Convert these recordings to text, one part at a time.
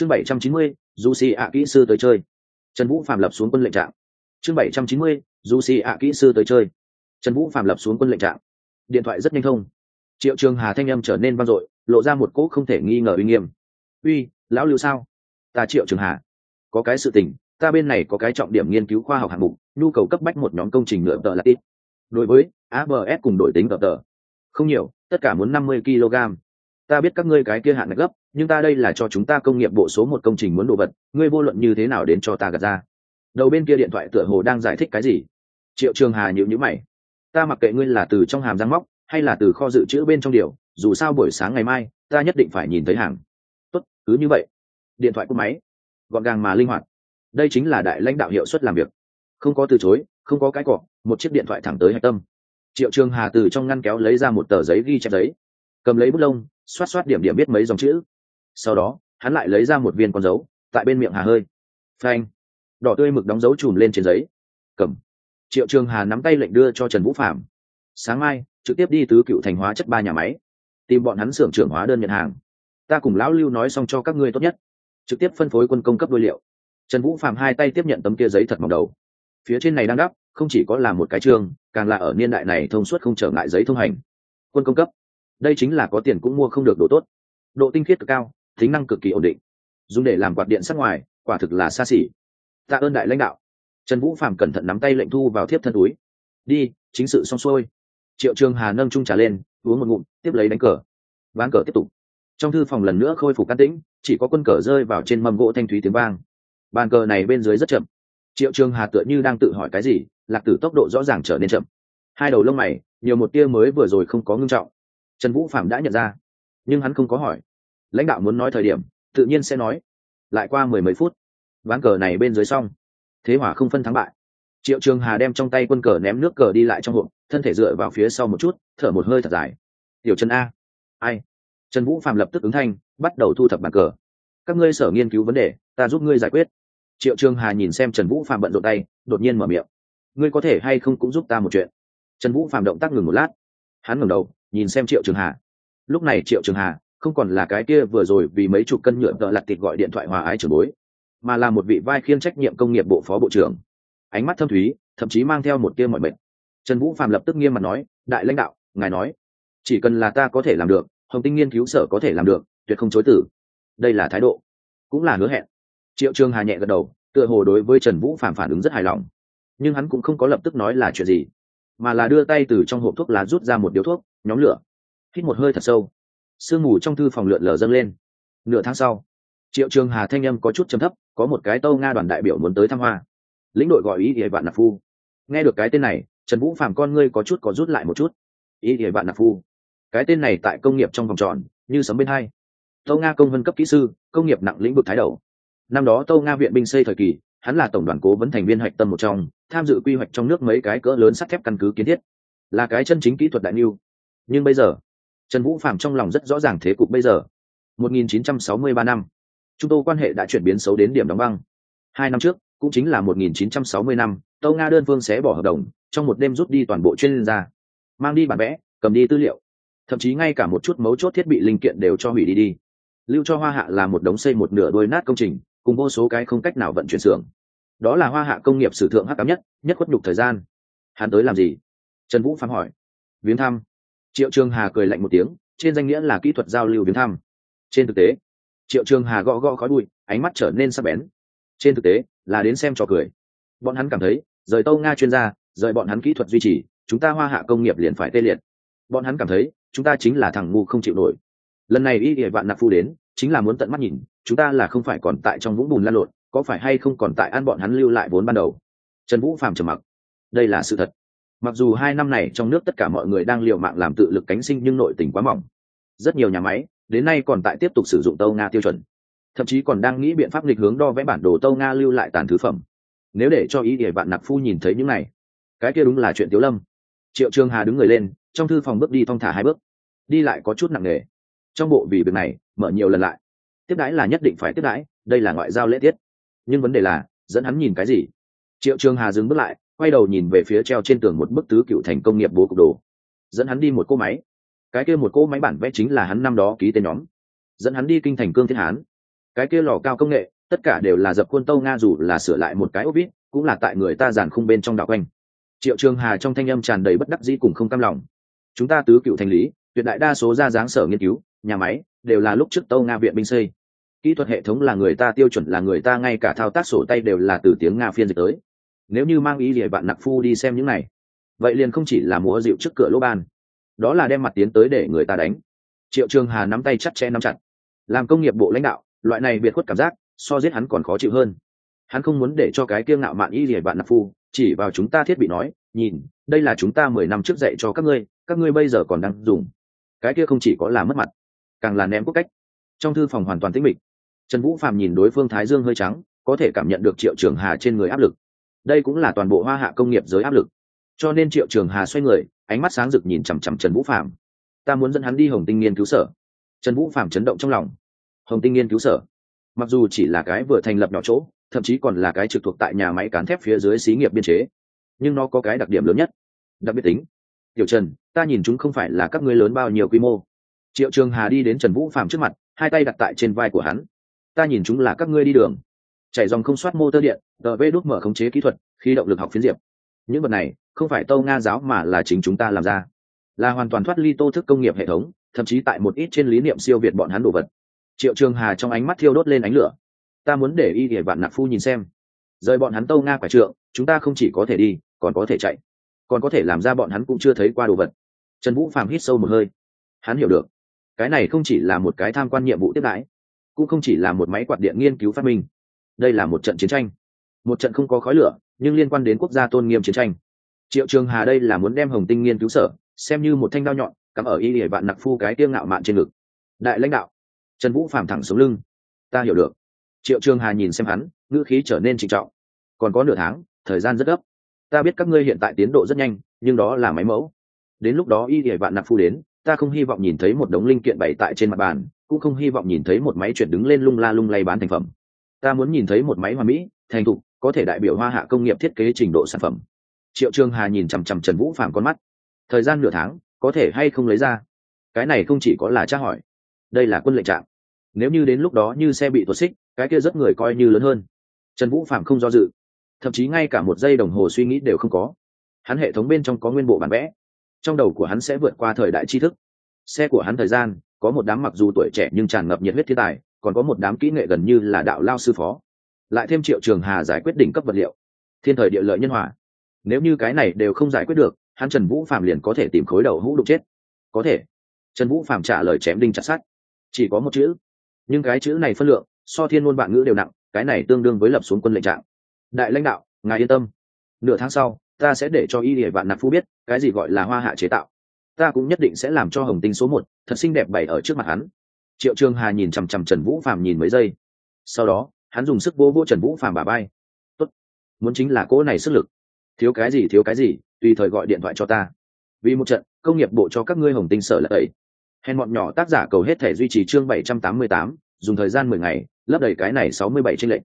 chương bảy trăm chín mươi si ạ kỹ sư tới chơi. Trần vũ phạm lập xuống quân lệnh trạng chương bảy trăm chín mươi si ạ kỹ sư tới chơi. Trần vũ phạm lập xuống quân lệnh trạng điện thoại rất nhanh thông. Triệu trường hà thanh âm trở nên vang dội, lộ ra một cỗ không thể nghi ngờ uy nghiêm. Uy, lão lưu sao? Ta triệu trường hà. Có cái sự tình, ta bên này có cái trọng điểm nghiên cứu khoa học hạng mục, nhu cầu cấp bách một nhóm công trình nhựa tờ là tít. Đối với abs cùng đội tính tờ tờ. Không nhiều, tất cả muốn năm mươi kg ta biết các ngươi cái kia hạn ngạch gấp, nhưng ta đây là cho chúng ta công nghiệp bộ số một công trình muốn đồ vật, ngươi vô luận như thế nào đến cho ta gạt ra. Đầu bên kia điện thoại tựa hồ đang giải thích cái gì? Triệu trường hà nhịu nhữ mày. Ta mặc kệ ngươi là từ trong hàm răng móc, hay là từ kho dự trữ bên trong điều, dù sao buổi sáng ngày mai, ta nhất định phải nhìn thấy hàng. Tốt, cứ như vậy. Điện thoại cúp máy. Gọn gàng mà linh hoạt. Đây chính là đại lãnh đạo hiệu suất làm việc. Không có từ chối, không có cái cọ, một chiếc điện thoại thẳng tới hạch tâm. Triệu trường hà từ trong ngăn kéo lấy ra một tờ giấy ghi chép giấy. Cầm lấy bút lông xoát xoát điểm điểm biết mấy dòng chữ. Sau đó, hắn lại lấy ra một viên con dấu, tại bên miệng hà hơi. Phanh. Đỏ tươi mực đóng dấu chùm lên trên giấy. Cầm. Triệu trường hà nắm tay lệnh đưa cho trần vũ phạm sáng mai, trực tiếp đi tứ cựu thành hóa chất ba nhà máy. Tìm bọn hắn xưởng trưởng hóa đơn nhận hàng. Ta cùng lão lưu nói xong cho các ngươi tốt nhất. Trực tiếp phân phối quân công cấp đôi liệu. Trần vũ phạm hai tay tiếp nhận tấm kia giấy thật mỏng đầu. Phía trên này đang đắp, không chỉ có là một cái chương càng là ở niên đại này thông suốt không trở ngại giấy thông hành. Quân công cấp đây chính là có tiền cũng mua không được độ tốt. Độ tinh khiết cực cao, tính năng cực kỳ ổn định. Dùng để làm quạt điện sát ngoài, quả thực là xa xỉ. Tạ ơn đại lãnh đạo. Trần vũ phạm cẩn thận nắm tay lệnh thu vào thiếp thân túi. Đi, chính sự xong xuôi. Triệu trường hà nâng trung trà lên, uống một ngụm, tiếp lấy đánh cờ. Ván cờ tiếp tục. Trong thư phòng lần nữa khôi phục can tĩnh, chỉ có quân cờ rơi vào trên mâm gỗ thanh thúy tiếng vang. Bàn cờ này bên dưới rất chậm. Triệu trường hà tựa như đang tự hỏi cái gì, lạc tử tốc độ rõ ràng trở nên chậm. Hai đầu lông mày, nhiều một tia mới vừa rồi không có ngưng trọng trần vũ phạm đã nhận ra, nhưng hắn không có hỏi. Lãnh đạo muốn nói thời điểm, tự nhiên sẽ nói. Lại qua mười mấy phút, ván cờ này bên dưới xong. Thế hỏa không phân thắng bại. Triệu trường hà đem trong tay quân cờ ném nước cờ đi lại trong hộp, thân thể dựa vào phía sau một chút, thở một hơi thật dài. Tiểu trần a, ai? Trần vũ phạm lập tức ứng thanh, bắt đầu thu thập bàn cờ. Các ngươi sở nghiên cứu vấn đề, ta giúp ngươi giải quyết. Triệu trường hà nhìn xem trần vũ phạm bận rộn tay, đột nhiên mở miệng. Ngươi có thể hay không cũng giúp ta một chuyện? Trần vũ phạm động tác ngừng một lát. Hắn ngẩng đầu nhìn xem triệu trường hà. Lúc này triệu trường hà không còn là cái kia vừa rồi vì mấy chục cân nhựa tợ lặt thịt gọi điện thoại hòa ái trưởng bối, mà là một vị vai khiêng trách nhiệm công nghiệp bộ phó bộ trưởng. Ánh mắt thâm thúy, thậm chí mang theo một tia mọi mệnh. Trần vũ phạm lập tức nghiêm mặt nói, đại lãnh đạo, ngài nói, chỉ cần là ta có thể làm được, hồng tinh nghiên cứu sở có thể làm được, tuyệt không chối tử. Đây là thái độ, cũng là hứa hẹn. Triệu trường hà nhẹ gật đầu, tựa hồ đối với trần vũ phạm phản ứng rất hài lòng. Nhưng hắn cũng không có lập tức nói là chuyện gì, mà là đưa tay từ trong hộp thuốc lá rút ra một điếu thuốc nhóm lửa, hít một hơi thật sâu. Sương mù trong thư phòng lượn lờ dâng lên. Nửa tháng sau, triệu trường hà thanh âm có chút chấm thấp, có một cái tâu nga đoàn đại biểu muốn tới thăm hoa. Lĩnh đội gọi ý ỉa vạn nạp phu. Nghe được cái tên này, trần vũ phạm con ngươi có chút có rút lại một chút. Ý ỉa vạn nạp phu. Cái tên này tại công nghiệp trong vòng tròn, như sấm bên hai. Tâu nga công vân cấp kỹ sư, công nghiệp nặng lĩnh vực thái đầu. Năm đó tâu nga viện binh xây thời kỳ, hắn là tổng đoàn cố vấn thành viên hạch tâm một trong, tham dự quy hoạch trong nước mấy cái cỡ lớn sắt thép căn cứ kiến thiết. Là cái chân chính kỹ thuật đại niu nhưng bây giờ, trần vũ phạm trong lòng rất rõ ràng thế cục bây giờ. 1963 năm, chúng tôi quan hệ đã chuyển biến xấu đến điểm đóng băng. Hai năm trước, cũng chính là 1960 năm, tâu nga đơn phương sẽ bỏ hợp đồng, trong một đêm rút đi toàn bộ chuyên gia, mang đi bản vẽ, cầm đi tư liệu. Thậm chí ngay cả một chút mấu chốt thiết bị linh kiện đều cho hủy đi đi. Lưu cho hoa hạ là một đống xây một nửa đôi nát công trình, cùng vô số cái không cách nào vận chuyển xưởng. Đó là hoa hạ công nghiệp sử thượng hắc cám nhất nhất khuất nhục thời gian. Hắn tới làm gì? Trần vũ phạm hỏi. Viếng thăm triệu trường hà cười lạnh một tiếng, trên danh nghĩa là kỹ thuật giao lưu viếng thăm. Trên thực tế, triệu trường hà gõ gõ khói bụi, ánh mắt trở nên sắc bén. Trên thực tế, là đến xem trò cười. Bọn hắn cảm thấy, rời tâu nga chuyên gia, rời bọn hắn kỹ thuật duy trì, chúng ta hoa hạ công nghiệp liền phải tê liệt. Bọn hắn cảm thấy, chúng ta chính là thằng ngu không chịu nổi. Lần này y địa vạn nạp phu đến, chính là muốn tận mắt nhìn, chúng ta là không phải còn tại trong vũng bùn lan lộn, có phải hay không còn tại ăn bọn hắn lưu lại vốn ban đầu. Trần vũ phàm trầm mặc. Đây là sự thật mặc dù hai năm này trong nước tất cả mọi người đang l i ề u mạng làm tự lực cánh sinh nhưng nội tình quá mỏng. Rất nhiều nhà máy, đến nay còn tại tiếp tục sử dụng tâu nga tiêu chuẩn. Thậm chí còn đang nghĩ biện pháp lịch hướng đo vẽ bản đồ tâu nga lưu lại tàn thứ phẩm. Nếu để cho ý để vạn nặc phu nhìn thấy những này, cái kia đúng là chuyện tiếu lâm. Triệu trường hà đứng người lên, trong thư phòng bước đi thong thả hai bước. Đi lại có chút nặng nề. Trong bộ vì việc này, mở nhiều lần lại. Tiếp đãi là nhất định phải tiếp đãi, đây là ngoại giao lễ tiết. Nhưng vấn đề là, dẫn hắn nhìn cái gì? Triệu trường hà dừng bước lại quay đầu nhìn về phía treo trên tường một bức tứ cựu thành công nghiệp bố cục đồ. Dẫn hắn đi một cô máy. Cái kia một cô máy bản vẽ chính là hắn năm đó ký tên nhóm. Dẫn hắn đi kinh thành cương thiên hán. Cái kia lò cao công nghệ, tất cả đều là dập khuôn tâu nga dù là sửa lại một cái ốp vít, cũng là tại người ta giàn khung bên trong đạo quanh. Triệu trường hà trong thanh âm tràn đầy bất đắc dĩ cùng không cam lòng. Chúng ta tứ cựu thành lý, tuyệt đại đa số ra dáng sở nghiên cứu, nhà máy, đều là lúc trước tâu nga viện binh xây. Kỹ thuật hệ thống là người ta, tiêu chuẩn là người ta, ngay cả thao tác sổ tay đều là từ tiếng nga phiên dịch tới nếu như mang ý địa bạn nặc phu đi xem những này, vậy liền không chỉ là múa dịu trước cửa lỗ ban, đó là đem mặt tiến tới để người ta đánh. Triệu trường hà nắm tay chặt chẽ nắm chặt. Làm công nghiệp bộ lãnh đạo, loại này biệt khuất cảm giác, so giết hắn còn khó chịu hơn. Hắn không muốn để cho cái kiêng ngạo mạn y lìa bạn nặc phu, chỉ vào chúng ta thiết bị nói, nhìn, đây là chúng ta mười năm trước dạy cho các ngươi các ngươi bây giờ còn đang dùng. Cái kia không chỉ có là mất mặt, càng là ném quốc cách. Trong thư phòng hoàn toàn tĩnh mịch. Trần vũ phạm nhìn đối phương thái dương hơi trắng, có thể cảm nhận được triệu trường hà trên người áp lực đây cũng là toàn bộ hoa hạ công nghiệp giới áp lực. Cho nên triệu trường hà xoay người, ánh mắt sáng rực nhìn chằm chằm trần vũ phạm ta muốn dẫn hắn đi hồng tinh nghiên cứu sở. Trần vũ phạm chấn động trong lòng. Hồng tinh nghiên cứu sở. Mặc dù chỉ là cái vừa thành lập nhỏ chỗ, thậm chí còn là cái trực thuộc tại nhà máy cán thép phía dưới xí nghiệp biên chế. Nhưng nó có cái đặc điểm lớn nhất. Đặc biệt tính. Tiểu trần, ta nhìn chúng không phải là các ngươi lớn bao nhiêu quy mô. Triệu trường hà đi đến trần vũ phạm trước mặt, hai tay đặt tại trên vai của hắn. Ta nhìn chúng là các ngươi đi đường chảy dòng không soát mô tơ điện, tờ vê đốt mở khống chế kỹ thuật, khi động lực học phiến diệp. Những vật này, không phải tâu nga giáo mà là chính chúng ta làm ra. Là hoàn toàn thoát ly tô thức công nghiệp hệ thống, thậm chí tại một ít trên lý niệm siêu việt bọn hắn đồ vật. Triệu trường hà trong ánh mắt thiêu đốt lên ánh lửa. Ta muốn để y để bạn nạp phu nhìn xem. Rời bọn hắn tâu nga quả trượng, chúng ta không chỉ có thể đi, còn có thể chạy. Còn có thể làm ra bọn hắn cũng chưa thấy qua đồ vật. Trần vũ phàm hít sâu một hơi. Hắn hiểu được. Cái này không chỉ là một cái tham quan nhiệm vụ tiếp đãi, cũng không chỉ là một máy quạt điện nghiên cứu phát minh đây là một trận chiến tranh. Một trận không có khói lửa, nhưng liên quan đến quốc gia tôn nghiêm chiến tranh. Triệu trường hà đây là muốn đem hồng tinh nghiên cứu sở, xem như một thanh đao nhọn, cắm ở y để bạn nặc phu cái tiêng ngạo mạn trên ngực. Đại lãnh đạo, trần vũ phàm thẳng xuống lưng. Ta hiểu được. Triệu trường hà nhìn xem hắn, ngữ khí trở nên trịnh trọng. Còn có nửa tháng, thời gian rất gấp. Ta biết các ngươi hiện tại tiến độ rất nhanh, nhưng đó là máy mẫu. Đến lúc đó y để bạn nặc phu đến, ta không hy vọng nhìn thấy một đống linh kiện bày tại trên mặt bàn, cũng không hy vọng nhìn thấy một máy chuyển đứng lên lung la lung lay bán thành phẩm ta muốn nhìn thấy một máy hoa mỹ, thành thục, có thể đại biểu hoa hạ công nghiệp thiết kế trình độ sản phẩm. Triệu trường hà nhìn chằm chằm trần vũ phạm con mắt. Thời gian nửa tháng, có thể hay không lấy ra? Cái này không chỉ có là tra hỏi, đây là quân lệnh trạng nếu như đến lúc đó như xe bị tuột xích, cái kia rất người coi như lớn hơn. Trần vũ phạm không do dự. Thậm chí ngay cả một giây đồng hồ suy nghĩ đều không có. Hắn hệ thống bên trong có nguyên bộ bản vẽ. Trong đầu của hắn sẽ vượt qua thời đại tri thức. Xe của hắn thời gian, có một đám mặc dù tuổi trẻ nhưng tràn ngập nhiệt huyết thiên tài còn có một đám kỹ nghệ gần như là đạo lao sư phó. Lại thêm triệu trường hà giải quyết đỉnh cấp vật liệu. Thiên thời địa lợi nhân hòa. Nếu như cái này đều không giải quyết được, hắn trần vũ phạm liền có thể tìm khối đầu hũ đục chết. Có thể. Trần vũ phạm trả lời chém đinh chặt sát chỉ có một chữ. Nhưng cái chữ này phân lượng, so thiên ngôn bạn ngữ đều nặng, cái này tương đương với lập xuống quân lệnh trạng. Đại lãnh đạo, ngài yên tâm. Nửa tháng sau, ta sẽ để cho y địa vạn nạp phu biết, cái gì gọi là hoa hạ chế tạo. Ta cũng nhất định sẽ làm cho hồng tinh số một, thật xinh đẹp bày ở trước mặt hắn triệu trường hà nhìn chằm chằm trần vũ phạm nhìn mấy giây. Sau đó, hắn dùng sức vô vô trần vũ phạm bà bay tốt, muốn chính là cỗ này sức lực. Thiếu cái gì, thiếu cái gì, tùy thời gọi điện thoại cho ta. Vì một trận, công nghiệp bộ cho các ngươi hồng tinh sở lợi ấy hèn bọn nhỏ tác giả cầu hết thể duy trì chương bảy trăm tám mươi tám, dùng thời gian mười ngày, lấp đầy cái này sáu mươi bảy trên lệch.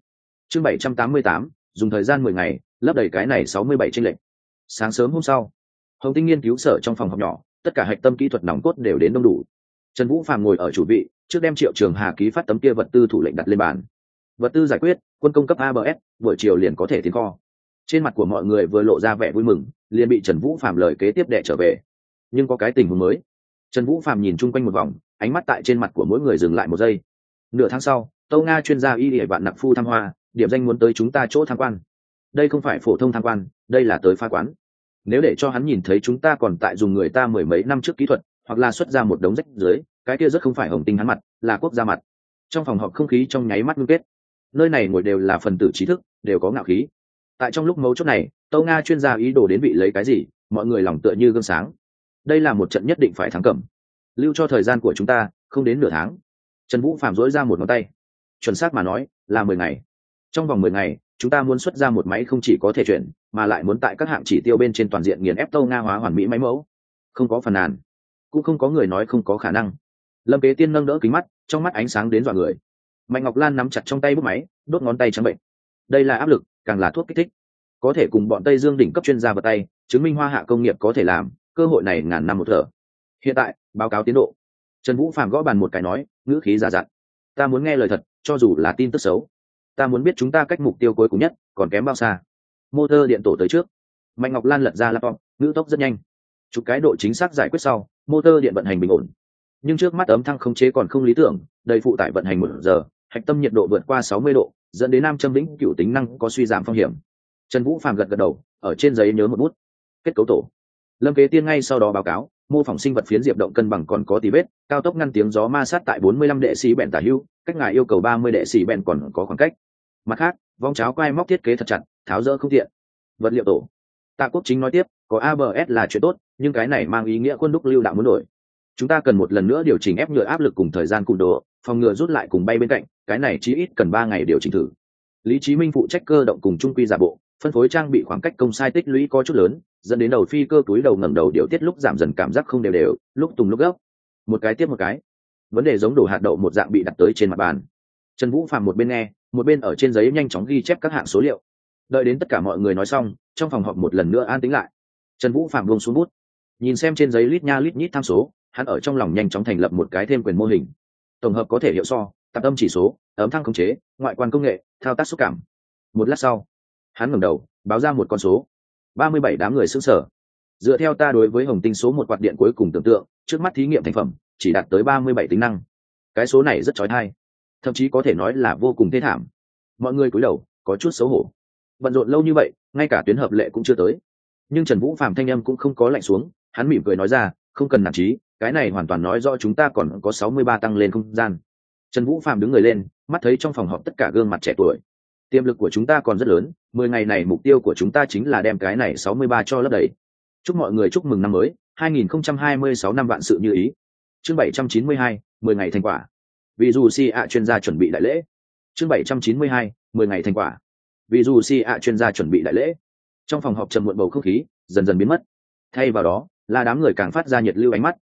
chương bảy trăm tám mươi tám, dùng thời gian mười ngày, lấp đầy cái này sáu mươi bảy trên lệch. sáng sớm hôm sau, hồng tinh nghiên cứu sở trong phòng học nhỏ, tất cả hạch tâm kỹ thuật nòng cốt đều đến đông đủ. Trần vũ phàm ngồi ở chủ vị trước đem triệu trường hà ký phát tấm kia vật tư thủ lệnh đặt lên bàn. Vật tư giải quyết, quân công cấp abs buổi chiều liền có thể tiến kho. Trên mặt của mọi người vừa lộ ra vẻ vui mừng, liền bị trần vũ phạm lời kế tiếp đệ trở về. Nhưng có cái tình huống mới. Trần vũ phạm nhìn chung quanh một vòng, ánh mắt tại trên mặt của mỗi người dừng lại một giây. Nửa tháng sau, tâu nga chuyên gia y địa vạn nặc phu tham hoa, điểm danh muốn tới chúng ta chỗ tham quan. Đây không phải phổ thông tham quan, đây là tới pha quán. Nếu để cho hắn nhìn thấy chúng ta còn tại dùng người ta mười mấy năm trước kỹ thuật hoặc là xuất ra một đống rách dưới, cái kia rất không phải hồng tinh hắn mặt, là quốc gia mặt. Trong phòng họp không khí trong nháy mắt ngưng kết. Nơi này ngồi đều là phần tử trí thức, đều có ngạo khí. Tại trong lúc mấu chốt này, tâu nga chuyên gia ý đồ đến vị lấy cái gì, mọi người lòng tựa như gương sáng. Đây là một trận nhất định phải thắng cẩm. Lưu cho thời gian của chúng ta, không đến nửa tháng. Trần vũ phạm dối ra một ngón tay. Chuẩn xác mà nói, là mười ngày. Trong vòng mười ngày, chúng ta muốn xuất ra một máy không chỉ có thể chuyển, mà lại muốn tại các hạng chỉ tiêu bên trên toàn diện nghiền ép tâu nga hóa hoàn mỹ máy mẫu. Không có phần nàn cũng không có người nói không có khả năng. Lâm kế tiên nâng đỡ kính mắt, trong mắt ánh sáng đến dọa người. Mạnh ngọc lan nắm chặt trong tay bút máy, đốt ngón tay trắng bệnh. Đây là áp lực, càng là thuốc kích thích. Có thể cùng bọn tây dương đỉnh cấp chuyên gia vào tay, chứng minh hoa hạ công nghiệp có thể làm, cơ hội này ngàn năm một thở. Hiện tại, báo cáo tiến độ. Trần vũ phạm gõ bàn một cái nói, ngữ khí giả dặn. Ta muốn nghe lời thật, cho dù là tin tức xấu. Ta muốn biết chúng ta cách mục tiêu cuối cùng nhất, còn kém bao xa. Motor điện tổ tới trước. Mạnh ngọc lan lật ra laptop, ngữ tốc rất nhanh chụp cái độ chính xác giải quyết sau, motor điện vận hành bình ổn. Nhưng trước mắt ấm thăng không chế còn không lý tưởng, đầy phụ tải vận hành một giờ, hạch tâm nhiệt độ vượt qua 60 độ, dẫn đến nam châm lĩnh cựu tính năng có suy giảm phong hiểm. Trần vũ phàm gật gật đầu, ở trên giấy nhớ một bút. Kết cấu tổ. Lâm kế tiên ngay sau đó báo cáo, mô phỏng sinh vật phiến diệp động cân bằng còn có tí vết, cao tốc ngăn tiếng gió ma sát tại 45 đệ sĩ bẹn tả hưu, cách ngài yêu cầu 30 đệ sĩ bẹn còn có khoảng cách. Mặt khác, vong cháo quai móc thiết kế thật chặt, tháo rỡ không tiện. Vật liệu tổ. Tạ quốc chính nói tiếp có abs là chuyện tốt, nhưng cái này mang ý nghĩa quân đúc lưu đạo muốn đổi. Chúng ta cần một lần nữa điều chỉnh ép nhựa áp lực cùng thời gian cùng độ, phòng ngừa rút lại cùng bay bên cạnh, cái này chí ít cần ba ngày điều chỉnh thử. Lý chí minh phụ trách cơ động cùng trung quy giả bộ, phân phối trang bị khoảng cách công sai tích lũy có chút lớn, dẫn đến đầu phi cơ túi đầu ngẩng đầu điều tiết lúc giảm dần cảm giác không đều đều, lúc tùng lúc gốc. một cái tiếp một cái. Vấn đề giống đổ hạt đậu một dạng bị đặt tới trên mặt bàn. Trần vũ phàm một bên nghe, một bên ở trên giấy nhanh chóng ghi chép các hạng số liệu. Đợi đến tất cả mọi người nói xong, trong phòng họp một lần nữa an tính lại trần vũ phạm buông xuống bút. Nhìn xem trên giấy lít nha lít nhít tham số, hắn ở trong lòng nhanh chóng thành lập một cái thêm quyền mô hình. Tổng hợp có thể hiệu so, tạp âm chỉ số, ấm thăng khống chế, ngoại quan công nghệ, thao tác xúc cảm. Một lát sau, hắn ngẩng đầu, báo ra một con số. Ba mươi bảy đám người xứng sở dựa theo ta đối với hồng tinh số một quạt điện cuối cùng tưởng tượng, trước mắt thí nghiệm thành phẩm, chỉ đạt tới ba mươi bảy tính năng. Cái số này rất trói thai thậm chí có thể nói là vô cùng thê thảm. Mọi người cúi đầu, có chút xấu hổ. Bận rộn lâu như vậy, ngay cả tuyến hợp lệ cũng chưa tới nhưng trần vũ phạm thanh âm cũng không có lạnh xuống, hắn mỉm cười nói ra, không cần nản trí, cái này hoàn toàn nói rõ chúng ta còn có sáu mươi ba tăng lên không gian. Trần vũ phạm đứng người lên, mắt thấy trong phòng họp tất cả gương mặt trẻ tuổi. Tiềm lực của chúng ta còn rất lớn, mười ngày này mục tiêu của chúng ta chính là đem cái này sáu mươi ba cho lấp đầy. Chúc mọi người chúc mừng năm mới, hai nghìn không trăm hai mươi sáu năm vạn sự như ý. Chương bảy trăm chín mươi hai, mười ngày thành quả. Vì dù si ạ chuyên gia chuẩn bị đại lễ. Chương bảy trăm chín mươi hai, mười ngày thành quả. Vì dù si ạ chuyên gia chuẩn bị đại lễ trong phòng họp trầm muộn bầu không khí dần dần biến mất. Thay vào đó, là đám người càng phát ra nhiệt lưu ánh mắt.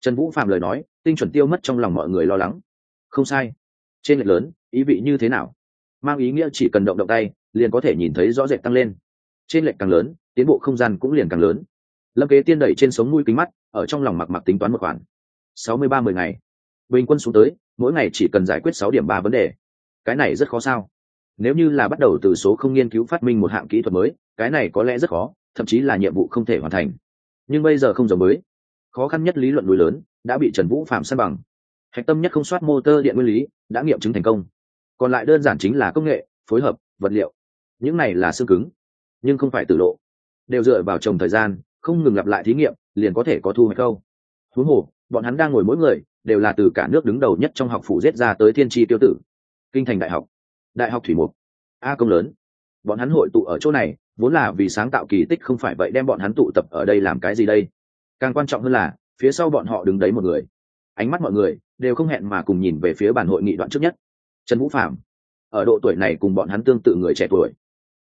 Trần vũ phạm lời nói, tinh chuẩn tiêu mất trong lòng mọi người lo lắng. Không sai. Trên lệch lớn, ý vị như thế nào? Mang ý nghĩa chỉ cần động động tay, liền có thể nhìn thấy rõ rệt tăng lên. Trên lệch càng lớn, tiến bộ không gian cũng liền càng lớn. Lâm kế tiên đẩy trên sống mũi kính mắt, ở trong lòng mặc mặc tính toán một khoản. Sáu mươi ba mười ngày. Bình quân xuống tới, mỗi ngày chỉ cần giải quyết sáu điểm ba vấn đề. Cái này rất khó sao. Nếu như là bắt đầu từ số không nghiên cứu phát minh một hạng kỹ thuật mới cái này có lẽ rất khó, thậm chí là nhiệm vụ không thể hoàn thành. Nhưng bây giờ không giống mới. Khó khăn nhất lý luận núi lớn, đã bị trần vũ phạm săn bằng. Hạch tâm nhất không soát motor điện nguyên lý, đã nghiệm chứng thành công. Còn lại đơn giản chính là công nghệ, phối hợp, vật liệu. Những này là xương cứng, nhưng không phải tử lộ. Đều dựa vào trồng thời gian, không ngừng lặp lại thí nghiệm, liền có thể có thu hoạch câu thú hồ, bọn hắn đang ngồi mỗi người, đều là từ cả nước đứng đầu nhất trong học phủ giết ra tới thiên tri tiêu tử. Kinh thành đại học. Đại học thủy mục. A công lớn. Bọn hắn hội tụ ở chỗ này vốn là vì sáng tạo kỳ tích không phải vậy đem bọn hắn tụ tập ở đây làm cái gì đây? Càng quan trọng hơn là, phía sau bọn họ đứng đấy một người. Ánh mắt mọi người đều không hẹn mà cùng nhìn về phía bản hội nghị đoạn trước nhất. Trần vũ phạm ở độ tuổi này cùng bọn hắn tương tự người trẻ tuổi.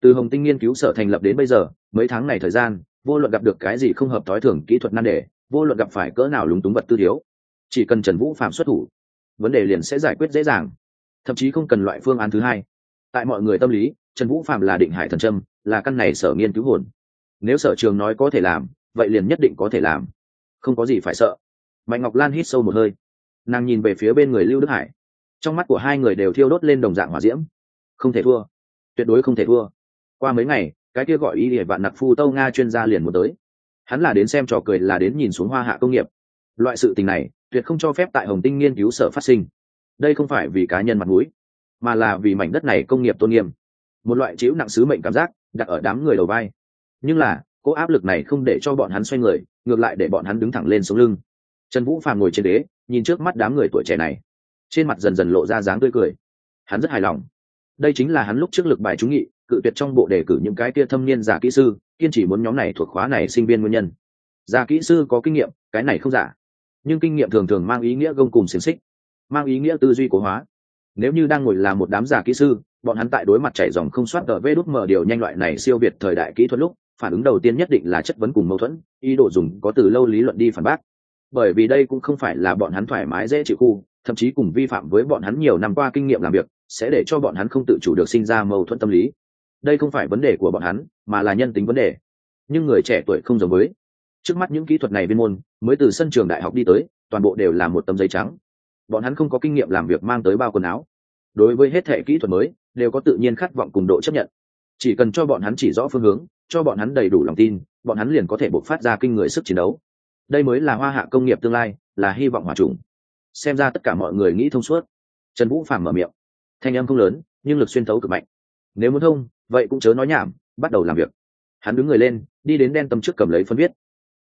Từ hồng tinh nghiên cứu sở thành lập đến bây giờ, mấy tháng này thời gian, vô luận gặp được cái gì không hợp thói thường kỹ thuật nan đề, vô luận gặp phải cỡ nào lúng túng vật tư thiếu, chỉ cần trần vũ phạm xuất thủ, vấn đề liền sẽ giải quyết dễ dàng. Thậm chí không cần loại phương án thứ hai. Tại mọi người tâm lý, trần vũ phạm là định hải thần trâm là căn này sở nghiên cứu hồn. Nếu sở trường nói có thể làm, vậy liền nhất định có thể làm. Không có gì phải sợ. Mạnh ngọc lan hít sâu một hơi. Nàng nhìn về phía bên người lưu đức hải. Trong mắt của hai người đều thiêu đốt lên đồng dạng hỏa diễm. Không thể thua. Tuyệt đối không thể thua. Qua mấy ngày, cái kia gọi y địa vạn nặc phu tâu nga chuyên gia liền muốn tới. Hắn là đến xem trò cười, là đến nhìn xuống hoa hạ công nghiệp. Loại sự tình này, tuyệt không cho phép tại hồng tinh nghiên cứu sở phát sinh. Đây không phải vì cá nhân mặt mũi, mà là vì mảnh đất này công nghiệp tôn nghiêm. Một loại chịu nặng sứ mệnh cảm giác đặt ở đám người đầu vai. Nhưng là cố áp lực này không để cho bọn hắn xoay người, ngược lại để bọn hắn đứng thẳng lên sống lưng. Trần vũ phàm ngồi trên đế nhìn trước mắt đám người tuổi trẻ này. Trên mặt dần dần lộ ra dáng tươi cười. Hắn rất hài lòng. Đây chính là hắn lúc trước lực bài trúng nghị, cự tuyệt trong bộ đề cử những cái kia thâm niên giả kỹ sư, kiên chỉ muốn nhóm này thuộc khóa này sinh viên nguyên nhân. Giả kỹ sư có kinh nghiệm, cái này không giả. Nhưng kinh nghiệm thường thường mang ý nghĩa gông cùng xiềng xích, mang ý nghĩa tư duy cố hóa. Nếu như đang ngồi là một đám giả kỹ sư bọn hắn tại đối mặt chảy dòng không soát ở vê đút mở điều nhanh loại này siêu việt thời đại kỹ thuật lúc, phản ứng đầu tiên nhất định là chất vấn cùng mâu thuẫn, ý đồ dùng có từ lâu lý luận đi phản bác. Bởi vì đây cũng không phải là bọn hắn thoải mái dễ chịu khu, thậm chí cùng vi phạm với bọn hắn nhiều năm qua kinh nghiệm làm việc, sẽ để cho bọn hắn không tự chủ được sinh ra mâu thuẫn tâm lý. Đây không phải vấn đề của bọn hắn, mà là nhân tính vấn đề. Nhưng người trẻ tuổi không giống với. Trước mắt những kỹ thuật này viên môn, mới từ sân trường đại học đi tới, toàn bộ đều là một tấm giấy trắng. Bọn hắn không có kinh nghiệm làm việc mang tới bao quần áo. Đối với hết thể kỹ thuật mới đều có tự nhiên khát vọng cùng độ chấp nhận. Chỉ cần cho bọn hắn chỉ rõ phương hướng, cho bọn hắn đầy đủ lòng tin, bọn hắn liền có thể bộc phát ra kinh người sức chiến đấu. Đây mới là hoa hạ công nghiệp tương lai, là hy vọng hòa trùng. Xem ra tất cả mọi người nghĩ thông suốt. Trần vũ phàm mở miệng. Thanh âm không lớn, nhưng lực xuyên thấu cực mạnh. Nếu muốn thông, vậy cũng chớ nói nhảm, bắt đầu làm việc. Hắn đứng người lên, đi đến đen tâm trước cầm lấy phân viết.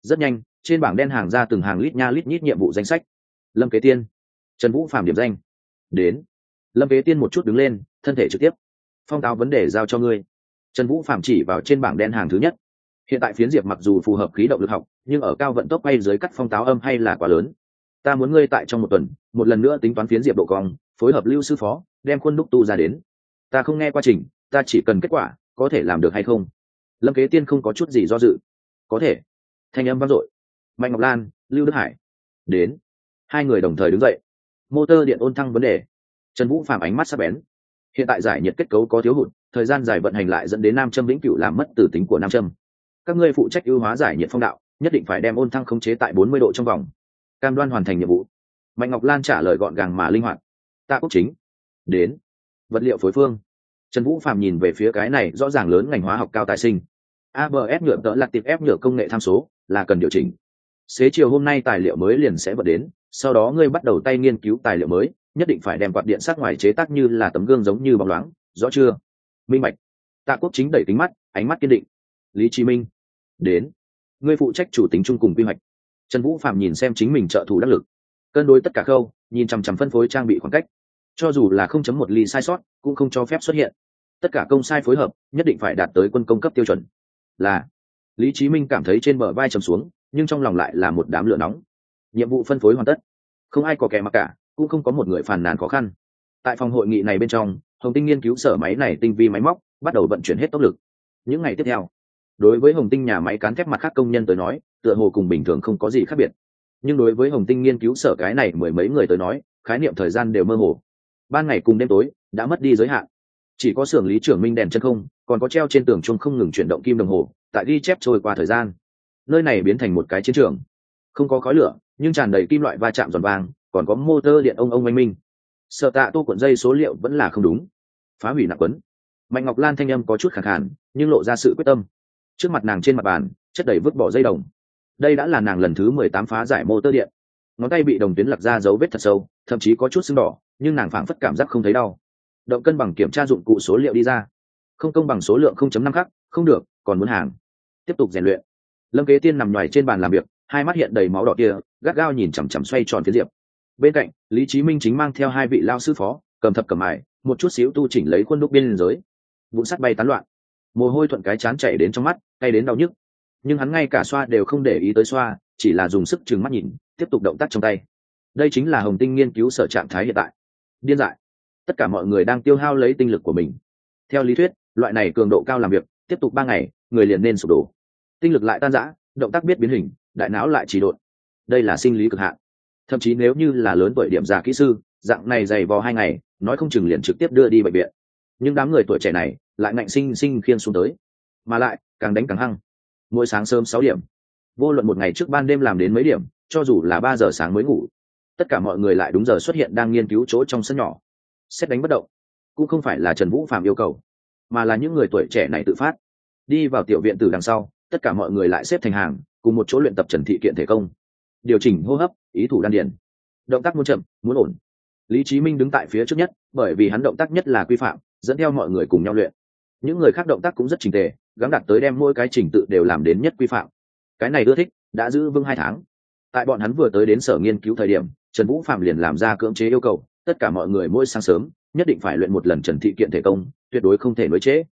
Rất nhanh, trên bảng đen hàng ra từng hàng lít nha lít nhít nhiệm vụ danh sách. Lâm kế tiên. Trần vũ phạm điểm danh. Đến. Lâm kế tiên một chút đứng lên thân thể trực tiếp. Phong táo vấn đề giao cho ngươi. Trần vũ phạm chỉ vào trên bảng đen hàng thứ nhất. Hiện tại phiến diệp mặc dù phù hợp khí động lực học, nhưng ở cao vận tốc bay dưới cắt phong táo âm hay là quá lớn. Ta muốn ngươi tại trong một tuần, một lần nữa tính toán phiến diệp độ cong, phối hợp lưu sư phó, đem khuôn đúc tu ra đến. Ta không nghe quá trình, ta chỉ cần kết quả, có thể làm được hay không? Lâm kế tiên không có chút gì do dự. Có thể. Thanh âm vang dội. Mạnh ngọc lan, lưu đức hải. Đến. Hai người đồng thời đứng dậy. Motor điện ôn thăng vấn đề. Trần vũ phạm ánh mắt sắp bén hiện tại giải nhiệt kết cấu có thiếu hụt, thời gian dài vận hành lại dẫn đến nam châm vĩnh cửu làm mất tử tính của nam châm. Các ngươi phụ trách ưu hóa giải nhiệt phong đạo, nhất định phải đem ôn thăng khống chế tại bốn mươi độ trong vòng. Cam đoan hoàn thành nhiệm vụ. Mạnh ngọc lan trả lời gọn gàng mà linh hoạt. Tạ quốc chính. Đến. Vật liệu phối phương. Trần vũ phạm nhìn về phía cái này rõ ràng lớn ngành hóa học cao tài sinh. Abs nhựa tợ lạc tiệp ép nhựa công nghệ tham số, là cần điều chỉnh. Xế chiều hôm nay tài liệu mới liền sẽ vật đến, sau đó ngươi bắt đầu tay nghiên cứu tài liệu mới nhất định phải đem quạt điện sát ngoài chế tác như là tấm gương giống như bóng loáng, rõ chưa? Minh mạch tạ quốc chính đẩy tính mắt, ánh mắt kiên định. Lý chí minh. Đến. Người phụ trách chủ tính chung cùng quy hoạch. Trần vũ phạm nhìn xem chính mình trợ thủ đắc lực. Cân đối tất cả khâu, nhìn chằm chằm phân phối trang bị khoảng cách. Cho dù là không chấm một ly sai sót, cũng không cho phép xuất hiện. Tất cả công sai phối hợp, nhất định phải đạt tới quân công cấp tiêu chuẩn. Là. Lý chí minh cảm thấy trên bờ vai trầm xuống, nhưng trong lòng lại là một đám lửa nóng. Nhiệm vụ phân phối hoàn tất. Không ai có kẻ mặc cả cũng không có một người phàn nàn khó khăn. Tại phòng hội nghị này bên trong, hồng tinh nghiên cứu sở máy này tinh vi máy móc, bắt đầu vận chuyển hết tốc lực. Những ngày tiếp theo, đối với hồng tinh nhà máy cán thép mặt khác công nhân tới nói, tựa hồ cùng bình thường không có gì khác biệt. Nhưng đối với hồng tinh nghiên cứu sở cái này mười mấy người tới nói, khái niệm thời gian đều mơ hồ. Ban ngày cùng đêm tối, đã mất đi giới hạn. Chỉ có xưởng lý trưởng minh đèn chân không, còn có treo trên tường chung không ngừng chuyển động kim đồng hồ, tại ghi chép trôi qua thời gian. Nơi này biến thành một cái chiến trường. Không có khói lửa, nhưng tràn đầy kim loại va chạm giòn vàng còn có motor điện ông ông anh minh. Sợ tạ tô cuộn dây số liệu vẫn là không đúng. Phá hủy nặng quấn. Mạnh ngọc lan thanh âm có chút khẳng hạn nhưng lộ ra sự quyết tâm. Trước mặt nàng trên mặt bàn, chất đầy vứt bỏ dây đồng. Đây đã là nàng lần thứ mười tám phá giải motor điện. Ngón tay bị đồng tuyến lặc ra dấu vết thật sâu, thậm chí có chút sưng đỏ, nhưng nàng phảng phất cảm giác không thấy đau. Động cân bằng kiểm tra dụng cụ số liệu đi ra. Không công bằng số lượng 0.5 khắc, không được, còn muốn hàng. Tiếp tục rèn luyện. Lâm kế tiên nằm ngoài trên bàn làm việc, hai mắt hiện đầy máu đỏ kia, gắt gao nhìn chằm chằm xoay tròn phía diệp bên cạnh, lý chí minh chính mang theo hai vị lao sư phó, cầm thập cầm mài, một chút xíu tu chỉnh lấy khuôn đúc biên giới. Vụn sắt bay tán loạn. Mồ hôi thuận cái chán chảy đến trong mắt hay đến đau nhức. Nhưng hắn ngay cả xoa đều không để ý tới xoa, chỉ là dùng sức chừng mắt nhìn, tiếp tục động tác trong tay. Đây chính là hồng tinh nghiên cứu sở trạng thái hiện tại. Điên dại. Tất cả mọi người đang tiêu hao lấy tinh lực của mình. Theo lý thuyết, loại này cường độ cao làm việc, tiếp tục ba ngày, người liền nên sụp đổ. Tinh lực lại tan rã, động tác biết biến hình, đại não lại chỉ độn. Đây là sinh lý cực hạn thậm chí nếu như là lớn tuổi điểm già kỹ sư, dạng này dày vò hai ngày, nói không chừng liền trực tiếp đưa đi bệnh viện. Nhưng đám người tuổi trẻ này lại ngạnh sinh sinh khiên xuống tới. Mà lại, càng đánh càng hăng. Mỗi sáng sớm sáu điểm. Vô luận một ngày trước ban đêm làm đến mấy điểm, cho dù là ba giờ sáng mới ngủ, tất cả mọi người lại đúng giờ xuất hiện đang nghiên cứu chỗ trong sân nhỏ. Xét đánh bất động, cũng không phải là trần vũ phạm yêu cầu, mà là những người tuổi trẻ này tự phát. Đi vào tiểu viện từ đằng sau, tất cả mọi người lại xếp thành hàng, cùng một chỗ luyện tập trần thị kiện thể công điều chỉnh hô hấp, ý thủ đan điền. Động tác muốn chậm, muốn ổn. Lý Chí minh đứng tại phía trước nhất, bởi vì hắn động tác nhất là quy phạm, dẫn theo mọi người cùng nhau luyện. Những người khác động tác cũng rất trình tề gắn đặt tới đem mỗi cái trình tự đều làm đến nhất quy phạm. Cái này ưa thích, đã giữ vững hai tháng. Tại bọn hắn vừa tới đến sở nghiên cứu thời điểm, trần vũ phạm liền làm ra cưỡng chế yêu cầu, tất cả mọi người mỗi sáng sớm, nhất định phải luyện một lần trần thị kiện thể công, tuyệt đối không thể nối chế.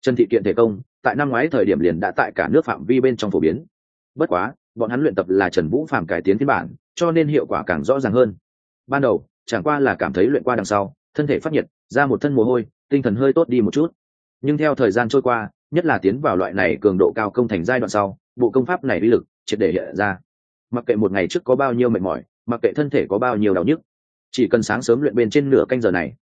trần thị kiện thể công, tại năm ngoái thời điểm liền đã tại cả nước phạm vi bên trong phổ biến bất quá, bọn hắn luyện tập là trần vũ phạm cải tiến phiên bản, cho nên hiệu quả càng rõ ràng hơn. Ban đầu, chẳng qua là cảm thấy luyện qua đằng sau, thân thể phát nhiệt, ra một thân mồ hôi, tinh thần hơi tốt đi một chút. Nhưng theo thời gian trôi qua, nhất là tiến vào loại này cường độ cao công thành giai đoạn sau, bộ công pháp này uy lực triệt để hiện ra. Mặc kệ một ngày trước có bao nhiêu mệt mỏi, mặc kệ thân thể có bao nhiêu đau nhức, chỉ cần sáng sớm luyện bên trên nửa canh giờ này,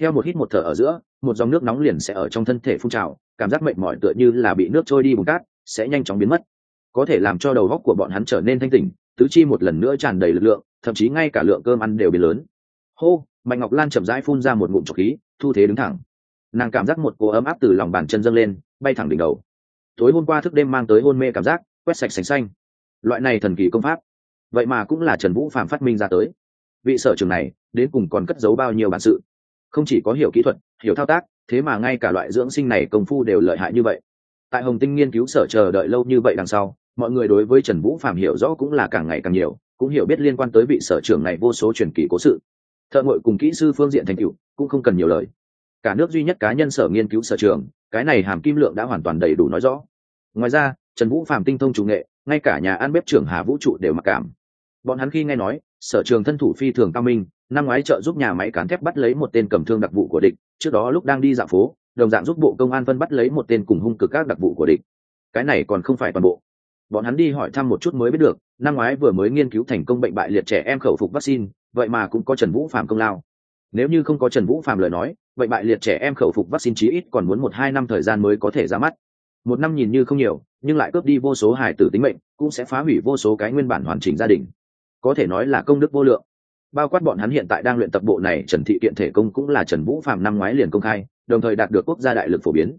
theo một hít một thở ở giữa, một dòng nước nóng liền sẽ ở trong thân thể phun trào, cảm giác mệt mỏi tựa như là bị nước trôi đi bùn cát, sẽ nhanh chóng biến mất có thể làm cho đầu góc của bọn hắn trở nên thanh tỉnh, tứ chi một lần nữa tràn đầy lực lượng, thậm chí ngay cả lượng cơm ăn đều biến lớn. Hô, mạnh ngọc lan chậm rãi phun ra một ngụm trọc khí, thu thế đứng thẳng. Nàng cảm giác một cỗ ấm áp từ lòng bàn chân dâng lên, bay thẳng đỉnh đầu. Tối hôm qua thức đêm mang tới hôn mê cảm giác, quét sạch sành xanh. Loại này thần kỳ công pháp. Vậy mà cũng là trần vũ phạm phát minh ra tới. Vị sở trường này, đến cùng còn cất giấu bao nhiêu bản sự? Không chỉ có hiểu kỹ thuật, hiểu thao tác, thế mà ngay cả loại dưỡng sinh này công phu đều lợi hại như vậy. Tại hồng tinh nghiên cứu sở chờ đợi lâu như vậy đằng sau mọi người đối với trần vũ phạm hiểu rõ cũng là càng ngày càng nhiều, cũng hiểu biết liên quan tới vị sở trưởng này vô số truyền kỳ cố sự. Thợ ngội cùng kỹ sư phương diện thành cựu cũng không cần nhiều lời. Cả nước duy nhất cá nhân sở nghiên cứu sở trường, cái này hàm kim lượng đã hoàn toàn đầy đủ nói rõ. Ngoài ra, trần vũ phạm tinh thông chủ nghệ, ngay cả nhà ăn bếp trưởng hà vũ trụ đều mặc cảm. Bọn hắn khi nghe nói, sở trường thân thủ phi thường cao minh, năm ngoái trợ giúp nhà máy cán thép bắt lấy một tên cầm thương đặc vụ của địch, trước đó lúc đang đi dạo phố, đồng dạng giúp bộ công an phân bắt lấy một tên cùng hung cực các đặc vụ của địch. Cái này còn không phải toàn bộ bọn hắn đi hỏi thăm một chút mới biết được, năm ngoái vừa mới nghiên cứu thành công bệnh bại liệt trẻ em khẩu phục vaccine, vậy mà cũng có trần vũ phạm công lao. Nếu như không có trần vũ phạm lời nói, bệnh bại liệt trẻ em khẩu phục vaccine chí ít còn muốn một hai năm thời gian mới có thể ra mắt. Một năm nhìn như không nhiều, nhưng lại cướp đi vô số hài tử tính mệnh, cũng sẽ phá hủy vô số cái nguyên bản hoàn chỉnh gia đình. Có thể nói là công đức vô lượng. Bao quát bọn hắn hiện tại đang luyện tập bộ này, trần thị kiện thể công cũng là trần vũ phạm năm ngoái liền công khai, đồng thời đạt được quốc gia đại lực phổ biến.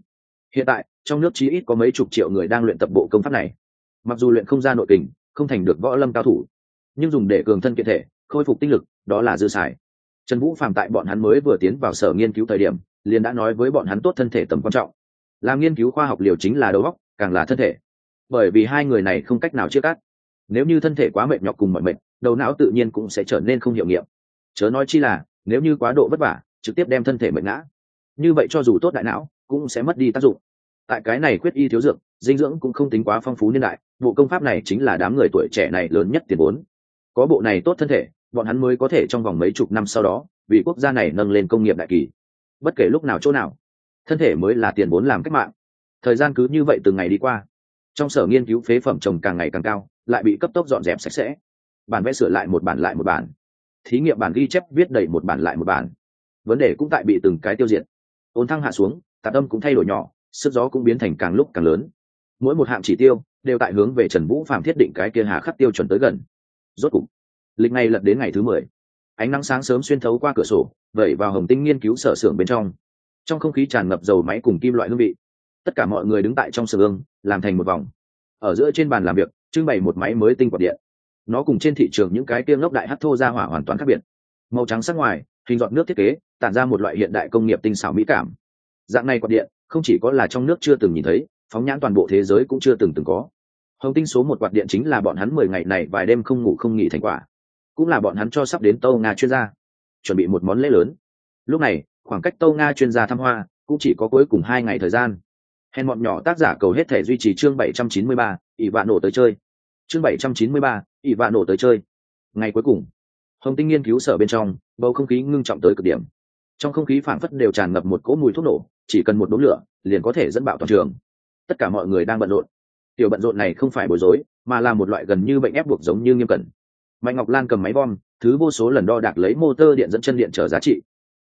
Hiện tại, trong nước chí ít có mấy chục triệu người đang luyện tập bộ công pháp này mặc dù luyện không ra nội tình không thành được võ lâm cao thủ, nhưng dùng để cường thân kiện thể, khôi phục tinh lực, đó là dư xài. Trần vũ phạm tại bọn hắn mới vừa tiến vào sở nghiên cứu thời điểm, liền đã nói với bọn hắn tốt thân thể tầm quan trọng. Làm nghiên cứu khoa học liều chính là đầu óc, càng là thân thể. Bởi vì hai người này không cách nào chia cắt. Nếu như thân thể quá mệt nhọc cùng mọi mệt, đầu não tự nhiên cũng sẽ trở nên không hiệu nghiệm. Chớ nói chi là, nếu như quá độ vất vả, trực tiếp đem thân thể mệt ngã. Như vậy cho dù tốt đại não, cũng sẽ mất đi tác dụng tại cái này quyết y thiếu dược, dinh dưỡng cũng không tính quá phong phú niên đại, bộ công pháp này chính là đám người tuổi trẻ này lớn nhất tiền vốn. Có bộ này tốt thân thể, bọn hắn mới có thể trong vòng mấy chục năm sau đó, vì quốc gia này nâng lên công nghiệp đại kỳ. Bất kể lúc nào chỗ nào, thân thể mới là tiền vốn làm cách mạng. Thời gian cứ như vậy từng ngày đi qua. Trong sở nghiên cứu phế phẩm trồng càng ngày càng cao, lại bị cấp tốc dọn dẹp sạch sẽ. Bản vẽ sửa lại một bản lại một bản. Thí nghiệm bản ghi chép viết đầy một bản lại một bản. Vấn đề cũng tại bị từng cái tiêu diệt. Ôn thăng hạ xuống tạp âm cũng thay đổi nhỏ sức gió cũng biến thành càng lúc càng lớn. Mỗi một hạng chỉ tiêu đều tại hướng về trần vũ phạm thiết định cái kia hà khắc tiêu chuẩn tới gần. Rốt cục, lịch ngày lật đến ngày thứ mười, ánh nắng sáng sớm xuyên thấu qua cửa sổ, vẩy vào hồng tinh nghiên cứu sở xưởng bên trong. Trong không khí tràn ngập dầu máy cùng kim loại hương vị, tất cả mọi người đứng tại trong xưởng làm thành một vòng. Ở giữa trên bàn làm việc, trưng bày một máy mới tinh quạt điện. Nó cùng trên thị trường những cái tiêm lốc đại hát thô ra hỏa hoàn toàn khác biệt. Màu trắng sắc ngoài, hình dọn nước thiết kế, tản ra một loại hiện đại công nghiệp tinh xảo mỹ cảm. Dạng này quạt điện không chỉ có là trong nước chưa từng nhìn thấy, phóng nhãn toàn bộ thế giới cũng chưa từng từng có. Hồng tinh số một quạt điện chính là bọn hắn mười ngày này vài đêm không ngủ không nghỉ thành quả. Cũng là bọn hắn cho sắp đến tâu nga chuyên gia, chuẩn bị một món lễ lớn. Lúc này, khoảng cách tâu nga chuyên gia thăm hoa cũng chỉ có cuối cùng hai ngày thời gian. Hèn bọn nhỏ tác giả cầu hết thể duy trì chương bảy trăm chín mươi ba, ỷ vạn nổ tới chơi. Chương bảy trăm chín mươi ba, ỷ vạn nổ tới chơi. Ngày cuối cùng, hồng tinh nghiên cứu sở bên trong, bầu không khí ngưng trọng tới cực điểm. Trong không khí phảng phất đều tràn ngập một cỗ mùi thuốc nổ chỉ cần một đốm lửa, liền có thể dẫn bạo toàn trường. Tất cả mọi người đang bận rộn. Tiểu bận rộn này không phải bối rối, mà là một loại gần như bệnh ép buộc giống như nghiêm cẩn. Mạnh ngọc lan cầm máy bom, thứ vô số lần đo đạc lấy motor điện dẫn chân điện trở giá trị.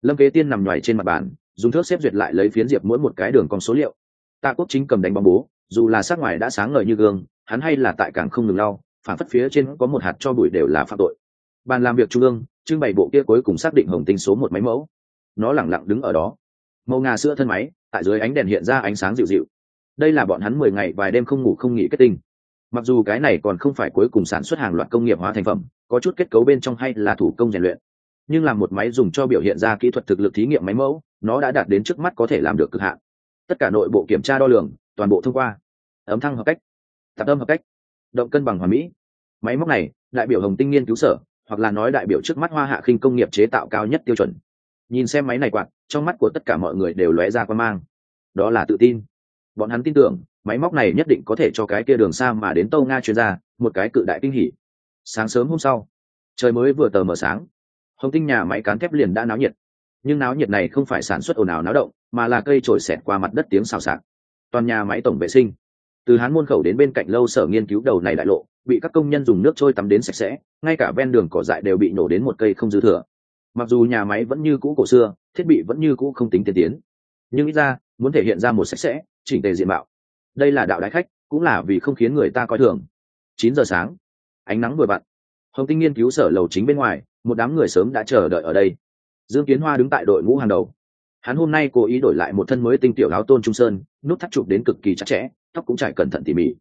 Lâm kế tiên nằm nhoài trên mặt bàn, dùng thước xếp duyệt lại lấy phiến diệp mỗi một cái đường con số liệu. Tạ quốc chính cầm đánh bóng bố, dù là sát ngoài đã sáng ngời như gương, hắn hay là tại càng không ngừng lau, phản phất phía trên có một hạt cho bụi đều là phạm tội. Bàn làm việc trung ương, trưng bày bộ kia cuối cùng xác định hồng tinh số một máy mẫu. Nó lẳng lặng đứng ở đó màu ngà sữa thân máy, tại dưới ánh đèn hiện ra ánh sáng dịu dịu. Đây là bọn hắn mười ngày vài đêm không ngủ không nghỉ kết tinh. Mặc dù cái này còn không phải cuối cùng sản xuất hàng loạt công nghiệp hóa thành phẩm, có chút kết cấu bên trong hay là thủ công rèn luyện. Nhưng là một máy dùng cho biểu hiện ra kỹ thuật thực lực thí nghiệm máy mẫu, nó đã đạt đến trước mắt có thể làm được cực hạn. Tất cả nội bộ kiểm tra đo lường, toàn bộ thông qua. Ấm thăng hợp cách. Tạp âm hợp cách. Động cân bằng hòa mỹ. Máy móc này, đại biểu hồng tinh nghiên cứu sở, hoặc là nói đại biểu trước mắt hoa hạ khinh công nghiệp chế tạo cao nhất tiêu chuẩn nhìn xem máy này quạt, trong mắt của tất cả mọi người đều lóe ra quan mang. Đó là tự tin. Bọn hắn tin tưởng, máy móc này nhất định có thể cho cái kia đường xa mà đến tâu nga chuyên gia một cái cự đại kinh hỉ. Sáng sớm hôm sau, trời mới vừa tờ mờ sáng. Hồng tinh nhà máy cán thép liền đã náo nhiệt. Nhưng náo nhiệt này không phải sản xuất ồn ào náo động, mà là cây trổi xẹt qua mặt đất tiếng xào xạc. Toàn nhà máy tổng vệ sinh. Từ hán môn khẩu đến bên cạnh lâu sở nghiên cứu đầu này đại lộ, bị các công nhân dùng nước trôi tắm đến sạch sẽ, ngay cả ven đường cỏ dại đều bị nổ đến một cây không dư thừa mặc dù nhà máy vẫn như cũ cổ xưa, thiết bị vẫn như cũ không tính tiên tiến, nhưng ít ra, muốn thể hiện ra một sạch sẽ, chỉnh tề diện mạo. Đây là đạo đại khách, cũng là vì không khiến người ta coi thường. Chín giờ sáng, ánh nắng vừa vặn. Hồng tinh nghiên cứu sở lầu chính bên ngoài, một đám người sớm đã chờ đợi ở đây. Dương kiến hoa đứng tại đội ngũ hàng đầu. Hắn hôm nay cố ý đổi lại một thân mới tinh tiểu áo tôn trung sơn, nút thắt chụp đến cực kỳ chặt chẽ, tóc cũng trải cẩn thận tỉ mỉ.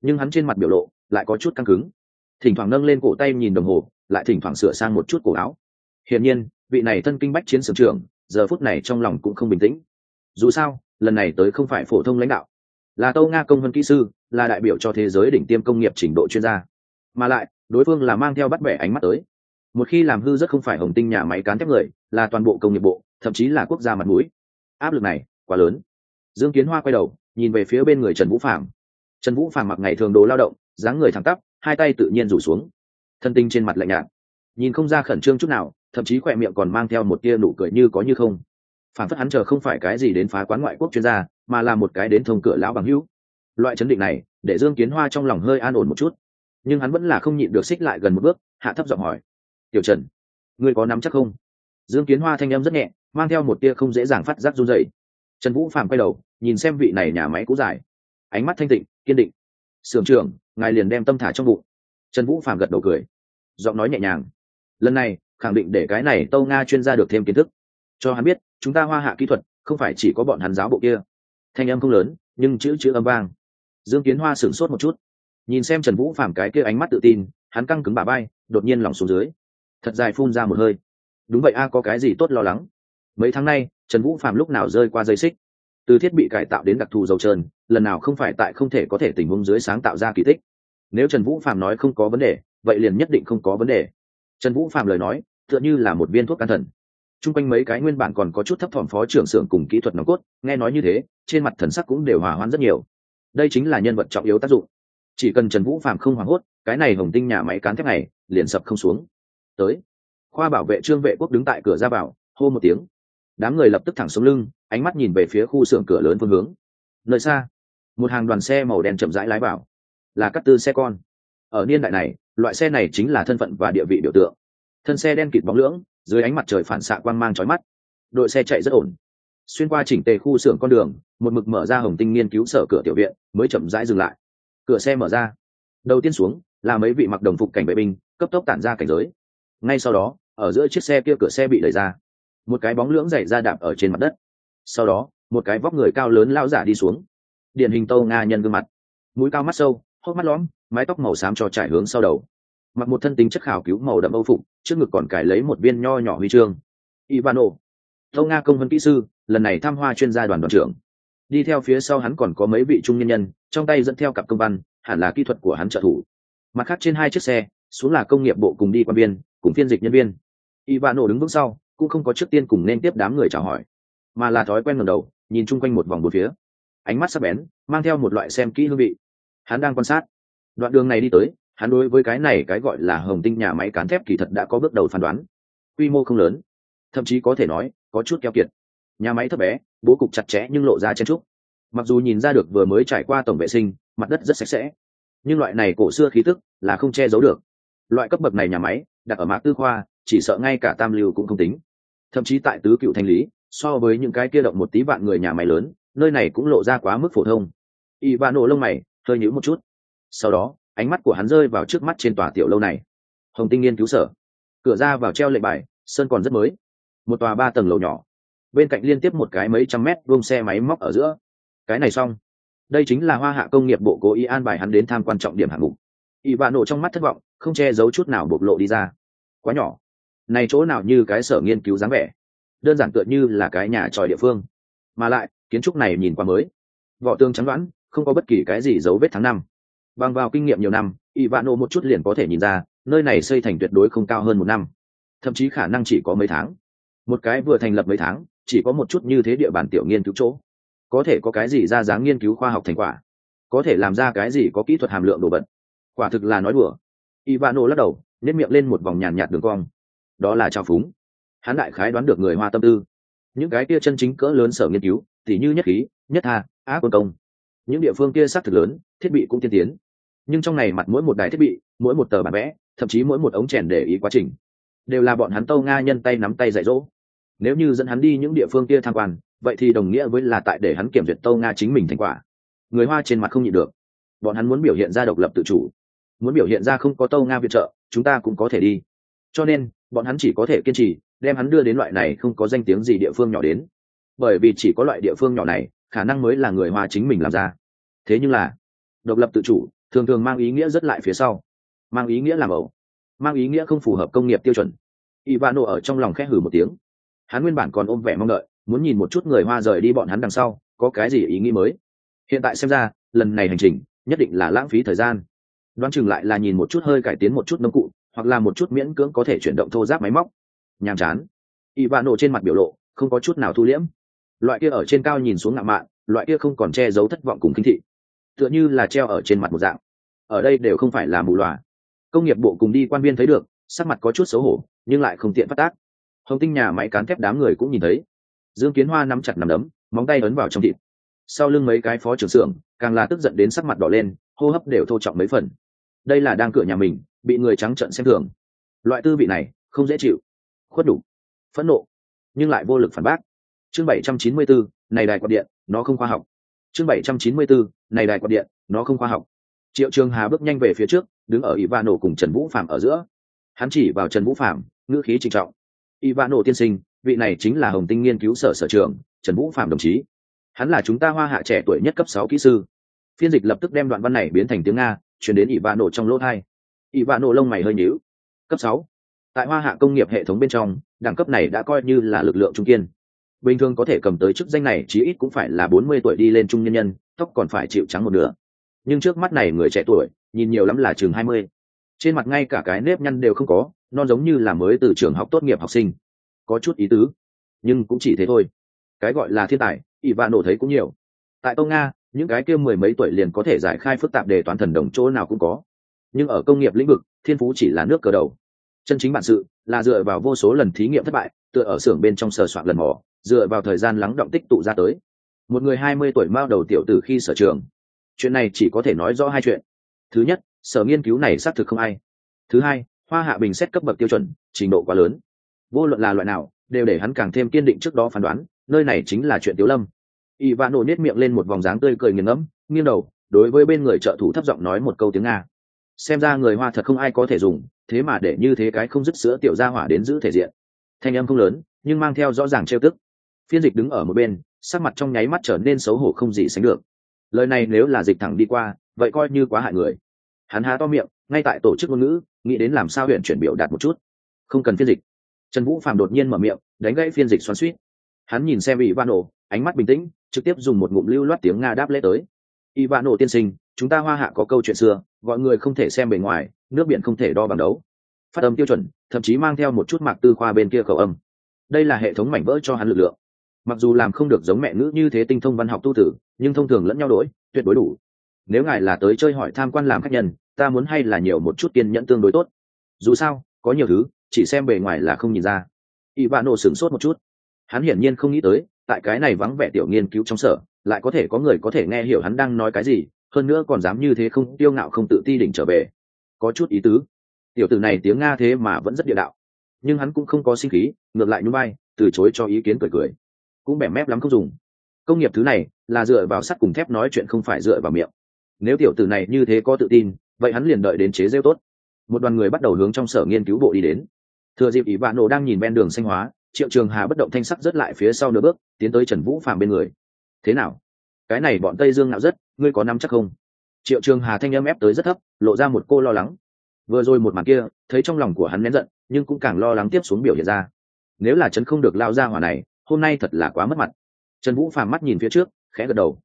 Nhưng hắn trên mặt biểu lộ lại có chút căng cứng. Thỉnh thoảng nâng lên cổ tay nhìn đồng hồ, lại thỉnh thoảng sửa sang một chút cổ áo hiển nhiên, vị này thân kinh bách chiến sưởng trưởng, giờ phút này trong lòng cũng không bình tĩnh. Dù sao, lần này tới không phải phổ thông lãnh đạo. Là tâu nga công vân kỹ sư, là đại biểu cho thế giới đỉnh tiêm công nghiệp trình độ chuyên gia. Mà lại, đối phương là mang theo bắt bẻ ánh mắt tới. Một khi làm hư rất không phải hồng tinh nhà máy cán thép người, là toàn bộ công nghiệp bộ, thậm chí là quốc gia mặt mũi. Áp lực này, quá lớn. Dương kiến hoa quay đầu, nhìn về phía bên người trần vũ phạm trần vũ phạm mặc ngày thường đồ lao động, dáng người thẳng tắp, hai tay tự nhiên rủ xuống. Thân tinh trên mặt lạnh nhạt. Nhìn không ra khẩn trương chút nào thậm chí khỏe miệng còn mang theo một tia nụ cười như có như không. Phản phất hắn chờ không phải cái gì đến phá quán ngoại quốc chuyên gia, mà là một cái đến thông cửa lão bằng hữu. Loại chấn định này, để dương kiến hoa trong lòng hơi an ổn một chút. Nhưng hắn vẫn là không nhịn được xích lại gần một bước, hạ thấp giọng hỏi. Tiểu trần, ngươi có nắm chắc không? Dương kiến hoa thanh em rất nhẹ, mang theo một tia không dễ dàng phát giác run dậy trần vũ phàm quay đầu, nhìn xem vị này nhà máy cũ dài. Ánh mắt thanh tịnh, kiên định. Sưởng trưởng, ngài liền đem tâm thả trong bụng. Trần vũ phàm gật đầu cười. Giọng nói nhẹ nhàng. Lần này khẳng định để cái này tâu nga chuyên gia được thêm kiến thức. Cho hắn biết, chúng ta hoa hạ kỹ thuật, không phải chỉ có bọn hắn giáo bộ kia. Thanh âm không lớn, nhưng chữ chữ âm vang. Dương kiến hoa sửng sốt một chút. Nhìn xem trần vũ phàm cái kia ánh mắt tự tin, hắn căng cứng bà bay đột nhiên lỏng xuống dưới. Thật dài phun ra một hơi. Đúng vậy a, có cái gì tốt lo lắng? Mấy tháng nay, trần vũ phàm lúc nào rơi qua dây xích? Từ thiết bị cải tạo đến đặc thù dầu trơn, lần nào không phải tại không thể có thể tình huống dưới sáng tạo ra kỳ tích. Nếu trần vũ phàm nói không có vấn đề, vậy liền nhất định không có vấn đề trần vũ Phạm lời nói, tựa như là một viên thuốc can thần. T r u n g quanh mấy cái nguyên bản còn có chút thấp thỏm phó trưởng xưởng cùng kỹ thuật nòng cốt, nghe nói như thế, trên mặt thần sắc cũng đều hòa hoãn rất nhiều. Đây chính là nhân vật trọng yếu tác dụng. Chỉ cần trần vũ Phạm không hoảng hốt, cái này hồng tinh nhà máy cán thép này liền sập không xuống. Tới, khoa bảo vệ trương vệ quốc đứng tại cửa ra vào, hô một tiếng. Đám người lập tức thẳng xuống lưng, ánh mắt nhìn về phía khu xưởng cửa lớn phương hướng. Nơi xa, một hàng đoàn xe màu đen chậm rãi lái vào. Là cắt tư xe con. Ở niên đại này loại xe này chính là thân phận và địa vị biểu tượng. Thân xe đen kịt bóng lưỡng, dưới ánh mặt trời phản xạ quang mang trói mắt. Đội xe chạy rất ổn. Xuyên qua chỉnh tề khu xưởng con đường, một mực mở ra hồng tinh nghiên cứu sở cửa tiểu viện, mới chậm rãi dừng lại. Cửa xe mở ra. Đầu tiên xuống, là mấy vị mặc đồng phục cảnh vệ binh, cấp tốc tản ra cảnh giới. Ngay sau đó, ở giữa chiếc xe kia cửa xe bị đẩy ra. Một cái bóng lưỡng dày ra đạp ở trên mặt đất. Sau đó, một cái vóc người cao lớn lao giả đi xuống. Điển hình tâu nga nhân gương mặt. Mũi cao mắt sâu, hốc mắt lõm mái tóc màu xám cho trải hướng sau đầu. Mặc một thân tính chất khảo cứu màu đậm âu phục, trước ngực còn cài lấy một viên nho nhỏ huy chương. Ivano tâu nga công vân kỹ sư, lần này tham hoa chuyên gia đoàn đoàn trưởng. Đi theo phía sau hắn còn có mấy vị trung nhân nhân, trong tay dẫn theo cặp công văn, hẳn là kỹ thuật của hắn trợ thủ. Mặt khác trên hai chiếc xe, xuống là công nghiệp bộ cùng đi quan viên, cùng phiên dịch nhân viên. Ivano đứng vững sau, cũng không có trước tiên cùng nên tiếp đám người chào hỏi, mà là thói quen ngầm đầu, nhìn chung quanh một vòng một phía. Ánh mắt sắc bén, mang theo một loại xem kỹ hương vị. Hắn đang quan sát đoạn đường này đi tới, hắn đối với cái này cái gọi là hồng tinh nhà máy cán thép kỳ thật đã có bước đầu phán đoán. Quy mô không lớn, thậm chí có thể nói, có chút keo kiệt. Nhà máy thấp bé, bố cục chặt chẽ nhưng lộ ra chen trúc mặc dù nhìn ra được vừa mới trải qua tổng vệ sinh, mặt đất rất sạch sẽ, nhưng loại này cổ xưa khí tức là không che giấu được. Loại cấp bậc này nhà máy, đặt ở mạc tư khoa, chỉ sợ ngay cả tam lưu cũng không tính. Thậm chí tại tứ cựu thanh lý, so với những cái kia động một tí vạn người nhà máy lớn, nơi này cũng lộ ra quá mức phổ thông. Y ba nổ lông mày, hơi nhữ một chút sau đó, ánh mắt của hắn rơi vào trước mắt trên tòa tiểu lâu này. Hồng tinh nghiên cứu sở. Cửa ra vào treo lệnh bài, sơn còn rất mới. Một tòa ba tầng lầu nhỏ. Bên cạnh liên tiếp một cái mấy trăm mét vuông xe máy móc ở giữa. Cái này xong. Đây chính là hoa hạ công nghiệp bộ cố ý an bài hắn đến tham quan trọng điểm hạng mục. Y vạn nổ trong mắt thất vọng, không che giấu chút nào bộc lộ đi ra. Quá nhỏ. Này chỗ nào như cái sở nghiên cứu dáng vẻ. Đơn giản tựa như là cái nhà tròi địa phương. Mà lại, kiến trúc này nhìn qua mới. Vỏ tường trắng đoán không có bất kỳ cái gì dấu vết tháng năm bằng vào kinh nghiệm nhiều năm, ivano một chút liền có thể nhìn ra, nơi này xây thành tuyệt đối không cao hơn một năm. Thậm chí khả năng chỉ có mấy tháng. Một cái vừa thành lập mấy tháng, chỉ có một chút như thế địa bàn tiểu nghiên cứu chỗ. Có thể có cái gì ra dáng nghiên cứu khoa học thành quả? Có thể làm ra cái gì có kỹ thuật hàm lượng đồ vật? Quả thực là nói đùa. Ivano lắc đầu nếp miệng lên một vòng nhàn nhạt đường cong. Đó là trao phúng. Hắn đại khái đoán được người hoa tâm tư. Những cái kia chân chính cỡ lớn sở nghiên cứu thì như nhất khí, nhất tha, á quân công. Những địa phương kia xác thực lớn, thiết bị cũng tiên tiến nhưng trong này mặt mỗi một đài thiết bị, mỗi một tờ bản vẽ, thậm chí mỗi một ống chèn để ý quá trình, đều là bọn hắn tâu nga nhân tay nắm tay dạy dỗ. Nếu như dẫn hắn đi những địa phương kia tham quan, vậy thì đồng nghĩa với là tại để hắn kiểm duyệt tâu nga chính mình thành quả. Người hoa trên mặt không nhịn được. Bọn hắn muốn biểu hiện ra độc lập tự chủ, muốn biểu hiện ra không có tâu nga viện trợ, chúng ta cũng có thể đi. Cho nên, bọn hắn chỉ có thể kiên trì, đem hắn đưa đến loại này không có danh tiếng gì địa phương nhỏ đến. Bởi vì chỉ có loại địa phương nhỏ này, khả năng mới là người hoa chính mình làm ra. Thế nhưng là, độc lập tự chủ thường thường mang ý nghĩa rất lại phía sau. Mang ý nghĩa làm ẩu. Mang ý nghĩa không phù hợp công nghiệp tiêu chuẩn. Ivano ở trong lòng khẽ hử một tiếng. Hắn nguyên bản còn ôm vẻ mong đợi, muốn nhìn một chút người hoa rời đi bọn hắn đằng sau, có cái gì ý nghĩ mới. Hiện tại xem ra, lần này hành trình, nhất định là lãng phí thời gian. Đoán chừng lại là nhìn một chút hơi cải tiến một chút nông cụ, hoặc là một chút miễn cưỡng có thể chuyển động thô giáp máy móc. Nhàm chán. Nổ trên mặt biểu lộ, không có chút nào thu liễm. Loại kia ở trên cao nhìn xuống ngạo mạn, loại kia không còn che giấu thất vọng cùng kinh thị. Tựa như là treo ở trên mặt một dạng ở đây đều không phải là mù loà. Công nghiệp bộ cùng đi quan viên thấy được, sắc mặt có chút xấu hổ, nhưng lại không tiện phát tác. Hồng tinh nhà máy cán thép đám người cũng nhìn thấy. Dương kiến hoa nắm chặt nằm đấm, móng tay ấn vào trong thịt. Sau lưng mấy cái phó trưởng xưởng, càng là tức giận đến sắc mặt đỏ lên, hô hấp đều thô trọng mấy phần. Đây là đang cửa nhà mình, bị người trắng trận xem thường. Loại tư vị này, không dễ chịu. Khuất đủ. Phẫn nộ. Nhưng lại vô lực phản bác. Chương bảy trăm chín mươi bốn, này đài quạt điện, nó không khoa học. Chương bảy trăm chín mươi bốn, này đài quạt điện, nó không khoa học triệu trường hà bước nhanh về phía trước, đứng ở ivano cùng trần vũ phạm ở giữa. Hắn chỉ vào trần vũ phạm ngữ khí trinh trọng. Ivano tiên sinh, vị này chính là hồng tinh nghiên cứu sở sở trường trần vũ phạm đồng chí. Hắn là chúng ta hoa hạ trẻ tuổi nhất cấp sáu kỹ sư. Phiên dịch lập tức đem đoạn văn này biến thành tiếng nga, chuyển đến ivano trong lỗ thai. Ivano lông mày hơi nhíu. Cấp sáu? Tại hoa hạ công nghiệp hệ thống bên trong, đẳng cấp này đã coi như là lực lượng trung kiên. Bình thường có thể cầm tới chức danh này, chí ít cũng phải là bốn mươi tuổi đi lên trung nhân nhân, tóc còn phải chịu trắng một nửa nhưng trước mắt này người trẻ tuổi, nhìn nhiều lắm là chừng hai mươi. Trên mặt ngay cả cái nếp nhăn đều không có non giống như là mới từ trường học tốt nghiệp học sinh. Có chút ý tứ, nhưng cũng chỉ thế thôi. Cái gọi là thiên tài ỷ vạn nổ thấy cũng nhiều. Tại tông nga, những cái kia mười mấy tuổi liền có thể giải khai phức tạp đề toán thần đồng chỗ nào cũng có. Nhưng ở công nghiệp lĩnh vực, thiên phú chỉ là nước cờ đầu. Chân chính bản sự là dựa vào vô số lần thí nghiệm thất bại, tựa ở xưởng bên trong sờ soạn lần mỏ dựa vào thời gian lắng động tích tụ ra tới. Một người hai mươi tuổi mao đầu tiểu tử khi sở trường chuyện này chỉ có thể nói rõ hai chuyện. Thứ nhất, sở nghiên cứu này xác thực không ai. Thứ hai, hoa hạ bình xét cấp bậc tiêu chuẩn, trình độ quá lớn. Vô luận là loại nào, đều để hắn càng thêm kiên định trước đó phán đoán, nơi này chính là chuyện tiếu lâm. Y vạn nổ nết miệng lên một vòng dáng tươi cười nghiền ngẫm, nghiêng đầu, đối với bên người trợ thủ thấp giọng nói một câu tiếng nga. Xem ra người hoa thật không ai có thể dùng, thế mà để như thế cái không dứt sữa tiểu gia hỏa đến giữ thể diện. Thanh âm không lớn, nhưng mang theo rõ ràng trêu tức. Phiên dịch đứng ở một bên, sắc mặt trong nháy mắt trở nên xấu hổ không gì sánh được lời này nếu là dịch thẳng đi qua, vậy coi như quá hại người. Hắn há to miệng, ngay tại tổ chức ngôn ngữ, nghĩ đến làm sao huyện chuyển biểu đạt một chút. Không cần phiên dịch. Trần vũ phạm đột nhiên mở miệng, đánh gãy phiên dịch xoắn suýt. Hắn nhìn xem ivano, ánh mắt bình tĩnh, trực tiếp dùng một ngụm lưu loát tiếng nga đáp lễ tới. Ivano tiên sinh, chúng ta hoa hạ có câu chuyện xưa, gọi người không thể xem bề ngoài, nước biển không thể đo bằng đấu. Phát âm tiêu chuẩn, thậm chí mang theo một chút mạc tư khoa bên kia khẩu âm. Đây là hệ thống mảnh vỡ cho hắn lực lượng mặc dù làm không được giống mẹ ngữ như thế tinh thông văn học tu tử, nhưng thông thường lẫn nhau đổi, tuyệt đối đủ. Nếu ngài là tới chơi hỏi tham quan làm khách nhân, ta muốn hay là nhiều một chút kiên nhẫn tương đối tốt. Dù sao, có nhiều thứ, chỉ xem bề ngoài là không nhìn ra. Y bả nổ sửng sốt một chút. Hắn hiển nhiên không nghĩ tới, tại cái này vắng vẻ tiểu nghiên cứu trong sở, lại có thể có người có thể nghe hiểu hắn đang nói cái gì, hơn nữa còn dám như thế không tiêu ngạo không tự ti đỉnh trở về. Có chút ý tứ. Tiểu tử này tiếng nga thế mà vẫn rất địa đạo. Nhưng hắn cũng không có sinh khí, ngược lại nhún bay từ chối cho ý kiến cười cười cũng bẻ mép lắm không dùng. Công nghiệp thứ này là dựa vào sắt cùng thép nói chuyện không phải dựa vào miệng. Nếu tiểu tử này như thế có tự tin, vậy hắn liền đợi đến chế rêu tốt. Một đoàn người bắt đầu hướng trong sở nghiên cứu bộ đi đến. Thừa dịp ỷ vạn nổ đang nhìn ven đường xanh hóa, triệu trường hà bất động thanh sắc rất lại phía sau nửa bước, tiến tới trần vũ phàm bên người. Thế nào? Cái này bọn tây dương nào rất, ngươi có nắm chắc không? Triệu trường hà thanh âm ép tới rất thấp, lộ ra một cô lo lắng. Vừa rồi một màn kia, thấy trong lòng của hắn nén giận, nhưng cũng càng lo lắng tiếp xuống biểu hiện ra. Nếu là chấn không được lao ra hỏa này hôm nay thật là quá mất mặt. Trần vũ phàm mắt nhìn phía trước, khẽ gật đầu.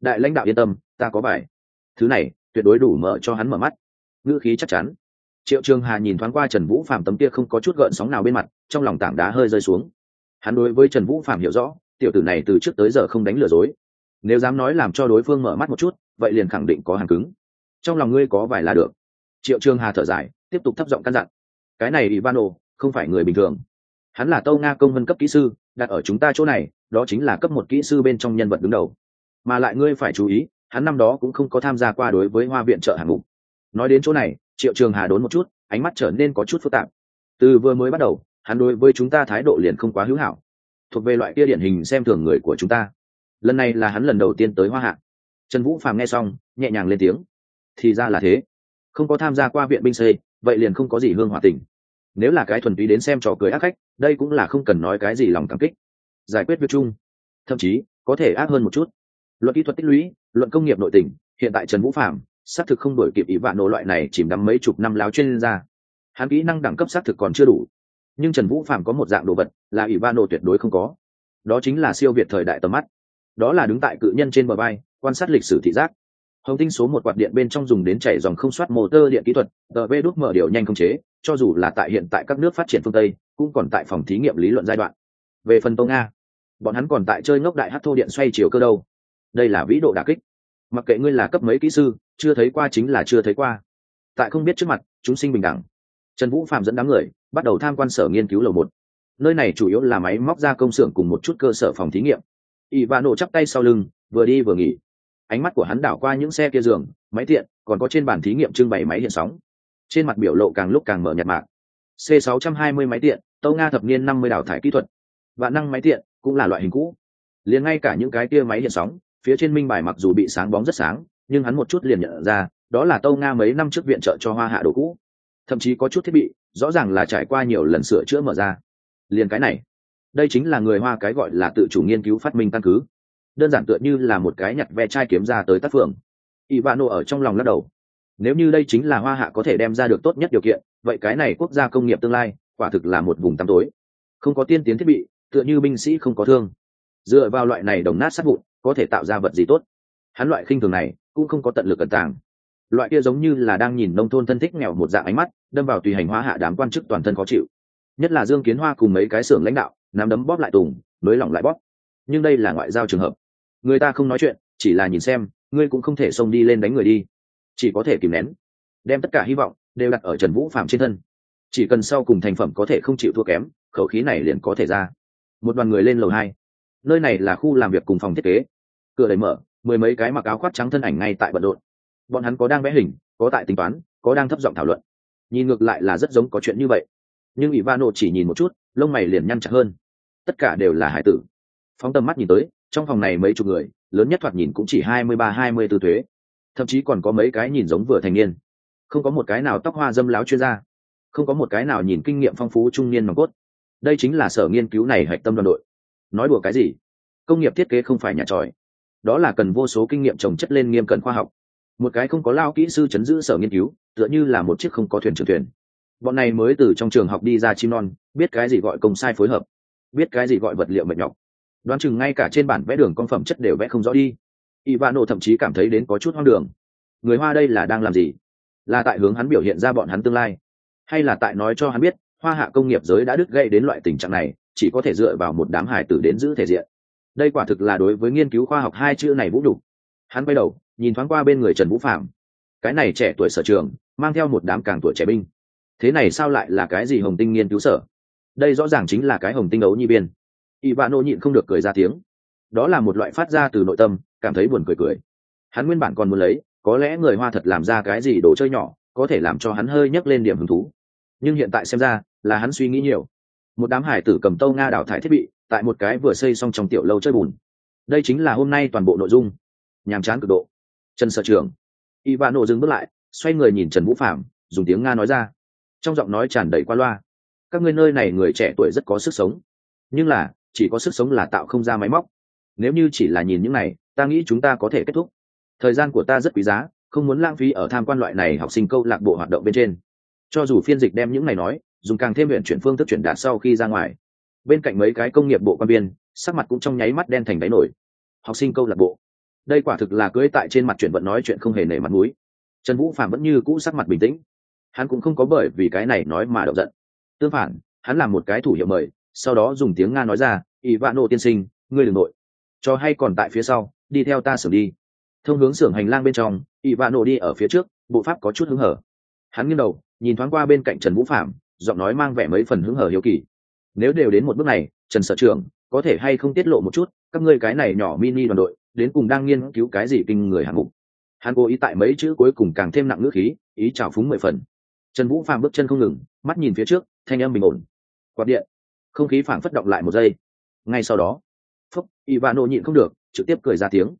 Đại lãnh đạo yên tâm, ta có bài. Thứ này, tuyệt đối đủ mở cho hắn mở mắt. Ngữ khí chắc chắn. Triệu trường hà nhìn thoáng qua trần vũ phàm tấm kia không có chút gợn sóng nào bên mặt, trong lòng tảng đá hơi rơi xuống. Hắn đối với trần vũ phàm hiểu rõ, tiểu tử này từ trước tới giờ không đánh lừa dối. Nếu dám nói làm cho đối phương mở mắt một chút, vậy liền khẳng định có hàng cứng. Trong lòng ngươi có vài là được. Triệu trường hà thở dài, tiếp tục thấp giọng căn dặn. Cái này ivano, không phải người bình thường hắn là tâu nga công vân cấp kỹ sư, đặt ở chúng ta chỗ này, đó chính là cấp một kỹ sư bên trong nhân vật đứng đầu. Mà lại ngươi phải chú ý, hắn năm đó cũng không có tham gia qua đối với hoa viện trợ hạng mục. Nói đến chỗ này, triệu trường hà đốn một chút, ánh mắt trở nên có chút phức tạp. Từ vừa mới bắt đầu, hắn đối với chúng ta thái độ liền không quá hữu hảo. Thuộc về loại kia điển hình xem thường người của chúng ta. Lần này là hắn lần đầu tiên tới hoa hạ. Trần vũ phàm nghe xong, nhẹ nhàng lên tiếng. Thì ra là thế. Không có tham gia qua viện binh xây vậy liền không có gì hương hòa tình nếu là cái thuần túy đến xem trò cười ác khách, đây cũng là không cần nói cái gì lòng cảm kích. Giải quyết việc chung. Thậm chí, có thể ác hơn một chút. Luận kỹ thuật tích lũy, luận công nghiệp nội tình, hiện tại trần vũ phạm xác thực không đổi kịp ý vạn nổ loại này chìm đắm mấy chục năm láo chuyên gia. Hắn kỹ năng đẳng cấp xác thực còn chưa đủ. Nhưng trần vũ phạm có một dạng đồ vật là ý vạn nổ tuyệt đối không có. Đó chính là siêu việt thời đại tầm mắt. Đó là đứng tại cự nhân trên bờ bay quan sát lịch sử thị giác. Hồng tinh số một quạt điện bên trong dùng đến chảy dòng không soát motor điện kỹ thuật, tờ vê đốt mở điều nhanh không chế cho dù là tại hiện tại các nước phát triển phương tây, cũng còn tại phòng thí nghiệm lý luận giai đoạn. Về phần tông nga, bọn hắn còn tại chơi ngốc đại hát thô điện xoay chiều cơ đâu. Đây là vĩ độ đà kích. Mặc kệ ngươi là cấp mấy kỹ sư, chưa thấy qua chính là chưa thấy qua. Tại không biết trước mặt, chúng sinh bình đẳng. Trần vũ phạm dẫn đám người, bắt đầu tham quan sở nghiên cứu lầu một. Nơi này chủ yếu là máy móc ra công xưởng cùng một chút cơ sở phòng thí nghiệm. Ỵ và nổ chắp tay sau lưng, vừa đi vừa nghỉ. Ánh mắt của hắn đảo qua những xe kia giường, máy tiện, còn có trên bàn thí nghiệm trưng bày máy hiện sóng trên mặt biểu lộ càng lúc càng mở nhạt mạc. C 620 máy tiện, tâu nga thập niên 50 đào thải kỹ thuật. Vạn năng máy tiện, cũng là loại hình cũ. Liền ngay cả những cái kia máy hiện sóng, phía trên minh bài mặc dù bị sáng bóng rất sáng, nhưng hắn một chút liền nhận ra, đó là tâu nga mấy năm trước viện trợ cho hoa hạ đồ cũ. Thậm chí có chút thiết bị, rõ ràng là trải qua nhiều lần sửa chữa mở ra. Liền cái này, đây chính là người hoa cái gọi là tự chủ nghiên cứu phát minh căn cứ. Đơn giản tựa như là một cái nhặt ve chai kiếm ra tới tác phường. Ivano ở trong lòng lắc đầu nếu như đây chính là hoa hạ có thể đem ra được tốt nhất điều kiện, vậy cái này quốc gia công nghiệp tương lai, quả thực là một vùng tăm tối. Không có tiên tiến thiết bị, tựa như binh sĩ không có thương. Dựa vào loại này đồng nát sát vụn, có thể tạo ra vật gì tốt? Hắn loại khinh thường này, cũng không có tận lực cẩn tàng. Loại kia giống như là đang nhìn nông thôn thân thích nghèo một dạng ánh mắt, đâm vào tùy hành hóa hạ đám quan chức toàn thân khó chịu. Nhất là dương kiến hoa cùng mấy cái xưởng lãnh đạo, nắm đấm bóp lại tùng, nới lỏng lại bóp. Nhưng đây là ngoại giao trường hợp. Người ta không nói chuyện, chỉ là nhìn xem, ngươi cũng không thể xông đi lên đánh người đi chỉ có thể kìm nén, đem tất cả hy vọng đều đặt ở trần vũ phạm trên thân. Chỉ cần sau cùng thành phẩm có thể không chịu thua kém, khẩu khí này liền có thể ra. Một đoàn người lên lầu hai. Nơi này là khu làm việc cùng phòng thiết kế. Cửa đẩy mở, mười mấy cái mặc áo khoác trắng thân ảnh ngay tại bận rộn. Bọn hắn có đang vẽ hình, có tại tính toán, có đang thấp giọng thảo luận. Nhìn ngược lại là rất giống có chuyện như vậy. Nhưng ivano chỉ nhìn một chút, lông mày liền nhăn chặt hơn. Tất cả đều là hải tử. Phóng tầm mắt nhìn tới, trong phòng này mấy chục người, lớn nhất thoạt nhìn cũng chỉ hai mươi ba, hai mươi tư thuế thậm chí còn có mấy cái nhìn giống vừa thành niên. Không có một cái nào tóc hoa dâm láo chuyên gia. Không có một cái nào nhìn kinh nghiệm phong phú trung niên nòng cốt. Đây chính là sở nghiên cứu này hạch tâm đoàn đội. Nói đùa cái gì? Công nghiệp thiết kế không phải nhà tròi. Đó là cần vô số kinh nghiệm trồng chất lên nghiêm cẩn khoa học. Một cái không có lao kỹ sư chấn giữ sở nghiên cứu, tựa như là một chiếc không có thuyền trưởng thuyền. Bọn này mới từ trong trường học đi ra chim non, biết cái gì gọi công sai phối hợp, biết cái gì gọi vật liệu mệt nhọc. Đoán chừng ngay cả trên bản vẽ đường con phẩm chất đều vẽ không rõ đi ivano thậm chí cảm thấy đến có chút hoang đường. Người hoa đây là đang làm gì? Là tại hướng hắn biểu hiện ra bọn hắn tương lai? Hay là tại nói cho hắn biết, hoa hạ công nghiệp giới đã đứt gây đến loại tình trạng này, chỉ có thể dựa vào một đám hải tử đến giữ thể diện. Đây quả thực là đối với nghiên cứu khoa học hai chữ này vũ đủ hắn quay đầu, nhìn thoáng qua bên người trần vũ phạm cái này trẻ tuổi sở trường, mang theo một đám càng tuổi trẻ binh. Thế này sao lại là cái gì hồng tinh nghiên cứu sở? Đây rõ ràng chính là cái hồng tinh đấu nhi biên. Ivano nhịn không được cười ra tiếng. Đó là một loại phát ra từ nội tâm cảm thấy buồn cười cười. Hắn nguyên bản còn muốn lấy, có lẽ người hoa thật làm ra cái gì đồ chơi nhỏ, có thể làm cho hắn hơi nhấc lên điểm hứng thú. Nhưng hiện tại xem ra, là hắn suy nghĩ nhiều. Một đám hải tử cầm tâu nga đảo thải thiết bị, tại một cái vừa xây xong trong tiểu lâu chơi bùn. Đây chính là hôm nay toàn bộ nội dung. Nhàm chán cực độ. Trần sở trường. Ivano dừng bước lại, xoay người nhìn trần vũ phạm dùng tiếng nga nói ra. Trong giọng nói tràn đầy qua loa. Các ngươi nơi này người trẻ tuổi rất có sức sống. Nhưng là, chỉ có sức sống là tạo không ra máy móc nếu như chỉ là nhìn những này, ta nghĩ chúng ta có thể kết thúc. Thời gian của ta rất quý giá, không muốn lãng phí ở tham quan loại này học sinh câu lạc bộ hoạt động bên trên. Cho dù phiên dịch đem những này nói, dùng càng thêm huyện chuyển phương thức chuyển đạt sau khi ra ngoài. Bên cạnh mấy cái công nghiệp bộ quan viên, sắc mặt cũng trong nháy mắt đen thành đáy nổi. Học sinh câu lạc bộ. Đây quả thực là cưới tại trên mặt chuyển vận nói chuyện không hề nể mặt mũi. Trần vũ phạm vẫn như cũ sắc mặt bình tĩnh. Hắn cũng không có bởi vì cái này nói mà đậu giận. Tương phản, hắn làm một cái thủ hiệu mời, sau đó dùng tiếng nga nói ra ỷ vạn nộ tiên sinh, ngươi đ ừ n g nội cho hay còn tại phía sau, đi theo ta xưởng đi. Thông hướng xưởng hành lang bên trong ỷ vạn nổ đi ở phía trước, bộ pháp có chút hứng hở. Hắn nghiêng đầu, nhìn thoáng qua bên cạnh trần vũ phạm giọng nói mang vẻ mấy phần hứng hở hiếu kỳ. Nếu đều đến một bước này, trần sở trường, có thể hay không tiết lộ một chút, các ngươi cái này nhỏ mini đoàn đội, đến cùng đang nghiên cứu cái gì kinh người hạng mục. Hắn cố ý tại mấy chữ cuối cùng càng thêm nặng ngữ khí, ý trào phúng mười phần. Trần vũ phàm bước chân không ngừng, mắt nhìn phía trước, thanh âm bình ổn. Quạt điện. Không khí phảng phất động lại một giây. Ngay sau đó phúc, ivano nhịn không được, trực tiếp cười ra tiếng.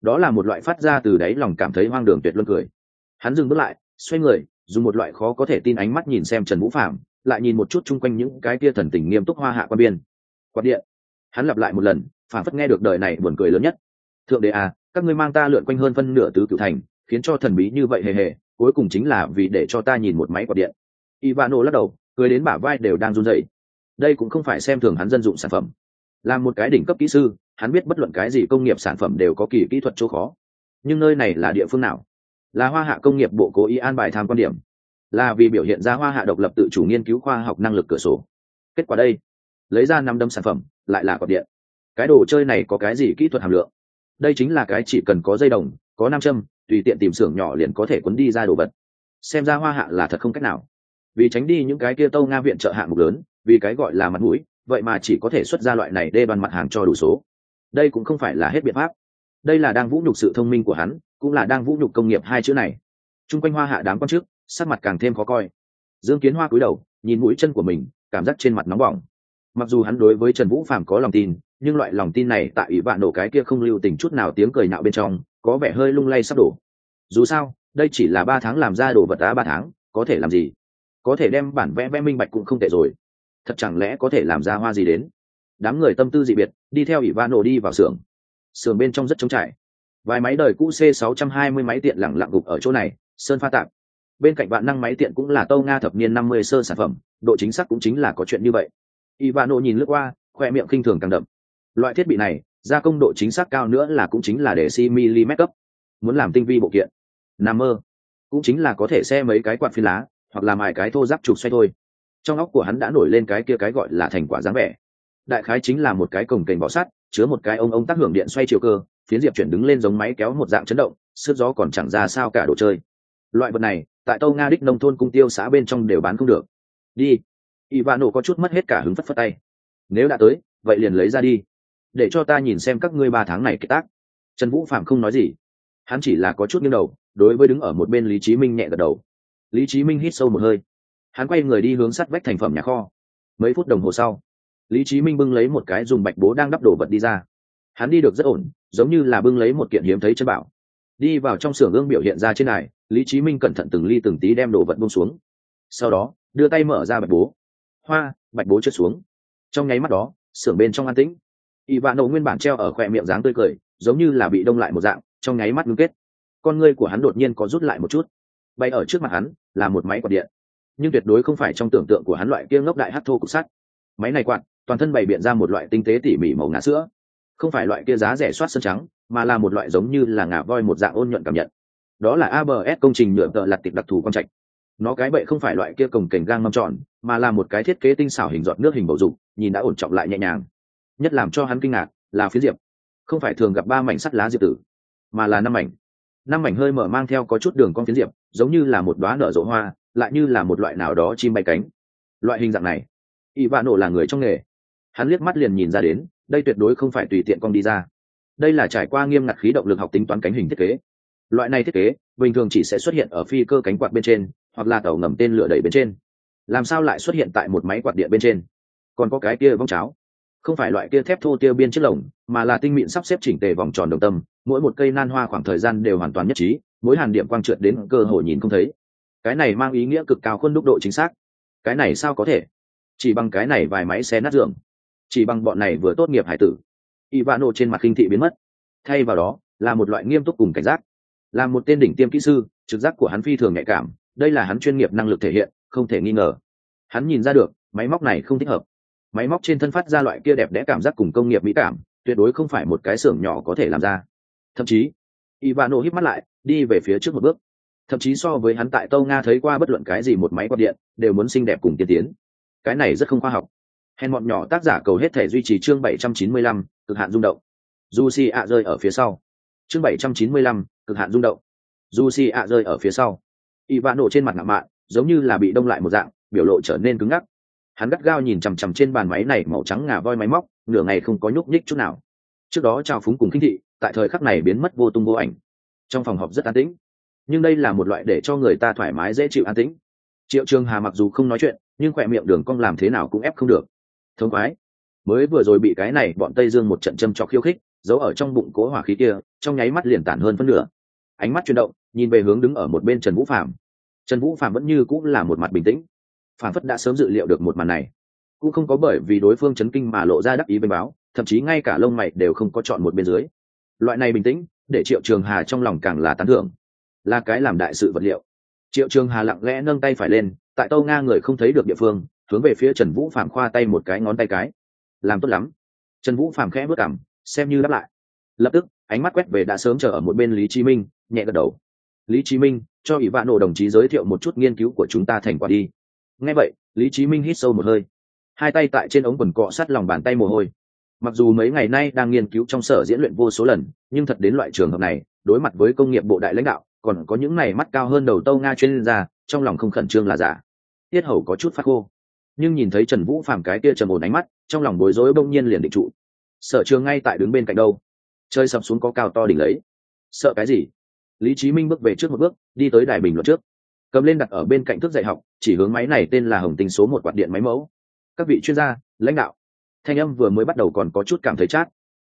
Đó là một loại phát ra từ đáy lòng cảm thấy hoang đường tuyệt luân cười. Hắn dừng bước lại, xoay người, dùng một loại khó có thể tin ánh mắt nhìn xem trần vũ phạm lại nhìn một chút chung quanh những cái kia thần tình nghiêm túc hoa hạ quan biên. Quạt điện. Hắn lặp lại một lần phản phất nghe được đời này buồn cười lớn nhất. Thượng đế à các ngươi mang ta lượn quanh hơn phân nửa tứ cửu thành, khiến cho thần bí như vậy hề hề, cuối cùng chính là vì để cho ta nhìn một máy quạt điện. Ivano lắc đầu, cười đến bả vai đều đang run rẩy. Đây cũng không phải xem thường hắn dân dụng sản phẩm là một cái đỉnh cấp kỹ sư, hắn biết bất luận cái gì công nghiệp sản phẩm đều có kỳ kỹ thuật chỗ khó. Nhưng nơi này là địa phương nào? Là hoa hạ công nghiệp bộ cố ý an bài tham quan điểm. Là vì biểu hiện ra hoa hạ độc lập tự chủ nghiên cứu khoa học năng lực cửa sổ. Kết quả đây, lấy ra năm đâm sản phẩm, lại là quạt điện. Cái đồ chơi này có cái gì kỹ thuật hàm lượng? Đây chính là cái chỉ cần có dây đồng, có nam châm, tùy tiện tìm xưởng nhỏ liền có thể quấn đi ra đồ vật. Xem ra hoa hạ là thật không cách nào. Vì tránh đi những cái kia tâu nga viện trợ hạng mục lớn, vì cái gọi là mặt mũi vậy mà chỉ có thể xuất ra loại này đê đoàn mặt hàng cho đủ số. Đây cũng không phải là hết biện pháp. Đây là đang vũ nhục sự thông minh của hắn, cũng là đang vũ nhục công nghiệp hai chữ này. T r u n g quanh hoa hạ đám con trước, sắc mặt càng thêm khó coi. Dương kiến hoa cúi đầu, nhìn mũi chân của mình, cảm giác trên mặt nóng bỏng. Mặc dù hắn đối với trần vũ phàm có lòng tin, nhưng loại lòng tin này tại ủy vạn nổ cái kia không lưu tình chút nào tiếng cười nạo bên trong, có vẻ hơi lung lay sắp đổ. Dù sao, đây chỉ là ba tháng làm ra đồ vật đá ba tháng, có thể làm gì? Có thể đem bản vẽ vẽ minh bạch cũng không tệ rồi thật chẳng lẽ có thể làm ra hoa gì đến? Đám người tâm tư dị biệt, đi theo ỷ va nổ đi vào xưởng. Xưởng bên trong rất trống trải. Vài máy đời cũ c 620 máy tiện lẳng lặng gục ở chỗ này, sơn pha tạm bên cạnh vạn năng máy tiện cũng là tâu nga thập niên 50 sơ sản phẩm, độ chính xác cũng chính là có chuyện như vậy. Ivano nhìn lướt qua, khoe miệng khinh thường càng đậm. Loại thiết bị này, gia công độ chính xác cao nữa là cũng chính là để si mm cấp. Muốn làm tinh vi bộ kiện. Nằm mơ. Cũng chính là có thể xe mấy cái quạt phi lá, hoặc làm mài cái thô giáp trục xoay thôi trong óc của hắn đã nổi lên cái kia cái gọi là thành quả dáng vẻ. Đại khái chính là một cái cồng kềnh bọ sắt, chứa một cái ông ông tác hưởng điện xoay chiều cơ, phiến diệp chuyển đứng lên giống máy kéo một dạng chấn động, sức gió còn chẳng ra sao cả đồ chơi. Loại vật này, tại tâu nga đích nông thôn cung tiêu xã bên trong đều bán không được. Đi. Ivano có chút mất hết cả hứng phất phất tay. Nếu đã tới, vậy liền lấy ra đi. Để cho ta nhìn xem các ngươi ba tháng này kết tác. Trần vũ phạm không nói gì. Hắn chỉ là có chút nghiêng đầu, đối với đứng ở một bên lý chí minh nhẹ gật đầu. Lý chí minh hít sâu một hơi hắn quay người đi hướng sắt vách thành phẩm nhà kho. Mấy phút đồng hồ sau, lý chí minh bưng lấy một cái dùng bạch bố đang đắp đồ vật đi ra. Hắn đi được rất ổn, giống như là bưng lấy một kiện hiếm thấy chân bảo. Đi vào trong xưởng gương biểu hiện ra trên này, lý chí minh cẩn thận từng ly từng tí đem đồ vật bông xuống. Sau đó, đưa tay mở ra bạch bố. Hoa, bạch bố trượt xuống. Trong nháy mắt đó, xưởng bên trong an tĩnh. Y vạn nổ nguyên bản treo ở khoe miệng dáng tươi cười, giống như là bị đông lại một dạng, trong nháy mắt ngưng kết. Con ngươi của hắn đột nhiên có rút lại một chút. Bay ở trước mặt hắn là một máy quạt điện nhưng tuyệt đối không phải trong tưởng tượng của hắn loại kia ngốc đại hát thô cục sắt. Máy này quạt, toàn thân bày biện ra một loại tinh tế tỉ mỉ màu ngã sữa. Không phải loại kia giá rẻ soát sân trắng, mà là một loại giống như là ngà voi một dạng ôn nhuận cảm nhận. Đó là abs công trình nhựa tợ lặt tịch đặc thù quan trạch. Nó cái bậy không phải loại kia cồng kềnh gang mâm tròn, mà là một cái thiết kế tinh xảo hình giọt nước hình bầu dục, nhìn đã ổn trọng lại nhẹ nhàng. Nhất làm cho hắn kinh ngạc là phía diệp. Không phải thường gặp ba mảnh sắt lá diệp tử, mà là năm mảnh. Năm mảnh hơi mở mang theo có chút đường con phiến diệp, giống như là một đoá nở rộ hoa lại như là một loại nào đó chim bay cánh. Loại hình dạng này y vạn nổ là người trong nghề. Hắn liếc mắt liền nhìn ra đến, đây tuyệt đối không phải tùy tiện con đi ra. Đây là trải qua nghiêm ngặt khí động lực học tính toán cánh hình thiết kế. Loại này thiết kế, bình thường chỉ sẽ xuất hiện ở phi cơ cánh quạt bên trên, hoặc là tàu ngầm tên lửa đẩy bên trên. Làm sao lại xuất hiện tại một máy quạt điện bên trên? Còn có cái kia vong cháo. Không phải loại kia thép thô tiêu biên chiếc lồng, mà là tinh mịn sắp xếp chỉnh tề vòng tròn đồng tâm, mỗi một cây nan hoa khoảng thời gian đều hoàn toàn nhất trí, mỗi hàn điểm quang trượt đến cơ hội nhìn không thấy cái này mang ý nghĩa cực cao khuôn đúc độ chính xác. Cái này sao có thể? Chỉ bằng cái này vài máy xe nát giường. Chỉ bằng bọn này vừa tốt nghiệp hải tử. Ivano trên mặt khinh thị biến mất. Thay vào đó, là một loại nghiêm túc cùng cảnh giác. Là một tên đỉnh tiêm kỹ sư, trực giác của hắn phi thường nhạy cảm, đây là hắn chuyên nghiệp năng lực thể hiện, không thể nghi ngờ. Hắn nhìn ra được, máy móc này không thích hợp. Máy móc trên thân phát ra loại kia đẹp đẽ cảm giác cùng công nghiệp mỹ cảm, tuyệt đối không phải một cái xưởng nhỏ có thể làm ra. Thậm chí, ivano hít mắt lại, đi về phía trước một bước thậm chí so với hắn tại tâu nga thấy qua bất luận cái gì một máy quạt điện đều muốn xinh đẹp cùng tiên tiến. Cái này rất không khoa học. Hèn bọn nhỏ tác giả cầu hết thể duy trì chương 795, cực hạn rung động. Du si ạ rơi ở phía sau. Chương 795, cực hạn rung động. Du si ạ rơi ở phía sau. Ivano trên mặt ngạo mạn giống như là bị đông lại một dạng biểu lộ trở nên cứng ngắc. Hắn gắt gao nhìn chằm chằm trên bàn máy này màu trắng ngà voi máy móc nửa ngày không có nhúc nhích chút nào. Trước đó trao phúng cùng kinh thị tại thời khắc này biến mất vô tung vô ảnh. Trong phòng họp rất an tĩnh nhưng đây là một loại để cho người ta thoải mái, dễ chịu, an tĩnh. Triệu trường hà mặc dù không nói chuyện, nhưng khỏe miệng đường cong làm thế nào cũng ép không được. Thống khoái. Mới vừa rồi bị cái này bọn tây dương một trận châm trọc khiêu khích, giấu ở trong bụng cố hỏa khí kia, trong nháy mắt liền tản hơn phân nửa. Ánh mắt chuyển động, nhìn về hướng đứng ở một bên trần vũ phạm trần vũ phạm vẫn như cũng là một mặt bình tĩnh. Phản phất đã sớm dự liệu được một màn này. Cũng không có bởi vì đối phương chấn kinh mà lộ ra đắc ý bên báo, thậm chí ngay cả lông mày đều không có chọn một bên dưới. Loại này bình tĩnh, để triệu trường hà trong lòng càng là tán thưởng là cái làm đại sự vật liệu. Triệu trường hà lặng lẽ nâng tay phải lên, tại tâu nga người không thấy được địa phương, hướng về phía trần vũ phạm khoa tay một cái ngón tay cái. Làm tốt lắm. Trần vũ phạm khẽ bước cảm xem như đáp lại. Lập tức, ánh mắt quét về đã sớm chờ ở một bên lý chí minh, nhẹ gật đầu. Lý chí minh, cho ủy ban nổ đồng chí giới thiệu một chút nghiên cứu của chúng ta thành quả đi. Nghe vậy, lý chí minh hít sâu một hơi. Hai tay tại trên ống quần cọ sát lòng bàn tay mồ hôi. Mặc dù mấy ngày nay đang nghiên cứu trong sở diễn luyện vô số lần, nhưng thật đến loại trường hợp này, đối mặt với công nghiệp bộ đại lãnh đạo còn có những này mắt cao hơn đầu tâu nga chuyên gia, trong lòng không khẩn trương là giả. Tiết hầu có chút phát khô. Nhưng nhìn thấy trần vũ phàm cái kia trầm ổn ánh mắt, trong lòng bối rối bỗng nhiên liền định trụ. Sở trường ngay tại đứng bên cạnh đâu? Chơi sập xuống có cao to đỉnh lấy. Sợ cái gì? Lý trí minh bước về trước một bước, đi tới đài bình luận trước. Cầm lên đặt ở bên cạnh thức dạy học, chỉ hướng máy này tên là hồng tinh số một quạt điện máy mẫu. Các vị chuyên gia, lãnh đạo. Thanh âm vừa mới bắt đầu còn có chút cảm thấy chát.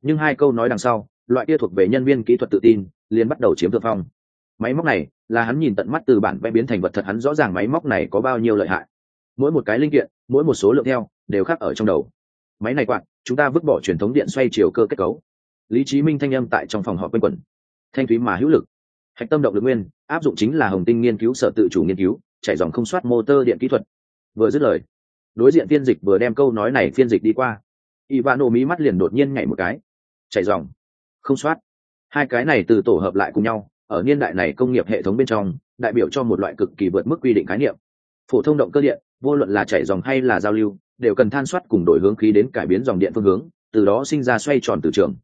Nhưng hai câu nói đằng sau, loại kia thuộc về nhân viên kỹ thuật tự tin, liền bắt đầu chiếm thượng phong máy móc này là hắn nhìn tận mắt từ bản vẽ biến thành vật thật, hắn rõ ràng máy móc này có bao nhiêu lợi hại. Mỗi một cái linh kiện, mỗi một số lượng theo, đều khác ở trong đầu. Máy này quạt, chúng ta vứt bỏ truyền thống điện xoay chiều cơ kết cấu. Lý trí minh thanh âm tại trong phòng họp quanh quẩn. Thanh thúy mà hữu lực. Hạch tâm động lực nguyên, áp dụng chính là hồng tinh nghiên cứu sở tự chủ nghiên cứu chạy dòng không soát motor điện kỹ thuật. Vừa dứt lời, đối diện phiên dịch vừa đem câu nói này phiên dịch đi qua. Ivano mí mắt liền đột nhiên nhảy một cái. Chạy dòng, không soát. Hai cái này từ tổ hợp lại cùng nhau ở niên đại này công nghiệp hệ thống bên trong, đại biểu cho một loại cực kỳ vượt mức quy định khái niệm. Phổ thông động cơ điện, vô luận là chảy dòng hay là giao lưu, đều cần than soát cùng đổi hướng khí đến cải biến dòng điện phương hướng, từ đó sinh ra xoay tròn từ trường.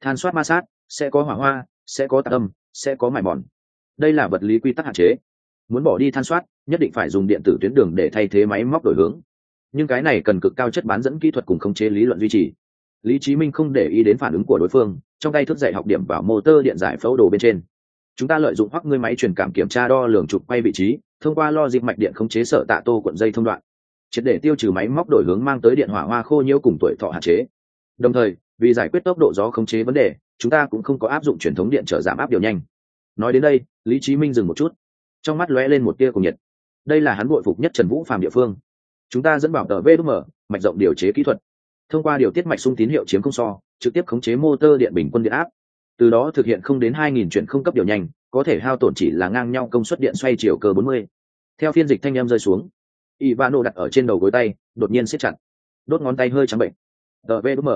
Than soát ma sát, sẽ có hỏa hoa, sẽ có tạc âm, sẽ có mài mòn. Đây là vật lý quy tắc hạn chế. Muốn bỏ đi than soát, nhất định phải dùng điện tử tuyến đường để thay thế máy móc đổi hướng. Nhưng cái này cần cực cao chất bán dẫn kỹ thuật cùng khống chế lý luận duy trì. Lý trí minh không để ý đến phản ứng của đối phương, trong tay thức dạy học điểm vào motor điện giải phẫu đồ bên trên chúng ta lợi dụng hoặc ngươi máy truyền cảm kiểm tra đo lường trục quay vị trí, thông qua lo dịp mạch điện khống chế sở tạ tô cuộn dây thông đoạn. Triệt để tiêu trừ máy móc đổi hướng mang tới điện hỏa hoa khô nhiễu cùng tuổi thọ hạn chế. Đồng thời, vì giải quyết tốc độ gió khống chế vấn đề, chúng ta cũng không có áp dụng truyền thống điện trở giảm áp điều nhanh. Nói đến đây, lý trí minh dừng một chút. Trong mắt lóe lên một tia cùng nhiệt. Đây là hắn bội phục nhất trần vũ phàm địa phương. Chúng ta dẫn bảo tờ vm mạch rộng điều chế kỹ thuật. Thông qua điều tiết mạch sung tín hiệu chiếm không so, trực tiếp khống chế motor điện bình quân điện áp từ đó thực hiện không đến 2.000 chuyển không cấp điều nhanh, có thể hao tổn chỉ là ngang nhau công suất điện xoay chiều cơ 40. theo phiên dịch thanh em rơi xuống, ivano đặt ở trên đầu gối tay, đột nhiên siết chặt. Đốt ngón tay hơi trắng bệnh. Tờ vm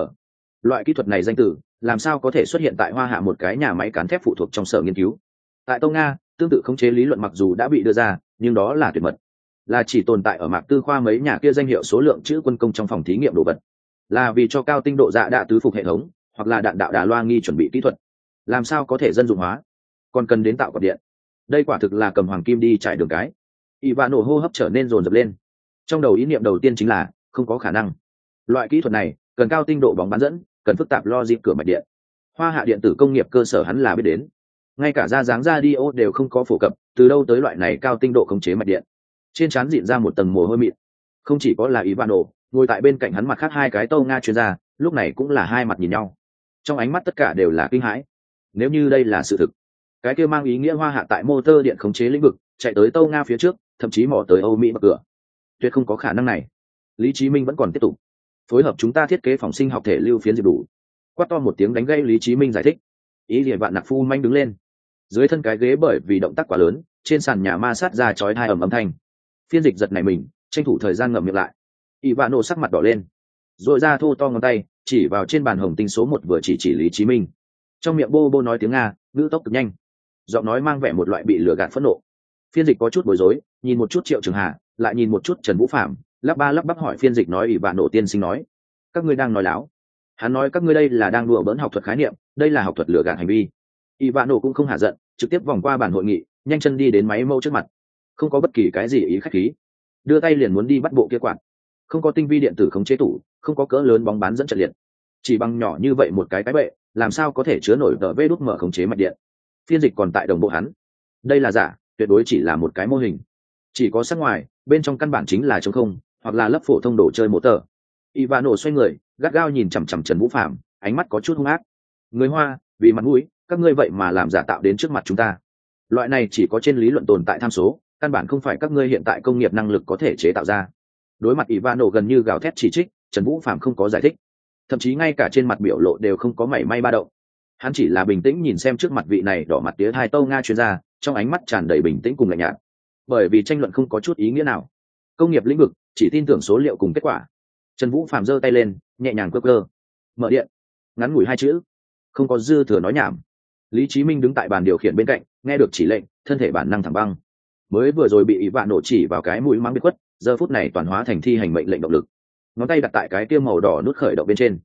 loại kỹ thuật này danh từ, làm sao có thể xuất hiện tại hoa hạ một cái nhà máy cán thép phụ thuộc trong sở nghiên cứu? Tại tông nga, tương tự khống chế lý luận mặc dù đã bị đưa ra, nhưng đó là tuyệt mật. Là chỉ tồn tại ở mạc tư khoa mấy nhà kia danh hiệu số lượng chữ quân công trong phòng thí nghiệm đồ vật. Là vì cho cao tinh độ dạ đạ tứ phục hệ thống, hoặc là đạn đạo đà loa nghi chuẩn bị kỹ thuật làm sao có thể dân dụng hóa? Còn cần đến tạo cọc điện. Đây quả thực là cầm hoàng kim đi trải đường cái. Ỵ vạn nổ hô hấp trở nên rồn rập lên. Trong đầu ý niệm đầu tiên chính là, không có khả năng. Loại kỹ thuật này, cần cao tinh độ bóng bán dẫn, cần phức tạp lo dịp cửa mạch điện. Hoa hạ điện tử công nghiệp cơ sở hắn là biết đến. Ngay cả ra dáng ra đi ô đều không có phổ cập, từ đâu tới loại này cao tinh độ khống chế mạch điện. Trên trán dịn ra một tầng mồ hôi mịn. Không chỉ có là ivano, ngồi tại bên cạnh hắn mặt khác hai cái tâu nga chuyên gia, lúc này cũng là hai mặt nhìn nhau. Trong ánh mắt tất cả đều là kinh hãi nếu như đây là sự thực, cái kia mang ý nghĩa hoa hạ tại motor điện khống chế lĩnh vực, chạy tới tâu nga phía trước, thậm chí mò tới âu mỹ bậc cửa. Tuyệt không có khả năng này. Lý chí minh vẫn còn tiếp tục. Phối hợp chúng ta thiết kế phòng sinh học thể lưu phiến diệp đủ. Quát to một tiếng đánh gây lý chí minh giải thích. Ý địa vạn nặc phu manh đứng lên. Dưới thân cái ghế bởi vì động tác quá lớn, trên sàn nhà ma sát ra chói hai ầm âm thanh. Phiên dịch giật này mình, tranh thủ thời gian ngậm miệng lại. Ỷ vạn nổ sắc mặt đỏ lên. Rồi ra thô to ngón tay, chỉ vào trên bàn hồng tinh số một vừa chỉ chỉ lý chí minh trong miệng bô bô nói tiếng nga, ngữ tốc cực nhanh. Giọng nói mang vẻ một loại bị lừa gạt phẫn nộ. Phiên dịch có chút bối rối, nhìn một chút triệu trường hà, lại nhìn một chút trần vũ phạm lắp ba lắp bắp hỏi phiên dịch nói ỷ vạn nổ tiên sinh nói, các ngươi đang nói láo. Hắn nói, các ngươi đây là đang đùa bỡn học thuật khái niệm, đây là học thuật lừa gạt hành vi. Ỷ vạn nổ cũng không hạ giận, trực tiếp vòng qua bản hội nghị, nhanh chân đi đến máy mâu trước mặt. Không có bất kỳ cái gì ý khách khí. Đưa tay liền muốn đi bắt bộ kia quạt. Không có tinh vi điện tử khống chế tủ, không có cỡ lớn bóng bán dẫn trận liệt. Chỉ bằng nhỏ như vậy một cái cái bệ làm sao có thể chứa nổi tờ vê đút mở khống chế mạch điện? Phiên dịch còn tại đồng bộ hắn. Đây là giả, tuyệt đối chỉ là một cái mô hình. Chỉ có sắc ngoài, bên trong căn bản chính là chống không, hoặc là lớp phổ thông đồ chơi mô tờ. Y va nổ xoay người, gắt gao nhìn chằm chằm trần vũ phạm ánh mắt có chút hung ác. Người hoa, vì mặt mũi, các ngươi vậy mà làm giả tạo đến trước mặt chúng ta. Loại này chỉ có trên lý luận tồn tại tham số, căn bản không phải các ngươi hiện tại công nghiệp năng lực có thể chế tạo ra. Đối mặt Y va nổ gần như gào thét chỉ trích, trần vũ phạm không có giải thích thậm chí ngay cả trên mặt biểu lộ đều không có mảy may ba động. Hắn chỉ là bình tĩnh nhìn xem trước mặt vị này đỏ mặt tía hai tâu nga chuyên gia, trong ánh mắt tràn đầy bình tĩnh cùng lạnh nhạt. Bởi vì tranh luận không có chút ý nghĩa nào. Công nghiệp lĩnh vực, chỉ tin tưởng số liệu cùng kết quả. Trần vũ phạm giơ tay lên, nhẹ nhàng cơ cơ mở điện. Ngắn ngủi hai chữ. Không có dư thừa nói nhảm. Lý trí minh đứng tại bàn điều khiển bên cạnh, nghe được chỉ lệnh, thân thể bản năng thẳng băng. Mới vừa rồi bị ý vạn nổ chỉ vào cái mũi mắng bị khuất, giờ phút này toàn hóa thành thi hành mệnh lệnh động lực ngón tay đặt tại cái kia màu đỏ nút khởi động bên trên.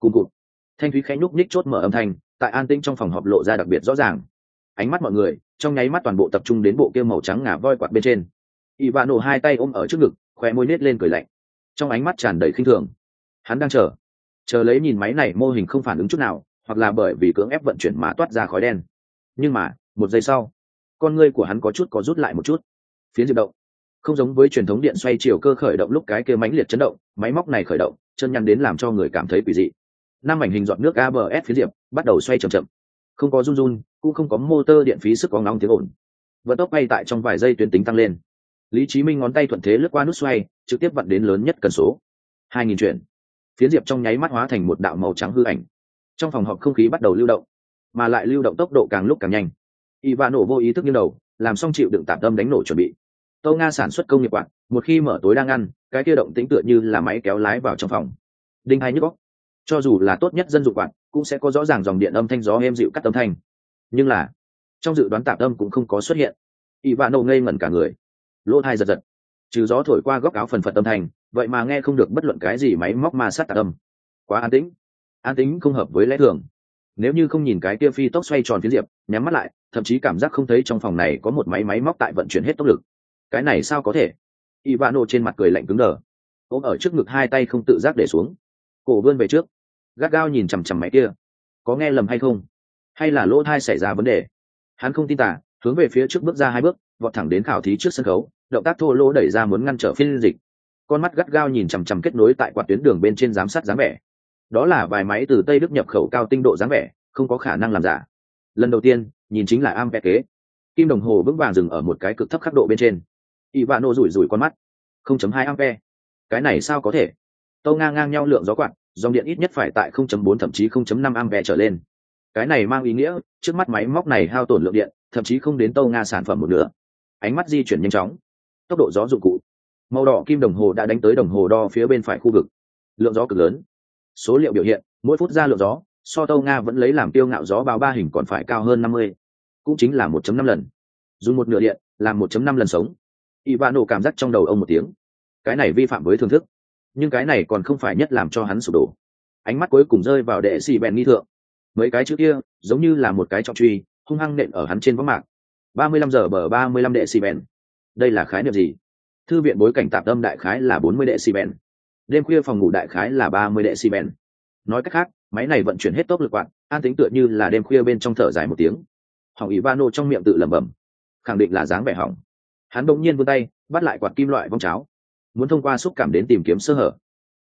Cùng cụt. Thanh thúy khẽ nhúc nhích chốt mở âm thanh, tại an tĩnh trong phòng họp lộ ra đặc biệt rõ ràng. Ánh mắt mọi người, trong nháy mắt toàn bộ tập trung đến bộ kia màu trắng ngà voi quạt bên trên. Y vạn nổ hai tay ôm ở trước ngực khoe môi nết lên cười lạnh. Trong ánh mắt tràn đầy khinh thường. Hắn đang chờ. Chờ lấy nhìn máy này mô hình không phản ứng chút nào, hoặc là bởi vì cưỡng ép vận chuyển mà toát ra khói đen. Nhưng mà, một giây sau, con ngươi của hắn có chút có rút lại một chút. Phiến diệp động không giống với truyền thống điện xoay chiều cơ khởi động lúc cái kia mãnh liệt chấn động, máy móc này khởi động, chân nhăn đến làm cho người cảm thấy quỷ dị. Năm mảnh hình dọn nước abs phía diệp bắt đầu xoay chậm chậm. Không có run run, cũng không có motor điện phí sức có ngóng tiếng ổn vận tốc bay tại trong vài giây tuyến tính tăng lên. Lý trí minh ngón tay thuận thế lướt qua nút xoay, trực tiếp vận đến lớn nhất cần số. Hai nghìn chuyển. Phiến diệp trong nháy mắt hóa thành một đạo màu trắng hư ảnh. Trong phòng họp không khí bắt đầu lưu động, mà lại lưu động tốc độ càng lúc càng nhanh. Y va nổ vô ý thức như đầu, làm xong chịu đựng tạm tâm đánh nổ chuẩn bị tâu nga sản xuất công nghiệp quạt, một khi mở tối đang ăn, cái kia động tĩnh tựa như là máy kéo lái vào trong phòng. Đinh hai nhức góc cho dù là tốt nhất dân dụng quạt, cũng sẽ có rõ ràng dòng điện âm thanh gió êm dịu cắt âm thanh. Nhưng là, trong dự đoán tạm âm cũng không có xuất hiện. Y vạn nổ ngây ngẩn cả người. Lỗ thai giật giật. Trừ gió thổi qua góc áo phần phật âm thanh, vậy mà nghe không được bất luận cái gì máy móc ma sát tạm âm. Quá an tĩnh. An tĩnh không hợp với lẽ thường. Nếu như không nhìn cái kia phi tốc xoay tròn phía diệp, nhắm mắt lại, thậm chí cảm giác không thấy trong phòng này có một máy máy móc tại vận chuyển hết tốc lực cái này sao có thể? Y vạn nộ trên mặt cười lạnh cứng đờ. Ôm ở trước ngực hai tay không tự giác để xuống. Cổ vươn về trước. Gắt gao nhìn chằm chằm máy kia. Có nghe lầm hay không? Hay là lỗ thai xảy ra vấn đề? Hắn không tin tả, hướng về phía trước bước ra hai bước, vọt thẳng đến khảo thí trước sân khấu, động tác thô lỗ đẩy ra muốn ngăn trở phiên dịch. Con mắt gắt gao nhìn chằm chằm kết nối tại quạt tuyến đường bên trên giám sát dáng vẻ. Đó là vài máy từ tây đức nhập khẩu cao tinh độ dáng vẻ, không có khả năng làm giả. Lần đầu tiên, nhìn chính là am vẽ kế. Kim đồng hồ vững vàng dừng ở một cái cực thấp khắc độ bên trên ivano rủi rủi con mắt. 0.2 ampe cái này sao có thể? Tâu ngang ngang nhau lượng gió quạt, dòng điện ít nhất phải tại 0.4 thậm chí 0.5 ampe trở lên. Cái này mang ý nghĩa, trước mắt máy móc này hao tổn lượng điện, thậm chí không đến tâu nga sản phẩm một nửa. Ánh mắt di chuyển nhanh chóng. Tốc độ gió dụng cụ. Màu đỏ kim đồng hồ đã đánh tới đồng hồ đo phía bên phải khu vực. Lượng gió cực lớn. Số liệu biểu hiện, mỗi phút ra lượng gió, so tâu nga vẫn lấy làm tiêu ngạo gió bao ba hình còn phải cao hơn năm mươi. Cũng chính là một năm lần. Dùng một nửa điện, làm một năm lần sống ivano cảm giác trong đầu ông một tiếng. Cái này vi phạm với thưởng thức. Nhưng cái này còn không phải nhất làm cho hắn sụp đổ. Ánh mắt cuối cùng rơi vào đệ xì bèn nghi thượng. Mấy cái chữ kia, giống như là một cái trọng truy, hung hăng nện ở hắn trên võng mạc. Ba mươi lăm giờ bờ ba mươi lăm đệ xì bèn. Đây là khái niệm gì? Thư viện bối cảnh tạp tâm đại khái là bốn mươi đệ xì bèn. Đêm khuya phòng ngủ đại khái là ba mươi đệ xì bèn. Nói cách khác, máy này vận chuyển hết tốc lực quạt, an tính tựa như là đêm khuya bên trong thở dài một tiếng. Hỏng ivano trong miệng tự lẩm bẩm. Khẳng định là dáng vẻ hỏng hắn đ ỗ n g nhiên vươn tay, bắt lại quạt kim loại vong cháo. Muốn thông qua xúc cảm đến tìm kiếm sơ hở.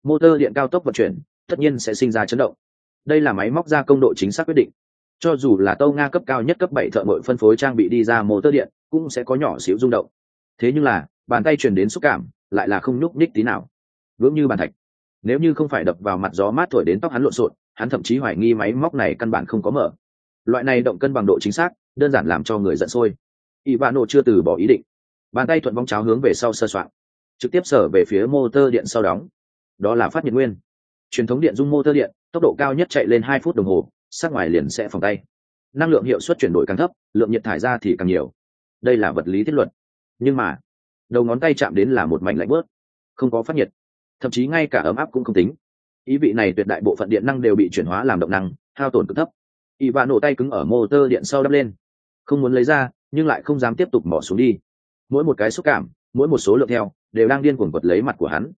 Motor điện cao tốc vận chuyển, tất nhiên sẽ sinh ra chấn động. Đây là máy móc ra công độ chính xác quyết định. Cho dù là tâu nga cấp cao nhất cấp bảy thợ mội phân phối trang bị đi ra motor điện, cũng sẽ có nhỏ xíu rung động. Thế nhưng là, bàn tay truyền đến xúc cảm, lại là không nhúc nhích tí nào. Vững như bàn thạch. Nếu như không phải đập vào mặt gió mát thổi đến tóc hắn lộn xộn, hắn thậm chí hoài nghi máy móc này căn bản không có mở. Loại này động cân bằng độ chính xác, đơn giản làm cho người giận sôi. Ivano chưa từ bỏ ý định bàn tay thuận bóng cháo hướng về sau sơ soạn, trực tiếp sở về phía motor điện sau đóng. Đó là phát nhiệt nguyên. Truyền thống điện dung motor điện, tốc độ cao nhất chạy lên hai phút đồng hồ, sát ngoài liền sẽ phòng tay. Năng lượng hiệu suất chuyển đổi càng thấp, lượng nhiệt thải ra thì càng nhiều. Đây là vật lý thiết luật. Nhưng mà, đầu ngón tay chạm đến là một mảnh lạnh bớt, không có phát nhiệt. Thậm chí ngay cả ấm áp cũng không tính. Ý vị này tuyệt đại bộ phận điện năng đều bị chuyển hóa làm động năng, hao tổn cực thấp. Y vạ nổ tay cứng ở motor điện sau đắp lên. Không muốn lấy ra, nhưng lại không dám tiếp tục bỏ xuống đi mỗi một cái xúc cảm, mỗi một số lượng theo, đều đang điên cuồng quật lấy mặt của hắn.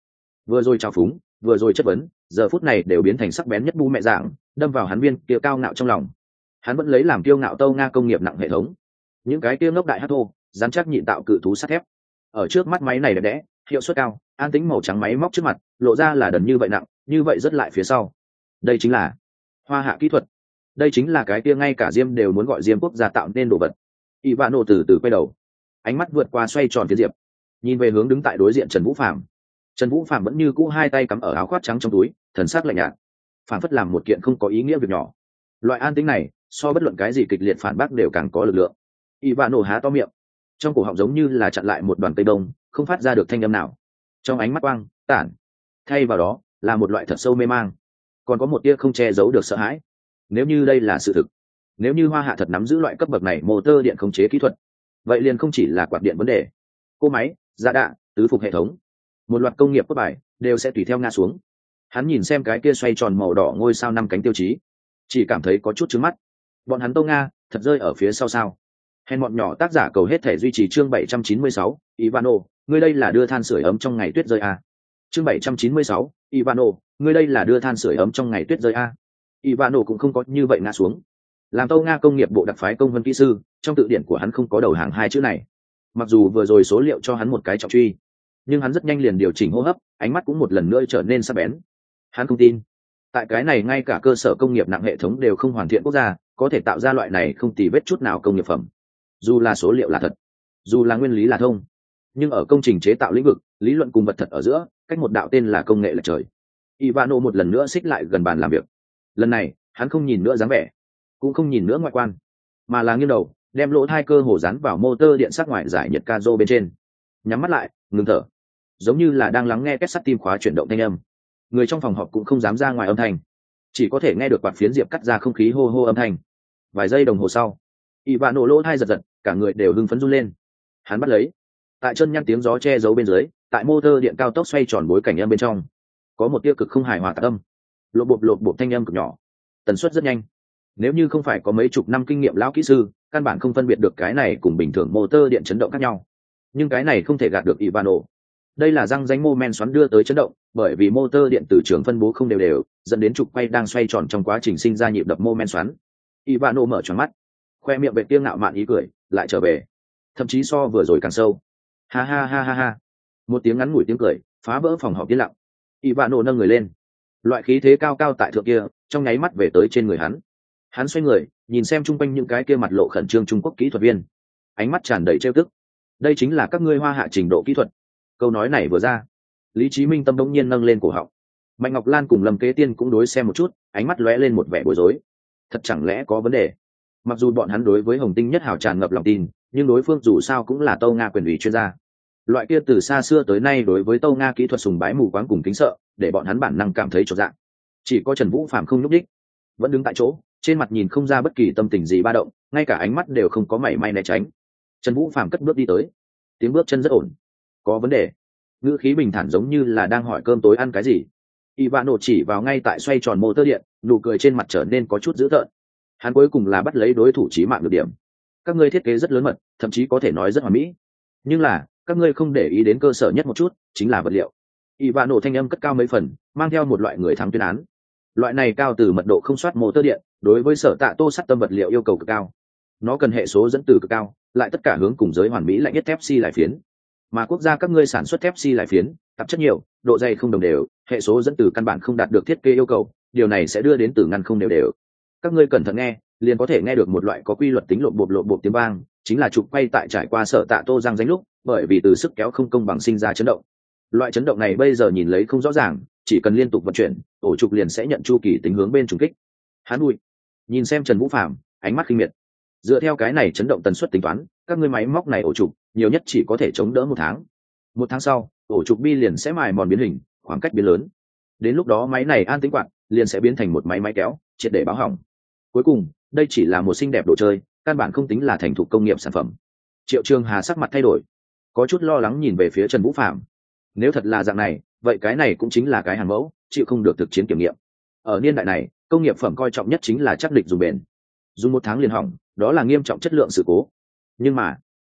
Vừa rồi trao phúng, vừa rồi chất vấn, giờ phút này đều biến thành sắc bén nhất bu mẹ dạng, đâm vào hắn viên kia cao ngạo trong lòng. Hắn vẫn lấy làm kiêu ngạo tâu nga công nghiệp nặng hệ thống. Những cái kia ngốc đại hát thô, dám chắc nhịn tạo cự thú sắt thép. Ở trước mắt máy này đẹp đẽ, hiệu suất cao, an tính màu trắng máy móc trước mặt, lộ ra là đần như vậy nặng, như vậy rất lại phía sau. Đây chính là hoa hạ kỹ thuật. Đây chính là cái kia ngay cả diêm đều muốn gọi diêm quốc gia tạo nên đồ vật. Y vạn nổ từ từ quay đầu ánh mắt vượt qua xoay tròn phía diệp. Nhìn về hướng đứng tại đối diện trần vũ phạm trần vũ phạm vẫn như cũ hai tay cắm ở áo khoác trắng trong túi, thần sắc lạnh nhạt. Phản phất làm một kiện không có ý nghĩa việc nhỏ. Loại an tính này, so bất luận cái gì kịch liệt phản bác đều càng có lực lượng. Y vạn nổ há to miệng. Trong cổ họng giống như là chặn lại một đoàn tây đông, không phát ra được thanh âm nào. Trong ánh mắt quang, tản. Thay vào đó, là một loại thật sâu mê mang. Còn có một tia không che giấu được sợ hãi. Nếu như đây là sự thực, nếu như hoa hạ thật nắm giữ loại cấp bậc này mô tơ điện khống chế kỹ thuật vậy liền không chỉ là quạt điện vấn đề. Cô máy gia đạ tứ phục hệ thống. Một loạt công nghiệp quốc bài đều sẽ tùy theo nga xuống. Hắn nhìn xem cái kia xoay tròn màu đỏ ngôi sao năm cánh tiêu chí chỉ cảm thấy có chút trứng mắt. Bọn hắn tô nga thật rơi ở phía sau sao? Hèn bọn nhỏ tác giả cầu hết thể duy trì chương 796, ivano ngươi đây là đưa than sửa ấm trong ngày tuyết rơi a à. chương 796, ivano ngươi đây là đưa than sửa ấm trong ngày tuyết rơi a à. ivano cũng không có như vậy ngã xuống. Làm tô nga công nghiệp bộ đặc phái công vân kỹ sư trong tự điển của hắn không có đầu hàng hai chữ này. Mặc dù vừa rồi số liệu cho hắn một cái trọng truy, nhưng hắn rất nhanh liền điều chỉnh hô hấp, ánh mắt cũng một lần nữa trở nên sắc bén. Hắn không tin. Tại cái này ngay cả cơ sở công nghiệp nặng hệ thống đều không hoàn thiện quốc gia, có thể tạo ra loại này không tì vết chút nào công nghiệp phẩm. Dù là số liệu là thật, dù là nguyên lý là thông, nhưng ở công trình chế tạo lĩnh vực, lý luận cùng vật thật ở giữa, cách một đạo tên là công nghệ là trời. Ivano một lần nữa xích lại gần bàn làm việc. Lần này, hắn không nhìn nữa dáng vẻ, cũng không nhìn nữa ngoại quan, mà là nghiêng đầu đem lỗ hai cơ hồ dán vào motor điện sắc ngoài giải nhiệt ca rô bên trên. Nhắm mắt lại, ngừng thở. Giống như là đang lắng nghe kết sắt tim khóa chuyển động thanh âm. Người trong phòng họp cũng không dám ra ngoài âm thanh. Chỉ có thể nghe được quạt phiến diệp cắt ra không khí hô hô âm thanh. Vài giây đồng hồ sau ỵ vạ nổ lỗ hai giật giật, cả người đều hưng phấn run lên. Hắn bắt lấy. Tại chân nhăn tiếng gió che giấu bên dưới, tại motor điện cao tốc xoay tròn bối cảnh âm bên trong, có một tiêu cực không hài hòa tạc âm. Lộp bộp lộp bộp thanh âm cực nhỏ. Tần suất rất nhanh. Nếu như không phải có mấy chục năm kinh nghiệm lão kỹ sư căn bản không phân biệt được cái này cùng bình thường motor điện chấn động khác nhau. Nhưng cái này không thể gạt được ivano. Đây là răng danh mô men xoắn đưa tới chấn động, bởi vì motor điện từ trường phân bố không đều đều, dẫn đến trục quay đang xoay tròn trong quá trình sinh ra nhịp đập mô men xoắn. Ivano mở tròn mắt, khoe miệng vệ tiêu ngạo mạn ý cười, lại trở về. Thậm chí so vừa rồi càng sâu. Ha ha ha ha ha. Một tiếng ngắn ngủi tiếng cười, phá vỡ phòng họp yên lặng. Ivano nâng người lên. Loại khí thế cao cao tại thượng kia, trong nháy mắt về tới trên người hắn hắn xoay người, nhìn xem chung quanh những cái kia mặt lộ khẩn trương trung quốc kỹ thuật viên. Ánh mắt tràn đầy trêu tức. Đây chính là các ngươi hoa hạ trình độ kỹ thuật. Câu nói này vừa ra, lý trí minh tâm đông nhiên nâng lên cổ họng. Mạnh ngọc lan cùng lâm kế tiên cũng đối xem một chút, ánh mắt lóe lên một vẻ bối rối. Thật chẳng lẽ có vấn đề? Mặc dù bọn hắn đối với hồng tinh nhất hào tràn ngập lòng tin, nhưng đối phương dù sao cũng là tâu nga quyền ủy chuyên gia. Loại kia từ xa xưa tới nay đối với tâu nga kỹ thuật sùng bái mù quáng cùng kính sợ, để bọn hắn bản năng cảm thấy trọn dạng chỉ có trần vũ phạm không nhúc đích vẫn đứng tại chỗ trên mặt nhìn không ra bất kỳ tâm tình gì ba động, ngay cả ánh mắt đều không có mảy may né tránh. Trần vũ phạm cất bước đi tới. Tiếng bước chân rất ổn. Có vấn đề. Ngữ khí bình thản giống như là đang hỏi cơm tối ăn cái gì. Y Vạn nổ chỉ vào ngay tại xoay tròn mô tơ điện, nụ cười trên mặt trở nên có chút dữ tợn. Hắn cuối cùng là bắt lấy đối thủ trí mạng được điểm. Các ngươi thiết kế rất lớn mật, thậm chí có thể nói rất hoàn mỹ. Nhưng là, các ngươi không để ý đến cơ sở nhất một chút, chính là vật liệu. Y Vạn nổ thanh âm cất cao mấy phần, mang theo một loại người thắng tuyên án. Loại này cao từ mật độ không soát mô tơ điện đối với sở tạ tô sắt tâm vật liệu yêu cầu cực cao. Nó cần hệ số dẫn từ cực cao, lại tất cả hướng cùng giới hoàn mỹ lại nhất thép xi lại phiến. Mà quốc gia các ngươi sản xuất thép xi lại phiến, tạp chất nhiều, độ dày không đồng đều, hệ số dẫn từ căn bản không đạt được thiết kế yêu cầu, điều này sẽ đưa đến từ ngăn không đều đều. Các ngươi cẩn thận nghe, liền có thể nghe được một loại có quy luật tính lộn bộp lộn bộp tiếng vang, chính là trục quay tại trải qua sở tạ tô giang danh lúc, bởi vì từ sức kéo không công bằng sinh ra chấn động. Loại chấn động này bây giờ nhìn lấy không rõ ràng, chỉ cần liên tục vận chuyển, ổ trục liền sẽ nhận chu kỳ tính hướng bên trùng kích. Hắn bụi nhìn xem trần vũ phạm ánh mắt khinh miệt. Dựa theo cái này chấn động tần suất tính toán, các ngươi máy móc này ổ trục nhiều nhất chỉ có thể chống đỡ một tháng. Một tháng sau, ổ trục bi liền sẽ mài mòn biến hình, khoảng cách biến lớn. Đến lúc đó máy này an tính quạt, liền sẽ biến thành một máy máy kéo, triệt để báo hỏng. Cuối cùng, đây chỉ là một xinh đẹp đồ chơi, căn bản không tính là thành thục công nghiệp sản phẩm. Triệu trường hà sắc mặt thay đổi. Có chút lo lắng nhìn về phía trần vũ phạm nếu thật là dạng này, vậy cái này cũng chính là cái hàn mẫu, chịu không được thực chiến kiểm nghiệm. Ở niên đại này công nghiệp phẩm coi trọng nhất chính là chắc địch dùng bền. Dùng một tháng liền hỏng, đó là nghiêm trọng chất lượng sự cố. Nhưng mà,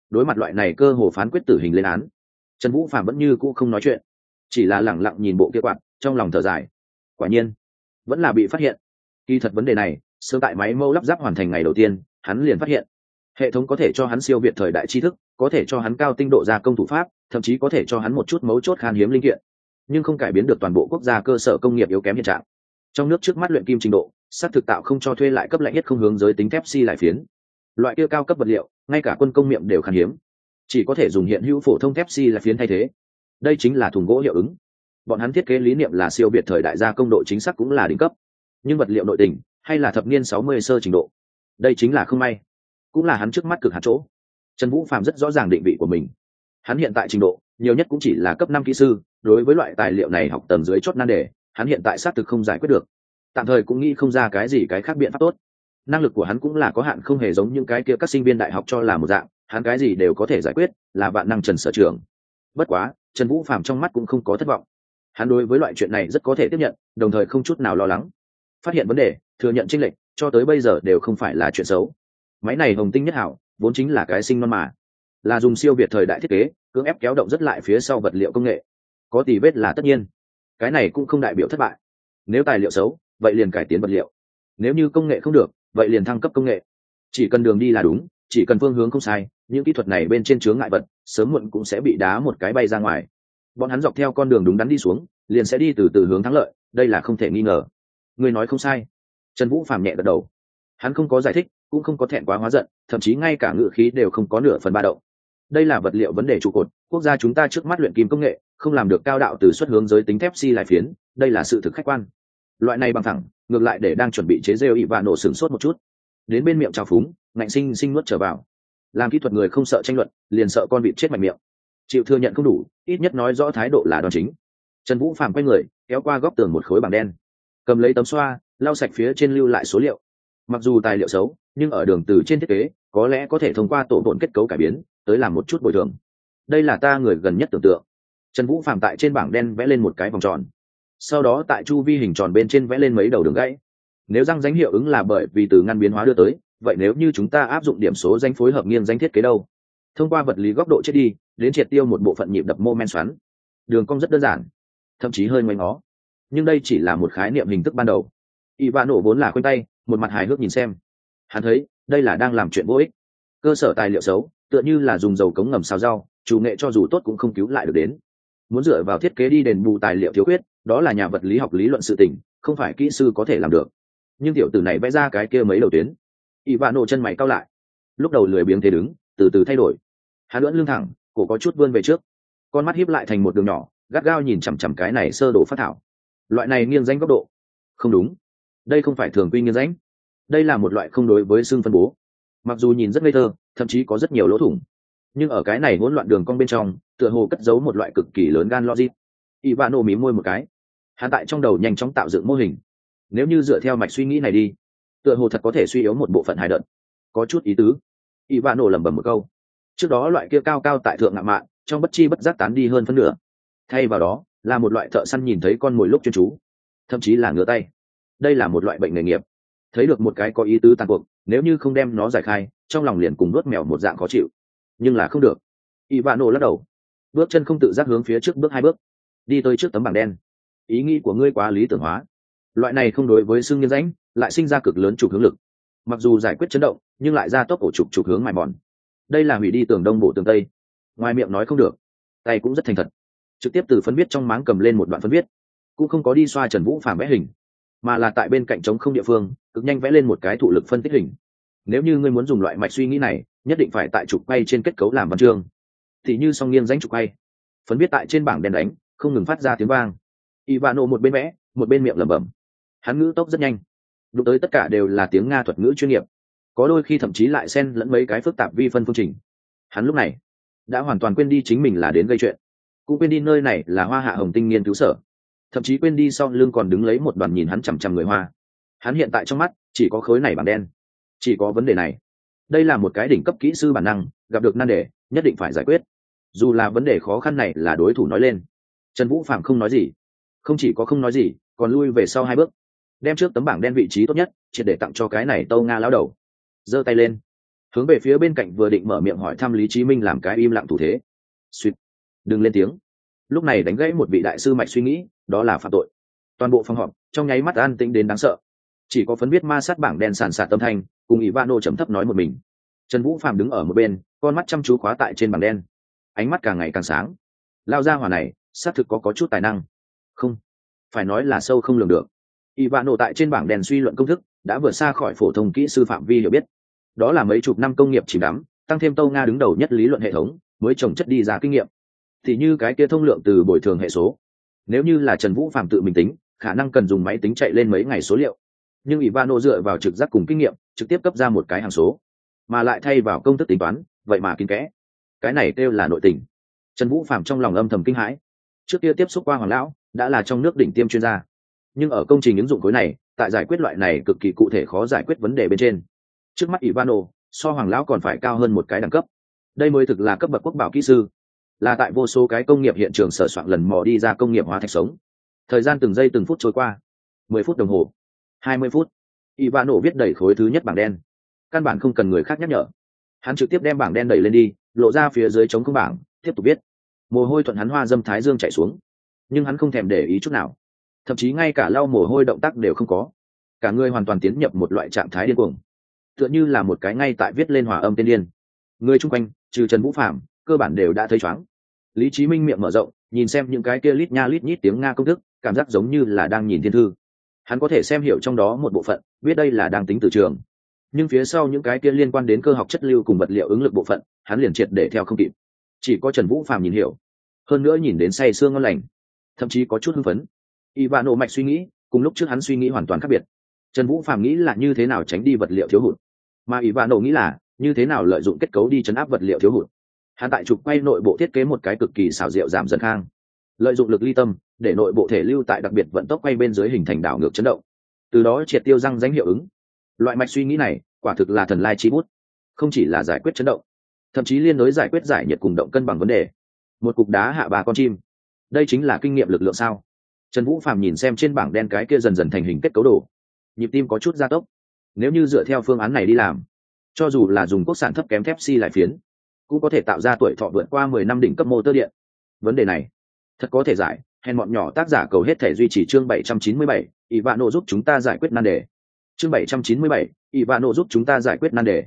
đối mặt loại này cơ hồ phán quyết tử hình lên án, trần vũ phạm vẫn như cũ không nói chuyện. Chỉ là lẳng lặng nhìn bộ kia quạt, trong lòng thở dài. Quả nhiên, vẫn là bị phát hiện. Kỳ thật vấn đề này, sớm tại máy mâu lắp ráp hoàn thành ngày đầu tiên, hắn liền phát hiện. Hệ thống có thể cho hắn siêu việt thời đại tri thức, có thể cho hắn cao tinh độ gia công thủ pháp, thậm chí có thể cho hắn một chút mấu chốt khan hiếm linh kiện. Nhưng không cải biến được toàn bộ quốc gia cơ sở công nghiệp yếu kém hiện trạng trong nước trước mắt luyện kim trình độ, xác thực tạo không cho thuê lại cấp lạnh nhất không hướng giới tính thép si lại phiến. Loại kia cao cấp vật liệu, ngay cả quân công miệng đều khan hiếm. Chỉ có thể dùng hiện hữu phổ thông thép si là phiến thay thế. Đây chính là thùng gỗ hiệu ứng. Bọn hắn thiết kế lý niệm là siêu biệt thời đại gia công độ chính xác cũng là đỉnh cấp. Nhưng vật liệu nội tình, hay là thập niên sáu mươi sơ trình độ. Đây chính là không may. Cũng là hắn trước mắt cực hạt chỗ. Trần vũ phạm rất rõ ràng định vị của mình. Hắn hiện tại trình độ, nhiều nhất cũng chỉ là cấp năm kỹ sư, đối với loại tài liệu này học tầm dưới chốt nan đề hắn hiện tại xác thực không giải quyết được. Tạm thời cũng nghĩ không ra cái gì cái khác biện pháp tốt. Năng lực của hắn cũng là có hạn, không hề giống những cái kia các sinh viên đại học cho là một dạng, hắn cái gì đều có thể giải quyết, là bạn năng trần sở trường. Bất quá, trần vũ phạm trong mắt cũng không có thất vọng. Hắn đối với loại chuyện này rất có thể tiếp nhận, đồng thời không chút nào lo lắng. Phát hiện vấn đề, thừa nhận tranh lệch, cho tới bây giờ đều không phải là chuyện xấu. Máy này hồng tinh nhất hảo, vốn chính là cái sinh non mà. Là dùng siêu việt thời đại thiết kế, cưỡng ép kéo động rất lại phía sau vật liệu công nghệ. Có tỷ vết là tất nhiên cái này cũng không đại biểu thất bại. Nếu tài liệu xấu, vậy liền cải tiến vật liệu. Nếu như công nghệ không được, vậy liền thăng cấp công nghệ. Chỉ cần đường đi là đúng, chỉ cần phương hướng không sai, những kỹ thuật này bên trên chướng ngại vật, sớm muộn cũng sẽ bị đá một cái bay ra ngoài. Bọn hắn dọc theo con đường đúng đắn đi xuống, liền sẽ đi từ từ hướng thắng lợi, đây là không thể nghi ngờ. Người nói không sai. Trần vũ phàm nhẹ gật đầu. Hắn không có giải thích, cũng không có thẹn quá hóa giận, thậm chí ngay cả ngự khí đều không có nửa phần ba động. Đây là vật liệu vấn đề trụ cột, quốc gia chúng ta trước mắt luyện kim công nghệ không làm được cao đạo từ xuất hướng giới tính thép si lại phiến, đây là sự thực khách quan. Loại này bằng thẳng, ngược lại để đang chuẩn bị chế rêu ị và nổ sửng sốt một chút. Đến bên miệng trào phúng, ngạnh sinh sinh nuốt trở vào. Làm kỹ thuật người không sợ tranh luận, liền sợ con vịt chết mạnh miệng. Chịu thừa nhận không đủ, ít nhất nói rõ thái độ là đòn chính. Trần vũ phàm quay người, kéo qua góc tường một khối bảng đen. Cầm lấy tấm xoa, lau sạch phía trên lưu lại số liệu. Mặc dù tài liệu xấu, nhưng ở đường từ trên thiết kế, có lẽ có thể thông qua tổ bổn kết cấu cải biến, tới làm một chút bồi thường. Đây là ta người gần nhất tưởng tượng trần vũ phạm tại trên bảng đen vẽ lên một cái vòng tròn. Sau đó tại chu vi hình tròn bên trên vẽ lên mấy đầu đường gãy. Nếu răng danh hiệu ứng là bởi vì từ ngăn biến hóa đưa tới, vậy nếu như chúng ta áp dụng điểm số danh phối hợp nghiêng danh thiết kế đâu? Thông qua vật lý góc độ chết đi, đến triệt tiêu một bộ phận nhịp đập mô men xoắn. Đường cong rất đơn giản, thậm chí hơi ngoanh ngó. Nhưng đây chỉ là một khái niệm hình thức ban đầu. Y va nổ vốn là khoanh tay, một mặt hài hước nhìn xem. Hắn thấy, đây là đang làm chuyện vô ích. Cơ sở tài liệu xấu, tựa như là dùng dầu cống ngầm xào rau, chủ nghệ cho dù tốt cũng không cứu lại được đến muốn dựa vào thiết kế đi đền bù tài liệu thiếu khuyết, đó là nhà vật lý học lý luận sự tình, không phải kỹ sư có thể làm được. Nhưng tiểu tử này vẽ ra cái kia mấy đầu tuyến. Ỷ vạn nổ chân mày cao lại. Lúc đầu lười biếng thế đứng, từ từ thay đổi. Hắn lưỡn lưng thẳng, cổ có chút vươn về trước. Con mắt hiếp lại thành một đường nhỏ, gắt gao nhìn chằm chằm cái này sơ đồ phát thảo. Loại này nghiêng danh góc độ. Không đúng. Đây không phải thường quy nghiêng danh đây là một loại không đối với xương phân bố. Mặc dù nhìn rất ngây thơ, thậm chí có rất nhiều lỗ thủng nhưng ở cái này hỗn loạn đường cong bên trong, tựa hồ cất giấu một loại cực kỳ lớn gan logic. Ivano mí môi một cái. Hắn tại trong đầu nhanh chóng tạo dựng mô hình. Nếu như dựa theo mạch suy nghĩ này đi, tựa hồ thật có thể suy yếu một bộ phận hài đợt. Có chút ý tứ. Ivano lẩm bẩm một câu. Trước đó loại kia cao cao tại thượng ngạn mạn, trong bất chi bất giác tán đi hơn phân nửa. Thay vào đó, là một loại thợ săn nhìn thấy con mồi lúc chuyên chú, thậm chí là ngửa tay. Đây là một loại bệnh nghề nghiệp. Thấy được một cái có ý tứ tàn cuộc, nếu như không đem nó giải khai, trong lòng liền cùng đốt mèo một dạng khó chịu nhưng là không được. Ivano lắc đầu. Bước chân không tự giác hướng phía trước bước hai bước. Đi tới trước tấm bảng đen. Ý nghĩ của ngươi quá lý tưởng hóa. Loại này không đối với xương nhân rãnh, lại sinh ra cực lớn trục hướng lực. Mặc dù giải quyết chấn động, nhưng lại ra tốc cổ trục trục hướng mài mòn. Đây là hủy đi tường đông bộ tường tây. Ngoài miệng nói không được. Tay cũng rất thành thật. Trực tiếp từ phân viết trong máng cầm lên một đoạn phân viết. Cũng không có đi xoa trần vũ phàm vẽ hình, mà là tại bên cạnh trống không địa phương, cực nhanh vẽ lên một cái thụ lực phân tích hình nếu như ngươi muốn dùng loại mạch suy nghĩ này, nhất định phải tại trục quay trên kết cấu làm văn chương. Thì như song nghiêng danh trục quay, phấn biết tại trên bảng đèn đánh, không ngừng phát ra tiếng vang. Ivano một bên vẽ, một bên miệng lẩm bẩm. Hắn ngữ tốc rất nhanh. Đụng tới tất cả đều là tiếng nga thuật ngữ chuyên nghiệp. Có đôi khi thậm chí lại xen lẫn mấy cái phức tạp vi phân phương trình. Hắn lúc này đã hoàn toàn quên đi chính mình là đến gây chuyện. Cũng quên đi nơi này là hoa hạ hồng tinh nghiên cứu sở. Thậm chí quên đi sau lưng còn đứng lấy một đoàn nhìn hắn chằm chằm người hoa. Hắn hiện tại trong mắt chỉ có khối này bằng đen chỉ có vấn đề này. Đây là một cái đỉnh cấp kỹ sư bản năng, gặp được nan đề, nhất định phải giải quyết. Dù là vấn đề khó khăn này là đối thủ nói lên. Trần vũ phạm không nói gì. Không chỉ có không nói gì, còn lui về sau hai bước. Đem trước tấm bảng đen vị trí tốt nhất, triệt để tặng cho cái này tâu nga lao đầu. Giơ tay lên. Hướng về phía bên cạnh vừa định mở miệng hỏi thăm lý chí minh làm cái im lặng thủ thế. Suýt. Đừng lên tiếng. Lúc này đánh gãy một vị đại sư mạch suy nghĩ, đó là phạm tội. Toàn bộ phòng họp, trong nháy mắt an tĩnh đến đáng sợ chỉ có phấn biết ma sát bảng đen sàn sạt tâm thanh, cùng ivano chấm thấp nói một mình. Trần vũ phạm đứng ở một bên, con mắt chăm chú khóa tại trên bảng đen. Ánh mắt càng ngày càng sáng. Lao ra hỏa này, xác thực có có chút tài năng. Không, phải nói là sâu không lường được. Ivano tại trên bảng đen suy luận công thức, đã vượt xa khỏi phổ thông kỹ sư phạm vi hiểu biết. Đó là mấy chục năm công nghiệp chìm đắm, tăng thêm tâu nga đứng đầu nhất lý luận hệ thống, mới trồng chất đi ra kinh nghiệm. Thì như cái kia thông lượng từ bồi thường hệ số. Nếu như là trần vũ phạm tự mình tính, khả năng cần dùng máy tính chạy lên mấy ngày số liệu nhưng ivano dựa vào trực giác cùng kinh nghiệm, trực tiếp cấp ra một cái hàng số, mà lại thay vào công thức tính toán, vậy mà kín kẽ. Cái này kêu là nội tình. Trần vũ phạm trong lòng âm thầm kinh hãi. Trước kia tiếp xúc qua hoàng lão, đã là trong nước đỉnh tiêm chuyên gia. Nhưng ở công trình ứng dụng khối này, tại giải quyết loại này cực kỳ cụ thể khó giải quyết vấn đề bên trên. Trước mắt ivano, so hoàng lão còn phải cao hơn một cái đẳng cấp. Đây mới thực là cấp bậc quốc bảo kỹ sư. Là tại vô số cái công nghiệp hiện trường sở soạn lần mò đi ra công nghiệp hóa thạch sống. Thời gian từng giây từng phút trôi qua. Mười phút đồng hồ hai mươi phút. Ivano viết đẩy khối thứ nhất bảng đen. Căn bản không cần người khác nhắc nhở. Hắn trực tiếp đem bảng đen đẩy lên đi, lộ ra phía dưới chống không bảng, tiếp tục viết. Mồ hôi thuận hắn hoa dâm thái dương chạy xuống. Nhưng hắn không thèm để ý chút nào. Thậm chí ngay cả lau mồ hôi động tác đều không có. Cả người hoàn toàn tiến nhập một loại trạng thái điên cuồng. Tựa như là một cái ngay tại viết lên hòa âm tiên điên. Người chung quanh, trừ trần vũ phạm cơ bản đều đã thấy chóng. Lý Chí minh miệng mở rộng, nhìn xem những cái kia lít nha lít nhít tiếng nga công thức, cảm giác giống như là đang nhìn thiên thư hắn có thể xem hiểu trong đó một bộ phận, biết đây là đang tính từ trường. Nhưng phía sau những cái kia liên quan đến cơ học chất lưu cùng vật liệu ứng lực bộ phận, hắn liền triệt để theo không kịp. Chỉ có trần vũ phàm nhìn hiểu, hơn nữa nhìn đến say sương ngon lành, thậm chí có chút hưng phấn. Y vạn nộ mạch suy nghĩ, cùng lúc trước hắn suy nghĩ hoàn toàn khác biệt. Trần vũ phàm nghĩ là như thế nào tránh đi vật liệu thiếu hụt, mà y vạn nộ nghĩ là như thế nào lợi dụng kết cấu đi chấn áp vật liệu thiếu hụt. Hắn tại trục quay nội bộ thiết kế một cái cực kỳ xảo diệu giảm dần khang lợi dụng lực ly tâm, để nội bộ thể lưu tại đặc biệt vận tốc quay bên dưới hình thành đảo ngược chấn động. Từ đó triệt tiêu răng danh hiệu ứng. Loại mạch suy nghĩ này, quả thực là thần lai chi bút. Không chỉ là giải quyết chấn động, thậm chí liên đối giải quyết giải nhiệt cùng động cân bằng vấn đề. Một cục đá hạ bà con chim. Đây chính là kinh nghiệm lực lượng sao? Trần vũ phàm nhìn xem trên bảng đen cái kia dần dần thành hình kết cấu đồ. Nhịp tim có chút gia tốc. Nếu như dựa theo phương án này đi làm, cho dù là dùng quốc sản thấp kém thép xi lại phiến, cũng có thể tạo ra tuổi thọ vượt qua mười năm đỉnh cấp mô tơ điện. Vấn đề này thật có thể giải, hèn bọn nhỏ tác giả cầu hết thể duy trì chương bảy trăm chín mươi bảy ỷ vạn nộ giúp chúng ta giải quyết nan đề. Chương bảy trăm chín mươi bảy ỷ vạn nộ giúp chúng ta giải quyết nan đề.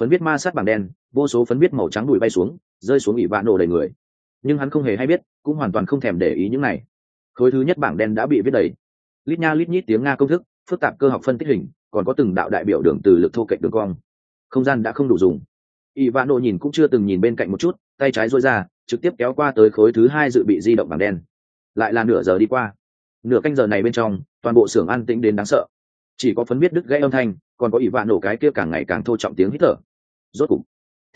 Phấn viết ma sát bảng đen, vô số phấn viết màu trắng đùi bay xuống, rơi xuống ỷ vạn nộ đầy người. Nhưng hắn không hề hay biết, cũng hoàn toàn không thèm để ý những này. Khối thứ nhất bảng đen đã bị viết đầy. Lít nha lít nhít tiếng nga công thức, phức tạp cơ học phân tích hình, còn có từng đạo đại biểu đường từ lực thô cạnh đường cong. Không gian đã không đủ dùng. Ỷ vạn nộ nhìn cũng chưa từng nhìn bên cạnh một chút, tay trái dối ra trực tiếp kéo qua tới khối thứ hai dự bị di động bảng đen. Lại là nửa giờ đi qua. Nửa canh giờ này bên trong, toàn bộ xưởng an tĩnh đến đáng sợ. Chỉ có phấn biết đứt gãy âm thanh, còn có ỷ vạn nổ cái kia càng ngày càng thô trọng tiếng hít thở. Rốt cục,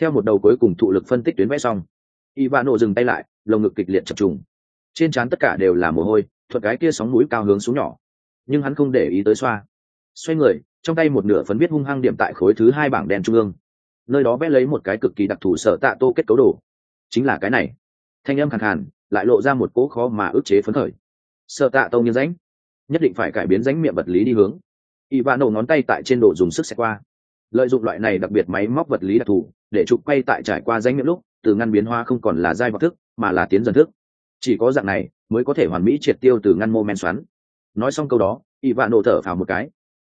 theo một đầu cuối cùng thụ lực phân tích tuyến vẽ xong, ỷ vạn nổ dừng tay lại, lồng ngực kịch liệt chập trùng. Trên trán tất cả đều là mồ hôi, thuật cái kia sóng núi cao hướng xuống nhỏ. Nhưng hắn không để ý tới xoa. Xoay người, trong tay một nửa phấn biết hung hăng điểm tại khối thứ hai bảng đen trung ương. Nơi đó vẽ lấy một cái cực kỳ đặc thù sở tạ tô kết cấu đồ chính là cái này. Thanh âm khàn khàn, lại lộ ra một cỗ khó mà ức chế phấn khởi. Sợ tạ tông như ránh nhất định phải cải biến ránh miệng vật lý đi hướng. Y vạ nổ ngón tay tại trên đồ dùng sức xe qua. Lợi dụng loại này đặc biệt máy móc vật lý đặc thù, để trục quay tại trải qua ránh miệng lúc, từ ngăn biến hoa không còn là dai vật thức, mà là tiến dần thức. Chỉ có dạng này, mới có thể hoàn mỹ triệt tiêu từ ngăn mô men xoắn. Nói xong câu đó y vạ nổ thở phào một cái.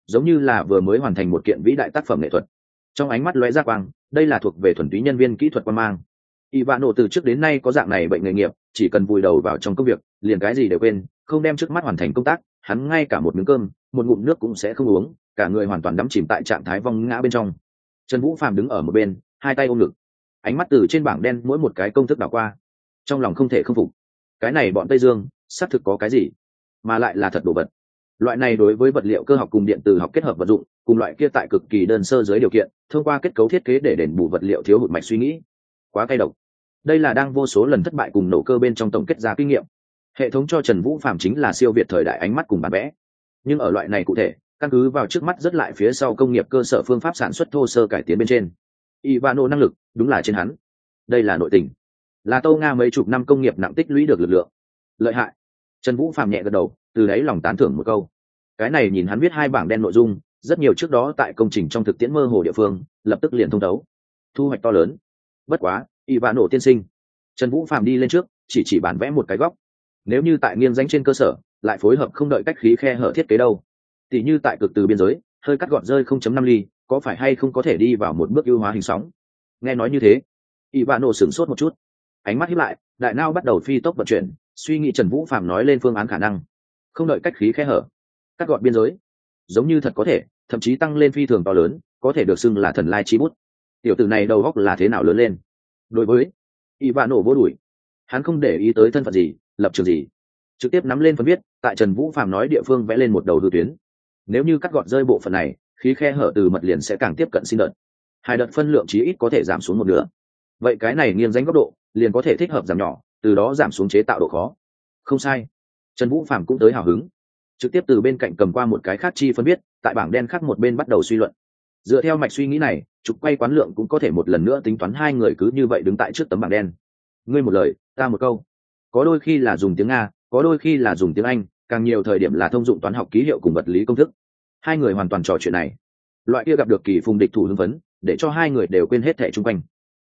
Giống như là vừa mới hoàn thành một kiện vĩ đại tác phẩm nghệ thuật. Trong ánh mắt lóe ra quang, đây là thuộc về thuần túy nhân viên kỹ thuật quan mang y vạn nổ từ trước đến nay có dạng này bệnh nghề nghiệp, chỉ cần vùi đầu vào trong công việc, liền cái gì đều quên, không đem trước mắt hoàn thành công tác, hắn ngay cả một miếng cơm, một ngụm nước cũng sẽ không uống, cả người hoàn toàn đắm chìm tại trạng thái vong ngã bên trong. Trần vũ phàm đứng ở một bên, hai tay ôm ngực. Ánh mắt từ trên bảng đen mỗi một cái công thức đảo qua. Trong lòng không thể không phục. Cái này bọn tây dương, xác thực có cái gì, mà lại là thật đồ vật. Loại này đối với vật liệu cơ học cùng điện tử học kết hợp vật dụng, cùng loại kia tại cực kỳ đơn sơ dưới điều kiện, thông qua kết cấu thiết kế để đền bù vật liệu thiếu hụt mạch suy nghĩ. Quá cay độc đây là đang vô số lần thất bại cùng nổ cơ bên trong tổng kết ra kinh nghiệm. Hệ thống cho trần vũ phạm chính là siêu việt thời đại ánh mắt cùng bản vẽ. Nhưng ở loại này cụ thể, căn cứ vào trước mắt rất lại phía sau công nghiệp cơ sở phương pháp sản xuất thô sơ cải tiến bên trên. Ivano năng lực, đúng là trên hắn. Đây là nội tình. Là tâu nga mấy chục năm công nghiệp nặng tích lũy được lực lượng. Lợi hại. Trần vũ phạm nhẹ gật đầu, từ đấy lòng tán thưởng một câu. Cái này nhìn hắn viết hai bảng đen nội dung, rất nhiều trước đó tại công trình trong thực tiễn mơ hồ địa phương, lập tức liền thông đấu thu hoạch to lớn. Bất quá y vạ nổ tiên sinh. Trần vũ phạm đi lên trước, chỉ chỉ bản vẽ một cái góc. Nếu như tại nghiêng danh trên cơ sở, lại phối hợp không đợi cách khí khe hở thiết kế đâu. Tỉ như tại cực từ biên giới, hơi cắt gọn rơi 0.5 ly, có phải hay không có thể đi vào một bước ưu hóa hình sóng? Nghe nói như thế, y vạ nổ sửng sốt một chút. Ánh mắt hiếp lại, đại nao bắt đầu phi tốc vận chuyển, suy nghĩ trần vũ phạm nói lên phương án khả năng. Không đợi cách khí khe hở, cắt gọn biên giới. Giống như thật có thể, thậm chí tăng lên phi thường to lớn, có thể được xưng là thần lai chi bút. Tiểu tử này đầu góc là thế nào lớn lên? Đối với y vạ nổ vô đuổi, hắn không để ý tới thân phận gì, lập trường gì. Trực tiếp nắm lên phân viết, tại trần vũ phạm nói địa phương vẽ lên một đầu hư tuyến. Nếu như cắt gọt rơi bộ phận này, khí khe hở từ mật liền sẽ càng tiếp cận sinh đợt. Hai đợt phân lượng chí ít có thể giảm xuống một nửa. Vậy cái này nghiêng danh góc độ, liền có thể thích hợp giảm nhỏ, từ đó giảm xuống chế tạo độ khó. Không sai. Trần vũ phạm cũng tới hào hứng. Trực tiếp từ bên cạnh cầm qua một cái khác chi phân biết tại bảng đen khác một bên bắt đầu suy luận dựa theo mạch suy nghĩ này, trục quay quán lượng cũng có thể một lần nữa tính toán hai người cứ như vậy đứng tại trước tấm bảng đen. Ngươi một lời, ta một câu. Có đôi khi là dùng tiếng nga, có đôi khi là dùng tiếng anh, càng nhiều thời điểm là thông dụng toán học ký hiệu cùng vật lý công thức. Hai người hoàn toàn trò chuyện này. Loại kia gặp được kỳ phùng địch thủ hưng phấn, để cho hai người đều quên hết thẻ chung quanh.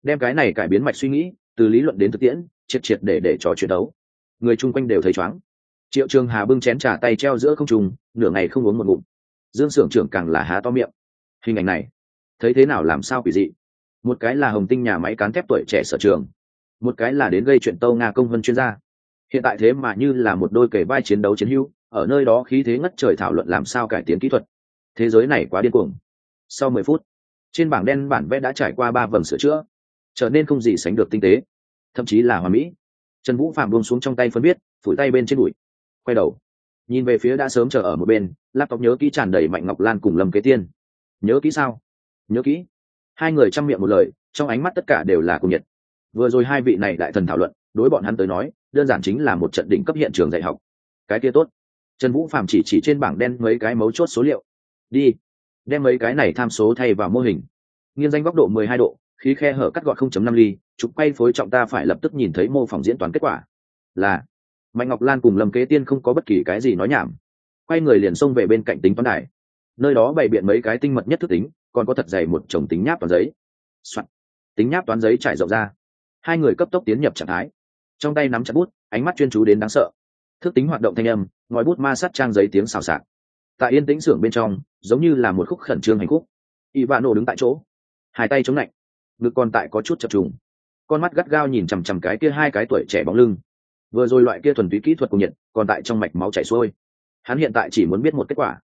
Đem cái này cải biến mạch suy nghĩ, từ lý luận đến thực tiễn, triệt triệt để để trò chuyện đấu. Người chung quanh đều thấy chóng triệu trường hà bưng chén trà tay treo giữa không trùng nửa ngày không uống một ngụm. Dương s ư ở n g trưởng càng là há to miệng hình ảnh này. Thấy thế nào làm sao quỷ dị? Một cái là hồng tinh nhà máy cán thép tuổi trẻ sở trường, một cái là đến gây chuyện tâu nga công vân chuyên gia. Hiện tại thế mà như là một đôi kể vai chiến đấu chiến hữu, ở nơi đó khí thế ngất trời thảo luận làm sao cải tiến kỹ thuật. Thế giới này quá điên cuồng. Sau mười phút, trên bảng đen bản vẽ đã trải qua ba vầng sửa chữa, trở nên không gì sánh được tinh tế, thậm chí là hoa mỹ. Trần vũ phạm buông xuống trong tay phân biết, phủi tay bên trên đùi, quay đầu, nhìn về phía đã sớm chờ ở một bên, laptop nhớ kỹ tràn đầy mạnh ngọc lan cùng lâm kế tiên nhớ kỹ sao? Nhớ kỹ. Hai người chăm miệng một lời, trong ánh mắt tất cả đều là cùng nhiệt. Vừa rồi hai vị này đại thần thảo luận, đối bọn hắn tới nói, đơn giản chính là một trận đỉnh cấp hiện trường dạy học. Cái kia tốt. Trần vũ phạm chỉ chỉ trên bảng đen mấy cái mấu chốt số liệu. Đi. Đem mấy cái này tham số thay vào mô hình. Nghiên danh góc độ mười hai độ, khí khe hở cắt gọn không chấm năm ly chụp quay phối trọng ta phải lập tức nhìn thấy mô phỏng diễn toán kết quả. Là, mạnh ngọc lan cùng lâm kế tiên không có bất kỳ cái gì nói nhảm. Quay người liền xông về bên cạnh tính toán đài nơi đó bày biện mấy cái tinh mật nhất thức tính, còn có thật dày một chồng tính nháp toán giấy、Soạn. tính nháp toán giấy trải rộng ra. Hai người cấp tốc tiến nhập trạng thái. Trong tay nắm chặt bút, ánh mắt chuyên chú đến đáng sợ. Thức tính hoạt động thanh âm, ngòi bút ma sát trang giấy tiếng xào xạc. Tại yên tĩnh xưởng bên trong, giống như là một khúc khẩn trương hành khúc. Y vạn nổ đứng tại chỗ. Hai tay chống lạnh. Ngực còn tại có chút chập trùng. Con mắt gắt gao nhìn chằm chằm cái kia hai cái tuổi trẻ bóng lưng. Vừa rồi loại kia thuần túy kỹ thuật của nhiệt còn tại trong mạch máu chảy xuôi. Hắn hiện tại chỉ muốn biết một kết quả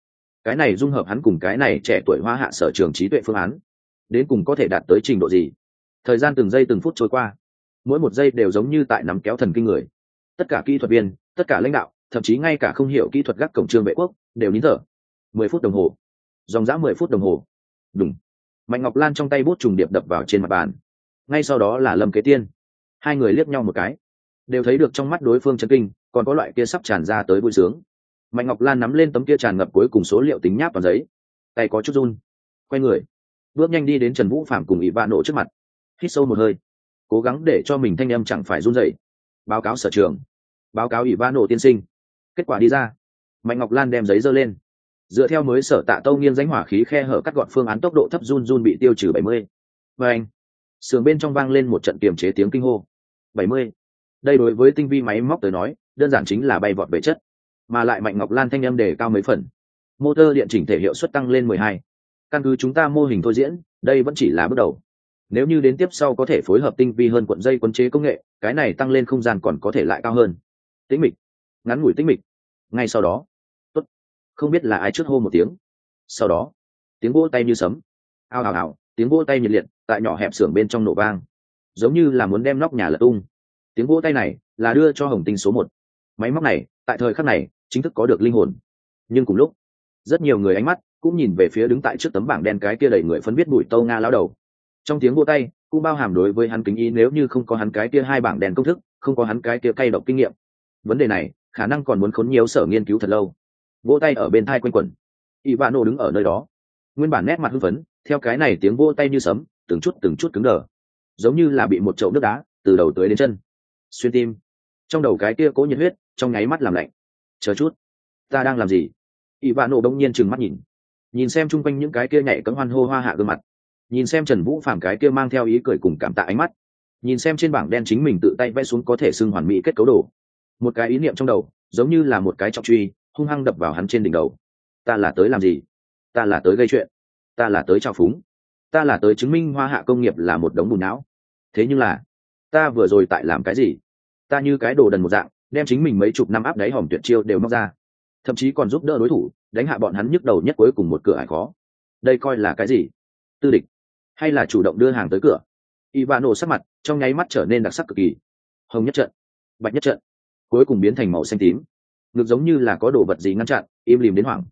cái này dung hợp hắn cùng cái này trẻ tuổi hoa hạ sở trường trí tuệ phương án, đến cùng có thể đạt tới trình độ gì? Thời gian từng giây từng phút trôi qua, mỗi một giây đều giống như tại nắm kéo thần kinh người. Tất cả kỹ thuật viên, tất cả lãnh đạo, thậm chí ngay cả không hiểu kỹ thuật gác cổng trương vệ quốc, đều nín thở. Mười phút đồng hồ. Dòng dã mười phút đồng hồ. Đúng mạnh ngọc lan trong tay bút trùng điệp đập vào trên mặt bàn. Ngay sau đó là lâm kế tiên. Hai người liếc nhau một cái. Đều thấy được trong mắt đối phương chân kinh, còn có loại kia sắp tràn ra tới vui sướng mạnh ngọc lan nắm lên tấm kia tràn ngập cuối cùng số liệu tính nháp vào giấy. Tay có chút run. Quay người. Bước nhanh đi đến trần vũ phạm cùng ỷ vạn nộ trước mặt. Hít sâu một hơi. Cố gắng để cho mình thanh âm chẳng phải run dậy báo cáo sở trường. Báo cáo ỷ vạn nộ tiên sinh. Kết quả đi ra. Mạnh ngọc lan đem giấy dơ lên. Dựa theo mới sở tạ tâu nghiêng danh hỏa khí khe hở cắt gọn phương án tốc độ thấp run run bị tiêu trừ bảy mươi. Và anh, sườn bên trong vang lên một trận kiềm chế tiếng kinh hô. Bảy mươi. Đây đối với tinh vi máy móc tới nói, đơn giản chính là bay vọt về chất mà lại mạnh ngọc lan thanh âm đề cao mấy phần. Motor điện chỉnh thể hiệu suất tăng lên mười hai. Căn cứ chúng ta mô hình thôi diễn, đây vẫn chỉ là bước đầu. Nếu như đến tiếp sau có thể phối hợp tinh vi hơn cuộn dây quân chế công nghệ, cái này tăng lên không gian còn có thể lại cao hơn. Tĩnh mịch. Ngắn ngủi tĩnh mịch. Ngay sau đó. Tốt. Không biết là ai trước hô một tiếng. Sau đó, tiếng vỗ tay như sấm. Ao ào ào tiếng vỗ tay nhiệt liệt, tại nhỏ hẹp xưởng bên trong nổ vang. Giống như là muốn đem nóc nhà lật tung. Tiếng vỗ tay này là đưa cho hồng tinh số một. Máy móc này, tại thời khắc này chính thức có được linh hồn. Nhưng cùng lúc, rất nhiều người ánh mắt cũng nhìn về phía đứng tại trước tấm bảng đen cái kia đầy người phân biết bụi tâu nga lao đầu. Trong tiếng vỗ tay, cũng bao hàm đối với hắn kính ý nếu như không có hắn cái kia hai bảng đèn công thức, không có hắn cái kia cay độc kinh nghiệm. Vấn đề này, khả năng còn muốn khốn nhiều sở nghiên cứu thật lâu. Vỗ tay ở bên thai quanh quẩn. Y vạn nô đứng ở nơi đó. Nguyên bản nét mặt hưng phấn, theo cái này tiếng vỗ tay như sấm, từng chút từng chút cứng đờ. Giống như là bị một chậu nước đá từ đầu tới đến chân. Xuyên tim. Trong đầu cái kia cố nhiệt huyết, trong nháy mắt làm lạnh chờ chút, ta đang làm gì? Ỷ vạn nổ đông nhiên trừng mắt nhìn nhìn xem chung quanh những cái kia nhảy cấm hoan hô hoa hạ gương mặt, nhìn xem trần vũ phàm cái kia mang theo ý cười cùng cảm tạ ánh mắt, nhìn xem trên bảng đen chính mình tự tay vẽ xuống có thể xưng hoàn mỹ kết cấu đồ. Một cái ý niệm trong đầu, giống như là một cái trọng truy, hung hăng đập vào hắn trên đỉnh đầu. Ta là tới làm gì? Ta là tới gây chuyện. Ta là tới trao phúng. Ta là tới chứng minh hoa hạ công nghiệp là một đống bùn não. Thế nhưng là, ta vừa rồi tại làm cái gì? Ta như cái đồ đần một dạng đem chính mình mấy chục năm áp đáy hòm tuyệt chiêu đều móc ra. Thậm chí còn giúp đỡ đối thủ, đánh hạ bọn hắn nhức đầu nhất cuối cùng một cửa ải khó. Đây coi là cái gì? Tư địch. Hay là chủ động đưa hàng tới cửa? Ivano sắc mặt trong nháy mắt trở nên đặc sắc cực kỳ. Hồng nhất trận. Bạch nhất trận. Cuối cùng biến thành màu xanh tím. Ngược giống như là có đồ vật gì ngăn chặn, im lìm đến hoảng.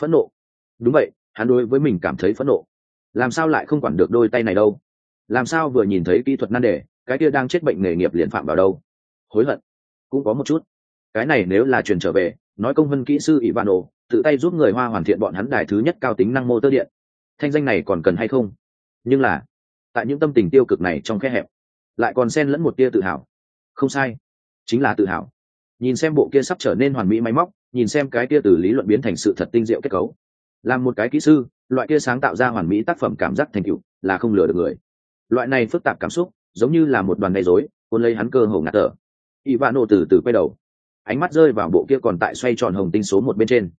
Phẫn nộ. Đúng vậy, hắn đối với mình cảm thấy phẫn nộ. Làm sao lại không quản được đôi tay này đâu? Làm sao vừa nhìn thấy kỹ thuật nan đề, cái kia đang chết bệnh nghề nghiệp liền phạm vào đâu? Hối hận cũng có một chút. Cái này nếu là truyền trở về, nói công vân kỹ sư ivano tự tay giúp người hoa hoàn thiện bọn hắn đài thứ nhất cao tính năng mô tơ điện. Thanh danh này còn cần hay không? Nhưng là, tại những tâm tình tiêu cực này trong khe hẹp, lại còn xen lẫn một tia tự hào. Không sai, chính là tự hào. Nhìn xem bộ kia sắp trở nên hoàn mỹ máy móc, nhìn xem cái kia từ lý luận biến thành sự thật tinh diệu kết cấu. Làm một cái kỹ sư, loại kia sáng tạo ra hoàn mỹ tác phẩm cảm giác thành tựu là không lừa được người. Loại này phức tạp cảm xúc, giống như là một đoàn gây dối cuốn lấy hắn cơ hồ ngạt thở ivano từ từ quay đầu. Ánh mắt rơi vào bộ kia còn tại xoay tròn hồng tinh số một bên trên.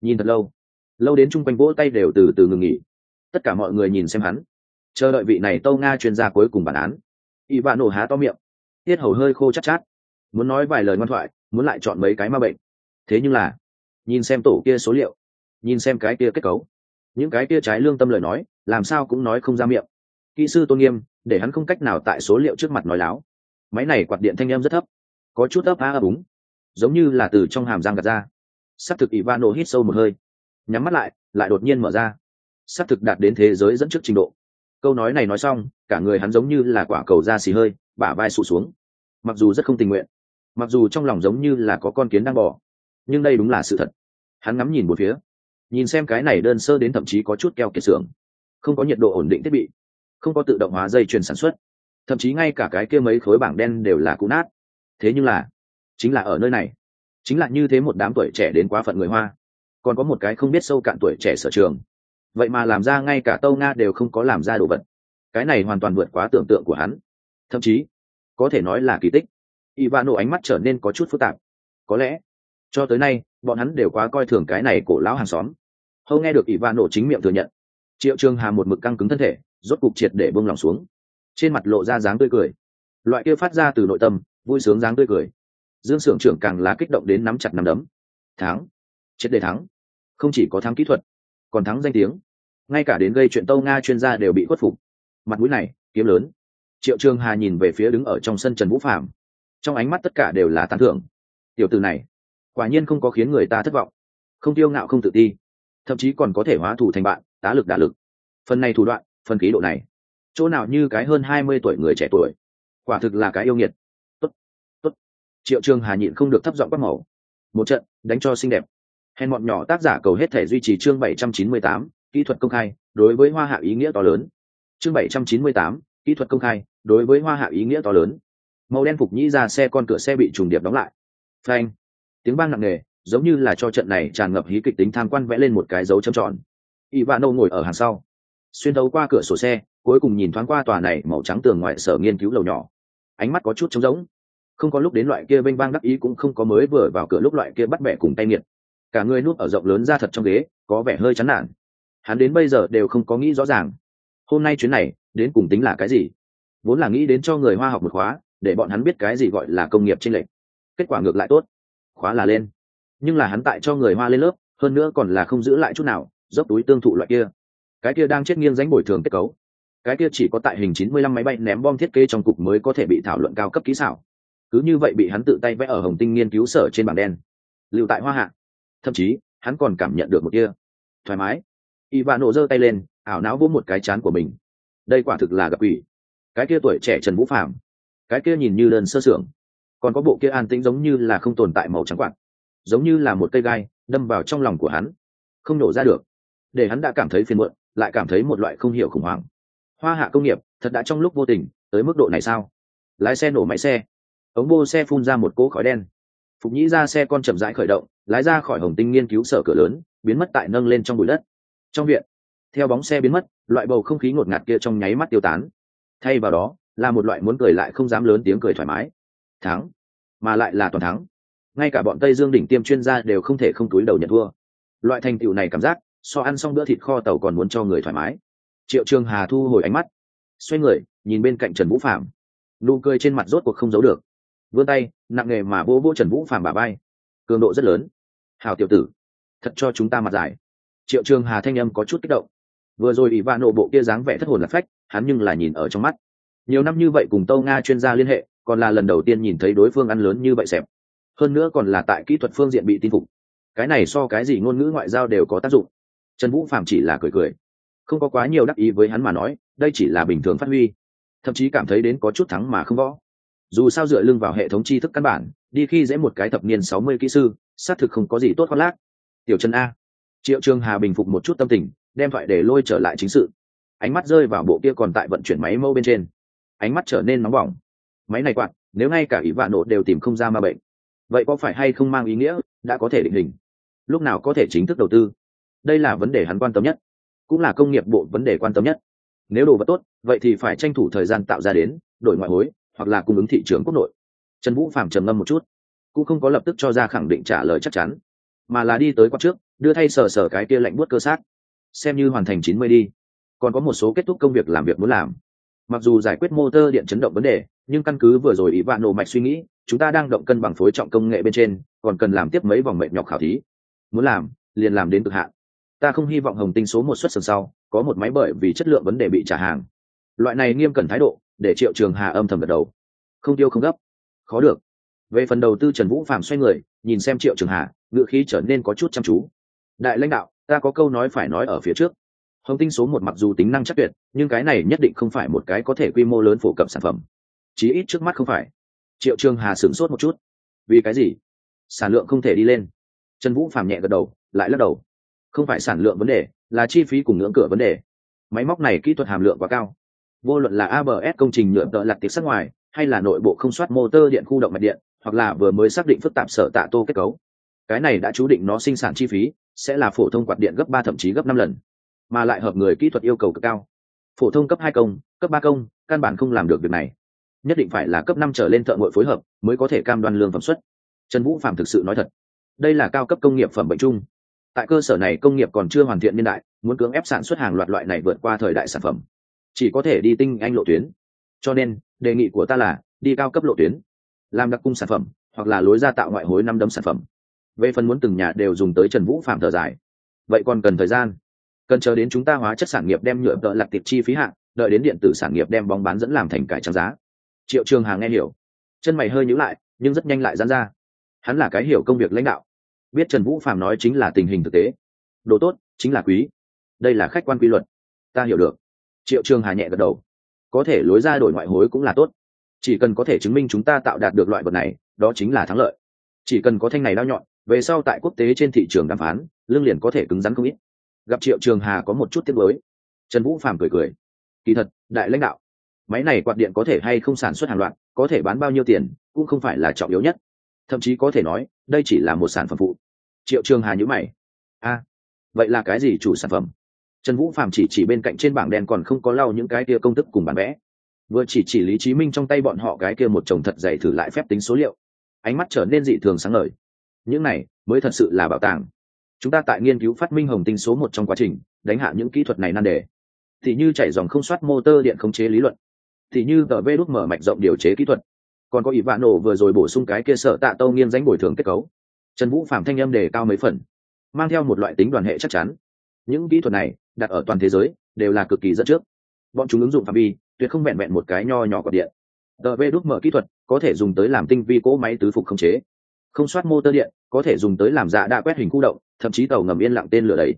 Nhìn thật lâu. Lâu đến chung quanh vỗ tay đều từ từ ngừng nghỉ. Tất cả mọi người nhìn xem hắn. Chờ đợi vị này tâu nga chuyên gia cuối cùng bản án. Ivano há to miệng. Tiết hầu hơi khô chắc chát, chát. Muốn nói vài lời ngoan thoại muốn lại chọn mấy cái ma bệnh. Thế nhưng là nhìn xem tổ kia số liệu nhìn xem cái kia kết cấu những cái kia trái lương tâm lời nói làm sao cũng nói không ra miệng. Kỹ sư tôn nghiêm để hắn không cách nào tại số liệu trước mặt nói láo. Máy này quạt điện thanh em rất thấp có chút ấp á ấp úng, giống như là từ trong hàm răng gạt ra. S á c thực ivano hít sâu một hơi, nhắm mắt lại lại đột nhiên mở ra. S á c thực đạt đến thế giới dẫn trước trình độ. Câu nói này nói xong, cả người hắn giống như là quả cầu da xì hơi, bả vai sụt xuống. Mặc dù rất không tình nguyện, mặc dù trong lòng giống như là có con kiến đang bò, nhưng đây đúng là sự thật. Hắn ngắm nhìn một phía, nhìn xem cái này đơn sơ đến thậm chí có chút keo kiệt xưởng. Không có nhiệt độ ổn định thiết bị, không có tự động hóa dây chuyền sản xuất, thậm chí ngay cả cái kia mấy khối bảng đen đều là cũ nát thế nhưng là, chính là ở nơi này. Chính là như thế một đám tuổi trẻ đến quá phận người hoa. Còn có một cái không biết sâu cạn tuổi trẻ sở trường. Vậy mà làm ra ngay cả tâu nga đều không có làm ra đồ vật. Cái này hoàn toàn vượt quá tưởng tượng của hắn. Thậm chí, có thể nói là kỳ tích. Ivano ánh mắt trở nên có chút phức tạp. Có lẽ, cho tới nay, bọn hắn đều quá coi thường cái này cổ lão hàng xóm. Hâu nghe được ivano chính miệng thừa nhận, triệu trường hà một mực căng cứng thân thể, rốt cục triệt để bông lòng xuống. Trên mặt lộ ra dáng tươi cười. Loại kia phát ra từ nội tâm vui sướng dáng tươi cười. Dương s ư ở n g trưởng càng là kích động đến nắm chặt nắm đấm. Thắng. Triệt đề thắng. Không chỉ có thắng kỹ thuật, còn thắng danh tiếng. Ngay cả đến gây chuyện tâu nga chuyên gia đều bị khuất phục. Mặt mũi này, kiếm lớn. Triệu trường hà nhìn về phía đứng ở trong sân trần vũ phạm trong ánh mắt tất cả đều là tán thưởng. Tiểu từ này, quả nhiên không có khiến người ta thất vọng. Không tiêu ngạo, không tự ti. Thậm chí còn có thể hóa thủ thành bạn, tá lực đả lực. Phần này thủ đoạn, phần ký độ này. Chỗ nào như cái hơn hai mươi tuổi người trẻ tuổi. Quả thực là cái yêu nghiệt triệu trường hà nhịn không được thấp giọng quát màu. Một trận, đánh cho xinh đẹp. Hèn bọn nhỏ tác giả cầu hết thể duy trì chương bảy trăm chín mươi tám, kỹ thuật công khai, đối với hoa hạ ý nghĩa to lớn. Chương bảy trăm chín mươi tám, kỹ thuật công khai, đối với hoa hạ ý nghĩa to lớn. Màu đen phục nhĩ ra xe con cửa xe bị trùng điệp đóng lại. Phanh. Tiếng vang nặng nề, giống như là cho trận này tràn ngập hí kịch tính tham quan vẽ lên một cái dấu châm tròn. Ivano ngồi ở hàng sau. Xuyên thấu qua cửa sổ xe, cuối cùng nhìn thoáng qua tòa này màu trắng tường ngoài sở nghiên cứu lầu nhỏ. Ánh mắt có chút trống rỗng không có lúc đến loại kia bênh bang đắc ý cũng không có mới vừa vào cửa lúc loại kia bắt bẻ cùng tay nghiệt. Cả người nuốt ở rộng lớn ra thật trong ghế, có vẻ hơi chán nản. Hắn đến bây giờ đều không có nghĩ rõ ràng, hôm nay chuyến này, đến cùng tính là cái gì? Vốn là nghĩ đến cho người hoa học một khóa, để bọn hắn biết cái gì gọi là công nghiệp trên lệch. kết quả ngược lại tốt, khóa là lên. Nhưng là hắn tại cho người hoa lên lớp, hơn nữa còn là không giữ lại chút nào, dốc túi tương thụ loại kia. Cái kia đang chết nghiêng danh bồi thường kết cấu. Cái kia chỉ có tại hình 95 máy bay ném bom thiết kế trong cục mới có thể bị thảo luận cao cấp kỹ xảo cứ như vậy bị hắn tự tay vẽ ở hồng tinh nghiên cứu sở trên bảng đen. Lưu tại hoa hạ. Thậm chí, hắn còn cảm nhận được một kia thoải mái. Y bạn nổ giơ tay lên, ảo não vỗ một cái chán của mình. Đây quả thực là gặp quỷ. Cái kia tuổi trẻ trần vũ phạm cái kia nhìn như đơn sơ sưởng còn có bộ kia an tĩnh giống như là không tồn tại màu trắng quạt, giống như là một cây gai đâm vào trong lòng của hắn, không nổ ra được. Để hắn đã cảm thấy phiền muộn, lại cảm thấy một loại không hiểu khủng hoảng. Hoa hạ công nghiệp thật đã trong lúc vô tình tới mức độ này sao? Lái xe nổ máy xe ống bô xe phun ra một cỗ khói đen. Phục nhĩ ra xe con chậm rãi khởi động, lái ra khỏi hồng tinh nghiên cứu sở cửa lớn, biến mất tại nâng lên trong bụi đất. Trong viện, theo bóng xe biến mất, loại bầu không khí ngột ngạt kia trong nháy mắt tiêu tán. Thay vào đó, là một loại muốn cười lại không dám lớn tiếng cười thoải mái. Thắng, mà lại là toàn thắng. Ngay cả bọn tây dương đỉnh tiêm chuyên gia đều không thể không túi đầu nhận thua. Loại thành tựu này cảm giác, so ăn xong bữa thịt kho tàu còn muốn cho người thoải mái. Triệu trường hà thu hồi ánh mắt, xoay người, nhìn bên cạnh trần vũ phạm nụ cười trên mặt rốt cuộc không giấu được vươn tay, nặng nghề mà vô vô trần vũ phạm bà bay cường độ rất lớn. Hào tiểu tử, thật cho chúng ta mặt dài triệu trường hà thanh âm có chút kích động. Vừa rồi ủy va nộ bộ kia dáng vẻ thất hồn lạc phách, hắn nhưng là nhìn ở trong mắt. Nhiều năm như vậy cùng tâu nga chuyên gia liên hệ, còn là lần đầu tiên nhìn thấy đối phương ăn lớn như vậy xẹp. Hơn nữa còn là tại kỹ thuật phương diện bị tin phục. Cái này so cái gì ngôn ngữ ngoại giao đều có tác dụng. Trần vũ phạm chỉ là cười cười. Không có quá nhiều đắc ý với hắn mà nói, đây chỉ là bình thường phát huy. Thậm chí cảm thấy đến có chút thắng mà không võ dù sao dựa lưng vào hệ thống tri thức căn bản, đi khi dễ một cái thập niên sáu mươi kỹ sư, xác thực không có gì tốt khoác lác. Tiểu trần a. Triệu trường hà bình phục một chút tâm tình, đem thoại để lôi trở lại chính sự. Ánh mắt rơi vào bộ kia còn tại vận chuyển máy mâu bên trên. Ánh mắt trở nên nóng bỏng. Máy này quạt, nếu ngay cả ý vạn nộ đều tìm không ra ma bệnh. Vậy có phải hay không mang ý nghĩa, đã có thể định hình. Lúc nào có thể chính thức đầu tư? Đây là vấn đề hắn quan tâm nhất, cũng là công nghiệp bộ vấn đề quan tâm nhất. Nếu đồ vật tốt, vậy thì phải tranh thủ thời gian tạo ra đến, đổi ngoại hối hoặc là cung ứng thị trường quốc nội. Trần vũ phạm trầm ngâm một chút, cũng không có lập tức cho ra khẳng định trả lời chắc chắn, mà là đi tới quát trước, đưa thay sờ sờ cái kia lạnh buốt cơ sát. Xem như hoàn thành chín mươi đi, còn có một số kết thúc công việc làm việc muốn làm. Mặc dù giải quyết motor điện chấn động vấn đề, nhưng căn cứ vừa rồi ý vạn nổ mạch suy nghĩ, chúng ta đang động cân bằng phối trọng công nghệ bên trên, còn cần làm tiếp mấy vòng mệnh nhọc khảo thí. Muốn làm, liền làm đến cực hạn. Ta không hy vọng hồng tinh số một xuất sân sau, có một máy bởi vì chất lượng vấn đề bị trả hàng. Loại này nghiêm cẩn thái độ để triệu trường hà âm thầm gật đầu. Không tiêu không gấp. Khó được. Về phần đầu tư trần vũ phạm xoay người, nhìn xem triệu trường hà, ngựa khí trở nên có chút chăm chú. Đại lãnh đạo, ta có câu nói phải nói ở phía trước. Hồng tinh số một mặc dù tính năng chắc tuyệt, nhưng cái này nhất định không phải một cái có thể quy mô lớn phổ cập sản phẩm. Chí ít trước mắt không phải. Triệu trường hà sửng sốt một chút. Vì cái gì? Sản lượng không thể đi lên. Trần vũ phàm nhẹ gật đầu, lại lắc đầu. Không phải sản lượng vấn đề, là chi phí cùng ngưỡng cửa vấn đề. Máy móc này kỹ thuật hàm lượng quá cao vô luận là abs công trình nhựa tợ lặt tiệc sắc ngoài, hay là nội bộ không soát motor điện khu động mạch điện, hoặc là vừa mới xác định phức tạp sở tạ tô kết cấu. Cái này đã chú định nó sinh sản chi phí sẽ là phổ thông quạt điện gấp ba thậm chí gấp năm lần, mà lại hợp người kỹ thuật yêu cầu cực cao. Phổ thông cấp hai công, cấp ba công, căn bản không làm được việc này. Nhất định phải là cấp năm trở lên thợ ngội phối hợp mới có thể cam đoan lương phẩm xuất trần vũ phạm thực sự nói thật, đây là cao cấp công nghiệp phẩm bệnh chung. Tại cơ sở này công nghiệp còn chưa hoàn thiện niên đại, muốn cưỡng ép sản xuất hàng loạt loại này vượt qua thời đại sản phẩm chỉ có thể đi tinh anh lộ tuyến. Cho nên, đề nghị của ta là, đi cao cấp lộ tuyến, làm đặc cung sản phẩm, hoặc là lối ra tạo ngoại hối năm đấm sản phẩm. Về phần muốn từng nhà đều dùng tới trần vũ phạm thở dài. Vậy còn cần thời gian? Cần chờ đến chúng ta hóa chất sản nghiệp đem nhựa vợ lạc tiệp chi phí hạng đợi đến điện tử sản nghiệp đem bóng bán dẫn làm thành cải trang giá. Triệu trường Hà nghe hiểu. Chân mày hơi nhữ lại, nhưng rất nhanh lại dán ra. Hắn là cái hiểu công việc lãnh đạo. Biết trần vũ phạm nói chính là tình hình thực tế. Đồ tốt, chính là quý. Đây là khách quan quy luật. Ta hiểu được triệu trường hà nhẹ gật đầu. Có thể lối ra đổi ngoại hối cũng là tốt. Chỉ cần có thể chứng minh chúng ta tạo đạt được loại vật này, đó chính là thắng lợi. Chỉ cần có thanh này đao nhọn, về sau tại quốc tế trên thị trường đàm phán, lương liền có thể cứng rắn không ít. Gặp triệu trường hà có một chút tiếc mới trần vũ phàm cười cười. Kỳ thật, đại lãnh đạo, máy này quạt điện có thể hay không sản xuất hàng loạt, có thể bán bao nhiêu tiền, cũng không phải là trọng yếu nhất. Thậm chí có thể nói, đây chỉ là một sản phẩm phụ. Triệu trường hà nhữ mày. A vậy là cái gì chủ sản phẩm? Trần vũ phạm chỉ chỉ bên cạnh trên bảng đen còn không có lau những cái kia công thức cùng bản vẽ. Vừa chỉ chỉ lý trí minh trong tay bọn họ cái kia một chồng thật dày thử lại phép tính số liệu. Ánh mắt trở nên dị thường sáng ngời. Những này mới thật sự là bảo tàng. Chúng ta tại nghiên cứu phát minh hồng tinh số một trong quá trình, đánh hạ những kỹ thuật này nan đề. Thì như chạy dòng không soát motor điện khống chế lý luận. Thì như tờ vê đốt mở mạch rộng điều chế kỹ thuật. Còn có ỷ vạn nổ vừa rồi bổ sung cái kia sợ tạ tâu nghiêng danh bồi thường kết cấu. Trần vũ phạm thanh âm đề cao mấy phần. Mang theo một loại tính đoàn hệ chắc chắn những kỹ thuật này đặt ở toàn thế giới đều là cực kỳ dẫn trước. Bọn chúng ứng dụng phạm vi tuyệt không vẹn vẹn một cái nho nhỏ của điện. Tờ vê đúc mở kỹ thuật có thể dùng tới làm tinh vi cỗ máy tứ phục không chế. Không soát motor điện có thể dùng tới làm dạ đa quét hình khu động, thậm chí tàu ngầm yên lặng tên lửa đấy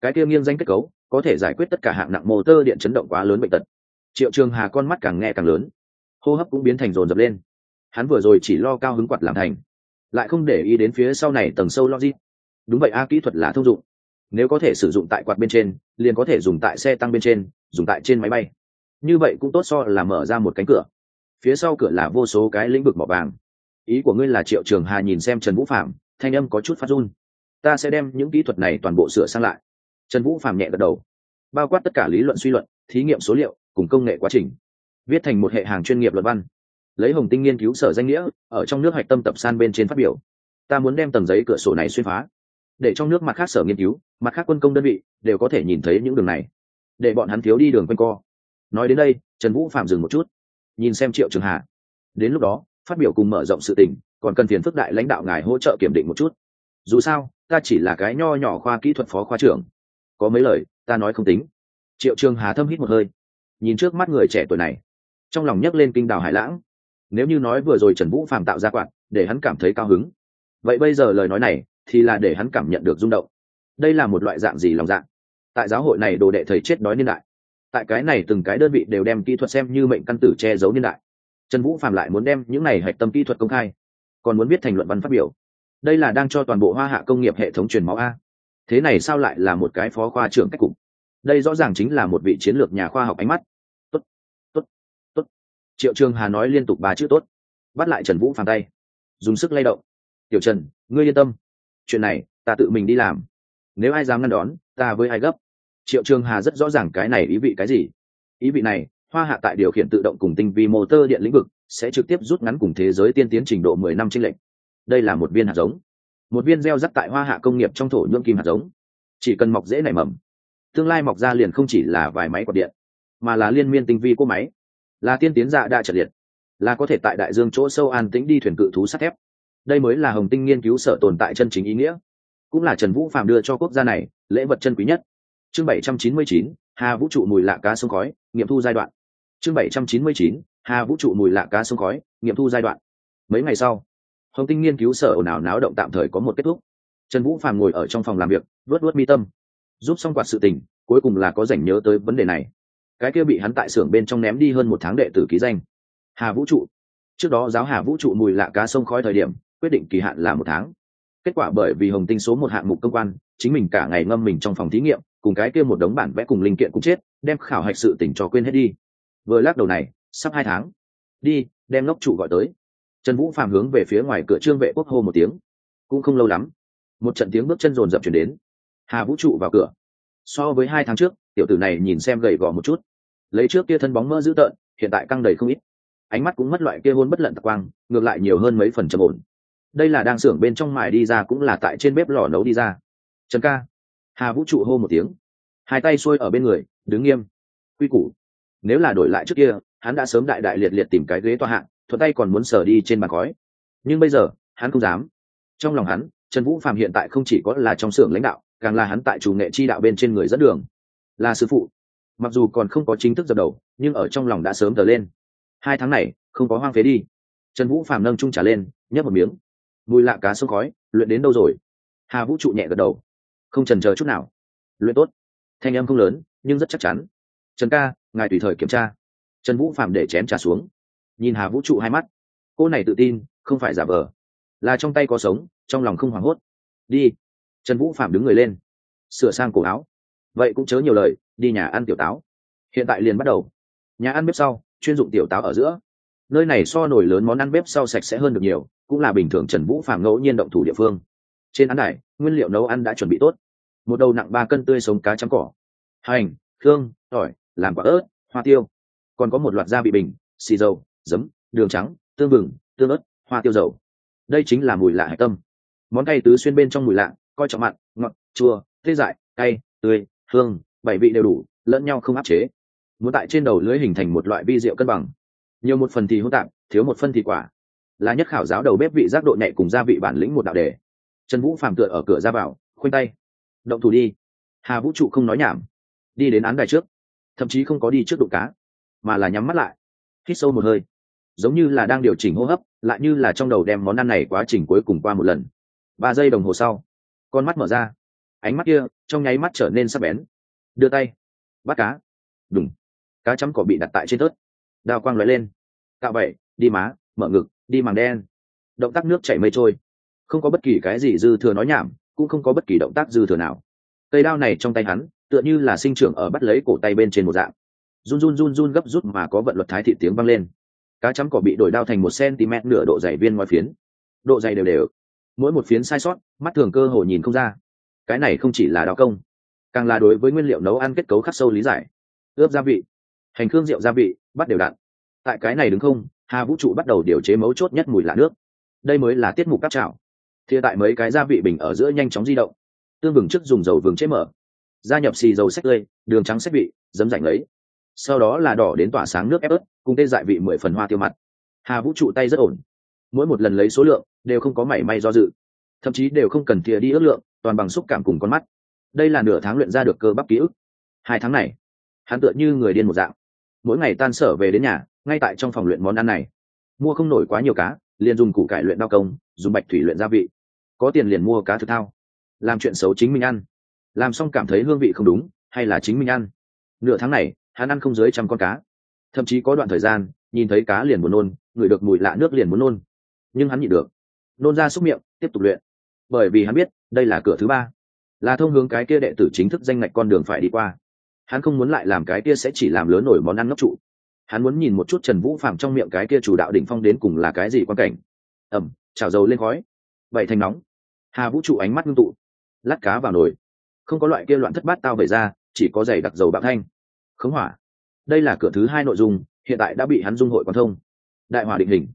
cái kia nghiêng danh kết cấu có thể giải quyết tất cả hạng nặng motor điện chấn động quá lớn bệnh tật. Triệu trường hà con mắt càng nghe càng lớn. Hô hấp cũng biến thành rồn rập lên. Hắn vừa rồi chỉ lo cao hứng quạt làm thành, lại không để ý đến phía sau này tầng sâu logic. Đúng vậy a, kỹ thuật là thông dụng nếu có thể sử dụng tại quạt bên trên, liền có thể dùng tại xe tăng bên trên, dùng tại trên máy bay. Như vậy cũng tốt so là mở ra một cánh cửa. Phía sau cửa là vô số cái lĩnh vực mỏ vàng. Ý của ngươi là triệu trường hà nhìn xem trần vũ phạm thanh âm có chút phát run. Ta sẽ đem những kỹ thuật này toàn bộ sửa sang lại. Trần vũ phạm nhẹ gật đầu. Bao quát tất cả lý luận suy luận, thí nghiệm số liệu, cùng công nghệ quá trình. Viết thành một hệ hàng chuyên nghiệp luật văn. Lấy hồng tinh nghiên cứu sở danh nghĩa, ở trong nước hạch tâm tập san bên trên phát biểu. Ta muốn đem tầng giấy cửa sổ này xuyên phá. Để trong nước mặt khác sở nghiên cứu mặt khác quân công đơn vị đều có thể nhìn thấy những đường này. Để bọn hắn thiếu đi đường quanh co. Nói đến đây, trần vũ phạm dừng một chút, nhìn xem triệu trường hà. Đến lúc đó, phát biểu cùng mở rộng sự tình, còn cần phiền phức đại lãnh đạo ngài hỗ trợ kiểm định một chút. Dù sao, ta chỉ là cái nho nhỏ khoa kỹ thuật phó khoa trưởng. Có mấy lời, ta nói không tính. Triệu trường hà thâm hít một hơi, nhìn trước mắt người trẻ tuổi này. Trong lòng nhấc lên kinh đào hải lãng. Nếu như nói vừa rồi trần vũ phạm tạo ra quạt, để hắn cảm thấy cao hứng. Vậy bây giờ lời nói này thì là để hắn cảm nhận được rung động đây là một loại dạng gì lòng dạng tại giáo hội này đồ đệ thầy chết đói niên đại. Tại cái này từng cái đơn vị đều đem kỹ thuật xem như mệnh căn tử che giấu niên đại. Trần vũ phạm lại muốn đem những này hạch tâm kỹ thuật công khai, còn muốn viết thành luận văn phát biểu. Đây là đang cho toàn bộ hoa hạ công nghiệp hệ thống truyền máu a. Thế này sao lại là một cái phó khoa trưởng cách cục? Đây rõ ràng chính là một vị chiến lược nhà khoa học ánh mắt. Tốt tốt tốt. Triệu trường hà nói liên tục ba chữ tốt. Bắt lại trần vũ phàng tay. Dùng sức lay động. Tiểu trần, ngươi yên tâm. Chuyện này, ta tự mình đi làm nếu ai dám ngăn đón, ta với ai gấp? Triệu trường hà rất rõ ràng cái này ý vị cái gì. Ý vị này, hoa hạ tại điều khiển tự động cùng tinh vi motor điện lĩnh vực, sẽ trực tiếp rút ngắn cùng thế giới tiên tiến trình độ mười năm chênh lệch. Đây là một viên hạt giống. Một viên gieo rắc tại hoa hạ công nghiệp trong thổ nhưỡng kim hạt giống. Chỉ cần mọc dễ nảy mầm, tương lai mọc ra liền không chỉ là vài máy quạt điện, mà là liên miên tinh vi cỗ máy, là tiên tiến dạ đa trật liệt là có thể tại đại dương chỗ sâu an tĩnh đi thuyền cự thú sắt thép. Đây mới là hồng tinh nghiên cứu sở tồn tại chân chính ý nghĩa cũng là trần vũ phạm đưa cho quốc gia này lễ vật chân quý nhất. Chương bảy trăm chín mươi chín, hà vũ trụ mùi lạ cá sông khói, nghiệm thu giai đoạn. Chương bảy trăm chín mươi chín, hà vũ trụ mùi lạ cá sông khói, nghiệm thu giai đoạn. Mấy ngày sau, hồng tinh nghiên cứu sở ồn ào náo động tạm thời có một kết thúc. Trần vũ phàm ngồi ở trong phòng làm việc vớt vớt mi tâm. Giúp xong quạt sự tình, cuối cùng là có rảnh nhớ tới vấn đề này. Cái kia bị hắn tại xưởng bên trong ném đi hơn một tháng đệ tử ký danh. Hà vũ trụ. Trước đó giáo hà vũ trụ mùi lạ cá sông khói thời điểm, quyết định kỳ hạn là một tháng kết quả bởi vì hồng tinh số một hạng mục công quan, chính mình cả ngày ngâm mình trong phòng thí nghiệm, cùng cái kia một đống bản vẽ cùng linh kiện cũng chết, đem khảo hạch sự tỉnh cho quên hết đi. Vừa lắc đầu này, sắp hai tháng. Đi, đem Lốc trụ gọi tới. Trần vũ phàm hướng về phía ngoài cửa trương vệ quốc hô một tiếng. Cũng không lâu lắm, một trận tiếng bước chân rồn rập chuyển đến. Hà vũ trụ vào cửa. So với hai tháng trước, tiểu tử này nhìn xem gầy gò một chút. Lấy trước kia thân bóng mơ dữ tợn, hiện tại căng đầy không ít. Ánh mắt cũng mất loại kia hôn bất lận tạc quang, ngược lại nhiều hơn mấy phần trầm ổn đây là đang xưởng bên trong mài đi ra cũng là tại trên bếp lò nấu đi ra. Trần ca. Hà vũ trụ hô một tiếng. Hai tay xuôi ở bên người, đứng nghiêm. Quy củ. Nếu là đổi lại trước kia, hắn đã sớm đại đại liệt liệt tìm cái ghế toa hạng, thuận tay còn muốn sờ đi trên bàn khói. Nhưng bây giờ, hắn không dám. Trong lòng hắn, trần vũ phạm hiện tại không chỉ có là trong xưởng lãnh đạo, càng là hắn tại chủ nghệ chi đạo bên trên người dẫn đường. Là sư phụ. Mặc dù còn không có chính thức dập đầu, nhưng ở trong lòng đã sớm tờ lên. Hai tháng này, không có hoang phế đi. Trần vũ phạm nâng trung trả lên, nhấp một miếng mùi lạ cá sông khói, luyện đến đâu rồi? Hà vũ trụ nhẹ gật đầu. Không trần chờ chút nào. Luyện tốt. Thanh em không lớn, nhưng rất chắc chắn. Trần ca, ngài tùy thời kiểm tra. Trần vũ phạm để chén trà xuống. Nhìn hà vũ trụ hai mắt. Cô này tự tin, không phải giả vờ. Là trong tay có sống, trong lòng không hoảng hốt. Đi. Trần vũ phạm đứng người lên. Sửa sang cổ áo. Vậy cũng chớ nhiều lời, đi nhà ăn tiểu táo. Hiện tại liền bắt đầu. Nhà ăn bếp sau, chuyên dụng tiểu táo ở giữa. Nơi này so nổi lớn món ăn bếp sau sạch sẽ hơn được nhiều cũng là bình thường trần vũ phạm ngẫu nhiên động thủ địa phương. Trên án đài, nguyên liệu nấu ăn đã chuẩn bị tốt. Một đầu nặng ba cân tươi sống cá chấm cỏ. Hành khương tỏi, làm quả ớt, hoa tiêu. Còn có một loạt gia vị bình, xì dầu, giấm, đường trắng, tương vừng tương ớt, hoa tiêu dầu. Đây chính là mùi lạ hải tâm. Món cay tứ xuyên bên trong mùi lạ, coi trọng mặn, ngọt, chua, tê dại, cay, tươi, hương, bảy vị đều đủ, lẫn nhau không áp chế. Muốn tại trên đầu lưới hình thành một loại vi rượu cân bằng. Nhiều một phần thì hỗn tạp, thiếu một phân thì quả là nhất khảo giáo đầu bếp vị giác độ nhẹ cùng gia vị bản lĩnh một đạo đề. Trần vũ phàm tựa ở cửa ra vào, khoanh tay. Động thủ đi. Hà vũ trụ không nói nhảm. Đi đến án đài trước. Thậm chí không có đi trước đụng cá, mà là nhắm mắt lại. Hít sâu một hơi. Giống như là đang điều chỉnh hô hấp, lại như là trong đầu đem món ăn này quá trình cuối cùng qua một lần. Ba giây đồng hồ sau, con mắt mở ra. Ánh mắt kia, trong nháy mắt trở nên sắc bén. Đưa tay. Bắt cá. Đúng cá chấm cỏ bị đặt tại trên tớt. Đao quang lóe lên. Cạo bậy, đi má, mở ngực đi màng đen. Động tác nước chảy mây trôi. Không có bất kỳ cái gì dư thừa nói nhảm, cũng không có bất kỳ động tác dư thừa nào. Cây đao này trong tay hắn, tựa như là sinh trưởng ở bắt lấy cổ tay bên trên một dạng. Run run run run gấp rút mà có vận luật thái thị tiếng vang lên. Cá chấm cỏ bị đổi đao thành một cm nửa độ dày viên ngoài phiến. Độ dày đều đều. Mỗi một phiến sai sót, mắt thường cơ hồ nhìn không ra. Cái này không chỉ là đao công, càng là đối với nguyên liệu nấu ăn kết cấu khắc sâu lý giải. Ướp gia vị. Hành hương rượu gia vị, bắt đều đặn. Tại cái này đứng không hà vũ trụ bắt đầu điều chế mấu chốt nhất mùi lạ nước. Đây mới là tiết mục cáp chảo. thìa tại mấy cái gia vị bình ở giữa nhanh chóng di động. Tương vừng trước dùng dầu vừng chế mở. Gia nhập xì dầu sách tươi, đường trắng sách vị dấm rảnh lấy sau đó là đỏ đến tỏa sáng nước ép ớt, cùng tê dại vị mười phần hoa tiêu mặt. Hà vũ trụ tay rất ổn. Mỗi một lần lấy số lượng, đều không có mảy may do dự. Thậm chí đều không cần thìa đi ước lượng, toàn bằng xúc cảm cùng con mắt. Đây là nửa tháng luyện ra được cơ bắp ký ức. Hai tháng này, hắn tựa như người điên một dạng. Mỗi ngày tan sở về đến nhà ngay tại trong phòng luyện món ăn này, mua không nổi quá nhiều cá, liền dùng củ cải luyện đao công, dùng bạch thủy luyện gia vị. Có tiền liền mua cá thực thao, làm chuyện xấu chính mình ăn. Làm xong cảm thấy hương vị không đúng, hay là chính mình ăn. Nửa tháng này, hắn ăn không dưới trăm con cá. Thậm chí có đoạn thời gian, nhìn thấy cá liền muốn nôn, ngửi được mùi lạ nước liền muốn nôn. Nhưng hắn nhịn được, nôn ra xúc miệng, tiếp tục luyện. Bởi vì hắn biết, đây là cửa thứ ba. Là thông hướng cái kia đệ tử chính thức danh ngạch con đường phải đi qua. Hắn không muốn lại làm cái kia sẽ chỉ làm lớn nổi món ăn ngốc trụ hắn muốn nhìn một chút trần vũ phạm trong miệng cái kia chủ đạo đỉnh phong đến cùng là cái gì quan cảnh. Ẩm, chảo dầu lên khói. Vậy thành nóng. Hà vũ trụ ánh mắt ngưng tụ. Lát cá vào nồi. Không có loại kia loạn thất bát tao vẩy ra, chỉ có giày đặc dầu bạc thanh. Khống hỏa. Đây là cửa thứ hai nội dung, hiện tại đã bị hắn dung hội quan thông. Đại hỏa định hình.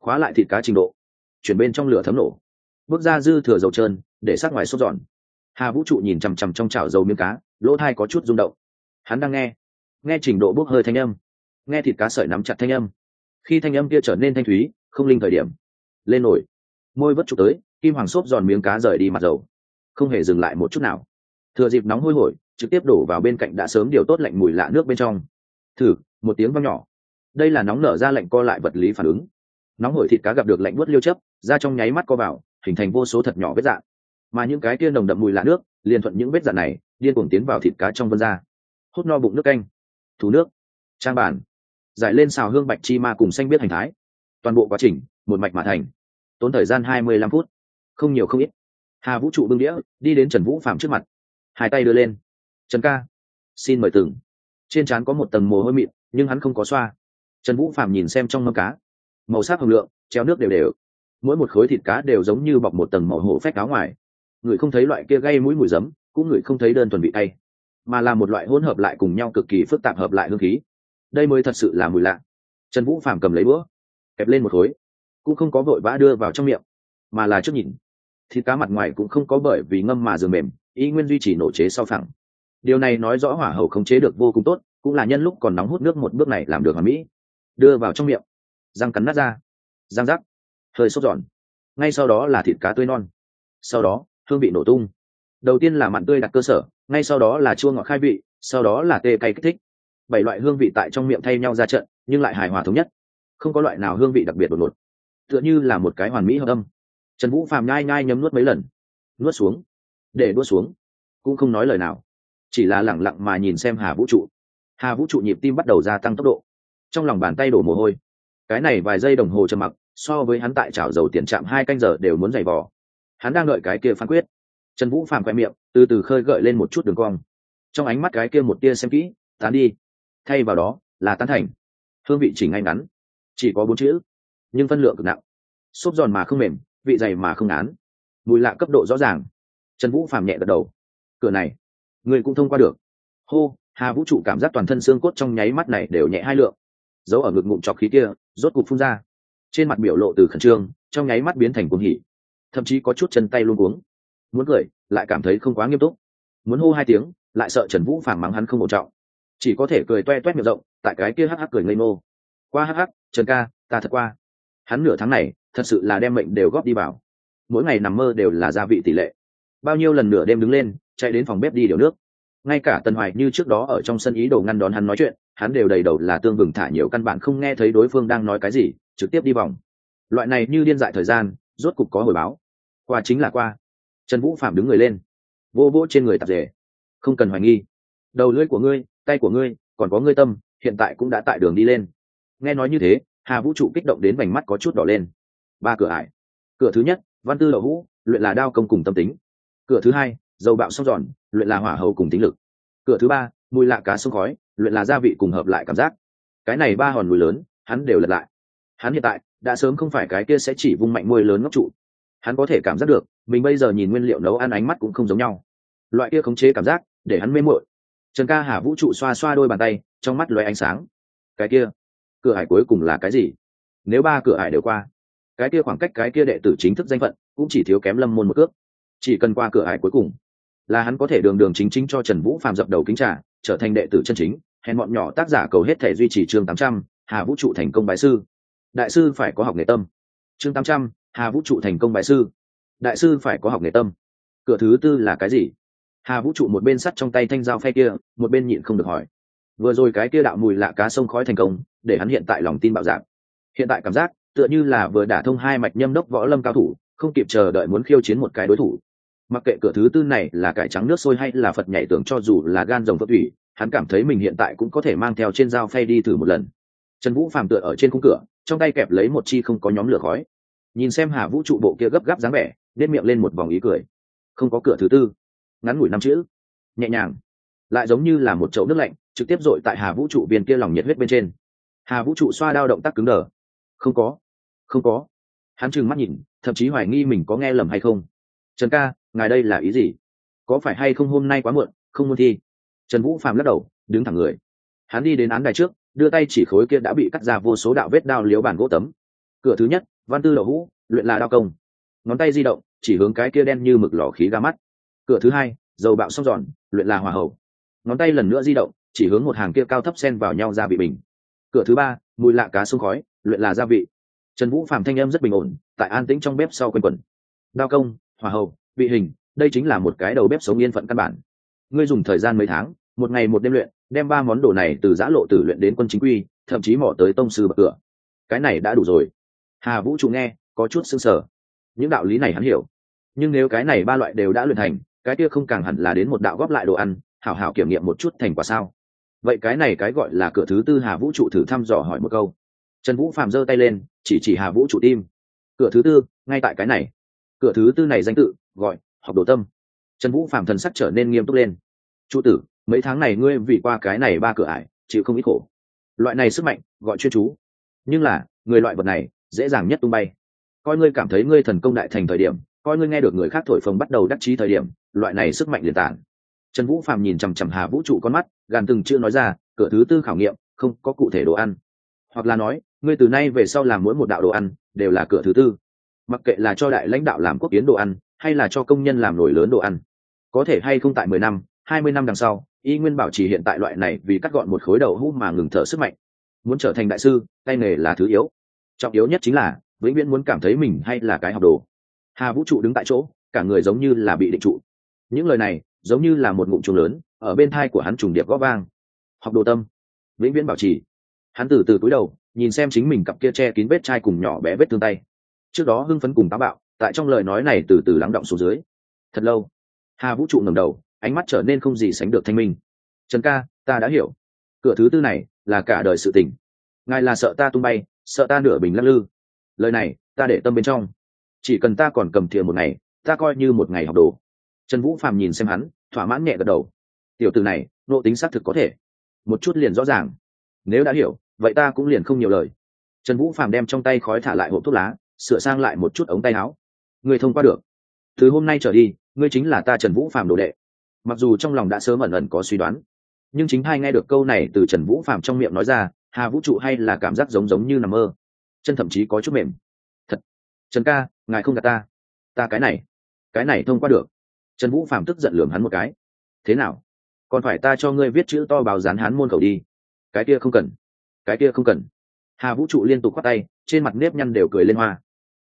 Khóa lại thịt cá trình độ. Chuyển bên trong lửa thấm nổ. Bước ra dư thừa dầu trơn, để sát ngoài sốt giòn hà vũ trụ nhìn chằm chằm trong chảo dầu miếng cá, lỗ thai có chút rung động. Hắn đang nghe. Nghe trình độ bốc hơi thanh âm nghe thịt cá sợi nắm chặt thanh âm. Khi thanh âm kia trở nên thanh thúy không linh thời điểm. Lên nổi. Môi vất trục tới kim hoàng xốp giòn miếng cá rời đi mặt dầu. Không hề dừng lại một chút nào. Thừa dịp nóng hôi hổi trực tiếp đổ vào bên cạnh đã sớm điều tốt lạnh mùi lạ nước bên trong. Thử một tiếng văng nhỏ. Đây là nóng nở ra lạnh co lại vật lý phản ứng. Nóng hổi thịt cá gặp được lạnh buốt liêu chấp ra trong nháy mắt co vào hình thành vô số thật nhỏ vết dạn mà những cái kia nồng đậm mùi lạ nước liền thuận những vết dạn này điên cuồng tiến vào thịt cá trong vân ra, hút no bụng nước canh. Thú nước. Trang bản giải lên xào hương bạch chi ma cùng xanh biết hành thái. Toàn bộ quá trình, một mạch mà thành. Tốn thời gian hai mươi lăm phút. Không nhiều không ít. Hà vũ trụ bưng đĩa, đi đến trần vũ phạm trước mặt. Hai tay đưa lên. Trần ca, xin mời từng trên trán có một tầng mồ hôi mịn, nhưng hắn không có xoa. Trần vũ phạm nhìn xem trong mâm cá. Màu sắc hồng lượng, treo nước đều đều. Mỗi một khối thịt cá đều giống như bọc một tầng màu hổ phách áo ngoài. Người không thấy loại kia gây mũi mùi giấm, cũng người không thấy đơn thuần vị tay mà là một loại hỗn hợp lại cùng nhau cực kỳ phức tạp hợp lại hương khí đây mới thật sự là mùi lạ. Trần vũ phàm cầm lấy bữa kẹp lên một khối, cũng không có vội vã đưa vào trong miệng, mà là trước nhìn. Thịt cá mặt ngoài cũng không có bởi vì ngâm mà dường mềm y nguyên duy trì nổ chế sau phẳng. Điều này nói rõ hỏa hầu khống chế được vô cùng tốt, cũng là nhân lúc còn nóng hút nước một bước này làm được ở mỹ. Đưa vào trong miệng, răng cắn nát ra, răng rắc, hơi sốt giòn. Ngay sau đó là thịt cá tươi non. Sau đó, hương vị nổ tung. Đầu tiên là mặn tươi đặt cơ sở, ngay sau đó là chua ngọt khai vị, sau đó là tê cay kích thích bảy loại hương vị tại trong miệng thay nhau ra trận, nhưng lại hài hòa thống nhất. Không có loại nào hương vị đặc biệt đột ngột. Tựa như là một cái hoàn mỹ hợp âm. Trần vũ phàm nhai nhai nhấm nuốt mấy lần. Nuốt xuống. Để nuốt xuống. Cũng không nói lời nào. Chỉ là lẳng lặng mà nhìn xem hà vũ trụ. Hà vũ trụ nhịp tim bắt đầu gia tăng tốc độ. Trong lòng bàn tay đổ mồ hôi. Cái này vài giây đồng hồ trầm mặc, so với hắn tại chảo dầu tiền chạm hai canh giờ đều muốn giày vò. Hắn đang đợi cái kia phán quyết. Trần vũ phàm khoe miệng, từ từ khơi gợi lên một chút đường cong. Trong ánh mắt cái kia một tia xem kỹ, tán đi thay vào đó, là tán thành. Hương vị chỉ ngay ngắn, chỉ có bốn chữ, nhưng phân lượng cực nặng. Xốp giòn mà không mềm, vị dày mà không án mùi lạ cấp độ rõ ràng. Trần vũ phàm nhẹ gật đầu. Cửa này, người cũng thông qua được. Hô, hà vũ trụ cảm giác toàn thân xương cốt trong nháy mắt này đều nhẹ hai lượng. Giấu ở ngực ngụm trọc khí kia, rốt cục phun ra. Trên mặt biểu lộ từ khẩn trương, trong nháy mắt biến thành cuồng hỉ. Thậm chí có chút chân tay luôn cuống. Muốn cười, lại cảm thấy không quá nghiêm túc. Muốn hô hai tiếng, lại sợ trần vũ phàm mắng hắn không ổn trọng chỉ có thể cười toe toét miệng rộng, tại cái kia hắc hắc cười ngây ngô. Qua hắc hắc, trần ca, ta thật qua. Hắn nửa tháng này, thật sự là đem mệnh đều góp đi vào. Mỗi ngày nằm mơ đều là gia vị tỷ lệ. Bao nhiêu lần nửa đêm đứng lên, chạy đến phòng bếp đi điều nước. Ngay cả tần hoài như trước đó ở trong sân ý đồ ngăn đón hắn nói chuyện, hắn đều đầy đầu là tương vừng thả nhiều căn bản không nghe thấy đối phương đang nói cái gì, trực tiếp đi vòng. Loại này như điên dại thời gian, rốt cục có hồi báo. Qua chính là qua. Trần vũ phạm đứng người lên. Vô vỗ trên người tạp rể không cần hoài nghi. Đầu lưỡi của ngươi tay của ngươi, còn có ngươi tâm, hiện tại cũng đã tại đường đi lên. Nghe nói như thế, hà vũ trụ kích động đến vành mắt có chút đỏ lên. Ba cửa ải. Cửa thứ nhất, văn tư đậu hũ luyện là đao công cùng tâm tính. Cửa thứ hai, dầu bạo song giòn, luyện là hỏa hầu cùng tính lực. Cửa thứ ba, mùi lạ cá sông khói, luyện là gia vị cùng hợp lại cảm giác. Cái này ba hòn mùi lớn, hắn đều lật lại. Hắn hiện tại, đã sớm không phải cái kia sẽ chỉ vung mạnh môi lớn ngốc trụ. Hắn có thể cảm giác được, mình bây giờ nhìn nguyên liệu nấu ăn ánh mắt cũng không giống nhau. Loại kia khống chế cảm giác, để hắn mê mội trần ca hà vũ trụ xoa xoa đôi bàn tay, trong mắt loay ánh sáng. Cái kia, cửa hải cuối cùng là cái gì? Nếu ba cửa hải đều qua, cái kia khoảng cách cái kia đệ tử chính thức danh phận cũng chỉ thiếu kém lâm môn một cước. Chỉ cần qua cửa hải cuối cùng, là hắn có thể đường đường chính chính cho trần vũ phạm dập đầu kính trả trở thành đệ tử chân chính hẹn bọn nhỏ tác giả cầu hết thể duy trì chương tám trăm, hà vũ trụ thành công bái sư. Đại sư phải có học nghề tâm. Chương tám trăm, hà vũ trụ thành công bái sư. Đại sư phải có học nghề tâm. Cửa thứ tư là cái gì? Hà vũ trụ một bên sắt trong tay thanh dao phay kia, một bên nhịn không được hỏi. Vừa rồi cái kia đạo mùi lạ cá sông khói thành công, để hắn hiện tại lòng tin bạo dạng. Hiện tại cảm giác, tựa như là vừa đả thông hai mạch nhâm đốc võ lâm cao thủ, không kịp chờ đợi muốn khiêu chiến một cái đối thủ. Mặc kệ cửa thứ tư này là cải trắng nước sôi hay là phật nhảy tưởng cho dù là gan rồng phật thủy, hắn cảm thấy mình hiện tại cũng có thể mang theo trên dao phay đi thử một lần. Trần vũ phàm tựa ở trên khung cửa, trong tay kẹp lấy một chi không có nhóm lửa khói. Nhìn xem hà vũ trụ bộ kia gấp gáp dáng vẻ nếp miệng lên một vòng ý cười. Không có cửa thứ tư ngắn ngủi năm chữ. Nhẹ nhàng. Lại giống như là một chậu nước lạnh, trực tiếp dội tại hà vũ trụ viên kia lòng nhiệt huyết bên trên. Hà vũ trụ xoa đao động tác cứng đờ. Không có. Không có. Hắn trừng mắt nhìn, thậm chí hoài nghi mình có nghe lầm hay không. Trần ca, ngài đây là ý gì? Có phải hay không hôm nay quá muộn, không muốn thi? Trần vũ phàm lắc đầu, đứng thẳng người. Hắn đi đến án đài trước, đưa tay chỉ khối kia đã bị cắt ra vô số đạo vết đao liếu bàn gỗ tấm. Cửa thứ nhất, văn tư đậu hũ, luyện là đao công. Ngón tay di động, chỉ hướng cái kia đen như mực lò khí ga mắt cửa thứ hai, dầu bạo xong giòn, luyện là hòa hậu. Ngón tay lần nữa di động, chỉ hướng một hàng kia cao thấp xen vào nhau ra vị bình. Cửa thứ ba, mùi lạ cá sông khói, luyện là gia vị. Trần vũ phạm thanh em rất bình ổn, tại an tĩnh trong bếp sau quanh quẩn đao công hòa hậu, vị hình, đây chính là một cái đầu bếp sống yên phận căn bản. Ngươi dùng thời gian mấy tháng, một ngày một đêm luyện, đem ba món đồ này từ giã lộ tử luyện đến quân chính quy, thậm chí mỏ tới tông sư bậc cửa. Cái này đã đủ rồi. Hà vũ trụ nghe, có chút sương sở. những đạo lý này hắn hiểu. Nhưng nếu cái này ba loại đều đã luyện thành cái kia không càng hẳn là đến một đạo góp lại đồ ăn, hảo hảo kiểm nghiệm một chút thành quả sao? Vậy cái này cái gọi là cửa thứ tư hà vũ trụ thử thăm dò hỏi một câu. Trần vũ phạm giơ tay lên, chỉ chỉ hà vũ trụ tim. Cửa thứ tư, ngay tại cái này. Cửa thứ tư này danh tự, gọi, học đồ tâm. Trần vũ phạm thần sắc trở nên nghiêm túc lên. Trụ tử, mấy tháng này ngươi vì qua cái này ba cửa ải, chịu không ít khổ. Loại này sức mạnh, gọi chuyên chú. Nhưng là, người loại vật này, dễ dàng nhất tung bay. Coi ngươi cảm thấy ngươi thần công đại thành thời điểm, coi ngươi nghe được người khác thổi phồng bắt đầu đắc chí thời điểm loại này sức mạnh liền tản. Trần vũ phàm nhìn chằm chằm hà vũ trụ con mắt, gàn từng chưa nói ra, cửa thứ tư khảo nghiệm, không có cụ thể đồ ăn. Hoặc là nói, ngươi từ nay về sau làm mỗi một đạo đồ ăn, đều là cửa thứ tư. Mặc kệ là cho đại lãnh đạo làm quốc kiến đồ ăn, hay là cho công nhân làm nổi lớn đồ ăn. Có thể hay không tại mười năm, hai mươi năm đằng sau, y nguyên bảo trì hiện tại loại này vì cắt gọn một khối đầu hũ mà ngừng thở sức mạnh. Muốn trở thành đại sư, tay nghề là thứ yếu. Trọng yếu nhất chính là, vĩnh viễn muốn cảm thấy mình hay là cái học đồ. Hà vũ trụ đứng tại chỗ, cả người giống như là bị định trụ những lời này giống như là một ngụm trùng lớn ở bên thai của hắn trùng điệp góp vang. Học đồ tâm. Vĩnh viễn bảo trì. Hắn từ từ cúi đầu, nhìn xem chính mình cặp kia che kín vết chai cùng nhỏ bé vết thương tay. Trước đó hưng phấn cùng táo bạo, tại trong lời nói này từ từ lắng động xuống dưới. Thật lâu, hà vũ trụ ngầm đầu, ánh mắt trở nên không gì sánh được thanh minh. Trần ca, ta đã hiểu. Cửa thứ tư này là cả đời sự tình. Ngài là sợ ta tung bay, sợ ta nửa bình lắc lư. Lời này ta để tâm bên trong. Chỉ cần ta còn cầm thìa một ngày, ta coi như một ngày học đồ trần vũ phàm nhìn xem hắn, thỏa mãn nhẹ gật đầu. Tiểu từ này, nộ tính xác thực có thể. Một chút liền rõ ràng. Nếu đã hiểu, vậy ta cũng liền không nhiều lời. Trần vũ phàm đem trong tay khói thả lại hộp thuốc lá, sửa sang lại một chút ống tay áo. Ngươi thông qua được. Từ hôm nay trở đi, ngươi chính là ta trần vũ phàm đồ đệ. Mặc dù trong lòng đã sớm ẩn ẩn có suy đoán, nhưng chính hai nghe được câu này từ trần vũ phàm trong miệng nói ra, hà vũ trụ hay là cảm giác giống giống như nằm mơ. Chân thậm chí có chút mềm. Thật. Trần ca, ngài không gạt ta. Ta cái này cái này thông qua được trần vũ Phạm tức giận lường hắn một cái. Thế nào? Còn phải ta cho ngươi viết chữ to báo dán hắn môn khẩu đi. Cái kia không cần. Cái kia không cần. Hà vũ trụ liên tục khoác tay, trên mặt nếp nhăn đều cười lên hoa.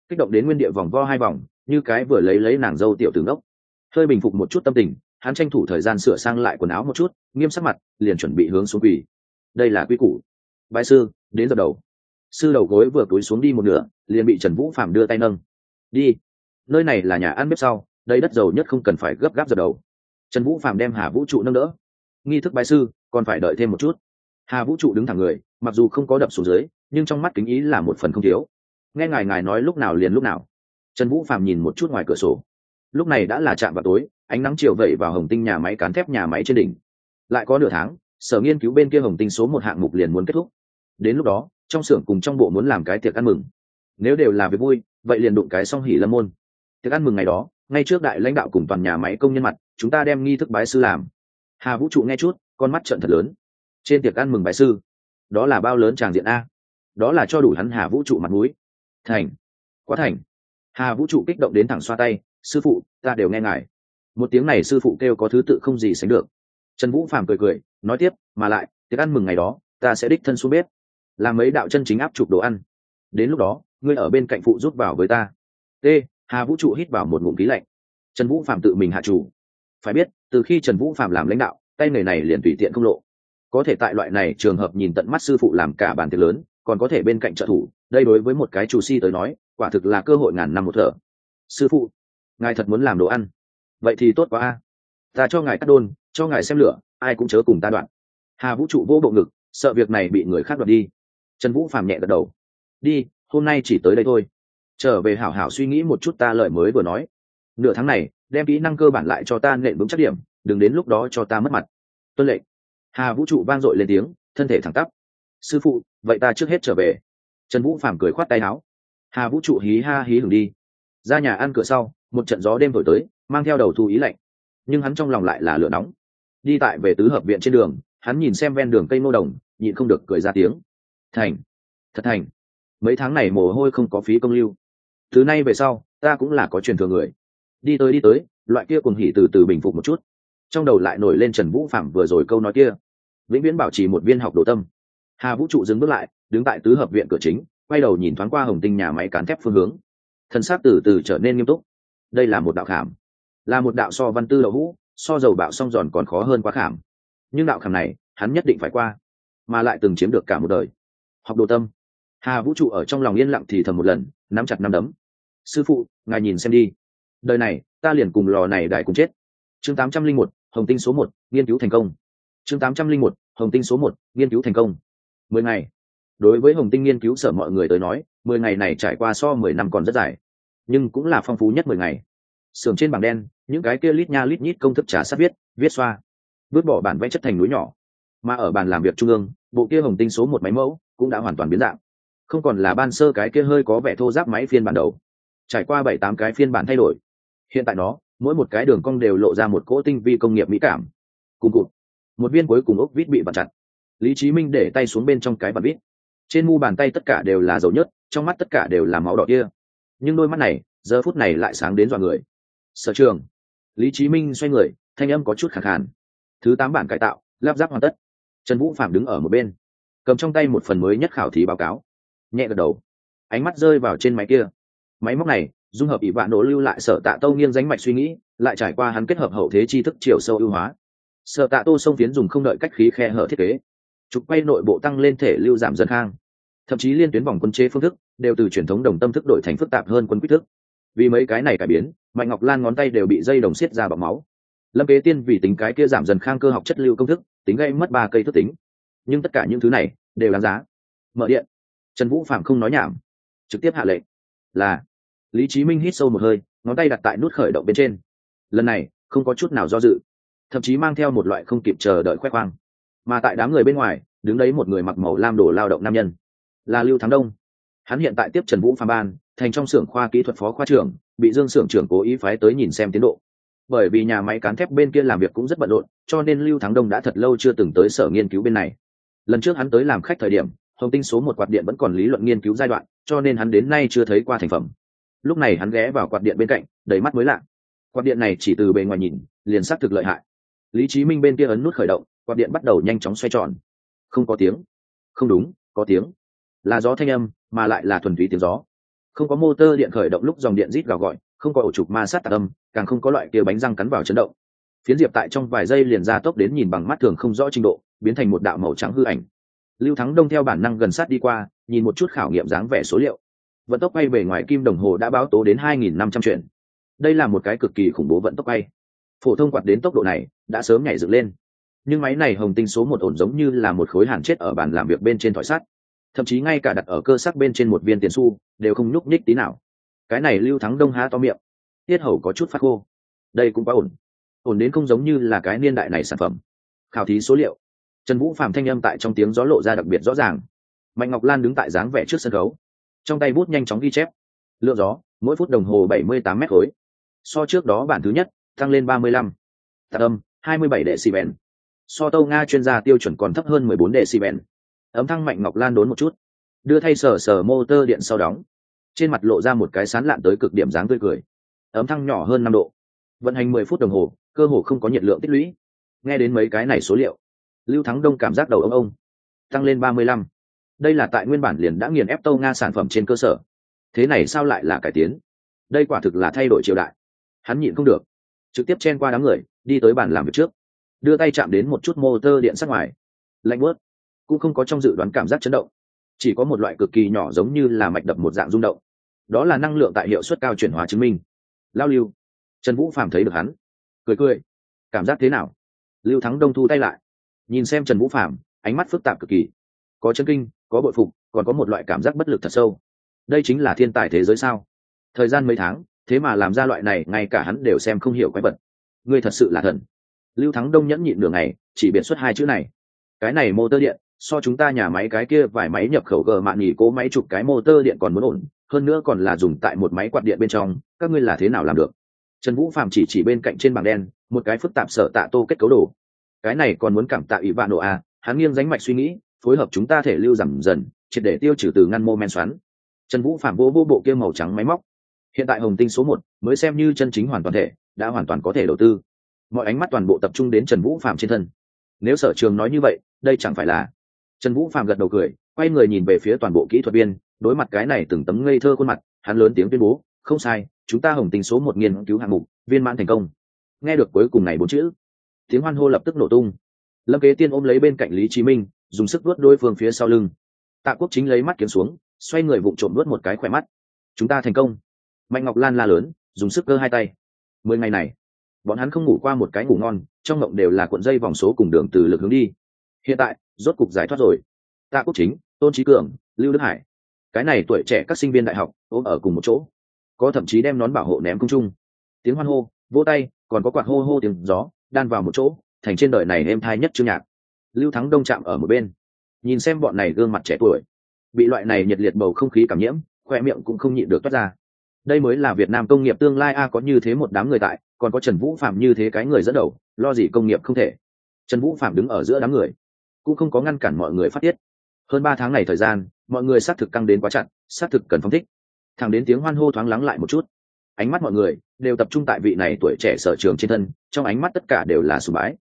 Kích động đến nguyên địa vòng vo hai vòng, như cái vừa lấy lấy nàng dâu tiểu tướng đốc hơi bình phục một chút tâm tình, hắn tranh thủ thời gian sửa sang lại quần áo một chút, nghiêm sắc mặt, liền chuẩn bị hướng xuống quỳ. Đây là quy củ. Bái sư, đến giờ đầu. Sư đầu gối vừa cúi xuống đi một nửa, liền bị trần vũ phạm đưa tay nâng. Đi. Nơi này là nhà ăn bếp sau đây đất giàu nhất không cần phải gấp gáp giờ đầu. Trần vũ phạm đem hà vũ trụ nâng đỡ. Nghi thức bài sư, còn phải đợi thêm một chút. Hà vũ trụ đứng thẳng người, mặc dù không có đập xuống dưới, nhưng trong mắt kính ý là một phần không thiếu. Nghe ngài ngài nói lúc nào liền lúc nào. Trần vũ phạm nhìn một chút ngoài cửa sổ. Lúc này đã là chạm vào tối, ánh nắng chiều vẩy vào hồng tinh nhà máy cán thép nhà máy trên đỉnh. Lại có nửa tháng, sở nghiên cứu bên kia hồng tinh số một hạng mục liền muốn kết thúc. Đến lúc đó, trong xưởng cùng trong bộ muốn làm cái tiệc ăn mừng. Nếu đều là việc vui, vậy liền đụng cái song hỉ lâm môn. Tiệc ăn mừng ngày đó ngay trước đại lãnh đạo cùng toàn nhà máy công nhân mặt, chúng ta đem nghi thức bái sư làm. Hà vũ trụ nghe chút, con mắt trận thật lớn. Trên tiệc ăn mừng bái sư. Đó là bao lớn tràng diện a. Đó là cho đủ hắn hà vũ trụ mặt mũi. Thành. Quá thành. Hà vũ trụ kích động đến thẳng xoa tay, sư phụ, ta đều nghe ngài. Một tiếng này sư phụ kêu có thứ tự không gì sánh được. Trần vũ phàm cười cười, nói tiếp, mà lại, tiệc ăn mừng ngày đó, ta sẽ đích thân xuống bếp, làm mấy đạo chân chính áp chụp đồ ăn. Đến lúc đó, ngươi ở bên cạnh phụ rút vào với ta. T hà vũ trụ hít vào một ngụm khí lạnh. Trần vũ phạm tự mình hạ chủ. Phải biết, từ khi trần vũ phạm làm lãnh đạo, tay nghề này liền tùy tiện không lộ. Có thể tại loại này trường hợp nhìn tận mắt sư phụ làm cả bàn tiệc lớn, còn có thể bên cạnh trợ thủ, đây đối với một cái chủ si tới nói, quả thực là cơ hội ngàn năm một thở. Sư phụ, ngài thật muốn làm đồ ăn. Vậy thì tốt quá a. Ta cho ngài cắt đôn, cho ngài xem lửa, ai cũng chớ cùng ta đoạn. Hà vũ trụ vô bộ ngực, sợ việc này bị người khác đoạt đi. Trần vũ phàm nhẹ gật đầu. Đi, hôm nay chỉ tới đây thôi trở về hảo hảo suy nghĩ một chút ta lời mới vừa nói. Nửa tháng này, đem kỹ năng cơ bản lại cho ta nện vững chắc điểm, đừng đến lúc đó cho ta mất mặt. Tuân lệnh. Hà vũ trụ vang dội lên tiếng, thân thể thẳng tắp. Sư phụ, vậy ta trước hết trở về. Trần vũ phàm cười khoát tay áo. Hà vũ trụ hí ha hí hưởng đi. Ra nhà ăn cửa sau, một trận gió đêm thổi tới, mang theo đầu thu ý lạnh. Nhưng hắn trong lòng lại là lửa nóng. Đi tại về tứ hợp viện trên đường, hắn nhìn xem ven đường cây nô đồng, nhịn không được cười ra tiếng. Thành. Thật thành. Mấy tháng này mồ hôi không có phí công lưu thứ nay về sau, ta cũng là có truyền thừa người. Đi tới đi tới, loại kia cùng hỉ từ từ bình phục một chút. Trong đầu lại nổi lên trần vũ phạm vừa rồi câu nói kia. Vĩnh viễn bảo trì một viên học đồ tâm. Hà vũ trụ dừng bước lại, đứng tại tứ hợp viện cửa chính, quay đầu nhìn thoáng qua hồng tinh nhà máy cán thép phương hướng. Thân xác từ từ trở nên nghiêm túc. Đây là một đạo khảm. Là một đạo so văn tư đậu hũ so dầu bạo song giòn còn khó hơn quá khảm. Nhưng đạo khảm này, hắn nhất định phải qua, mà lại từng chiếm được cả một đời. Học đồ tâm hà vũ trụ ở trong lòng yên lặng thì thầm một lần, nắm chặt nắm đấm. Sư phụ, ngài nhìn xem đi. Đời này, ta liền cùng lò này đại cùng chết. Chương tám trăm linh một, hồng tinh số một, nghiên cứu thành công. Chương tám trăm linh một, hồng tinh số một, nghiên cứu thành công. Mười ngày. Đối với hồng tinh nghiên cứu sở mọi người tới nói, mười ngày này trải qua so mười năm còn rất dài. Nhưng cũng là phong phú nhất mười ngày. Sườn trên bảng đen, những cái kia lít nha lít nhít công thức trả sát viết viết xoa. Vứt bỏ bản vẽ chất thành núi nhỏ. Mà ở bàn làm việc trung ương, bộ kia hồng tinh số một máy mẫu cũng đã hoàn toàn biến dạng không còn là ban sơ cái kia hơi có vẻ thô giáp máy phiên bản đầu. Trải qua bảy tám cái phiên bản thay đổi, hiện tại nó, mỗi một cái đường cong đều lộ ra một cỗ tinh vi công nghiệp mỹ cảm. Cùng cụt, một viên cuối cùng ốc vít bị bật chặt. Lý trí minh để tay xuống bên trong cái bật vít. Trên mu bàn tay tất cả đều là dầu nhớt, trong mắt tất cả đều là máu đỏ kia. Nhưng đôi mắt này, giờ phút này lại sáng đến dọa người. Sở trường, lý trí minh xoay người, thanh âm có chút khẳng khàn. Thứ tám bản cải tạo, lắp ráp hoàn tất. Trần vũ phạm đứng ở một bên, cầm trong tay một phần mới nhất khảo thí báo cáo nhẹ gật đầu. Ánh mắt rơi vào trên máy kia. Máy móc này, dung hợp ỷ vạn nổ lưu lại sở tạ tâu nghiêng ránh mạch suy nghĩ, lại trải qua hắn kết hợp hậu thế tri thức chiều sâu ưu hóa. Sở tạ tô sông phiến dùng không đợi cách khí khe hở thiết kế. Trục quay nội bộ tăng lên thể lưu giảm dần khang thậm chí liên tuyến vòng quân chế phương thức, đều từ truyền thống đồng tâm thức đổi thành phức tạp hơn quân quyết thức. Vì mấy cái này cải biến, mạnh ngọc lan ngón tay đều bị dây đồng xiết ra bọc máu. Lâm kế tiên vì tính cái kia giảm dần khang cơ học chất lưu công thức, tính gây mất ba cây thức tính. Nhưng tất cả những thứ này, đều đáng giá. Mở điện trần vũ phạm không nói nhảm, trực tiếp hạ lệnh là lý trí minh hít sâu một hơi, ngón tay đặt tại nút khởi động bên trên. Lần này, không có chút nào do dự, thậm chí mang theo một loại không kịp chờ đợi khoe khoang. Mà tại đám người bên ngoài, đứng đấy một người mặc màu lam đồ lao động nam nhân, là lưu thắng đông. Hắn hiện tại tiếp trần vũ Phạm ban, thành trong xưởng khoa kỹ thuật phó khoa trưởng, bị dương xưởng trưởng cố ý phái tới nhìn xem tiến độ. Bởi vì nhà máy cán thép bên kia làm việc cũng rất bận rộn, cho nên lưu thắng đông đã thật lâu chưa từng tới sở nghiên cứu bên này. Lần trước hắn tới làm khách thời điểm hồng tinh số một quạt điện vẫn còn lý luận nghiên cứu giai đoạn, cho nên hắn đến nay chưa thấy qua thành phẩm. Lúc này hắn ghé vào quạt điện bên cạnh, đầy mắt mới lạ. Quạt điện này chỉ từ bề ngoài nhìn, liền xác thực lợi hại. Lý trí minh bên kia ấn nút khởi động, quạt điện bắt đầu nhanh chóng xoay tròn. Không có tiếng. Không đúng, có tiếng. Là gió thanh âm, mà lại là thuần túy tiếng gió. Không có motor điện khởi động lúc dòng điện rít gào gọi, không có ổ trục ma sát tạc âm, càng không có loại kia bánh răng cắn vào chấn động. Phiến diệp tại trong vài giây liền ra tốc đến nhìn bằng mắt thường không rõ trình độ, biến thành một đạo màu trắng hư ảnh lưu thắng đông theo bản năng gần sát đi qua, nhìn một chút khảo nghiệm dáng vẻ số liệu. Vận tốc bay về ngoài kim đồng hồ đã báo tố đến 2.500 chuyển. Đây là một cái cực kỳ khủng bố vận tốc bay. Phổ thông quạt đến tốc độ này đã sớm nhảy dựng lên. Nhưng máy này hồng tinh số một ổn giống như là một khối hàn chết ở bàn làm việc bên trên thỏi sắt. Thậm chí ngay cả đặt ở cơ sắc bên trên một viên tiền xu đều không nhúc nhích tí nào. Cái này lưu thắng đông há to miệng. Tiết hầu có chút phát khô. Đây cũng quá ổn. Ổn đến không giống như là cái niên đại này sản phẩm. Khảo thí số liệu trần vũ phạm thanh âm tại trong tiếng gió lộ ra đặc biệt rõ ràng. Mạnh ngọc lan đứng tại dáng vẻ trước sân khấu. Trong tay bút nhanh chóng ghi chép. Lượng gió, mỗi phút đồng hồ 78 mét khối. So trước đó bản thứ nhất, tăng lên ba mươi lăm. Tạ âm 27 decibel. So tâu nga chuyên gia tiêu chuẩn còn thấp hơn 14 decibel. Ấm thăng mạnh ngọc lan đốn một chút. Đưa thay sờ sờ motor điện sau đóng. Trên mặt lộ ra một cái sán lạn tới cực điểm dáng tươi cười. Ấm thăng nhỏ hơn năm độ. Vận hành 10 phút đồng hồ, cơ hồ không có nhiệt lượng tích lũy. Nghe đến mấy cái này số liệu lưu thắng đông cảm giác đầu ông ông, tăng lên 35 đây là tại nguyên bản liền đã nghiền ép tâu nga sản phẩm trên cơ sở. Thế này sao lại là cải tiến? Đây quả thực là thay đổi triều đại. Hắn nhịn không được, trực tiếp chen qua đám người, đi tới bàn làm việc trước. Đưa tay chạm đến một chút motor điện sắc ngoài. Lạnh bớt cũng không có trong dự đoán cảm giác chấn động. Chỉ có một loại cực kỳ nhỏ giống như là mạch đập một dạng rung động. Đó là năng lượng tại hiệu suất cao chuyển hóa chứng minh. Lao lưu. Trần vũ phàm thấy được hắn. Cười cười. Cảm giác thế nào? Lưu thắng đông thu tay lại nhìn xem trần vũ phạm ánh mắt phức tạp cực kỳ. Có chân kinh, có bội phục, còn có một loại cảm giác bất lực thật sâu. Đây chính là thiên tài thế giới sao? Thời gian mấy tháng, thế mà làm ra loại này, ngay cả hắn đều xem không hiểu quái vật. Ngươi thật sự là thần. Lưu thắng đông nhẫn nhịn đường này chỉ biệt xuất hai chữ này. Cái này motor điện, so chúng ta nhà máy cái kia vài máy nhập khẩu gờ mạn nghỉ cố máy chụp cái motor điện còn muốn ổn, hơn nữa còn là dùng tại một máy quạt điện bên trong, các ngươi là thế nào làm được? Trần vũ phạm chỉ chỉ bên cạnh trên bảng đen, một cái phức tạp sở tạ tô kết cấu đồ cái này còn muốn cảm tạ ủy vạn độ à? hắn nghiêng ránh mạch suy nghĩ, phối hợp chúng ta thể lưu giảm dần, triệt để tiêu trừ từ ngăn mô men xoắn. Trần vũ phạm vô vô bộ kia màu trắng máy móc. Hiện tại hồng tinh số một mới xem như chân chính hoàn toàn thể, đã hoàn toàn có thể đầu tư. Mọi ánh mắt toàn bộ tập trung đến trần vũ phạm trên thân. Nếu sở trường nói như vậy, đây chẳng phải là trần vũ phạm gật đầu cười, quay người nhìn về phía toàn bộ kỹ thuật viên, đối mặt cái này từng tấm ngây thơ khuôn mặt, hắn lớn tiếng tuyên bố, không sai, chúng ta hồng tinh số một nghiên cứu hạng mục, viên mãn thành công. Nghe được cuối cùng này bốn chữ tiếng hoan hô lập tức nổ tung. Lâm kế tiên ôm lấy bên cạnh lý chí minh, dùng sức vuốt đôi phương phía sau lưng. Tạ quốc chính lấy mắt kiếm xuống, xoay người vụng trộm vuốt một cái khỏe mắt. Chúng ta thành công. Mạnh ngọc lan la lớn, dùng sức cơ hai tay. Mười ngày này, bọn hắn không ngủ qua một cái ngủ ngon, trong mộng đều là cuộn dây vòng số cùng đường từ lực hướng đi. Hiện tại, rốt cục giải thoát rồi. Tạ quốc chính, tôn trí cường, lưu đức hải. Cái này tuổi trẻ các sinh viên đại học, ôm ở cùng một chỗ. Có thậm chí đem nón bảo hộ ném công chung tiếng hoan hô, vỗ tay, còn có quạt hô hô tiếng gió đan vào một chỗ, thành trên đời này êm thai nhất chương nhạc. Lưu thắng đông chạm ở một bên, nhìn xem bọn này gương mặt trẻ tuổi. Bị loại này nhiệt liệt bầu không khí cảm nhiễm, khoe miệng cũng không nhịn được toát ra. Đây mới là việt nam công nghiệp tương lai a, có như thế một đám người tại, còn có trần vũ phạm như thế cái người dẫn đầu, lo gì công nghiệp không thể. Trần vũ phạm đứng ở giữa đám người, cũng không có ngăn cản mọi người phát tiết. Hơn ba tháng này thời gian, mọi người xác thực căng đến quá chặt, xác thực cần phong thích. Thẳng đến tiếng hoan hô thoáng lắng lại một chút ánh mắt mọi người đều tập trung tại vị này tuổi trẻ sở trường trên thân, trong ánh mắt tất cả đều là sùng bái.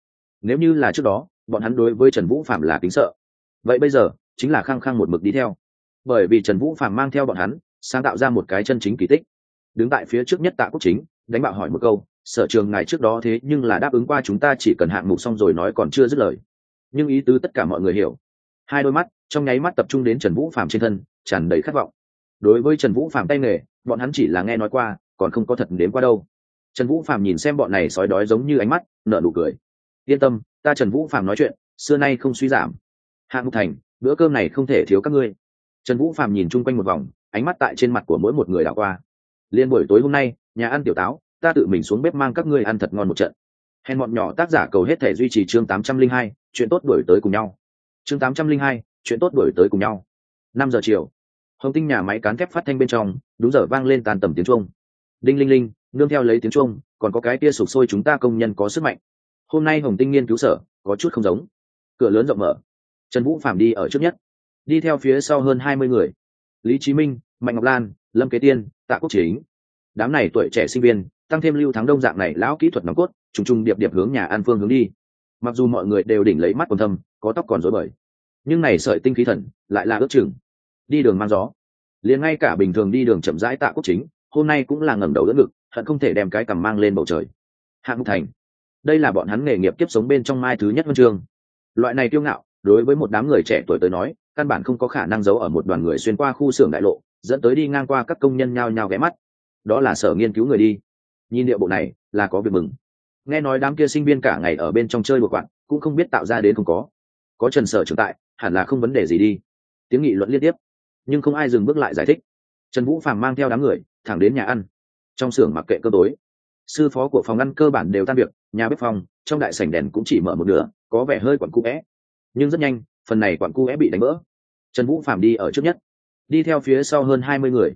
Nếu như là trước đó, bọn hắn đối với trần vũ phạm là kính sợ. Vậy bây giờ, chính là khăng khăng một mực đi theo. Bởi vì trần vũ phạm mang theo bọn hắn, sáng tạo ra một cái chân chính kỳ tích. Đứng tại phía trước nhất tạ quốc chính, đánh bạo hỏi một câu, sở trường ngài trước đó thế nhưng là đáp ứng qua chúng ta chỉ cần hạng mục xong rồi nói còn chưa dứt lời. Nhưng ý tứ tất cả mọi người hiểu. Hai đôi mắt, trong nháy mắt tập trung đến trần vũ phạm trên thân, tràn đầy khát vọng. Đối với trần vũ phạm tay nghề, bọn hắn chỉ là nghe nói qua còn không có thật đến qua đâu. Trần vũ phạm nhìn xem bọn này sói đói giống như ánh mắt nợ nụ cười. Yên tâm, ta trần vũ phạm nói chuyện, xưa nay không suy giảm. Hạng mục thành, bữa cơm này không thể thiếu các ngươi. Trần vũ phạm nhìn chung quanh một vòng, ánh mắt tại trên mặt của mỗi một người đảo qua. Liên buổi tối hôm nay, nhà ăn tiểu táo, ta tự mình xuống bếp mang các ngươi ăn thật ngon một trận. Hèn bọn nhỏ tác giả cầu hết thể duy trì chương tám trăm linh hai, chuyện tốt đổi tới cùng nhau. Chương tám trăm linh hai, chuyện tốt đổi tới cùng nhau. Năm giờ chiều, hồng tinh nhà máy cán thép phát thanh bên trong, đúng giờ vang lên tàn tầm tiếng trung đinh linh linh, nương theo lấy tiếng trung còn có cái kia sụp sôi chúng ta công nhân có sức mạnh. Hôm nay hồng tinh nghiên cứu sở, có chút không giống. Cửa lớn rộng mở. Trần vũ phạm đi ở trước nhất. Đi theo phía sau hơn hai mươi người. Lý chí minh, mạnh ngọc lan, lâm kế tiên, tạ quốc chính. Đám này tuổi trẻ sinh viên, tăng thêm lưu thắng đông dạng này lão kỹ thuật nòng cốt, trùng trùng điệp điệp hướng nhà an phương hướng đi. Mặc dù mọi người đều đỉnh lấy mắt còn thâm, có tóc còn rối bời, nhưng này sợi tinh khí thần lại là ước chừng. Đi đường mang gió. Liền ngay cả bình thường đi đường chậm rãi tạ quốc chính hôm nay cũng là ngẩng đầu đỡ ngực, hận không thể đem cái cằm mang lên bầu trời. Hạng mục thành. Đây là bọn hắn nghề nghiệp kiếp sống bên trong mai thứ nhất huân chương. Loại này kiêu ngạo, đối với một đám người trẻ tuổi tới nói, căn bản không có khả năng giấu ở một đoàn người xuyên qua khu xưởng đại lộ, dẫn tới đi ngang qua các công nhân nhao nhao ghé mắt. Đó là sở nghiên cứu người đi. Nhìn địa bộ này, là có việc mừng. Nghe nói đám kia sinh viên cả ngày ở bên trong chơi một quặn cũng không biết tạo ra đến không có. Có trần sở trưởng tại, hẳn là không vấn đề gì đi. Tiếng nghị luận liên tiếp, nhưng không ai dừng bước lại giải thích. Trần vũ phàm mang theo đám người thẳng đến nhà ăn. Trong xưởng mặc kệ cơ tối. Sư phó của phòng ăn cơ bản đều tan việc, nhà bếp phòng, trong đại sảnh đèn cũng chỉ mở một nửa, có vẻ hơi quặn cũ é nhưng rất nhanh, phần này quặn cũ é bị đánh vỡ. Trần vũ Phạm đi ở trước nhất. Đi theo phía sau hơn hai mươi người.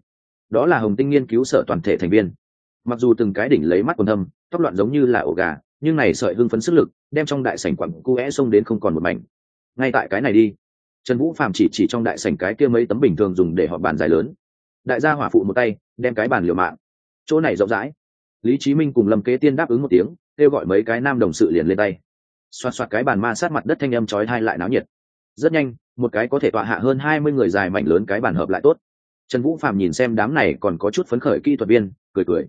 Đó là hồng tinh nghiên cứu sở toàn thể thành viên. Mặc dù từng cái đỉnh lấy mắt quần thâm, tóc loạn giống như là ổ gà, nhưng này sợi hưng phấn sức lực, đem trong đại sảnh quặng cu é xông đến không còn một mảnh. Ngay tại cái này đi, trần vũ phạm chỉ chỉ trong đại sảnh cái kia mấy tấm bình thường dùng để họp bàn dài lớn đại gia hỏa phụ một tay, đem cái bàn liều mạng. Chỗ này rộng rãi. Lý chí minh cùng lâm kế tiên đáp ứng một tiếng, kêu gọi mấy cái nam đồng sự liền lên tay. Xoạt xoạt cái bàn ma sát mặt đất thanh âm chói thai lại náo nhiệt. Rất nhanh, một cái có thể tọa hạ hơn hai mươi người dài mảnh lớn cái bàn hợp lại tốt. Trần vũ phạm nhìn xem đám này còn có chút phấn khởi kỹ thuật viên, cười cười.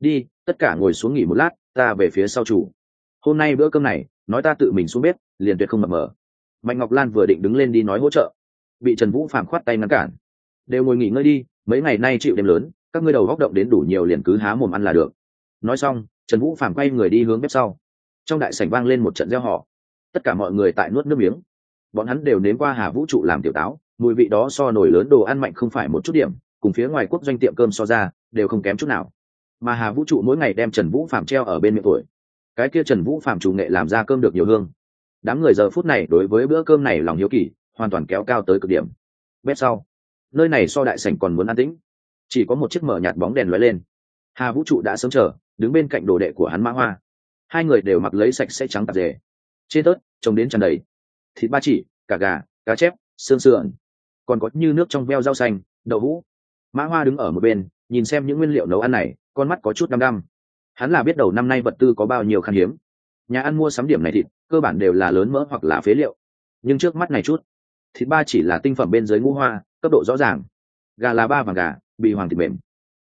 Đi, tất cả ngồi xuống nghỉ một lát, ta về phía sau chủ. Hôm nay bữa cơm này, nói ta tự mình xuống bếp, liền tuyệt không mập mờ. Mạnh ngọc lan vừa định đứng lên đi nói hỗ trợ. Bị trần vũ phạm khoát tay ngăn cản. Đều ngồi nghỉ ngơi đi mấy ngày nay chịu đêm lớn, các ngươi đầu góc động đến đủ nhiều liền cứ há mồm ăn là được. Nói xong, trần vũ phàm quay người đi hướng bếp sau. Trong đại sảnh vang lên một trận gieo họ tất cả mọi người tại nuốt nước miếng. Bọn hắn đều nếm qua hà vũ trụ làm tiểu táo, mùi vị đó so nổi lớn đồ ăn mạnh không phải một chút điểm, cùng phía ngoài quốc doanh tiệm cơm so ra, đều không kém chút nào. Mà hà vũ trụ mỗi ngày đem trần vũ phạm treo ở bên miệng tuổi. Cái kia trần vũ phạm chủ nghệ làm ra cơm được nhiều hương. Đám người giờ phút này đối với bữa cơm này lòng hiếu kỳ, hoàn toàn kéo cao tới cực điểm. Bếp sau nơi này so đại sảnh còn muốn an tĩnh. Chỉ có một chiếc mở nhạt bóng đèn lóe lên. Hà vũ trụ đã sớm chờ, đứng bên cạnh đồ đệ của hắn mã hoa. Hai người đều mặc lấy sạch sẽ trắng tạp dề. Trên tớt, trông đến tràn đầy thịt ba chỉ, cả gà, cá chép, xương sườn. Còn có như nước trong veo rau xanh, đậu hũ. Mã hoa đứng ở một bên, nhìn xem những nguyên liệu nấu ăn này, con mắt có chút đăm đăm. Hắn là biết đầu năm nay vật tư có bao nhiêu khan hiếm. Nhà ăn mua sắm điểm này thịt, cơ bản đều là lớn mỡ hoặc là phế liệu. Nhưng trước mắt này chút thịt ba chỉ là tinh phẩm bên dưới ngũ hoa, cấp độ rõ ràng. Gà là ba vàng gà bị hoàng thịt mềm.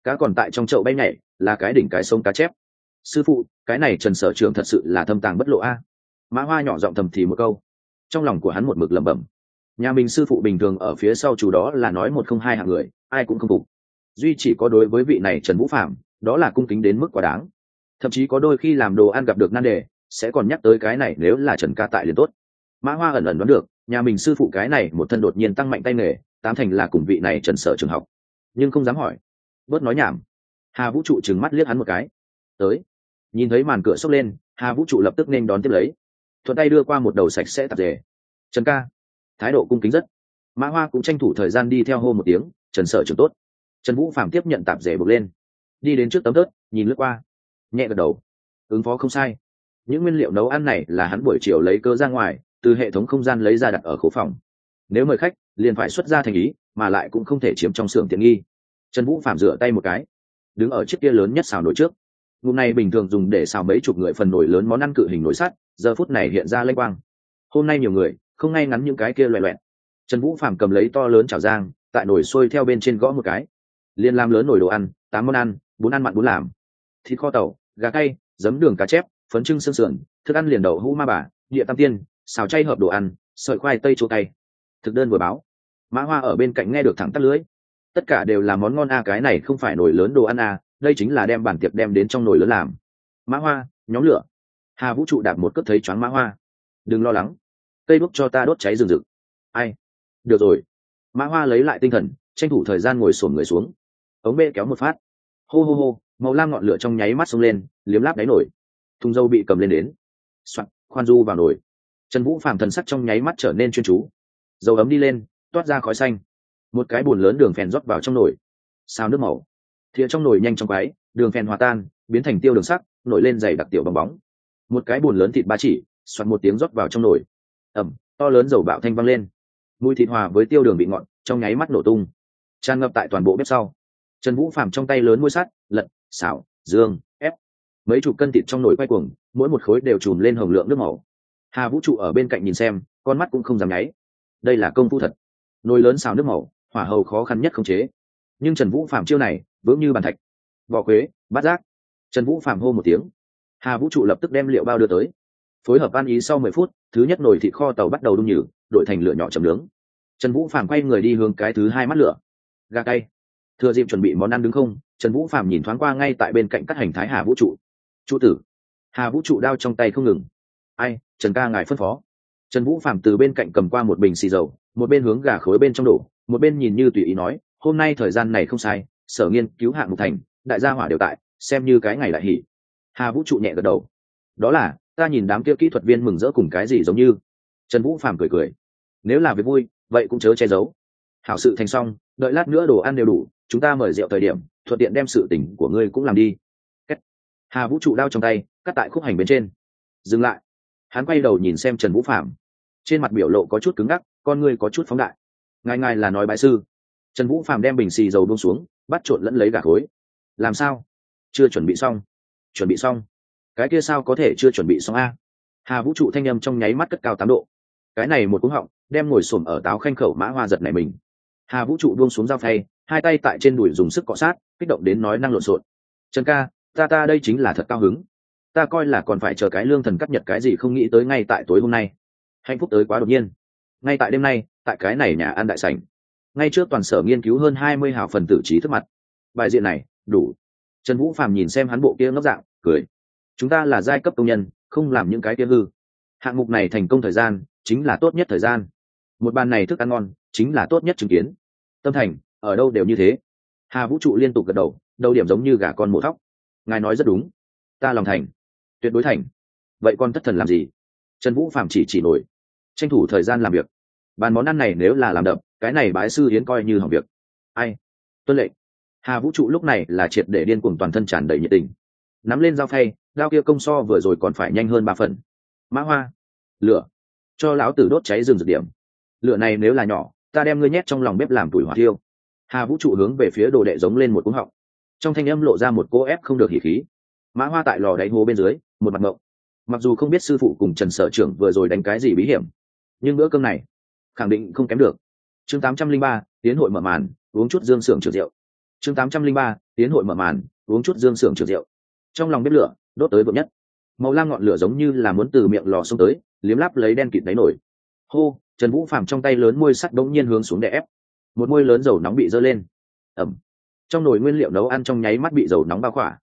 Cá còn tại trong chậu bay nhảy, là cái đỉnh cái sông cá chép. Sư phụ, cái này trần sở trường thật sự là thâm tàng bất lộ a. Mã hoa nhỏ giọng thầm thì một câu. Trong lòng của hắn một mực lẩm bẩm. Nhà mình sư phụ bình thường ở phía sau chủ đó là nói một không hai hạng người, ai cũng không phục. Duy chỉ có đối với vị này trần vũ phạm đó là cung kính đến mức quá đáng. Thậm chí có đôi khi làm đồ ăn gặp được nan đề, sẽ còn nhắc tới cái này nếu là trần ca tại liền tốt mã hoa ẩn ẩn đoán được, nhà mình sư phụ cái này một thân đột nhiên tăng mạnh tay nghề, tám thành là cùng vị này trần sở trường học. Nhưng không dám hỏi. Bớt nói nhảm. Hà vũ trụ trừng mắt liếc hắn một cái. Tới. Nhìn thấy màn cửa xốc lên, hà vũ trụ lập tức nên đón tiếp lấy. Thuận tay đưa qua một đầu sạch sẽ tạp dề. Trần ca. Thái độ cung kính rất. Mã hoa cũng tranh thủ thời gian đi theo hô một tiếng, trần sở trường tốt. Trần vũ phạm tiếp nhận tạp dề bực lên. Đi đến trước tấm tớt nhìn lướt qua. Nhẹ gật đầu. Ứng phó không sai. Những nguyên liệu nấu ăn này là hắn buổi chiều lấy cơ ra ngoài từ hệ thống không gian lấy ra đặt ở khố phòng. Nếu mời khách, liền phải xuất ra thành ý, mà lại cũng không thể chiếm trong xưởng tiện nghi. Trần vũ phạm rửa tay một cái, đứng ở chiếc kia lớn nhất xào nổi trước. Ngụm này bình thường dùng để xào mấy chục người phần nổi lớn món ăn cự hình nổi sắt, giờ phút này hiện ra lênh quang. Hôm nay nhiều người, không ngay ngắn những cái kia loẹ loẹn trần vũ phạm cầm lấy to lớn chảo giang, tại nồi sôi theo bên trên gõ một cái. Liền làm lớn nồi đồ ăn, tám món ăn, bốn ăn mặn bốn làm. Thịt kho tàu, gà cay, giấm đường cá chép, phấn trưng xương sườn, thức ăn liền đậu hũ ma bà, địa tam tiên xào chay hợp đồ ăn sợi khoai tây chỗ tay thực đơn vừa báo. Mã hoa ở bên cạnh nghe được thẳng tắt lưới. Tất cả đều là món ngon a cái này không phải nồi lớn đồ ăn a đây chính là đem bản tiệc đem đến trong nồi lớn làm. Mã hoa nhóm lửa. Hà vũ trụ đạp một cất thấy choáng mã hoa. Đừng lo lắng. Cây đúc cho ta đốt cháy rừng rực. Ai? Được rồi. Mã hoa lấy lại tinh thần tranh thủ thời gian ngồi sổm người xuống. Ống bê kéo một phát. Hô hô hô màu lam ngọn lửa trong nháy mắt xông lên liếm láp đáy nổi thùng dâu bị cầm lên đến. Soạn, khoan du vào nồi trần vũ phàm thần sắc trong nháy mắt trở nên chuyên chú. Dầu ấm đi lên, toát ra khói xanh. Một cái bùn lớn đường phèn rót vào trong nồi. Sao nước màu. Thìa trong nồi nhanh trong quái đường phèn hòa tan, biến thành tiêu đường sắc, nổi lên dày đặc tiểu bong bóng. Một cái bùn lớn thịt ba chỉ xoặt một tiếng rót vào trong nồi. Ẩm, to lớn dầu bạo thanh văng lên. Mùi thịt hòa với tiêu đường bị ngọn trong nháy mắt nổ tung. Tràn ngập tại toàn bộ bếp sau. Trần vũ phàm trong tay lớn môi sắt, lật xảo dương, ép. Mấy chục cân thịt trong nồi quay cuồng, mỗi một khối đều trùm lên hồng lượng nước màu hà vũ trụ ở bên cạnh nhìn xem, con mắt cũng không dám nháy. Đây là công phu thật. Nồi lớn xào nước màu, hỏa hầu khó khăn nhất không chế. Nhưng trần vũ phạm chiêu này, vững như bàn thạch. Vỏ quế, bát giác. Trần vũ phạm hô một tiếng. Hà vũ trụ lập tức đem liệu bao đưa tới. Phối hợp ăn ý sau mười phút, thứ nhất nồi thịt kho tàu bắt đầu đung nhử đổi thành lửa nhỏ chầm nướng. Trần vũ phạm quay người đi hướng cái thứ hai mắt lửa. Gà cay. Thừa dịp chuẩn bị món ăn đứng không, trần vũ phạm nhìn thoáng qua ngay tại bên cạnh các hành thái hà vũ trụ. Trụ tử. Hà vũ trụ đao trong tay không ngừng ai, trần ca ngài phân phó. Trần vũ phạm từ bên cạnh cầm qua một bình xì dầu, một bên hướng gà khối bên trong đổ, một bên nhìn như tùy ý nói, hôm nay thời gian này không sai, sở nghiên cứu hạng mục thành, đại gia hỏa đều tại, xem như cái ngày đại hỉ hà vũ trụ nhẹ gật đầu. Đó là, ta nhìn đám kia kỹ thuật viên mừng rỡ cùng cái gì giống như. Trần vũ phàm cười cười. Nếu là việc vui, vậy cũng chớ che giấu. Hảo sự thành xong, đợi lát nữa đồ ăn đều đủ, chúng ta mời rượu thời điểm, thuận tiện đem sự tỉnh của ngươi cũng làm đi. Hà vũ trụ đao trong tay, cắt tại khúc hành bên trên. Dừng lại hắn quay đầu nhìn xem trần vũ phạm trên mặt biểu lộ có chút cứng ngắc, con ngươi có chút phóng đại. Ngài ngài là nói bại sư. Trần vũ phạm đem bình xì dầu buông xuống, bắt trộn lẫn lấy gà khối. Làm sao? Chưa chuẩn bị xong. Chuẩn bị xong. Cái kia sao có thể chưa chuẩn bị xong a? Hà vũ trụ thanh â m trong nháy mắt cất cao tám độ. Cái này một cú họng, đem ngồi xổm ở táo khanh khẩu mã hoa giật này mình. Hà vũ trụ buông xuống dao phay, hai tay tại trên đùi dùng sức cọ sát, kích động đến nói năng lộn xộn. Trần ca, ta ta đây chính là thật cao hứng ta coi là còn phải chờ cái lương thần cắt nhật cái gì không nghĩ tới ngay tại tối hôm nay. Hạnh phúc tới quá đột nhiên. Ngay tại đêm nay, tại cái này nhà ăn đại sảnh, ngay trước toàn sở nghiên cứu hơn hai mươi hào phần tử trí thức mặt. Bài diện này, đủ. Trần vũ phàm nhìn xem hắn bộ kia ngốc dạng, cười. Chúng ta là giai cấp công nhân, không làm những cái kia hư. Hạng mục này thành công thời gian, chính là tốt nhất thời gian. Một bàn này thức ăn ngon, chính là tốt nhất chứng kiến. Tâm thành, ở đâu đều như thế. Hà vũ trụ liên tục gật đầu đầu điểm giống như gà con mổ thóc. Ngài nói rất đúng. Ta lòng thành tuyệt đối thành. Vậy con thất thần làm gì? Trần vũ phạm chỉ chỉ nổi. Tranh thủ thời gian làm việc. Bàn món ăn này nếu là làm đậm, cái này bái sư hiến coi như hỏng việc. Ai? Tuân lệnh. Hà vũ trụ lúc này là triệt để điên cuồng toàn thân tràn đầy nhiệt tình. Nắm lên dao phay dao kia công so vừa rồi còn phải nhanh hơn ba phần. Mã hoa. Lửa. Cho lão tử đốt cháy rừng rực điểm. Lửa này nếu là nhỏ, ta đem ngươi nhét trong lòng bếp làm tủi hỏa thiêu. Hà vũ trụ hướng về phía đồ đệ giống lên một cúng họng. Trong thanh âm lộ ra một cô ép không được hỉ khí mã hoa tại lò đáy hố bên dưới, một mặt ngộng. Mặc dù không biết sư phụ cùng trần sở trưởng vừa rồi đánh cái gì bí hiểm, nhưng bữa cơm này, khẳng định không kém được. Chương tám trăm linh ba, tiến hội mở màn, uống chút dương sưởng trượt rượu. Chương tám trăm linh ba, tiến hội mở màn, uống chút dương sưởng trượt rượu. Trong lòng bếp lửa, đốt tới vượng nhất. Màu lam ngọn lửa giống như là muốn từ miệng lò xông tới, liếm lắp lấy đen kịt đáy nổi. Hô, trần vũ phàm trong tay lớn môi sắt đống nhiên hướng xuống để ép. Một môi lớn dầu nóng bị dơ lên. Ẩm. Trong nồi nguyên liệu nấu ăn trong nháy mắt bị dầu nóng bao khỏa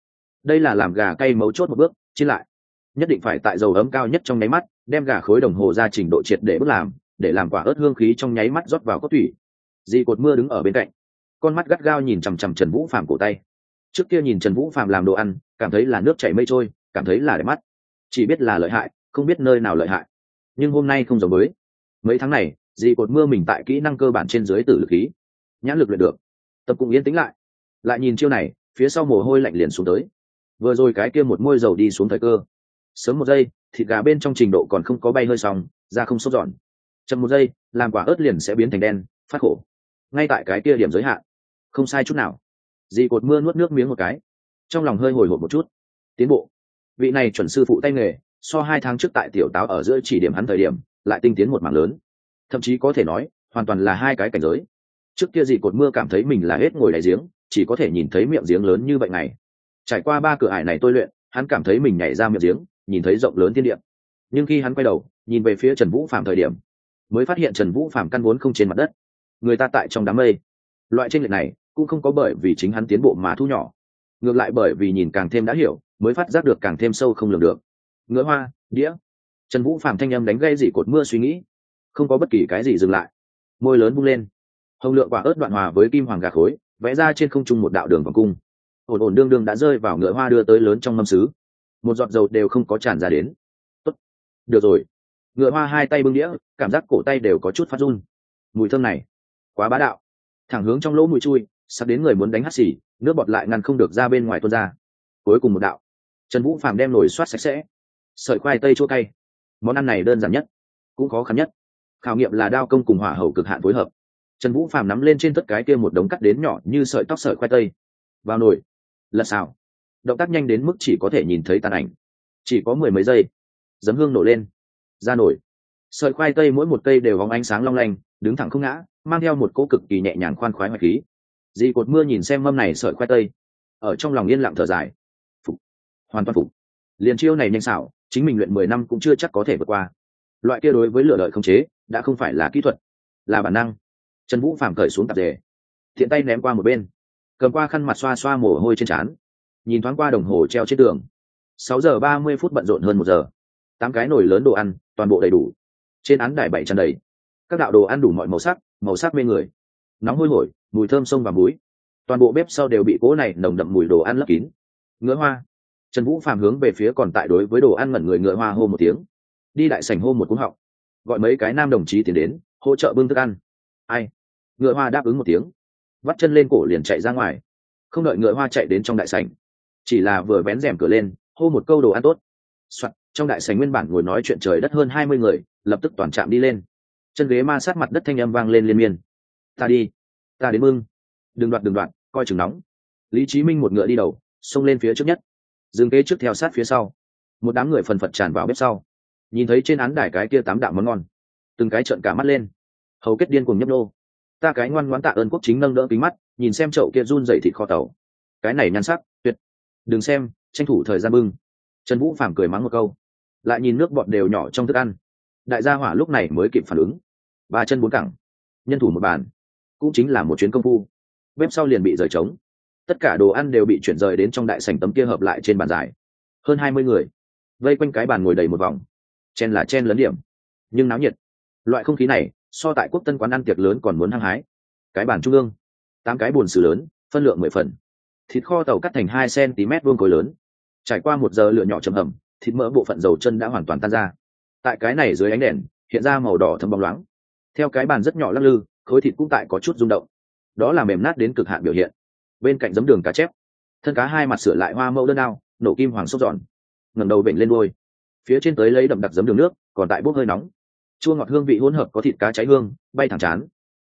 đây là làm gà cay mấu chốt một bước chia lại. Nhất định phải tại dầu ấm cao nhất trong nháy mắt, đem gà khối đồng hồ ra trình độ triệt để bước làm, để làm quả ớt hương khí trong nháy mắt rót vào cốt thủy dì cột mưa đứng ở bên cạnh. Con mắt gắt gao nhìn chằm chằm trần vũ phàm cổ tay. Trước kia nhìn trần vũ phàm làm đồ ăn, cảm thấy là nước chảy mây trôi, cảm thấy là đẹp mắt. Chỉ biết là lợi hại, không biết nơi nào lợi hại. Nhưng hôm nay không giống với. Mấy tháng này dì cột mưa mình tại kỹ năng cơ bản trên dưới tử lực khí. Nhãn lực luyện được. Tập cùng yên tĩnh lại. Lại nhìn chiêu này, phía sau mồ hôi lạnh liền xuống tới vừa rồi cái kia một môi dầu đi xuống thời cơ. Sớm một giây, thịt gà bên trong trình độ còn không có bay hơi xong, da không sốt giòn. Chậm một giây, làm quả ớt liền sẽ biến thành đen, phát khổ. Ngay tại cái kia điểm giới hạn. Không sai chút nào. Dì cột mưa nuốt nước miếng một cái. Trong lòng hơi hồi hộp một chút. Tiến bộ. Vị này chuẩn sư phụ tay nghề, so hai tháng trước tại tiểu táo ở giữa chỉ điểm hắn thời điểm, lại tinh tiến một mảng lớn. Thậm chí có thể nói, hoàn toàn là hai cái cảnh giới. Trước kia dì cột mưa cảm thấy mình là hết ngồi đáy giếng, chỉ có thể nhìn thấy miệng giếng lớn như vậy này trải qua ba cửa ải này tôi luyện, hắn cảm thấy mình nhảy ra miệng giếng, nhìn thấy rộng lớn thiên địa. Nhưng khi hắn quay đầu, nhìn về phía trần vũ phạm thời điểm, mới phát hiện trần vũ phạm căn vốn không trên mặt đất. Người ta tại trong đám mây. Loại tranh lệch này cũng không có bởi vì chính hắn tiến bộ mà thu nhỏ. Ngược lại bởi vì nhìn càng thêm đã hiểu, mới phát giác được càng thêm sâu không lường được. Ngựa hoa, đĩa. Trần vũ phạm thanh âm đánh gây dị cột mưa suy nghĩ. Không có bất kỳ cái gì dừng lại. Môi lớn bung lên. Hồng lượng quả ớt đoạn hòa với kim hoàng gà khối, vẽ ra trên không trung một đạo đường vòng cung ổn ổn đương đương đã rơi vào ngựa hoa đưa tới lớn trong mâm xứ một giọt dầu đều không có tràn ra đến. Tốt. được rồi. Ngựa hoa hai tay bưng đĩa, cảm giác cổ tay đều có chút phát run. Mùi thơm này, quá bá đạo. Thẳng hướng trong lỗ mũi chui, sắp đến người muốn đánh hắt xì nước bọt lại ngăn không được ra bên ngoài tuôn ra. Cuối cùng một đạo. Trần vũ phàm đem nồi soát sạch sẽ. Sợi khoai tây chua cay. Món ăn này đơn giản nhất, cũng khó khăn nhất. Khảo nghiệm là đao công cùng hỏa hậu cực hạn phối hợp. Trần vũ phàm nắm lên trên tất cái kia một đống cắt đến nhỏ như sợi tóc sợi khoai tây. Vào nồi lật xào động tác nhanh đến mức chỉ có thể nhìn thấy tàn ảnh. Chỉ có mười mấy giây, giấm hương nổ lên, ra nổi. Sợi khoai tây mỗi một cây đều vòng ánh sáng long lanh, đứng thẳng không ngã, mang theo một cỗ cực kỳ nhẹ nhàng khoan khoái hoài khí. Dì cột mưa nhìn xem mâm này sợi khoai tây, ở trong lòng yên lặng thở dài. Phục. Hoàn toàn phục. Liền chiêu này nhanh xảo, chính mình luyện mười năm cũng chưa chắc có thể vượt qua. Loại kia đối với lựa lợi không chế, đã không phải là kỹ thuật, là bản năng. Trần vũ phàm cởi xuống tạp dề thiện tay ném qua một bên cầm qua khăn mặt xoa xoa mồ hôi trên trán, nhìn thoáng qua đồng hồ treo trên tường. Sáu giờ ba mươi phút bận rộn hơn một giờ. Tám cái nồi lớn đồ ăn, toàn bộ đầy đủ. Trên án đài bảy tràn đầy. Các đạo đồ ăn đủ mọi màu sắc màu sắc mê người. Nóng hôi hổi, mùi thơm sông và muối. Toàn bộ bếp sau đều bị cỗ này nồng đậm mùi đồ ăn lấp kín. Ngựa hoa. Trần vũ phàm hướng về phía còn tại đối với đồ ăn ngẩn người ngựa hoa hô một tiếng. Đi đại sảnh hô một cúng họng. Gọi mấy cái nam đồng chí tiến đến, hỗ trợ bưng thức ăn. Ai? Ngựa hoa đáp ứng một tiếng vắt chân lên cổ liền chạy ra ngoài. Không đợi ngựa hoa chạy đến trong đại sảnh chỉ là vừa vén rèm cửa lên hô một câu đồ ăn tốt. Soạn, trong đại sảnh nguyên bản ngồi nói chuyện trời đất hơn hai mươi người lập tức toàn chạm đi lên. Chân ghế ma sát mặt đất thanh âm vang lên liên miên. Ta đi ta đến mưng. Đừng đoạt đừng đoạt coi chừng nóng. Lý chí minh một ngựa đi đầu xông lên phía trước nhất. Dừng kế trước theo sát phía sau. Một đám người phần phật tràn vào bếp sau. Nhìn thấy trên án đài cái kia tám đạo món ngon. Từng cái trợn cả mắt lên. Hầu kết điên cùng nhấp nô ta cái ngoan ngoãn tạ ơn quốc chính nâng đỡ kính mắt, nhìn xem chậu kia run dậy thịt kho tàu. Cái này nhan sắc, tuyệt. Đừng xem, tranh thủ thời gian bưng. Trần vũ phàm cười mắng một câu. Lại nhìn nước bọt đều nhỏ trong thức ăn. Đại gia hỏa lúc này mới kịp phản ứng. Ba chân bốn cẳng. Nhân thủ một bàn. Cũng chính là một chuyến công phu. Bếp sau liền bị rời trống. Tất cả đồ ăn đều bị chuyển rời đến trong đại sảnh tấm kia hợp lại trên bàn dài. Hơn hai mươi người. Vây quanh cái bàn ngồi đầy một vòng. Chen là chen lấn điểm. Nhưng náo nhiệt. Loại không khí này so tại quốc tân quán ăn tiệc lớn còn muốn hăng hái. Cái bàn trung ương, tám cái bồn xử lớn, phân lượng mười phần. Thịt kho tàu cắt thành hai cm vuông cối lớn. Trải qua một giờ lựa nhỏ chầm hầm thịt mỡ bộ phận dầu chân đã hoàn toàn tan ra. Tại cái này dưới ánh đèn, hiện ra màu đỏ thâm bóng loáng. Theo cái bàn rất nhỏ lắc lư, khối thịt cũng tại có chút rung động. Đó là mềm nát đến cực hạn biểu hiện. Bên cạnh giấm đường cá chép, thân cá hai mặt sửa lại hoa mẫu đơn ao, nổ kim hoàng sốt giòn. Ngẩng đầu bệnh lên đôi phía trên tới lấy đậm đặc giấm đường nước, còn tại bốc hơi nóng chua ngọt hương vị hỗn hợp có thịt cá cháy hương, bay thẳng chán.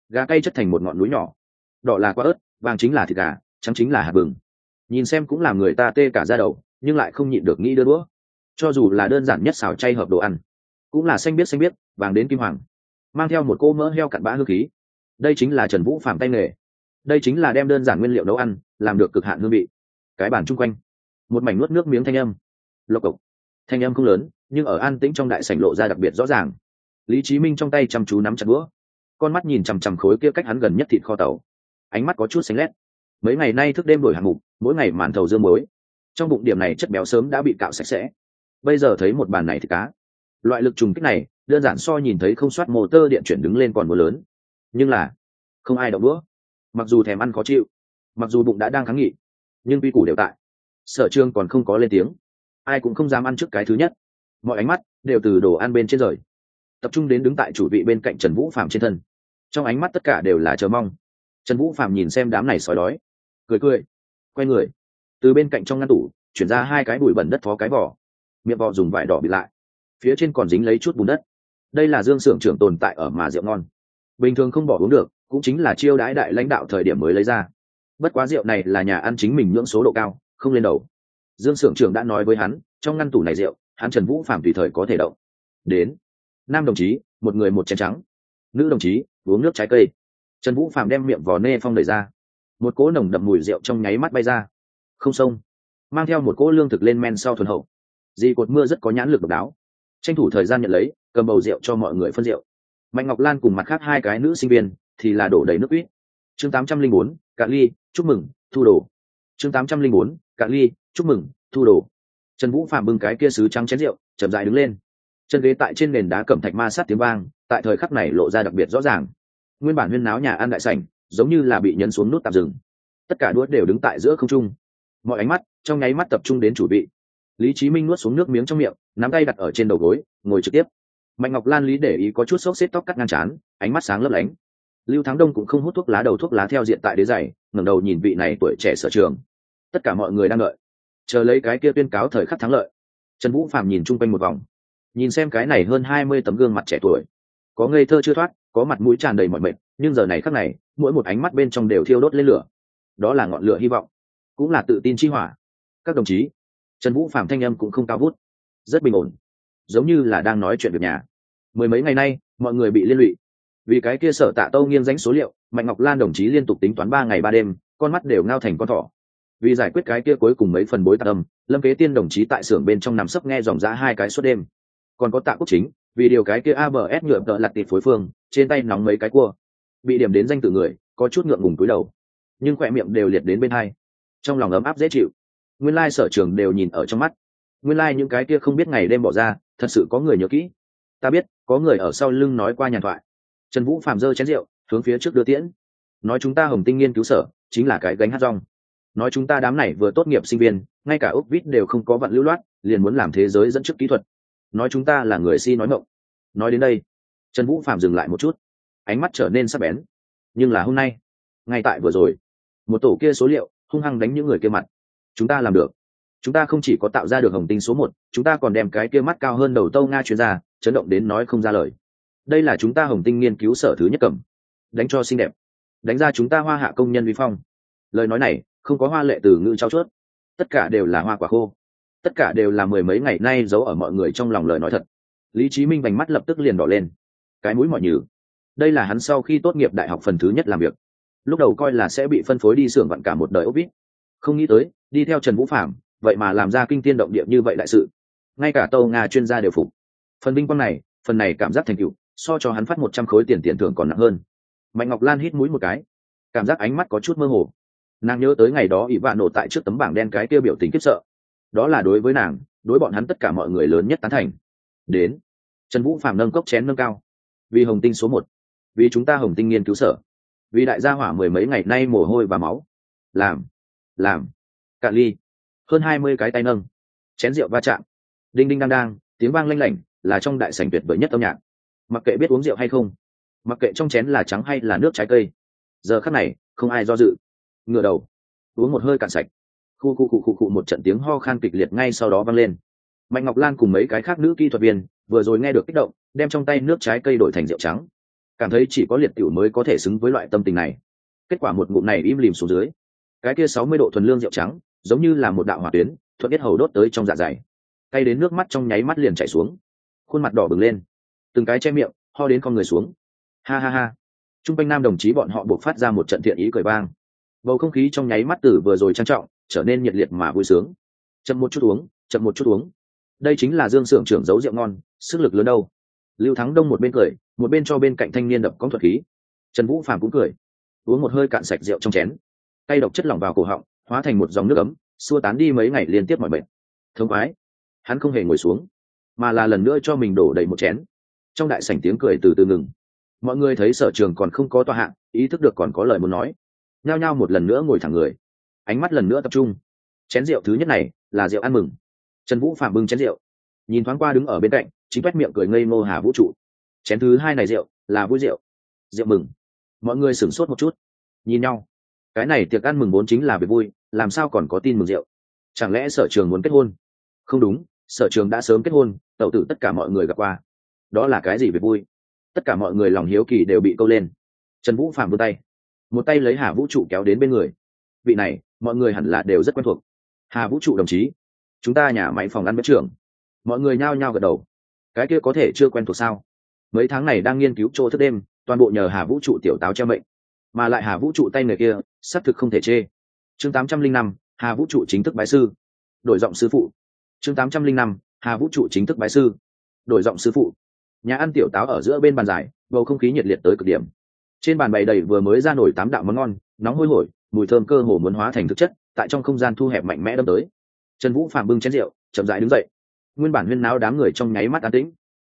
Gà cay chất thành một ngọn núi nhỏ. Đỏ là quả ớt, vàng chính là thịt gà, trắng chính là hạt bừng. Nhìn xem cũng làm người ta tê cả ra đầu, nhưng lại không nhịn được nghĩ đưa đũa. Cho dù là đơn giản nhất xào chay hợp đồ ăn, cũng là xanh biết xanh biết, vàng đến kim hoàng. Mang theo một cô mỡ heo cặn bã hương khí. Đây chính là trần vũ phạm tay nghề. Đây chính là đem đơn giản nguyên liệu nấu ăn, làm được cực hạn hương vị. Cái bàn chung quanh, một mảnh nuốt nước miếng thanh âm. Lộc cộc. Thanh âm không lớn, nhưng ở an tĩnh trong đại sảnh lộ ra đặc biệt rõ ràng lý trí minh trong tay chăm chú nắm chặt đũa, con mắt nhìn chằm chằm khối kia cách hắn gần nhất thịt kho tàu. Ánh mắt có chút xanh lét. Mấy ngày nay thức đêm đổi hạng mục, mỗi ngày màn thầu dương muối. Trong bụng điểm này chất béo sớm đã bị cạo sạch sẽ. Bây giờ thấy một bàn này thì cá. Loại lực trùng kích này, đơn giản so nhìn thấy không soát mô tơ điện chuyển đứng lên còn mưa lớn. Nhưng là, không ai động đũa. Mặc dù thèm ăn khó chịu, mặc dù bụng đã đang kháng nghị, nhưng quy củ đều tại. Sở trương còn không có lên tiếng. Ai cũng không dám ăn trước cái thứ nhất. Mọi ánh mắt đều từ đồ ăn bên trên rời tập trung đến đứng tại chủ vị bên cạnh trần vũ phạm trên thân. Trong ánh mắt tất cả đều là chờ mong. Trần vũ phạm nhìn xem đám này sói đói, cười cười, quay người. Từ bên cạnh trong ngăn tủ, chuyển ra hai cái bụi bẩn đất phó cái vỏ. Miệng vỏ dùng vải đỏ bịt lại. Phía trên còn dính lấy chút bùn đất. Đây là dương s ư ở n g trưởng tồn tại ở mà rượu ngon. Bình thường không bỏ uống được, cũng chính là chiêu đãi đại lãnh đạo thời điểm mới lấy ra. Bất quá rượu này là nhà ăn chính mình nhưỡng số độ cao, không lên đầu. Dương s ư ở n g trưởng đã nói với hắn, trong ngăn tủ này rượu, hắn trần vũ phạm tùy thời có thể động. Đến nam đồng chí, một người một chén trắng. Nữ đồng chí, uống nước trái cây. Trần vũ phạm đem miệng vò nê phong đẩy ra. Một cỗ nồng đậm mùi rượu trong nháy mắt bay ra. Không sông. Mang theo một cỗ lương thực lên men sau thuần hậu. Dì cột mưa rất có nhãn lực độc đáo. Tranh thủ thời gian nhận lấy, cầm bầu rượu cho mọi người phân rượu. Mạnh ngọc lan cùng mặt khác hai cái nữ sinh viên thì là đổ đầy nước quýt chương tám trăm linh bốn, cạn ly, chúc mừng, thu đồ. Chương tám trăm linh bốn, cạn ly, chúc mừng, thu đồ. Trần vũ phạm bưng cái kia sứ trắng chén rượu, chậm dài đứng lên chân ghế tại trên nền đá cẩm thạch ma sát tiếng vang, tại thời khắc này lộ ra đặc biệt rõ ràng. Nguyên bản huyên náo nhà ăn đại sảnh, giống như là bị nhấn xuống nút tạm dừng. Tất cả đuốt đều đứng tại giữa không trung. Mọi ánh mắt, trong nháy mắt tập trung đến chủ vị. Lý trí minh nuốt xuống nước miếng trong miệng, nắm tay đặt ở trên đầu gối, ngồi trực tiếp. Mạnh ngọc lan lý để ý có chút xốc xếp tóc cắt ngang chán ánh mắt sáng lấp lánh. Lưu thắng đông cũng không hút thuốc lá đầu thuốc lá theo diện tại đế giày, ngẩng đầu nhìn vị này tuổi trẻ sở trường. Tất cả mọi người đang đợi. Chờ lấy cái kia tuyên cáo thời khắc thắng lợi. Trần vũ phạm nhìn chung quanh một vòng nhìn xem cái này hơn hai mươi tấm gương mặt trẻ tuổi. Có ngây thơ chưa thoát, có mặt mũi tràn đầy mọi mệt nhưng giờ này khắc này, mỗi một ánh mắt bên trong đều thiêu đốt lên lửa. Đó là ngọn lửa hy vọng, cũng là tự tin chi hỏa. Các đồng chí, trần vũ phạm thanh âm cũng không cao vút, rất bình ổn, giống như là đang nói chuyện việc nhà. Mười mấy ngày nay, mọi người bị liên lụy. Vì cái kia sở tạ tâu nghiêng danh số liệu, mạnh ngọc lan đồng chí liên tục tính toán ba ngày ba đêm, con mắt đều ngao thành con thỏ. Vì giải quyết cái kia cuối cùng mấy phần bối tạc âm, lâm kế tiên đồng chí tại xưởng bên trong nằm sấp nghe dòng giá hai cái suốt đêm còn có tạ quốc chính, vì điều cái kia abs nhựa tợ lặt tịt phối phương, trên tay nóng mấy cái cua. Bị điểm đến danh tự người, có chút ngượng ngùng túi đầu. Nhưng khỏe miệng đều liệt đến bên hai. Trong lòng ấm áp dễ chịu. Nguyên lai sở trường đều nhìn ở trong mắt. Nguyên lai、like、những cái kia không biết ngày đêm bỏ ra, thật sự có người nhớ kỹ. Ta biết, có người ở sau lưng nói qua nhàn thoại. Trần vũ phạm dơ chén rượu, hướng phía trước đưa tiễn. Nói chúng ta hồng tinh nghiên cứu sở, chính là cái gánh hát rong. Nói chúng ta đám này vừa tốt nghiệp sinh viên, ngay cả ốc vít đều không có vận lưu loát, liền muốn làm thế giới dẫn trước kỹ thuật nói chúng ta là người si nói mộng. Nói đến đây, trần vũ phạm dừng lại một chút, ánh mắt trở nên sắc bén. Nhưng là hôm nay, ngay tại vừa rồi, một tổ kia số liệu hung hăng đánh những người kia mặt. Chúng ta làm được. Chúng ta không chỉ có tạo ra được hồng tinh số một, chúng ta còn đem cái kia mắt cao hơn đầu tâu nga chuyên gia chấn động đến nói không ra lời. Đây là chúng ta hồng tinh nghiên cứu sở thứ nhất cầm. Đánh cho xinh đẹp. Đánh ra chúng ta hoa hạ công nhân vi phong. Lời nói này, không có hoa lệ từ ngữ trao chuốt. Tất cả đều là hoa quả khô tất cả đều là mười mấy ngày nay giấu ở mọi người trong lòng lời nói thật. Lý trí minh vành mắt lập tức liền đỏ lên. Cái mũi mọi nhừ. Đây là hắn sau khi tốt nghiệp đại học phần thứ nhất làm việc. Lúc đầu coi là sẽ bị phân phối đi xưởng vặn cả một đời ốc vít không nghĩ tới, đi theo trần vũ phạm vậy mà làm ra kinh tiên động địa như vậy đại sự. Ngay cả tâu nga chuyên gia đều phục. Phần vinh quang này, phần này cảm giác thành cựu so cho hắn phát một trăm khối tiền tiền thưởng còn nặng hơn. Mạnh ngọc lan hít mũi một cái. Cảm giác ánh mắt có chút mơ hồ. Nàng nhớ tới ngày đó ỷ vạn nổ tại trước tấm bảng đen cái kia biểu tình kiếp sợ đó là đối với nàng, đối bọn hắn tất cả mọi người lớn nhất tán thành. Đến, trần vũ phạm nâng cốc chén nâng cao. Vì hồng tinh số một, vì chúng ta hồng tinh nghiên cứu sở, vì đại gia hỏa mười mấy ngày nay mồ hôi và máu. Làm làm, cạn ly. Hơn hai mươi cái tay nâng. Chén rượu va chạm. Đinh đinh đang đang, tiếng vang lanh lảnh, là trong đại sảnh tuyệt vời nhất âm nhạc. Mặc kệ biết uống rượu hay không, mặc kệ trong chén là trắng hay là nước trái cây, giờ khắc này, không ai do dự. Ngửa đầu, uống một hơi cạn sạch khu khu khu khu khu một trận tiếng ho khan kịch liệt ngay sau đó vang lên. Mạnh ngọc lan cùng mấy cái khác nữ kỹ thuật viên vừa rồi nghe được kích động, đem trong tay nước trái cây đổi thành rượu trắng. Cảm thấy chỉ có liệt tiểu mới có thể xứng với loại tâm tình này. Kết quả một ngụm này im lìm xuống dưới. Cái kia sáu mươi độ thuần lương rượu trắng, giống như là một đạo hỏa tuyến, thuận biết hầu đốt tới trong dạ dày. Cay đến nước mắt trong nháy mắt liền chảy xuống. Khuôn mặt đỏ bừng lên. Từng cái che miệng, ho đến con người xuống. Ha ha ha. T r u n g quanh nam đồng chí bọn họ buộc phát ra một trận thiện ý cười vang. Bầu không khí trong nháy mắt từ vừa rồi trang trọng trở nên nhiệt liệt mà vui sướng. Chậm một chút uống, chậm một chút uống. Đây chính là dương s ư ở n trưởng giấu rượu ngon, sức lực lớn đâu. Lưu thắng đông một bên cười, một bên cho bên cạnh thanh niên đập con thuật khí. Trần vũ phàm cũng cười. Uống một hơi cạn sạch rượu trong chén. Tay độc chất lỏng vào cổ họng, hóa thành một dòng nước ấm, xua tán đi mấy ngày liên tiếp mọi bệnh thương khoái. Hắn không hề ngồi xuống, mà là lần nữa cho mình đổ đầy một chén. Trong đại sảnh tiếng cười từ từ ngừng. Mọi người thấy sở trường còn không có tòa hạng ý thức được còn có lời muốn nói. Nhao nhao một lần nữa ngồi thẳng người ánh mắt lần nữa tập trung. Chén rượu thứ nhất này là rượu ăn mừng. Trần vũ phạm bưng chén rượu. Nhìn thoáng qua đứng ở bên cạnh, chính quét miệng cười ngây ngô hà vũ trụ. Chén thứ hai này rượu là vui rượu. Rượu mừng. Mọi người sửng sốt một chút. Nhìn nhau. Cái này tiệc ăn mừng vốn chính là việc vui, làm sao còn có tin mừng rượu? Chẳng lẽ sở trường muốn kết hôn? Không đúng, sở trường đã sớm kết hôn tậu tử tất cả mọi người gặp qua. Đó là cái gì việc vui? Tất cả mọi người lòng hiếu kỳ đều bị câu lên. Trần vũ phạm vươn tay. Một tay lấy hà vũ trụ kéo đến bên người. Vị này mọi người hẳn là đều rất quen thuộc. Hà vũ trụ đồng chí, chúng ta nhà máy phòng ăn bếp trưởng. Mọi người nhao nhao gật đầu. Cái kia có thể chưa quen thuộc sao? Mấy tháng này đang nghiên cứu chỗ thức đêm, toàn bộ nhờ hà vũ trụ tiểu táo che mệnh. Mà lại hà vũ trụ tay người kia xác thực không thể chê. Chương tám trăm linh năm, hà vũ trụ chính thức bái sư. Đổi giọng sư phụ. Chương tám trăm linh năm, hà vũ trụ chính thức bái sư. Đổi giọng sư phụ. Nhà ăn tiểu táo ở giữa bên bàn dài bầu không khí nhiệt liệt tới cực điểm. Trên bàn bày đầy vừa mới ra nổi tám đạo món ngon, nóng hôi hổi mùi thơm cơ hồ muốn hóa thành thực chất, tại trong không gian thu hẹp mạnh mẽ đâm tới. Trần vũ phạm bưng chén rượu, chậm rãi đứng dậy. Nguyên bản huyên náo đám người trong nháy mắt an tĩnh.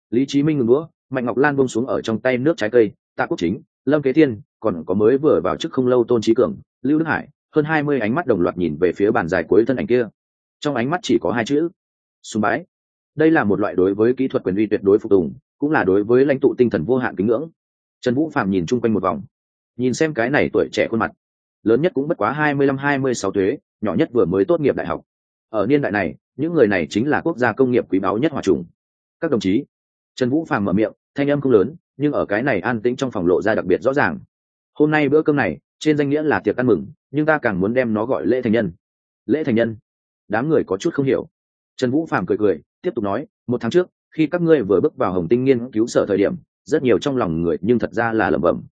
Lý trí minh ngừng đũa, mạnh ngọc lan bông xuống ở trong tay nước trái cây, tạ quốc chính, lâm kế thiên, còn có mới vừa vào chức không lâu tôn trí cường, lưu đức hải, hơn hai mươi ánh mắt đồng loạt nhìn về phía bàn dài cuối thân ảnh kia. Trong ánh mắt chỉ có hai chữ, sùng bái. Đây là một loại đối với kỹ thuật quyền uy tuyệt đối phục tùng, cũng là đối với lãnh tụ tinh thần vô hạn kính ngưỡng. Trần vũ phạm nhìn chung quanh một vòng, nhìn xem cái này tuổi trẻ khuôn mặt lớn nhất cũng bất quá hai mươi lăm hai mươi sáu thuế, nhỏ nhất vừa mới tốt nghiệp đại học. Ở niên đại này, những người này chính là quốc gia công nghiệp quý báu nhất hòa trùng. Các đồng chí, trần vũ phàm mở miệng, thanh âm không lớn, nhưng ở cái này an tĩnh trong phòng lộ ra đặc biệt rõ ràng. Hôm nay bữa cơm này, trên danh nghĩa là tiệc ăn mừng, nhưng ta càng muốn đem nó gọi lễ thành nhân. Lễ thành nhân? Đám người có chút không hiểu. Trần vũ phàm cười cười, tiếp tục nói, một tháng trước, khi các ngươi vừa bước vào hồng tinh nghiên cứu sở thời điểm, rất nhiều trong lòng người nhưng thật ra là lẩm bẩm.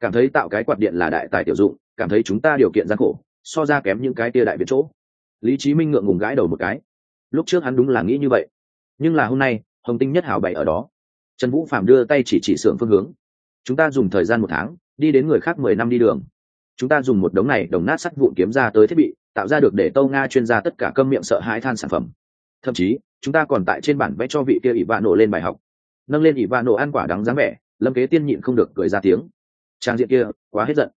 Cảm thấy tạo cái quạt điện là đại tài tiểu dụng cảm thấy chúng ta điều kiện gian khổ, so ra kém những cái tia đại biệt chỗ. Lý trí minh ngượng ngùng gãi đầu một cái. Lúc trước hắn đúng là nghĩ như vậy. Nhưng là hôm nay, hồng tinh nhất hảo bày ở đó. Trần vũ phạm đưa tay chỉ chỉ xưởng phương hướng. Chúng ta dùng thời gian một tháng, đi đến người khác mười năm đi đường. Chúng ta dùng một đống này đồng nát sắt vụn kiếm ra tới thiết bị, tạo ra được để tâu nga chuyên gia tất cả cơm miệng sợ hãi than sản phẩm. Thậm chí, chúng ta còn tại trên bản vẽ cho vị kia ỷ vạ nổ lên bài học. Nâng lên ỷ vạ nổ ăn quả đắng dáng vẻ, lâm kế tiên nhịn không được cười ra tiếng. Trang diện kia, quá hết giận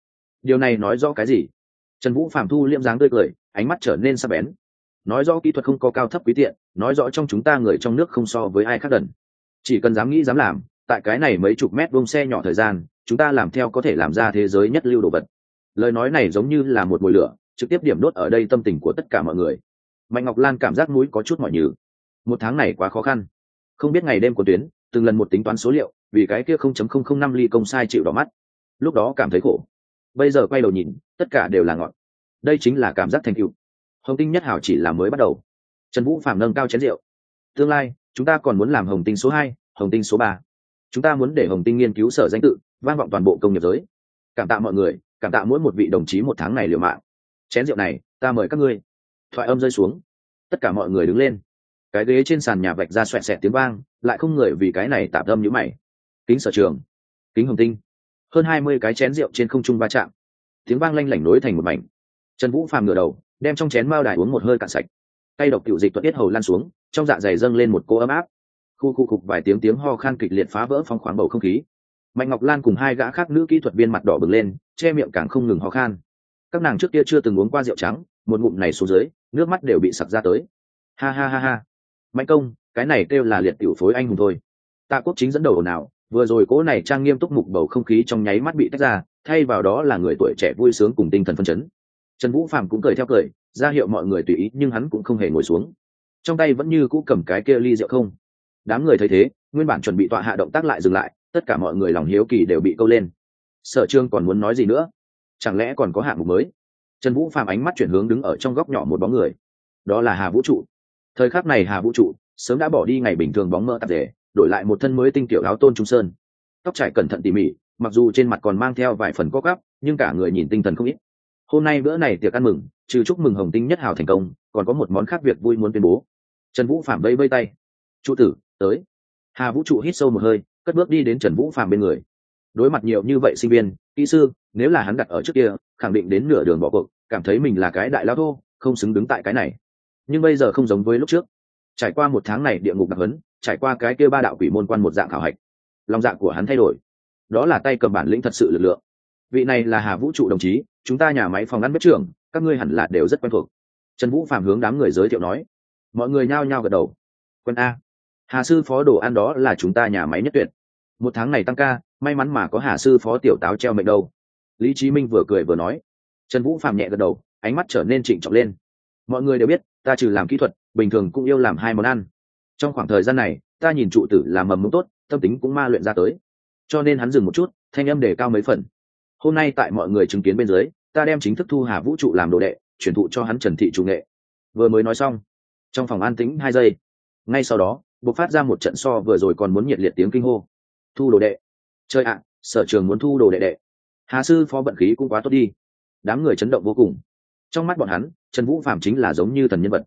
điều này nói rõ cái gì? Trần vũ phạm thu liêm dáng tươi cười, ánh mắt trở nên sắc bén. Nói rõ kỹ thuật không có cao thấp quý tiện, nói rõ trong chúng ta người trong nước không so với ai khác đần chỉ cần dám nghĩ dám làm, tại cái này mấy chục mét bông xe nhỏ thời gian, chúng ta làm theo có thể làm ra thế giới nhất lưu đồ vật. Lời nói này giống như là một mồi lửa, trực tiếp điểm đốt ở đây tâm tình của tất cả mọi người. Mạnh ngọc lan cảm giác mũi có chút mỏi nhừ. Một tháng này quá khó khăn. Không biết ngày đêm của tuyến, từng lần một tính toán số liệu, vì cái kia không chấm không không năm ly công sai chịu đỏ mắt. Lúc đó cảm thấy khổ bây giờ quay đầu nhìn, tất cả đều là ngọn. Đây chính là cảm giác thành tựu. Hồng tinh nhất hảo chỉ là mới bắt đầu. Trần vũ phạm nâng cao chén rượu. Tương lai, chúng ta còn muốn làm hồng tinh số hai, hồng tinh số ba. Chúng ta muốn để hồng tinh nghiên cứu sở danh tự, vang vọng toàn bộ công nghiệp giới. Cảm tạ mọi người, cảm tạ mỗi một vị đồng chí một tháng này liều mạng. Chén rượu này, ta mời các ngươi. Thoại âm rơi xuống. Tất cả mọi người đứng lên. Cái ghế trên sàn nhà vạch ra xoẹt xẹt tiếng vang, lại không người vì cái này tạm âm nhữ mày. Kính sở trường. Kính hồng tinh hơn hai mươi cái chén rượu trên không trung va chạm. Tiếng vang lanh lảnh nối thành một mảnh. Trần vũ phàm ngửa đầu, đem trong chén mao đài uống một hơi cạn sạch. Tay độc tiểu dịch thuận tiết hầu lan xuống, trong dạ dày dâng lên một cô ấm áp. Khu khu cục vài tiếng tiếng ho khan kịch liệt phá vỡ phong khoáng bầu không khí. Mạnh ngọc lan cùng hai gã khác nữ kỹ thuật viên mặt đỏ bừng lên, che miệng càng không ngừng ho khan. Các nàng trước kia chưa từng uống qua rượu trắng, một ngụm này xuống dưới, nước mắt đều bị sặc ra tới. Ha ha ha ha. Mạnh công, cái này kêu là liệt tiểu phối anh hùng thôi. Tạ quốc chính dẫn đầu nào vừa rồi cố này trang nghiêm túc mục bầu không khí trong nháy mắt bị tách ra, thay vào đó là người tuổi trẻ vui sướng cùng tinh thần phân chấn. Trần vũ phạm cũng cười theo cười, ra hiệu mọi người tùy ý, nhưng hắn cũng không hề ngồi xuống. Trong tay vẫn như cũ cầm cái kia ly rượu không. Đám người thấy thế, nguyên bản chuẩn bị tọa hạ động tác lại dừng lại, tất cả mọi người lòng hiếu kỳ đều bị câu lên. Sở trương còn muốn nói gì nữa? Chẳng lẽ còn có hạng mục mới? Trần vũ Phạm ánh mắt chuyển hướng đứng ở trong góc nhỏ một bóng người. Đó là hà vũ trụ. Thời khắc này hà vũ trụ, sớm đã bỏ đi ngày bình thường bóng mơ tạp rể đổi lại một thân mới tinh tiểu áo tôn trung sơn. Tóc trải cẩn thận tỉ mỉ, mặc dù trên mặt còn mang theo vài phần có gắp nhưng cả người nhìn tinh thần không ít. Hôm nay bữa này tiệc ăn mừng, trừ chúc mừng hồng tinh nhất hào thành công, còn có một món khác việc vui muốn tuyên bố. Trần vũ phạm vây vây tay. Trụ tử, tới. Hà vũ trụ hít sâu một hơi, cất bước đi đến trần vũ phạm bên người. Đối mặt nhiều như vậy sinh viên, kỹ sư, nếu là hắn đặt ở trước kia, khẳng định đến nửa đường bỏ cuộc, cảm thấy mình là cái đại lao thô, không xứng đứng tại cái này. Nhưng bây giờ không giống với lúc trước. Trải qua một tháng này địa ngục đặc hấn trải qua cái kia ba đạo quỷ môn quan một dạng khảo hạch. Lòng dạ của hắn thay đổi. Đó là tay cầm bản lĩnh thật sự lực lượng. Vị này là hà vũ trụ đồng chí, chúng ta nhà máy phòng ngăn bếp trưởng, các ngươi hẳn là đều rất quen thuộc. Trần vũ phạm hướng đám người giới thiệu nói. Mọi người nhao nhao gật đầu. Quân a. Hà sư phó đồ ăn đó là chúng ta nhà máy nhất tuyệt. Một tháng này tăng ca, may mắn mà có hà sư phó tiểu táo treo mệnh đâu. Lý trí minh vừa cười vừa nói. Trần vũ phạm nhẹ gật đầu, ánh mắt trở nên trịnh trọng lên. Mọi người đều biết, ta trừ làm kỹ thuật, bình thường cũng yêu làm hai món ăn trong khoảng thời gian này, ta nhìn trụ tử làm mầm mống tốt, tâm tính cũng ma luyện ra tới. Cho nên hắn dừng một chút, thanh âm đề cao mấy phần. Hôm nay tại mọi người chứng kiến bên dưới, ta đem chính thức thu hà vũ trụ làm đồ đệ, chuyển thụ cho hắn trần thị chủ nghệ. Vừa mới nói xong, trong phòng an tĩnh hai giây. Ngay sau đó b ộ c phát ra một trận so vừa rồi còn muốn nhiệt liệt tiếng kinh hô. Thu đồ đệ. Chơi ạ, sở trường muốn thu đồ đệ đệ. Hà sư phó bận khí cũng quá tốt đi. Đám người chấn động vô cùng. Trong mắt bọn hắn, trần vũ phạm chính là giống như thần nhân vật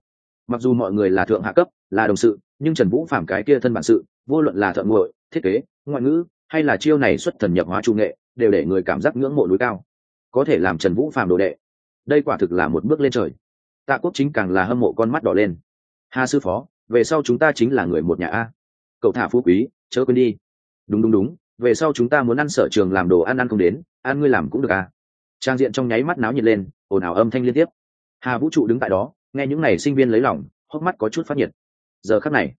mặc dù mọi người là thượng hạ cấp, là đồng sự, nhưng trần vũ phạm cái kia thân bản sự, vô luận là thợ nguội thiết kế, ngoại ngữ, hay là chiêu này xuất thần nhập hóa trung nghệ, đều để người cảm giác ngưỡng mộ núi cao. Có thể làm trần vũ phạm đồ đệ, đây quả thực là một bước lên trời. Tạ quốc chính càng là hâm mộ con mắt đỏ lên. Hà sư phó, về sau chúng ta chính là người một nhà a. Cậu thả phú quý, chớ quên đi. Đúng đúng đúng, về sau chúng ta muốn ăn sở trường làm đồ ăn ăn không đến, ăn ngươi làm cũng được à trang diện trong nháy mắt náo nhiệt lên, ồn ào âm thanh liên tiếp. Hà vũ trụ đứng tại đó nghe những này sinh viên lấy lòng, hốc mắt có chút phát nhiệt. Giờ khắc này,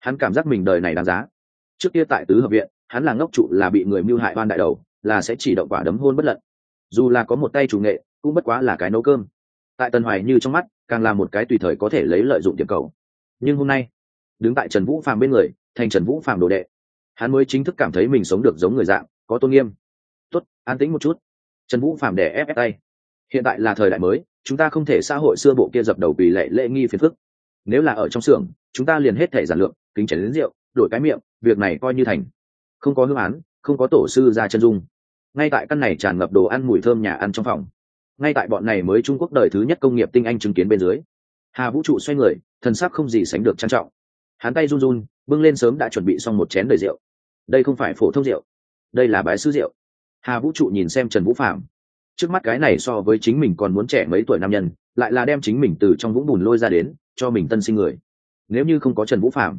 hắn cảm giác mình đời này đáng giá. Trước kia tại tứ hợp viện, hắn là ngốc trụ là bị người mưu hại oan đại đầu, là sẽ chỉ động quả đấm hôn bất lận. Dù là có một tay chủ nghệ, cũng bất quá là cái nấu cơm. Tại tần hoài như trong mắt, càng là một cái tùy thời có thể lấy lợi dụng tiệm cầu. Nhưng hôm nay, đứng tại trần vũ phàm bên người, thành trần vũ phàm đồ đệ. Hắn mới chính thức cảm thấy mình sống được giống người dạng, có tôn nghiêm. Tốt, an tĩnh một chút. Trần vũ phàm đẻ ép ép tay hiện tại là thời đại mới, chúng ta không thể xã hội xưa bộ kia dập đầu vì lệ lễ nghi phiền phức. Nếu là ở trong xưởng, chúng ta liền hết thể giản lượng kính chảy đến rượu, đổi cái miệng, việc này coi như thành. Không có hương án, không có tổ sư ra chân dung. Ngay tại căn này tràn ngập đồ ăn mùi thơm nhà ăn trong phòng. Ngay tại bọn này mới trung quốc đời thứ nhất công nghiệp tinh anh chứng kiến bên dưới. Hà vũ trụ xoay người, thần sắc không gì sánh được trang trọng. Hắn tay run run, bưng lên sớm đã chuẩn bị xong một chén đầy rượu. Đây không phải phổ thông rượu, đây là bái sư rượu. Hà vũ trụ nhìn xem trần vũ phạm trước mắt cái này so với chính mình còn muốn trẻ mấy tuổi nam nhân, lại là đem chính mình từ trong vũng bùn lôi ra đến, cho mình tân sinh người. Nếu như không có trần vũ phạm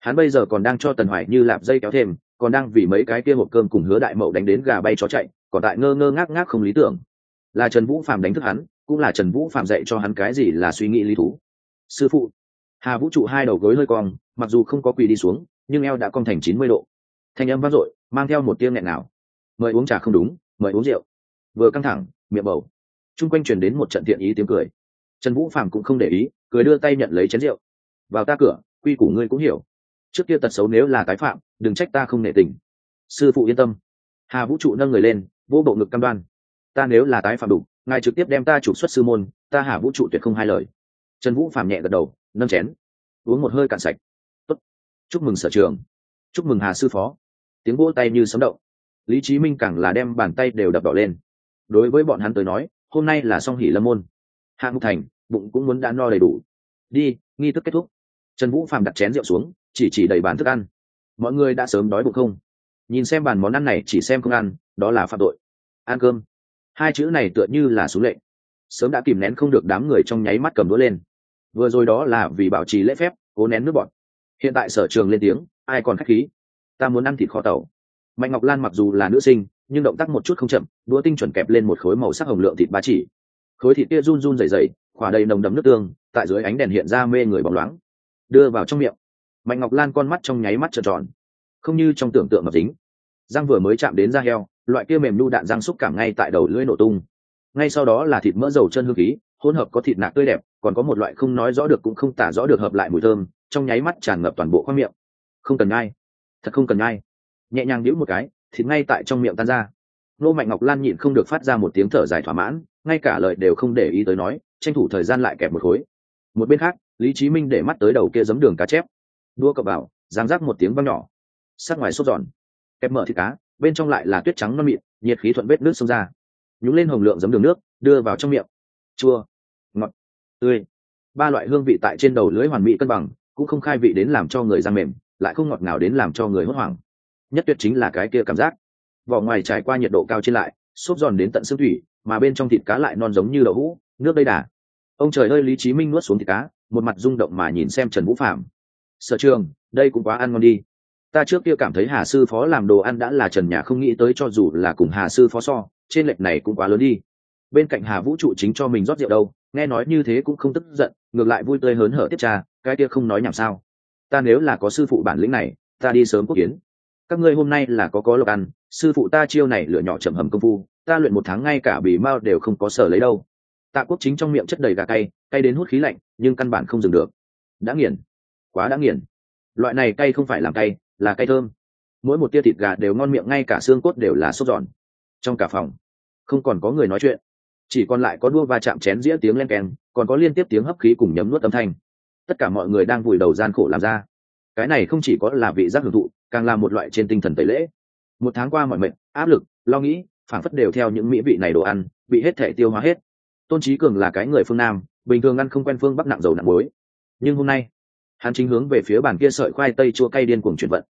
hắn bây giờ còn đang cho tần hoài như lạp dây kéo thêm, còn đang vì mấy cái kia hộp cơm cùng hứa đại mậu đánh đến gà bay chó chạy, còn tại ngơ ngơ ngác ngác không lý tưởng. Là trần vũ phạm đánh thức hắn, cũng là trần vũ phạm dạy cho hắn cái gì là suy nghĩ lý thú. Sư phụ, hà vũ trụ hai đầu gối hơi cong, mặc dù không có quỳ đi xuống, nhưng eo đã cong thành chín mươi độ. Thanh âm vang dội, mang theo một tiếng nghẹn nào mời uống trà không đúng, mời uống rượu vừa căng thẳng, miệng bầu. Chung quanh truyền đến một trận thiện ý tiếng cười. Trần vũ phạm cũng không để ý, cười đưa tay nhận lấy chén rượu. Vào ta cửa, quy củ ngươi cũng hiểu. Trước kia tật xấu nếu là tái phạm, đừng trách ta không nể tình. Sư phụ yên tâm. Hà vũ trụ nâng người lên, vô bộ ngực cam đoan. Ta nếu là tái phạm đủ, ngài trực tiếp đem ta trục xuất sư môn, ta hà vũ trụ tuyệt không hai lời. Trần vũ phạm nhẹ gật đầu, nâng chén. Uống một hơi cạn sạch. Tốt. chúc mừng sở trường. Chúc mừng hà sư phó. Tiếng vỗ tay như sấm động. Lý trí minh càng là đem bàn tay đều đập đỏ lên đối với bọn hắn tới nói, hôm nay là song hỷ lâm môn. Hạng mục thành, bụng cũng muốn đã no đầy đủ. Đi, nghi thức kết thúc. Trần vũ phàm đặt chén rượu xuống, chỉ chỉ đầy bàn thức ăn. Mọi người đã sớm đói bụng không? Nhìn xem bàn món ăn này, chỉ xem không ăn, đó là phạm tội. Ăn cơm. Hai chữ này tựa như là số lệ sớm đã kìm nén không được đám người trong nháy mắt cầm đũa lên. Vừa rồi đó là vì bảo trì lễ phép, cố nén nước bọn hiện tại sở trường lên tiếng, ai còn khách khí? Ta muốn ăn thịt kho tàu. Mạnh ngọc lan mặc dù là nữ sinh nhưng động tác một chút không chậm đũa tinh chuẩn kẹp lên một khối màu sắc hồng lượng thịt ba chỉ. Khối thịt kia run run dày dày khỏa đầy nồng đấm nước tương tại dưới ánh đèn hiện ra mê người bóng loáng. Đưa vào trong miệng. Mạnh ngọc lan con mắt trong nháy mắt trợn tròn. Không như trong tưởng tượng mập dính răng vừa mới chạm đến da heo loại kia mềm nu đạn răng xúc cảm ngay tại đầu lưỡi nổ tung. Ngay sau đó là thịt mỡ dầu chân hương khí hỗn hợp có thịt nạc tươi đẹp còn có một loại không nói rõ được cũng không tả rõ được hợp lại mùi thơm trong nháy mắt tràn ngập toàn bộ khoang miệng. Không cần ai, thật không cần ai, nhẹ nhàng nhíu một cái thịt ngay tại trong miệng tan ra. Nô mạnh ngọc lan nhịn không được phát ra một tiếng thở dài thỏa mãn, ngay cả lời đều không để ý tới nói, tranh thủ thời gian lại kẹp một khối. Một bên khác, lý chí minh để mắt tới đầu kia giấm đường cá chép. Đua cập vào giáng rác một tiếng văng nhỏ. Sát ngoài sốt giòn. Kẹp mở thịt cá, bên trong lại là tuyết trắng non mịn, nhiệt khí thuận vết nước xông ra. Nhúng lên hồng lượng giấm đường nước, đưa vào trong miệng. Chua. Ngọt. Tươi. Ba loại hương vị tại trên đầu lưỡi hoàn mỹ cân bằng, cũng không khai vị đến làm cho người răng mềm, lại không ngọt ngào đến làm cho người hốt hoảng nhất tuyệt chính là cái kia cảm giác. Vỏ ngoài trải qua nhiệt độ cao trên lại, xốp giòn đến tận xương thủy, mà bên trong thịt cá lại non giống như đậu hũ, nước đây đà. Ông trời ơi, lý trí minh nuốt xuống thịt cá, một mặt rung động mà nhìn xem trần vũ phạm sở trường, đây cũng quá ăn ngon đi. Ta trước kia cảm thấy hà sư phó làm đồ ăn đã là trần nhà không nghĩ tới cho dù là cùng hà sư phó so, trên lệch này cũng quá lớn đi. Bên cạnh hà vũ trụ chính cho mình rót rượu đâu, nghe nói như thế cũng không tức giận, ngược lại vui tươi hớn hở tiếp tra, cái kia không nói nhảm sao. Ta nếu là có sư phụ bản lĩnh này, ta đi sớm quốc kiến các ngươi hôm nay là có có lộc ăn, sư phụ ta chiêu này lựa nhỏ chậm hầm công phu, ta luyện một tháng ngay cả bì mao đều không có sở lấy đâu. Tạ quốc chính trong miệng chất đầy gà cay cay đến hút khí lạnh, nhưng căn bản không dừng được. Đã nghiền. Quá đã nghiền. Loại này cay không phải làm cay, là cay thơm. Mỗi một tia thịt gà đều ngon miệng, ngay cả xương cốt đều là sốt giòn. Trong cả phòng, không còn có người nói chuyện. Chỉ còn lại có đua va chạm chén dĩa tiếng len keng, còn có liên tiếp tiếng hấp khí cùng nhấm nuốt âm thanh. Tất cả mọi người đang vùi đầu gian khổ làm ra. Cái này không chỉ có là vị giác hưởng thụ càng là một loại trên tinh thần tẩy lễ. Một tháng qua mọi mệnh áp lực lo nghĩ phản phất đều theo những mỹ vị này đồ ăn bị hết thể tiêu hóa hết. Tôn trí cường là cái người phương nam bình thường ăn không quen phương bắc nặng dầu nặng muối. Nhưng hôm nay hắn chính hướng về phía bàn kia sợi khoai tây chua cay điên cuồng chuyển vận.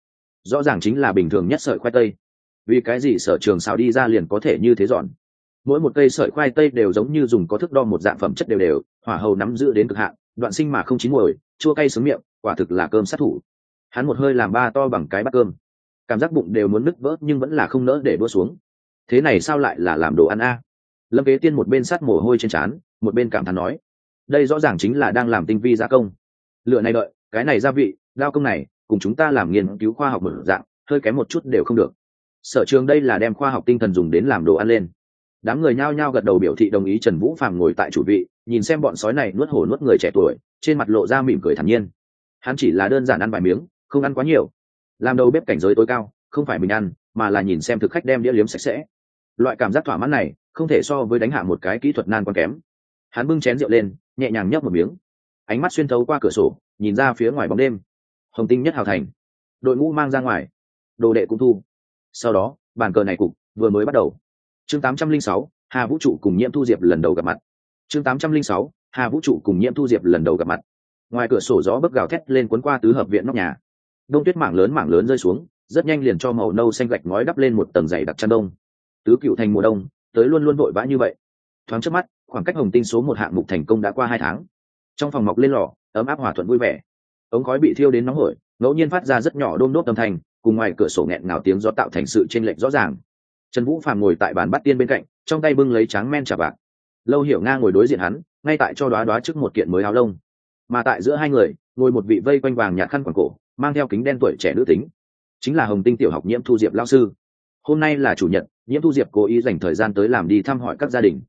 Rõ ràng chính là bình thường nhất sợi khoai tây. Vì cái gì sở trường xào đi ra liền có thể như thế dọn? Mỗi một cây sợi khoai tây đều giống như dùng có thước đo một dạng phẩm chất đều đều hỏa hầu nắm giữ đến cực hạn đoạn sinh mà không chín muồi, chua cay sướng miệng quả thực là cơm sát thủ hắn một hơi làm ba to bằng cái bát cơm. Cảm giác bụng đều muốn nứt vỡ nhưng vẫn là không nỡ để đua xuống. Thế này sao lại là làm đồ ăn a? Lâm kế tiên một bên sát mồ hôi trên trán, một bên cảm thán nói, đây rõ ràng chính là đang làm tinh vi gia công. Lựa này đợi, cái này gia vị lao công này, cùng chúng ta làm nghiên cứu khoa học một dạng, hơi kém một chút đều không được. Sở trường đây là đem khoa học tinh thần dùng đến làm đồ ăn lên. Đám người nhao nhao gật đầu biểu thị đồng ý trần vũ phàm ngồi tại chủ vị, nhìn xem bọn sói này nuốt hổ nuốt người trẻ tuổi, trên mặt lộ ra mỉm cười thản nhiên. Hắn chỉ là đơn giản ăn vài miếng không ăn quá nhiều. Làm đầu bếp cảnh giới tối cao không phải mình ăn mà là nhìn xem thực khách đem đĩa liếm sạch sẽ. Loại cảm giác thỏa mãn này không thể so với đánh hạ một cái kỹ thuật nan quan kém. Hắn bưng chén rượu lên nhẹ nhàng nhấp một miếng. Ánh mắt xuyên thấu qua cửa sổ nhìn ra phía ngoài bóng đêm. Hồng tinh nhất hào thành. Đội ngũ mang ra ngoài. Đồ đệ cũng thu. Sau đó bàn cờ này cục vừa mới bắt đầu. Chương 806, hà vũ trụ cùng nhiễm thu diệp lần đầu gặp mặt. Chương 806, hà vũ trụ cùng nhiễm thu diệp lần đầu gặp mặt. Ngoài cửa sổ gió bấc gào thét lên cuốn qua tứ hợp viện nóc nhà đông tuyết mảng lớn mảng lớn rơi xuống, rất nhanh liền cho màu nâu xanh gạch ngói đắp lên một tầng dày đặc chăn đông. Tứ cựu thành mùa đông, tới luôn luôn vội vã như vậy. Thoáng trước mắt, khoảng cách hồng tinh số một hạng mục thành công đã qua hai tháng. Trong phòng mọc lên lò, ấm áp hòa thuận vui vẻ. Ống khói bị thiêu đến nóng hổi, ngẫu nhiên phát ra rất nhỏ đôm đốt âm thanh, cùng ngoài cửa sổ nghẹn ngào tiếng gió tạo thành sự chênh lệch rõ ràng. Trần vũ phàm ngồi tại bàn bắt tiên bên cạnh, trong tay bưng lấy tráng men trà bạc lâu hiểu nga ngồi đối diện hắn, ngay tại cho đoá đoá trước một kiện mới áo lông. Mà tại giữa hai người, ngồi một vị vây quanh vàng nhạt khăn quảng cổ mang theo kính đen tuổi trẻ nữ tính. Chính là hồng tinh tiểu học nhiễm thu diệp lao sư. Hôm nay là chủ nhật, nhiễm thu diệp cố ý dành thời gian tới làm đi thăm hỏi các gia đình.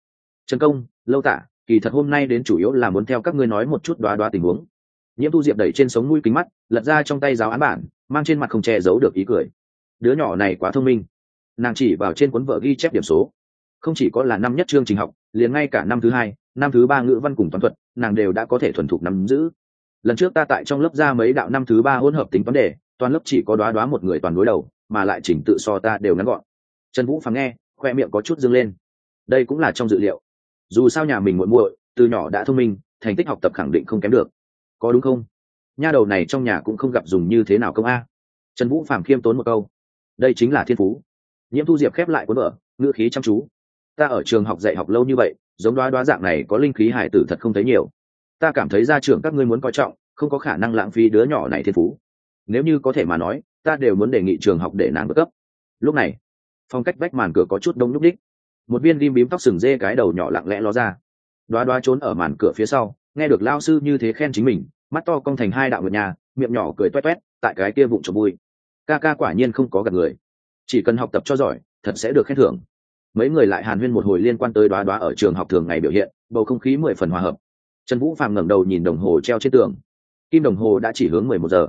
Trần công, lâu tả kỳ thật hôm nay đến chủ yếu là muốn theo các ngươi nói một chút đoá đoá tình huống. Nhiễm thu diệp đẩy trên sống mũi kính mắt, lật ra trong tay giáo án bản, mang trên mặt không che giấu được ý cười. Đứa nhỏ này quá thông minh. Nàng chỉ vào trên cuốn vợ ghi chép điểm số. Không chỉ có là năm nhất chương trình học, liền ngay cả năm thứ hai, năm thứ ba ngữ văn cùng toán thuật, nàng đều đã có thể thuần thục nắm giữ lần trước ta tại trong lớp ra mấy đạo năm thứ ba hỗn hợp tính vấn đề, toàn lớp chỉ có đoá đoá một người toàn đối đầu, mà lại chỉnh tự so ta đều ngắn gọn. Trần vũ phàng nghe, khoe miệng có chút dâng lên. Đây cũng là trong dự liệu. Dù sao nhà mình muội muội, từ nhỏ đã thông minh, thành tích học tập khẳng định không kém được. Có đúng không? Nha đầu này trong nhà cũng không gặp dùng như thế nào công a. Trần vũ phàm khiêm tốn một câu. Đây chính là thiên phú. Nhiễm thu diệp khép lại cuốn vở, ngữ khí chăm chú. Ta ở trường học dạy học lâu như vậy, giống đoá đoá dạng này có linh khí hải tử thật không thấy nhiều ta cảm thấy gia trưởng các ngươi muốn coi trọng, không có khả năng lãng phí đứa nhỏ này thiên phú. Nếu như có thể mà nói, ta đều muốn đề nghị trường học để nàng bất cấp. Lúc này, phong cách vách màn cửa có chút đông nhúc đích. Một viên ghim bím tóc sừng dê cái đầu nhỏ lặng lẽ ló ra. Đoá đoá trốn ở màn cửa phía sau, nghe được lao sư như thế khen chính mình, mắt to cong thành hai đạo ngược nhà, miệng nhỏ cười toét toét, tại cái kia vụng trộm vui. Ca ca quả nhiên không có gặp người. Chỉ cần học tập cho giỏi, thật sẽ được khen thưởng. Mấy người lại hàn huyên một hồi liên quan tới đoá đoá ở trường học thường ngày biểu hiện, bầu không khí mười phần hòa hợp trần vũ phàm ngẩng đầu nhìn đồng hồ treo trên tường. Kim đồng hồ đã chỉ hướng mười một giờ.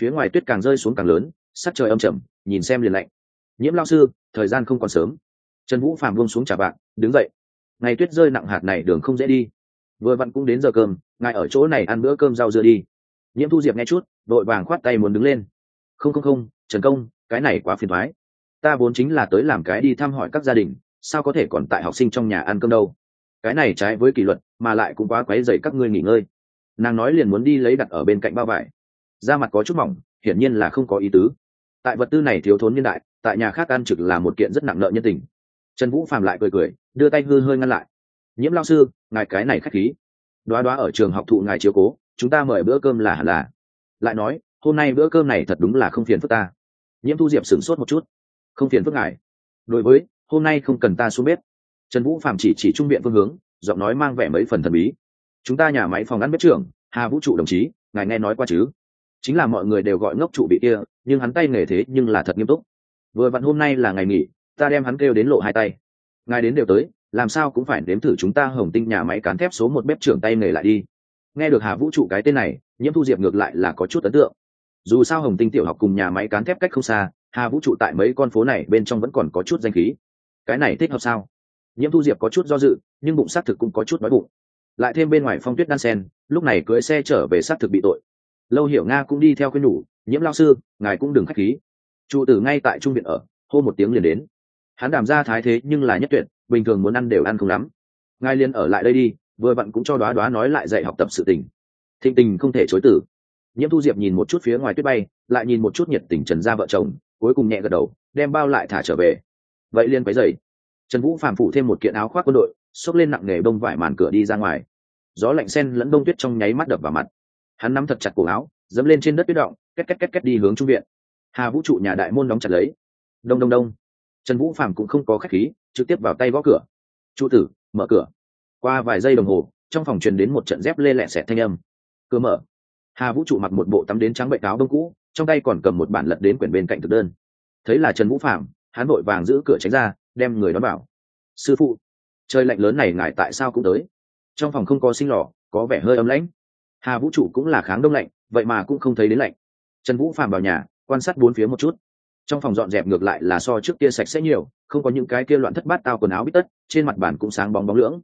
Phía ngoài tuyết càng rơi xuống càng lớn, sắc trời âm chầm nhìn xem liền lạnh. Nhiễm lao sư, thời gian không còn sớm. Trần vũ phàm buông xuống trả bạn đứng dậy. Ngày tuyết rơi nặng hạt này đường không dễ đi. Vừa vặn cũng đến giờ cơm, ngài ở chỗ này ăn bữa cơm rau dưa đi. Nhiễm thu diệp nghe chút, đội vàng khoát tay muốn đứng lên. Không không không, trần công, cái này quá phiền thoái. Ta vốn chính là tới làm cái đi thăm hỏi các gia đình, sao có thể còn tại học sinh trong nhà ăn cơm đâu? Cái này trái với kỷ luật, mà lại cũng quá quấy dậy các ngươi nghỉ ngơi. Nàng nói liền muốn đi lấy đặt ở bên cạnh bao vải. Da mặt có chút mỏng, hiển nhiên là không có ý tứ. Tại vật tư này thiếu thốn niên đại, tại nhà khác ăn trực là một kiện rất nặng nợ nhân tình. Trần vũ phàm lại cười cười, đưa tay hư hơi ngăn lại. Nhiễm lao sư, ngài cái này k h á c h khí. Đoá đoá ở trường học thụ ngài chiếu cố, chúng ta mời bữa cơm là hẳn là. Lại nói, hôm nay bữa cơm này thật đúng là không phiền phức ta. Nhiễm thu diệp sửng sốt một chút. Không phiền phức ngài. Đối với, hôm nay không cần ta xuống bếp trần vũ phạm chỉ chỉ trung viện phương hướng, giọng nói mang vẻ mấy phần thần bí. Chúng ta nhà máy phòng ăn bếp trưởng, hà vũ trụ đồng chí, ngài nghe nói qua chứ? Chính là mọi người đều gọi ngốc trụ bị kia, nhưng hắn tay nghề thế nhưng là thật nghiêm túc. Vừa vặn hôm nay là ngày nghỉ, ta đem hắn kêu đến lộ hai tay. Ngài đến đều tới, làm sao cũng phải đếm thử chúng ta hồng tinh nhà máy cán thép số một bếp trưởng tay nghề lại đi. Nghe được hà vũ trụ cái tên này, nhiễm thu diệp ngược lại là có chút ấn tượng. Dù sao hồng tinh tiểu học cùng nhà máy cán thép cách không xa, hà vũ trụ tại mấy con phố này bên trong vẫn còn có chút danh khí. Cái này thích hợp sao? Nhiễm thu diệp có chút do dự, nhưng bụng xác thực cũng có chút nói bụng. Lại thêm bên ngoài phong tuyết đan sen, lúc này cưỡi xe trở về xác thực bị tội. Lâu hiểu nga cũng đi theo khuyên nhủ, nhiễm lao sư, ngài cũng đừng k h á c h khí. Trụ tử ngay tại trung viện ở, hô một tiếng liền đến. Hắn đảm ra thái thế nhưng là nhất tuyệt, bình thường muốn ăn đều ăn không lắm. Ngài liền ở lại đây đi, vừa vặn cũng cho đoá đoá nói lại dạy học tập sự tình. Thịnh tình không thể chối tử nhiễm thu diệp nhìn một chút phía ngoài tuyết bay, lại nhìn một chút nhiệt tình trần ra vợ chồng, cuối cùng nhẹ gật đầu, đem bao lại thả trở về. Vậy liên váy dày trần vũ phàm phụ thêm một kiện áo khoác quân đội, xốc lên nặng nghề bông vải màn cửa đi ra ngoài. Gió lạnh sen lẫn bông tuyết trong nháy mắt đập vào mặt. Hắn nắm thật chặt cổ áo, dẫm lên trên đất tuyết động, két két két két đi hướng trung viện. Hà vũ trụ nhà đại môn đóng chặt lấy. Đông đông đông. Trần vũ phàm cũng không có khách khí, trực tiếp vào tay gõ cửa. Trụ tử, mở cửa. Qua vài giây đồng hồ, trong phòng truyền đến một trận dép lê lẹ xẹt thanh âm. Cửa mở. Hà vũ trụ mặc một bộ tắm đến trắng bệnh áo đông cũ, trong tay còn cầm một bản lật đến quyển bên cạnh thực đơn. Thấy là trần vũ phạm hắn vội vàng giữ cửa tránh ra đem người đón bảo. Sư phụ, trời lạnh lớn này ngài tại sao cũng tới? Trong phòng không có sinh lò, có vẻ hơi ấm lãnh. Hà vũ trụ cũng là kháng đông lạnh, vậy mà cũng không thấy đến lạnh. Trần vũ phàm vào nhà, quan sát bốn phía một chút. Trong phòng dọn dẹp ngược lại là so trước kia sạch sẽ nhiều, không có những cái kia loạn thất bát tao quần áo bít tất, trên mặt bàn cũng sáng bóng bóng lưỡng.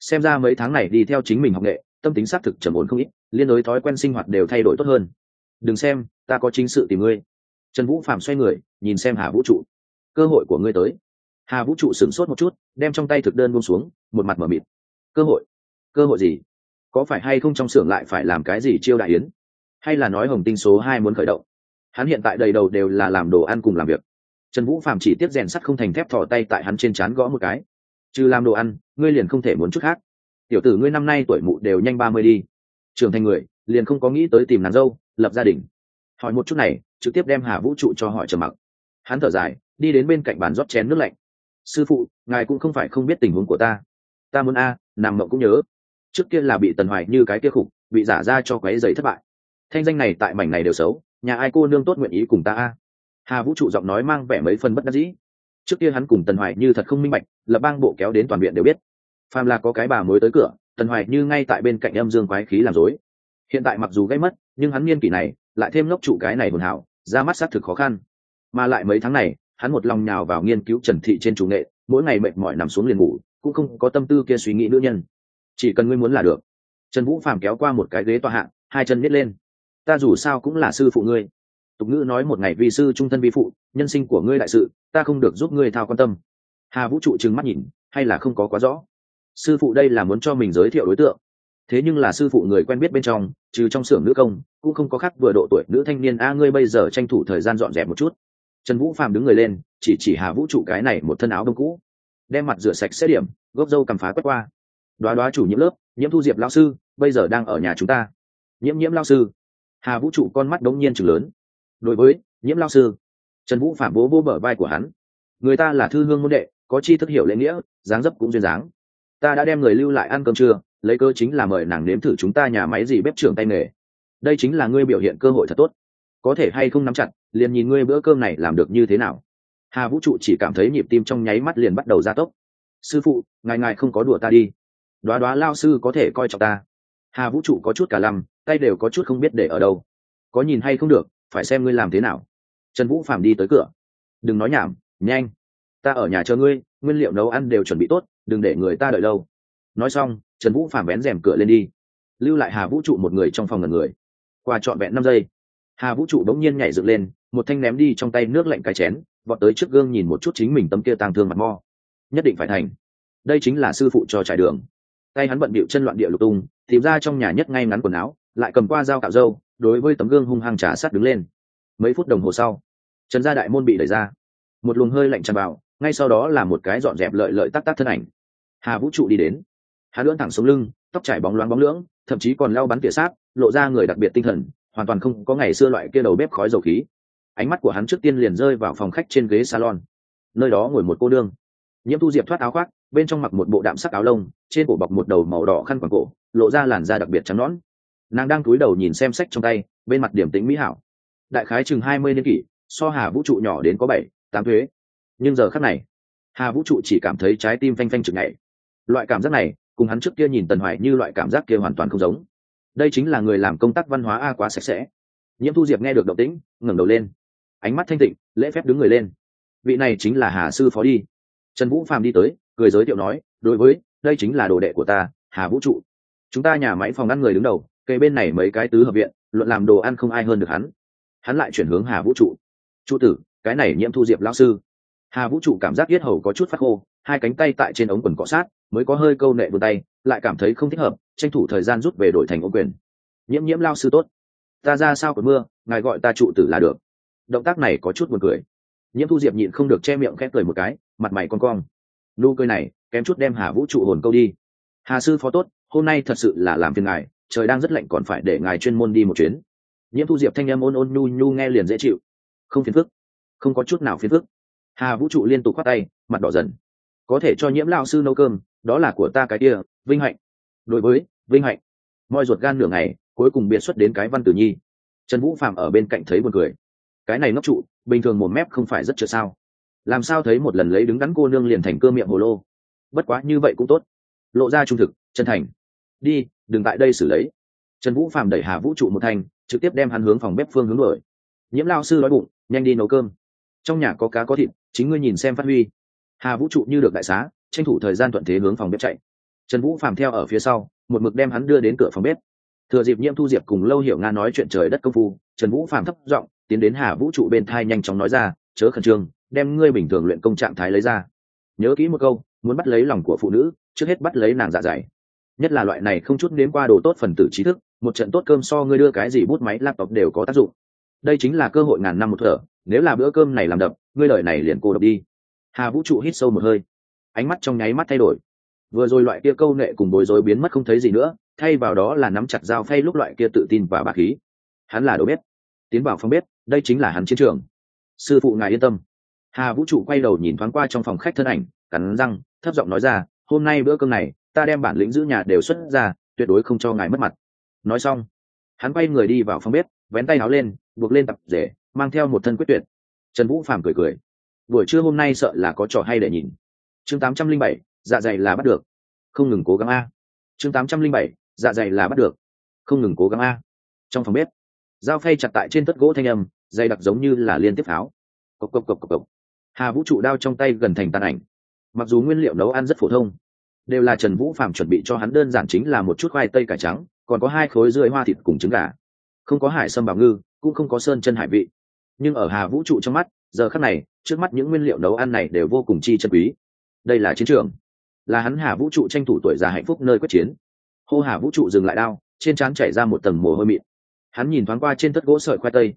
Xem ra mấy tháng này đi theo chính mình học nghệ, tâm tính xác thực trầm ổn không ít, liên đối thói quen sinh hoạt đều thay đổi tốt hơn. Đừng xem, ta có chính sự tìm ngươi. Trần vũ phàm xoay người, nhìn xem hà vũ trụ. Cơ hội của ngươi tới hà vũ trụ sửng sốt một chút, đem trong tay thực đơn buông xuống, một mặt m ở mịt. Cơ hội? Cơ hội gì? Có phải hay không trong xưởng lại phải làm cái gì chiêu đại yến? Hay là nói hồng tinh số hai muốn khởi động? Hắn hiện tại đầy đầu đều là làm đồ ăn cùng làm việc. Trần vũ phạm chỉ tiếp rèn sắt không thành thép thò tay tại hắn trên trán gõ một cái. Trừ làm đồ ăn, ngươi liền không thể muốn chút khác. Tiểu tử ngươi năm nay tuổi mụ đều nhanh ba mươi đi. Trưởng thành người, liền không có nghĩ tới tìm nàng dâu, lập gia đình. Hỏi một chút này, trực tiếp đem hà vũ trụ cho hỏi trầm mặc. Hắn thở dài, đi đến bên cạnh bàn rót chén nước lạnh sư phụ ngài cũng không phải không biết tình huống của ta. Ta muốn a nằm mộng cũng nhớ. Trước kia là bị tần hoài như cái kia khủng, bị giả ra cho quái giấy thất bại. Thanh danh này tại mảnh này đều xấu nhà ai cô nương tốt nguyện ý cùng ta a? Hà vũ trụ giọng nói mang vẻ mấy phần bất đắc dĩ. Trước kia hắn cùng tần hoài như thật không minh bạch là bang bộ kéo đến toàn viện đều biết. Phàm là có cái bà mới tới cửa tần hoài như ngay tại bên cạnh âm dương quái khí làm dối hiện tại mặc dù gây mất nhưng hắn niên kỷ này lại thêm lốc trụ cái này hồn hảo ra mắt xác thực khó khăn. Mà lại mấy tháng này hắn một lòng nhào vào nghiên cứu trần thị trên chủ nghệ, mỗi ngày mệt mỏi nằm xuống liền ngủ, cũng không có tâm tư kia suy nghĩ nữ nhân. Chỉ cần ngươi muốn là được. Trần vũ phàm kéo qua một cái ghế tòa hạng hai chân nhét lên. Ta dù sao cũng là sư phụ ngươi. Tục ngữ nói một ngày vi sư trung thân vi phụ, nhân sinh của ngươi đại sự, ta không được giúp ngươi thao quan tâm. Hà vũ trụ trừng mắt nhìn, hay là không có quá rõ. Sư phụ đây là muốn cho mình giới thiệu đối tượng. Thế nhưng là sư phụ người quen biết bên trong, trừ trong xưởng nữ công, cũng không có khắc vừa độ tuổi nữ thanh niên. A, ngươi bây giờ tranh thủ thời gian dọn dẹp một chút trần vũ phàm đứng người lên, chỉ chỉ hà vũ trụ cái này một thân áo đông cũ. Đem mặt rửa sạch xét điểm, gốc dâu cầm phá quét qua. Đoá đoá chủ nhiễm lớp, nhiễm thu diệp lao sư, bây giờ đang ở nhà chúng ta. Nhiễm nhiễm lao sư. Hà vũ trụ con mắt đống nhiên chừng lớn. Đối với nhiễm lao sư, trần vũ phạm bố vô bờ vai của hắn. Người ta là thư hương môn đệ, có chi thức hiểu lễ nghĩa, dáng dấp cũng duyên dáng. Ta đã đem người lưu lại ăn cơm trưa, lấy cơ chính là mời nàng nếm thử chúng ta nhà máy gì bếp trưởng tay nghề. Đây chính là ngươi biểu hiện cơ hội thật tốt. Có thể hay không nắm chặt liền nhìn ngươi bữa cơm này làm được như thế nào. Hà vũ trụ chỉ cảm thấy nhịp tim trong nháy mắt liền bắt đầu gia tốc. Sư phụ, ngài ngài không có đùa ta đi. Đoá đoá lao sư có thể coi trọng ta. Hà vũ trụ có chút cả lăm, tay đều có chút không biết để ở đâu. Có nhìn hay không được, phải xem ngươi làm thế nào. Trần vũ phạm đi tới cửa. Đừng nói nhảm, nhanh. Ta ở nhà chờ ngươi, nguyên liệu nấu ăn đều chuẩn bị tốt, đừng để người ta đợi lâu. Nói xong, trần vũ phạm vén rèm cửa lên đi. Lưu lại hà vũ trụ một người trong phòng ngần người. Qua trọn vẹn năm giây, hà vũ trụ bỗng nhiên nhảy dựng lên một thanh ném đi trong tay nước lạnh cái chén, vọt tới trước gương nhìn một chút chính mình tấm kia tàng thương mặt mo. Nhất định phải thành. Đây chính là sư phụ cho trải đường. Tay hắn bận bịu chân loạn địa lục tung, tìm ra trong nhà nhất ngay ngắn quần áo, lại cầm qua dao cạo râu, đối với tấm gương hung hăng trả sát đứng lên. Mấy phút đồng hồ sau, trần gia đại môn bị đẩy ra. Một luồng hơi lạnh tràn vào, ngay sau đó là một cái dọn dẹp lợi lợi tắc tắc thân ảnh. Hà vũ trụ đi đến. Hà lưỡng thẳng xuống lưng, tóc trải bóng loáng bóng lưỡng, thậm chí còn lao bắn tỉa sát, lộ ra người đặc biệt tinh thần, hoàn toàn không có ngày xưa loại kia đầu bếp khói dầu khí ánh mắt của hắn trước tiên liền rơi vào phòng khách trên ghế salon. Nơi đó ngồi một cô nương. Nhiễm thu diệp thoát áo khoác, bên trong mặc một bộ đạm sắc áo lông, trên cổ bọc một đầu màu đỏ khăn quàng cổ, lộ ra làn da đặc biệt trắng nõn. Nàng đang cúi đầu nhìn xem sách trong tay, bên mặt điểm tính mỹ hảo. Đại khái chừng hai mươi niên kỷ, so hà vũ trụ nhỏ đến có bảy, tám thuế. Nhưng giờ khắc này, hà vũ trụ chỉ cảm thấy trái tim phanh phanh chừng ngày loại cảm giác này, cùng hắn trước kia nhìn tần hoài như loại cảm giác kia hoàn toàn không giống. Đây chính là người làm công tác văn hóa a quá sạch sẽ. Nhiễm thu diệp nghe được động tĩnh, ngẩng đầu lên ánh mắt thanh tịnh, lễ phép đứng người lên. Vị này chính là hà sư phó đi. Trần vũ phàm đi tới, cười giới thiệu nói, đối với, đây chính là đồ đệ của ta, hà vũ trụ. Chúng ta nhà máy phòng ăn người đứng đầu cây bên này mấy cái tứ hợp viện, luận làm đồ ăn không ai hơn được hắn. Hắn lại chuyển hướng hà vũ trụ. Trụ tử, cái này nhiễm thu diệp lao sư. Hà vũ trụ cảm giác yết hầu có chút phát khô, hai cánh tay tại trên ống quần cọ sát, mới có hơi câu nệ vươn tay, lại cảm thấy không thích hợp, tranh thủ thời gian rút về đổi thành ô quyền. Nhiễm nhiễm lao sư tốt. Ta ra sao còn mưa, ngài gọi ta trụ tử là được động tác này có chút buồn cười. Nhiễm thu diệp nhịn không được che miệng khép cười một cái, mặt mày con cong. Nụ cười này, kém chút đem hà vũ trụ hồn câu đi. Hà sư phó tốt, hôm nay thật sự là làm phiền ngài, trời đang rất lạnh còn phải để ngài chuyên môn đi một chuyến. Nhiễm thu diệp thanh em ôn ôn nhu nhu nghe liền dễ chịu. Không phiền phức. Không có chút nào phiền phức. Hà vũ trụ liên tục khoác tay, mặt đỏ dần. Có thể cho nhiễm lao sư nấu cơm, đó là của ta cái kia, vinh hạnh. Đối với, vinh hạnh. Mọi ruột gan nửa ngày, cuối cùng biệt xuất đến cái văn tử nhi. Trần vũ phạm ở bên cạnh thấy buồn cười cái này ngốc trụ, bình thường một mép không phải rất chợ sao. Làm sao thấy một lần lấy đứng đắn cô nương liền thành cơ miệng hồ lô? Bất quá như vậy cũng tốt. Lộ ra trung thực, chân thành. Đi, đừng tại đây xử lấy. Trần vũ phạm đẩy hà vũ trụ một thành trực tiếp đem hắn hướng phòng bếp phương hướng đổi nhiễm lao sư nói bụng, nhanh đi nấu cơm. Trong nhà có cá có thịt, chính ngươi nhìn xem phát huy. Hà vũ trụ như được đại xá, tranh thủ thời gian thuận thế hướng phòng bếp chạy. Trần vũ phàm theo ở phía sau, một mực đem hắn đưa đến cửa phòng bếp. Thừa dịp nhiễm thu diệp cùng lâu hiểu nga nói chuyện trời đất công phu trần vũ phàm thấp giọng tiến đến hà vũ trụ bên thai nhanh chóng nói ra, chớ khẩn trương, đem ngươi bình thường luyện công trạng thái lấy ra. Nhớ kỹ một câu, muốn bắt lấy lòng của phụ nữ, trước hết bắt lấy nàng dạ dày. Nhất là loại này không chút nếm qua đồ tốt phần tử trí thức, một trận tốt cơm so ngươi đưa cái gì bút máy, laptop đều có tác dụng. Đây chính là cơ hội ngàn năm một thở, nếu là bữa cơm này làm đập ngươi lời này liền cô độc đi. Hà vũ trụ hít sâu một hơi. Ánh mắt trong nháy mắt thay đổi. Vừa rồi loại kia câu nệ cùng bối rối biến mất không thấy gì nữa, thay vào đó là nắm chặt dao phay lúc loại kia tự tin và bà khí. Hắn là đồ bếp tiến vào phòng bếp, đây chính là hắn chiến trường. Sư phụ ngài yên tâm. Hà vũ trụ quay đầu nhìn thoáng qua trong phòng khách thân ảnh, cắn răng, thấp giọng nói ra, hôm nay bữa cơm này, ta đem bản lĩnh giữ nhà đều xuất ra, tuyệt đối không cho ngài mất mặt. Nói xong, hắn quay người đi vào phòng bếp, vén tay áo lên, buộc lên tập rể mang theo một thân quyết tuyệt. Trần vũ phàm cười cười, buổi trưa hôm nay sợ là có trò hay để nhìn. Chương tám trăm linh bảy dạ dày là bắt được. Không ngừng cố gắng a. Chương tám trăm linh bảy dạ dày là bắt được. Không ngừng cố gắng a. Trong phòng bếp dao phay chặt tại trên tất gỗ thanh âm, dày đặc giống như là liên tiếp pháo. Cộc cộc cộc cộc cộc. Hà vũ trụ đao trong tay gần thành tàn ảnh. Mặc dù nguyên liệu nấu ăn rất phổ thông, đều là trần vũ phạm chuẩn bị cho hắn đơn giản chính là một chút khoai tây cải trắng, còn có hai khối rưỡi hoa thịt cùng trứng gà. Không có hải sâm bào ngư, cũng không có sơn chân hải vị. Nhưng ở hà vũ trụ trong mắt, giờ khắc này, trước mắt những nguyên liệu nấu ăn này đều vô cùng chi chân quý. Đây là chiến trường. Là hắn hà vũ trụ tranh thủ tuổi già hạnh phúc nơi quyết chiến. Hô hà vũ trụ dừng lại đao, trên trán chảy ra một tầng mồ hôi mịn hắn nhìn thoáng qua trên thất gỗ sợi khoai tây.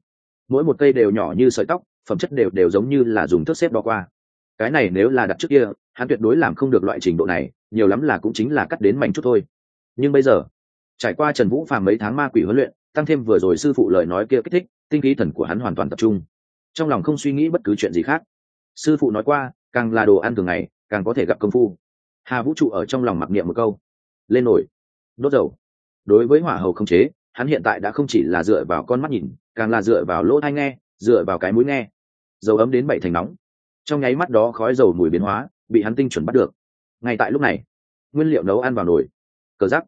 Mỗi một cây đều nhỏ như sợi tóc, phẩm chất đều đều giống như là dùng thước xếp đo qua. Cái này nếu là đặt trước kia, hắn tuyệt đối làm không được loại trình độ này, nhiều lắm là cũng chính là cắt đến mảnh chút thôi. Nhưng bây giờ, trải qua trần vũ phàm mấy tháng ma quỷ huấn luyện, tăng thêm vừa rồi sư phụ lời nói kia kích thích, tinh khí thần của hắn hoàn toàn tập trung. Trong lòng không suy nghĩ bất cứ chuyện gì khác. Sư phụ nói qua, càng là đồ ăn thường ngày, càng có thể gặp công phu. Hà vũ trụ ở trong lòng mặc niệm một câu. Lên nổi. Đốt dầu. Đối với hỏa hầu không chế hắn hiện tại đã không chỉ là dựa vào con mắt nhìn càng là dựa vào lỗ thai nghe dựa vào cái mũi nghe. Dầu ấm đến bảy thành nóng. Trong nháy mắt đó khói dầu mùi biến hóa bị hắn tinh chuẩn bắt được. Ngay tại lúc này nguyên liệu nấu ăn vào nồi. Cờ rắc,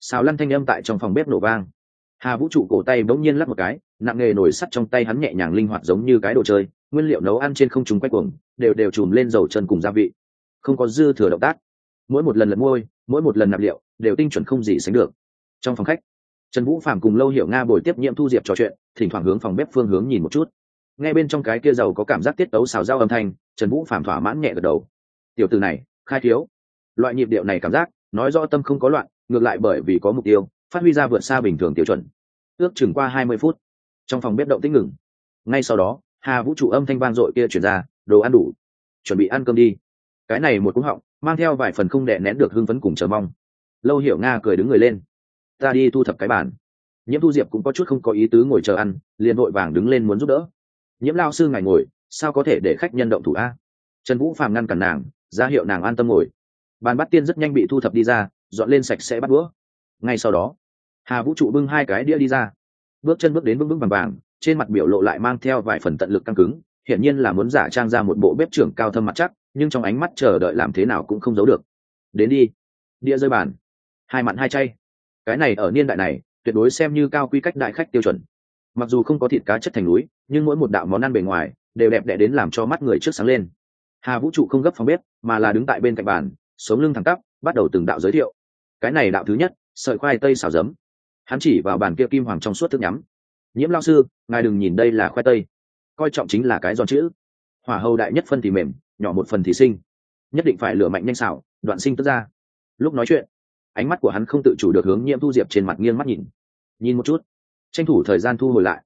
xào lăn thanh âm tại trong phòng bếp nổ vang. Hà vũ trụ cổ tay bỗng nhiên lắp một cái nặng nghề nồi sắt trong tay hắn nhẹ nhàng linh hoạt giống như cái đồ chơi nguyên liệu nấu ăn trên không trùng quay cuồng đều đều chùm lên dầu chân cùng gia vị. Không có dư thừa động tác. Mỗi một lần lật môi mỗi một lần nạp liệu đều tinh chuẩn không gì sánh được. Trong phòng khách trần vũ phạm cùng lâu hiểu nga bồi tiếp nhiệm thu diệp trò chuyện, thỉnh thoảng hướng phòng bếp phương hướng nhìn một chút. Nghe bên trong cái kia giàu có cảm giác tiết tấu xào dao âm thanh, trần vũ phạm thỏa mãn nhẹ gật đầu. Tiểu từ này, khai thiếu. Loại nhịp điệu này cảm giác, nói rõ tâm không có loạn, ngược lại bởi vì có mục tiêu, phát huy ra vượt xa bình thường tiêu chuẩn. Ước chừng qua hai mươi phút, trong phòng bếp động tích ngừng. Ngay sau đó, hà vũ trụ âm thanh vang dội kia chuyển ra, đồ ăn đủ, chuẩn bị ăn cơm đi. Cái này một cú họng, mang theo vài phần không đè nén được hưng phấn cùng chờ mong. Lâu hiểu nga cười đứng người lên ta đi thu thập cái bàn. Nhiễm thu diệp cũng có chút không có ý tứ ngồi chờ ăn, liền vội vàng đứng lên muốn giúp đỡ. Nhiễm lao sư ngài ngồi, sao có thể để khách nhân động thủ a? Trần vũ phàm ngăn cản nàng, ra hiệu nàng an tâm ngồi. Bàn bắt tiên rất nhanh bị thu thập đi ra, dọn lên sạch sẽ bắt đũa. Ngay sau đó, hà vũ trụ bưng hai cái đĩa đi ra. Bước chân bước đến bưng bưng vàng vàng trên mặt biểu lộ lại mang theo vài phần tận lực căng cứng, hiển nhiên là muốn giả trang ra một bộ bếp trưởng cao thâm mặt chắc, nhưng trong ánh mắt chờ đợi làm thế nào cũng không giấu được. Đến đi. Đĩa rơi bàn. Hai mặn hai chay cái này ở niên đại này, tuyệt đối xem như cao quy cách đại khách tiêu chuẩn. Mặc dù không có thịt cá chất thành núi, nhưng mỗi một đạo món ăn bề ngoài, đều đẹp đẽ đến làm cho mắt người trước sáng lên. Hà vũ trụ không gấp phòng bếp, mà là đứng tại bên cạnh bàn, sống lưng thẳng tắp, bắt đầu từng đạo giới thiệu. Cái này đạo thứ nhất, sợi khoai tây xào giấm. Hắn chỉ vào bàn kia kim hoàng trong suốt thức nhắm. Nhiễm lao sư, ngài đừng nhìn đây là khoai tây. Coi trọng chính là cái giòn chữ. Hỏa hầu đại nhất phân thì mềm, nhỏ một phần thì sinh nhất định phải lửa mạnh nhanh xảo, đoạn sinh tức ra. Lúc nói chuyện ánh mắt của hắn không tự chủ được hướng nhiễm thu diệp trên mặt nghiêng mắt nhìn. Nhìn một chút. Tranh thủ thời gian thu hồi lại.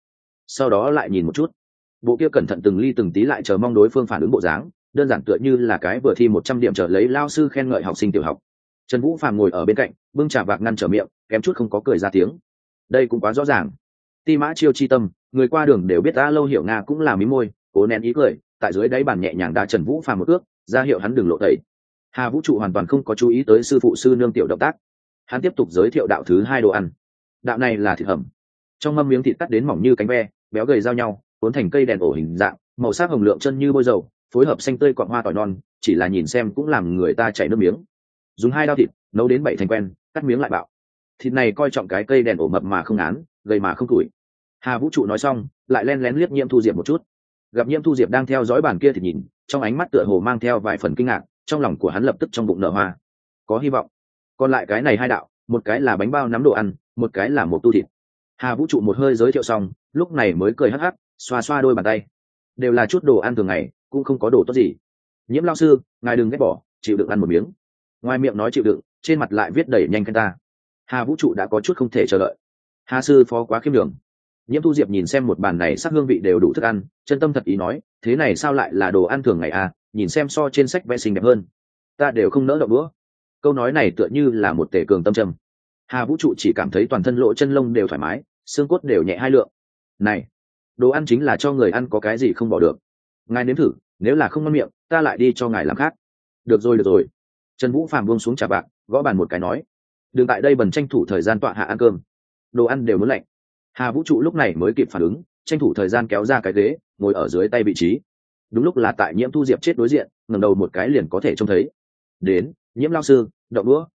Sau đó lại nhìn một chút. Bộ kia cẩn thận từng ly từng tí lại chờ mong đối phương phản ứng bộ dáng, đơn giản tựa như là cái vừa thi một trăm điểm trở lấy lao sư khen ngợi học sinh tiểu học. Trần vũ phàm ngồi ở bên cạnh, bưng trà vạc ngăn trở miệng, kém chút không có cười ra tiếng. Đây cũng quá rõ ràng. Ti mã chiêu chi tâm, người qua đường đều biết ta lâu hiểu nga cũng là mí môi, cố nén ý cười, tại dưới đáy bàn nhẹ nhàng đá trần vũ phàm một ước, ra hiệu hắn đừng lộ tẩy hà vũ trụ hoàn toàn không có chú ý tới sư phụ sư nương tiểu động tác. Hắn tiếp tục giới thiệu đạo thứ hai đồ ăn. Đạo này là thịt hầm. Trong mâm miếng thịt cắt đến mỏng như cánh ve, béo gầy giao nhau, cuốn thành cây đèn ổ hình dạng, màu sắc hồng lượng chân như bôi dầu, phối hợp xanh tươi quạng hoa tỏi non, chỉ là nhìn xem cũng làm người ta chảy nước miếng. Dùng hai đao thịt, nấu đến bảy thành quen, cắt miếng lại bạo. Thịt này coi trọng cái cây đèn ổ mập mà không án, gầy mà không tuổi hà vũ trụ nói xong, lại len lén liếc nhiễm thu diệp một chút. Gặp nhiễm thu diệp đang theo dõi bàn kia thì nhìn, trong ánh mắt tựa hồ mang theo vài phần kinh ngạc trong lòng của hắn lập tức trong bụng nở hoa. Có hy vọng. Còn lại cái này hai đạo, một cái là bánh bao nắm đồ ăn, một cái là một tu thịt. Hà vũ trụ một hơi giới thiệu xong, lúc này mới cười hắc hắc, xoa xoa đôi bàn tay. Đều là chút đồ ăn thường ngày, cũng không có đồ tốt gì. Nhiễm lao sư, ngài đừng ghét bỏ, chịu đựng ăn một miếng. Ngoài miệng nói chịu đựng, trên mặt lại viết đẩy nhanh khen ta. Hà vũ trụ đã có chút không thể chờ đợi. Hà sư phó quá khiêm đường nhiễm thu diệp nhìn xem một bàn này, sắc hương vị đều đủ thức ăn, chân tâm thật ý nói, thế này sao lại là đồ ăn thường ngày à? Nhìn xem so trên sách vẽ xinh đẹp hơn. Ta đều không nỡ đậu đũa. Câu nói này tựa như là một tể cường tâm trầm. Hà vũ trụ chỉ cảm thấy toàn thân lộ chân lông đều thoải mái, xương cốt đều nhẹ hai lượng. Này, đồ ăn chính là cho người ăn có cái gì không bỏ được. Ngài nếm thử, nếu là không ngon miệng, ta lại đi cho ngài làm khác. Được rồi được rồi. Trần vũ phàm buông xuống trà bạc, gõ bàn một cái nói. Đừng tại đây bần tranh thủ thời gian tọa hạ ăn cơm. Đồ ăn đều muốn lạnh. Hà vũ trụ lúc này mới kịp phản ứng, tranh thủ thời gian kéo ra cái ghế, ngồi ở dưới tay vị trí đúng lúc là tại nhiễm thu diệp chết đối diện ngẩng đầu một cái liền có thể trông thấy. Đến nhiễm lao sư đậu đũa.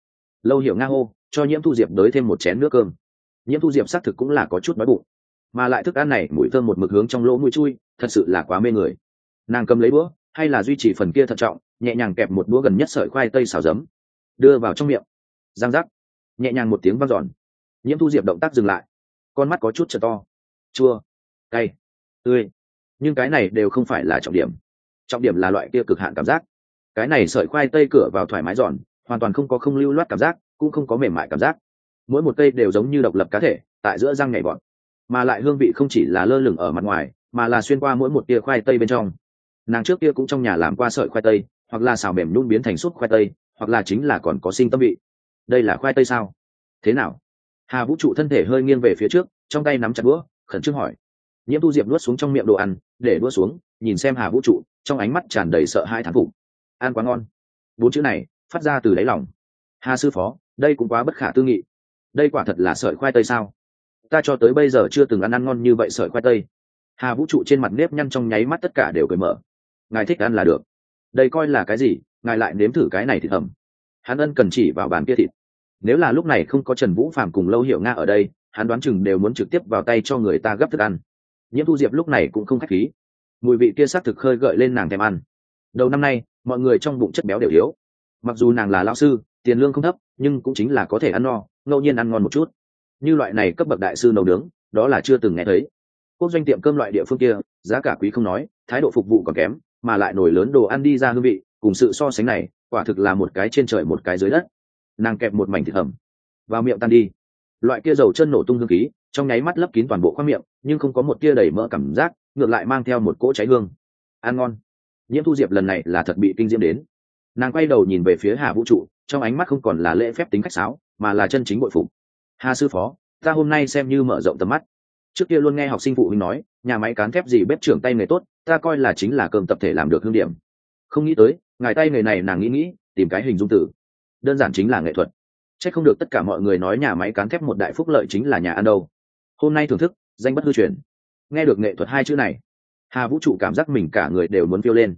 Lâu hiểu nga ô, cho nhiễm thu diệp đới thêm một chén nước cơm. Nhiễm thu diệp xác thực cũng là có chút đói bụng mà lại thức ăn này mùi thơm một mực hướng trong lỗ mũi chui thật sự là quá mê người. Nàng cầm lấy búa hay là duy trì phần kia thận trọng nhẹ nhàng kẹp một đũa gần nhất sợi khoai tây xào giấm đưa vào trong miệng. Giang rắc nhẹ nhàng một tiếng vang giòn nhiễm thu diệp động tác dừng lại con mắt có chút trở to. Chua cay tươi nhưng cái này đều không phải là trọng điểm. Trọng điểm là loại kia cực hạn cảm giác. Cái này sợi khoai tây cửa vào thoải mái giòn, hoàn toàn không có không lưu loát cảm giác, cũng không có mềm mại cảm giác. Mỗi một cây đều giống như độc lập cá thể, tại giữa răng nhảy bọn mà lại hương vị không chỉ là lơ lửng ở mặt ngoài, mà là xuyên qua mỗi một tia khoai tây bên trong. Nàng trước kia cũng trong nhà làm qua sợi khoai tây, hoặc là xào mềm nhún biến thành suốt khoai tây, hoặc là chính là còn có sinh tâm vị. Đây là khoai tây sao? Thế nào? Hà vũ trụ thân thể hơi nghiêng về phía trước, trong tay nắm chặt đũa, khẩn trương hỏi nhiễm tu diệp nuốt xuống trong miệng đồ ăn, để đũa xuống, nhìn xem hà vũ trụ, trong ánh mắt tràn đầy sợ hai thán phục. Ăn quá ngon. Bốn chữ này, phát ra từ đáy lòng. Hà sư phó, đây cũng quá bất khả tư nghị. Đây quả thật là sợi khoai tây sao? Ta cho tới bây giờ chưa từng ăn ăn ngon như vậy sợi khoai tây. Hà vũ trụ trên mặt nếp nhăn trong nháy mắt tất cả đều cởi mở. Ngài thích ăn là được. Đây coi là cái gì? Ngài lại nếm thử cái này thì thầm. Hắn ân cần chỉ vào bàn kia thịt. Nếu là lúc này không có trần vũ phàm cùng lâu hiệu nga ở đây, hắn đoán chừng đều muốn trực tiếp vào tay cho người ta gấp thức ăn nhiễm thu diệp lúc này cũng không k h á c h khí. Mùi vị kia s ắ c thực khơi gợi lên nàng thèm ăn. Đầu năm nay, mọi người trong bụng chất béo đều yếu. Mặc dù nàng là lao sư, tiền lương không thấp, nhưng cũng chính là có thể ăn no, ngẫu nhiên ăn ngon một chút. Như loại này cấp bậc đại sư nấu nướng, đó là chưa từng nghe thấy. Quốc doanh tiệm cơm loại địa phương kia, giá cả quý không nói, thái độ phục vụ còn kém, mà lại nổi lớn đồ ăn đi ra hương vị, cùng sự so sánh này, quả thực là một cái trên trời một cái dưới đất. Nàng kẹp một mảnh thịt hầm, vào miệng tan đi loại kia dầu chân nổ tung hương khí, trong nháy mắt lấp kín toàn bộ khoang miệng, nhưng không có một tia đầy mỡ cảm giác, ngược lại mang theo một cỗ cháy hương. Ăn ngon. Nhiễm thu diệp lần này là thật bị kinh diễm đến. Nàng quay đầu nhìn về phía hà vũ trụ, trong ánh mắt không còn là lễ phép tính khách sáo, mà là chân chính bội phục. Hà sư phó, ta hôm nay xem như mở rộng tầm mắt. Trước kia luôn nghe học sinh phụ huynh nói, nhà máy cán thép gì bếp trưởng tay nghề tốt, ta coi là chính là cơm tập thể làm được hương điểm. Không nghĩ tới, ngài tay nghề này nàng nghĩ nghĩ, tìm cái hình dung tử. Đơn giản chính là nghệ thuật chắc không được tất cả mọi người nói nhà máy cán thép một đại phúc lợi chính là nhà ăn đâu. Hôm nay thưởng thức, danh bất hư truyền. Nghe được nghệ thuật hai chữ này, hà vũ trụ cảm giác mình cả người đều muốn phiêu lên.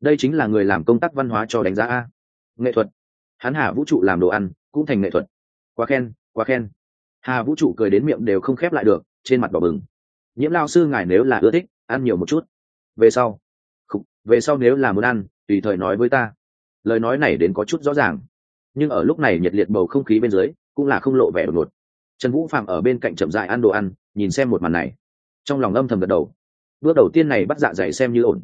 Đây chính là người làm công tác văn hóa cho đánh giá a. Nghệ thuật. Hắn hà vũ trụ làm đồ ăn, cũng thành nghệ thuật. Quá khen quá khen. Hà vũ trụ cười đến miệng đều không khép lại được, trên mặt đỏ bừng. Nhiễm lao sư ngài nếu là ưa thích, ăn nhiều một chút. Về sau. Về sau nếu là muốn ăn, tùy thời nói với ta. Lời nói này đến có chút rõ ràng nhưng ở lúc này nhiệt liệt bầu không khí bên dưới cũng là không lộ vẻ đột ngột. Trần vũ phạm ở bên cạnh chậm dại ăn đồ ăn nhìn xem một màn này. Trong lòng âm thầm gật đầu. Bước đầu tiên này bắt dạ dày xem như ổn.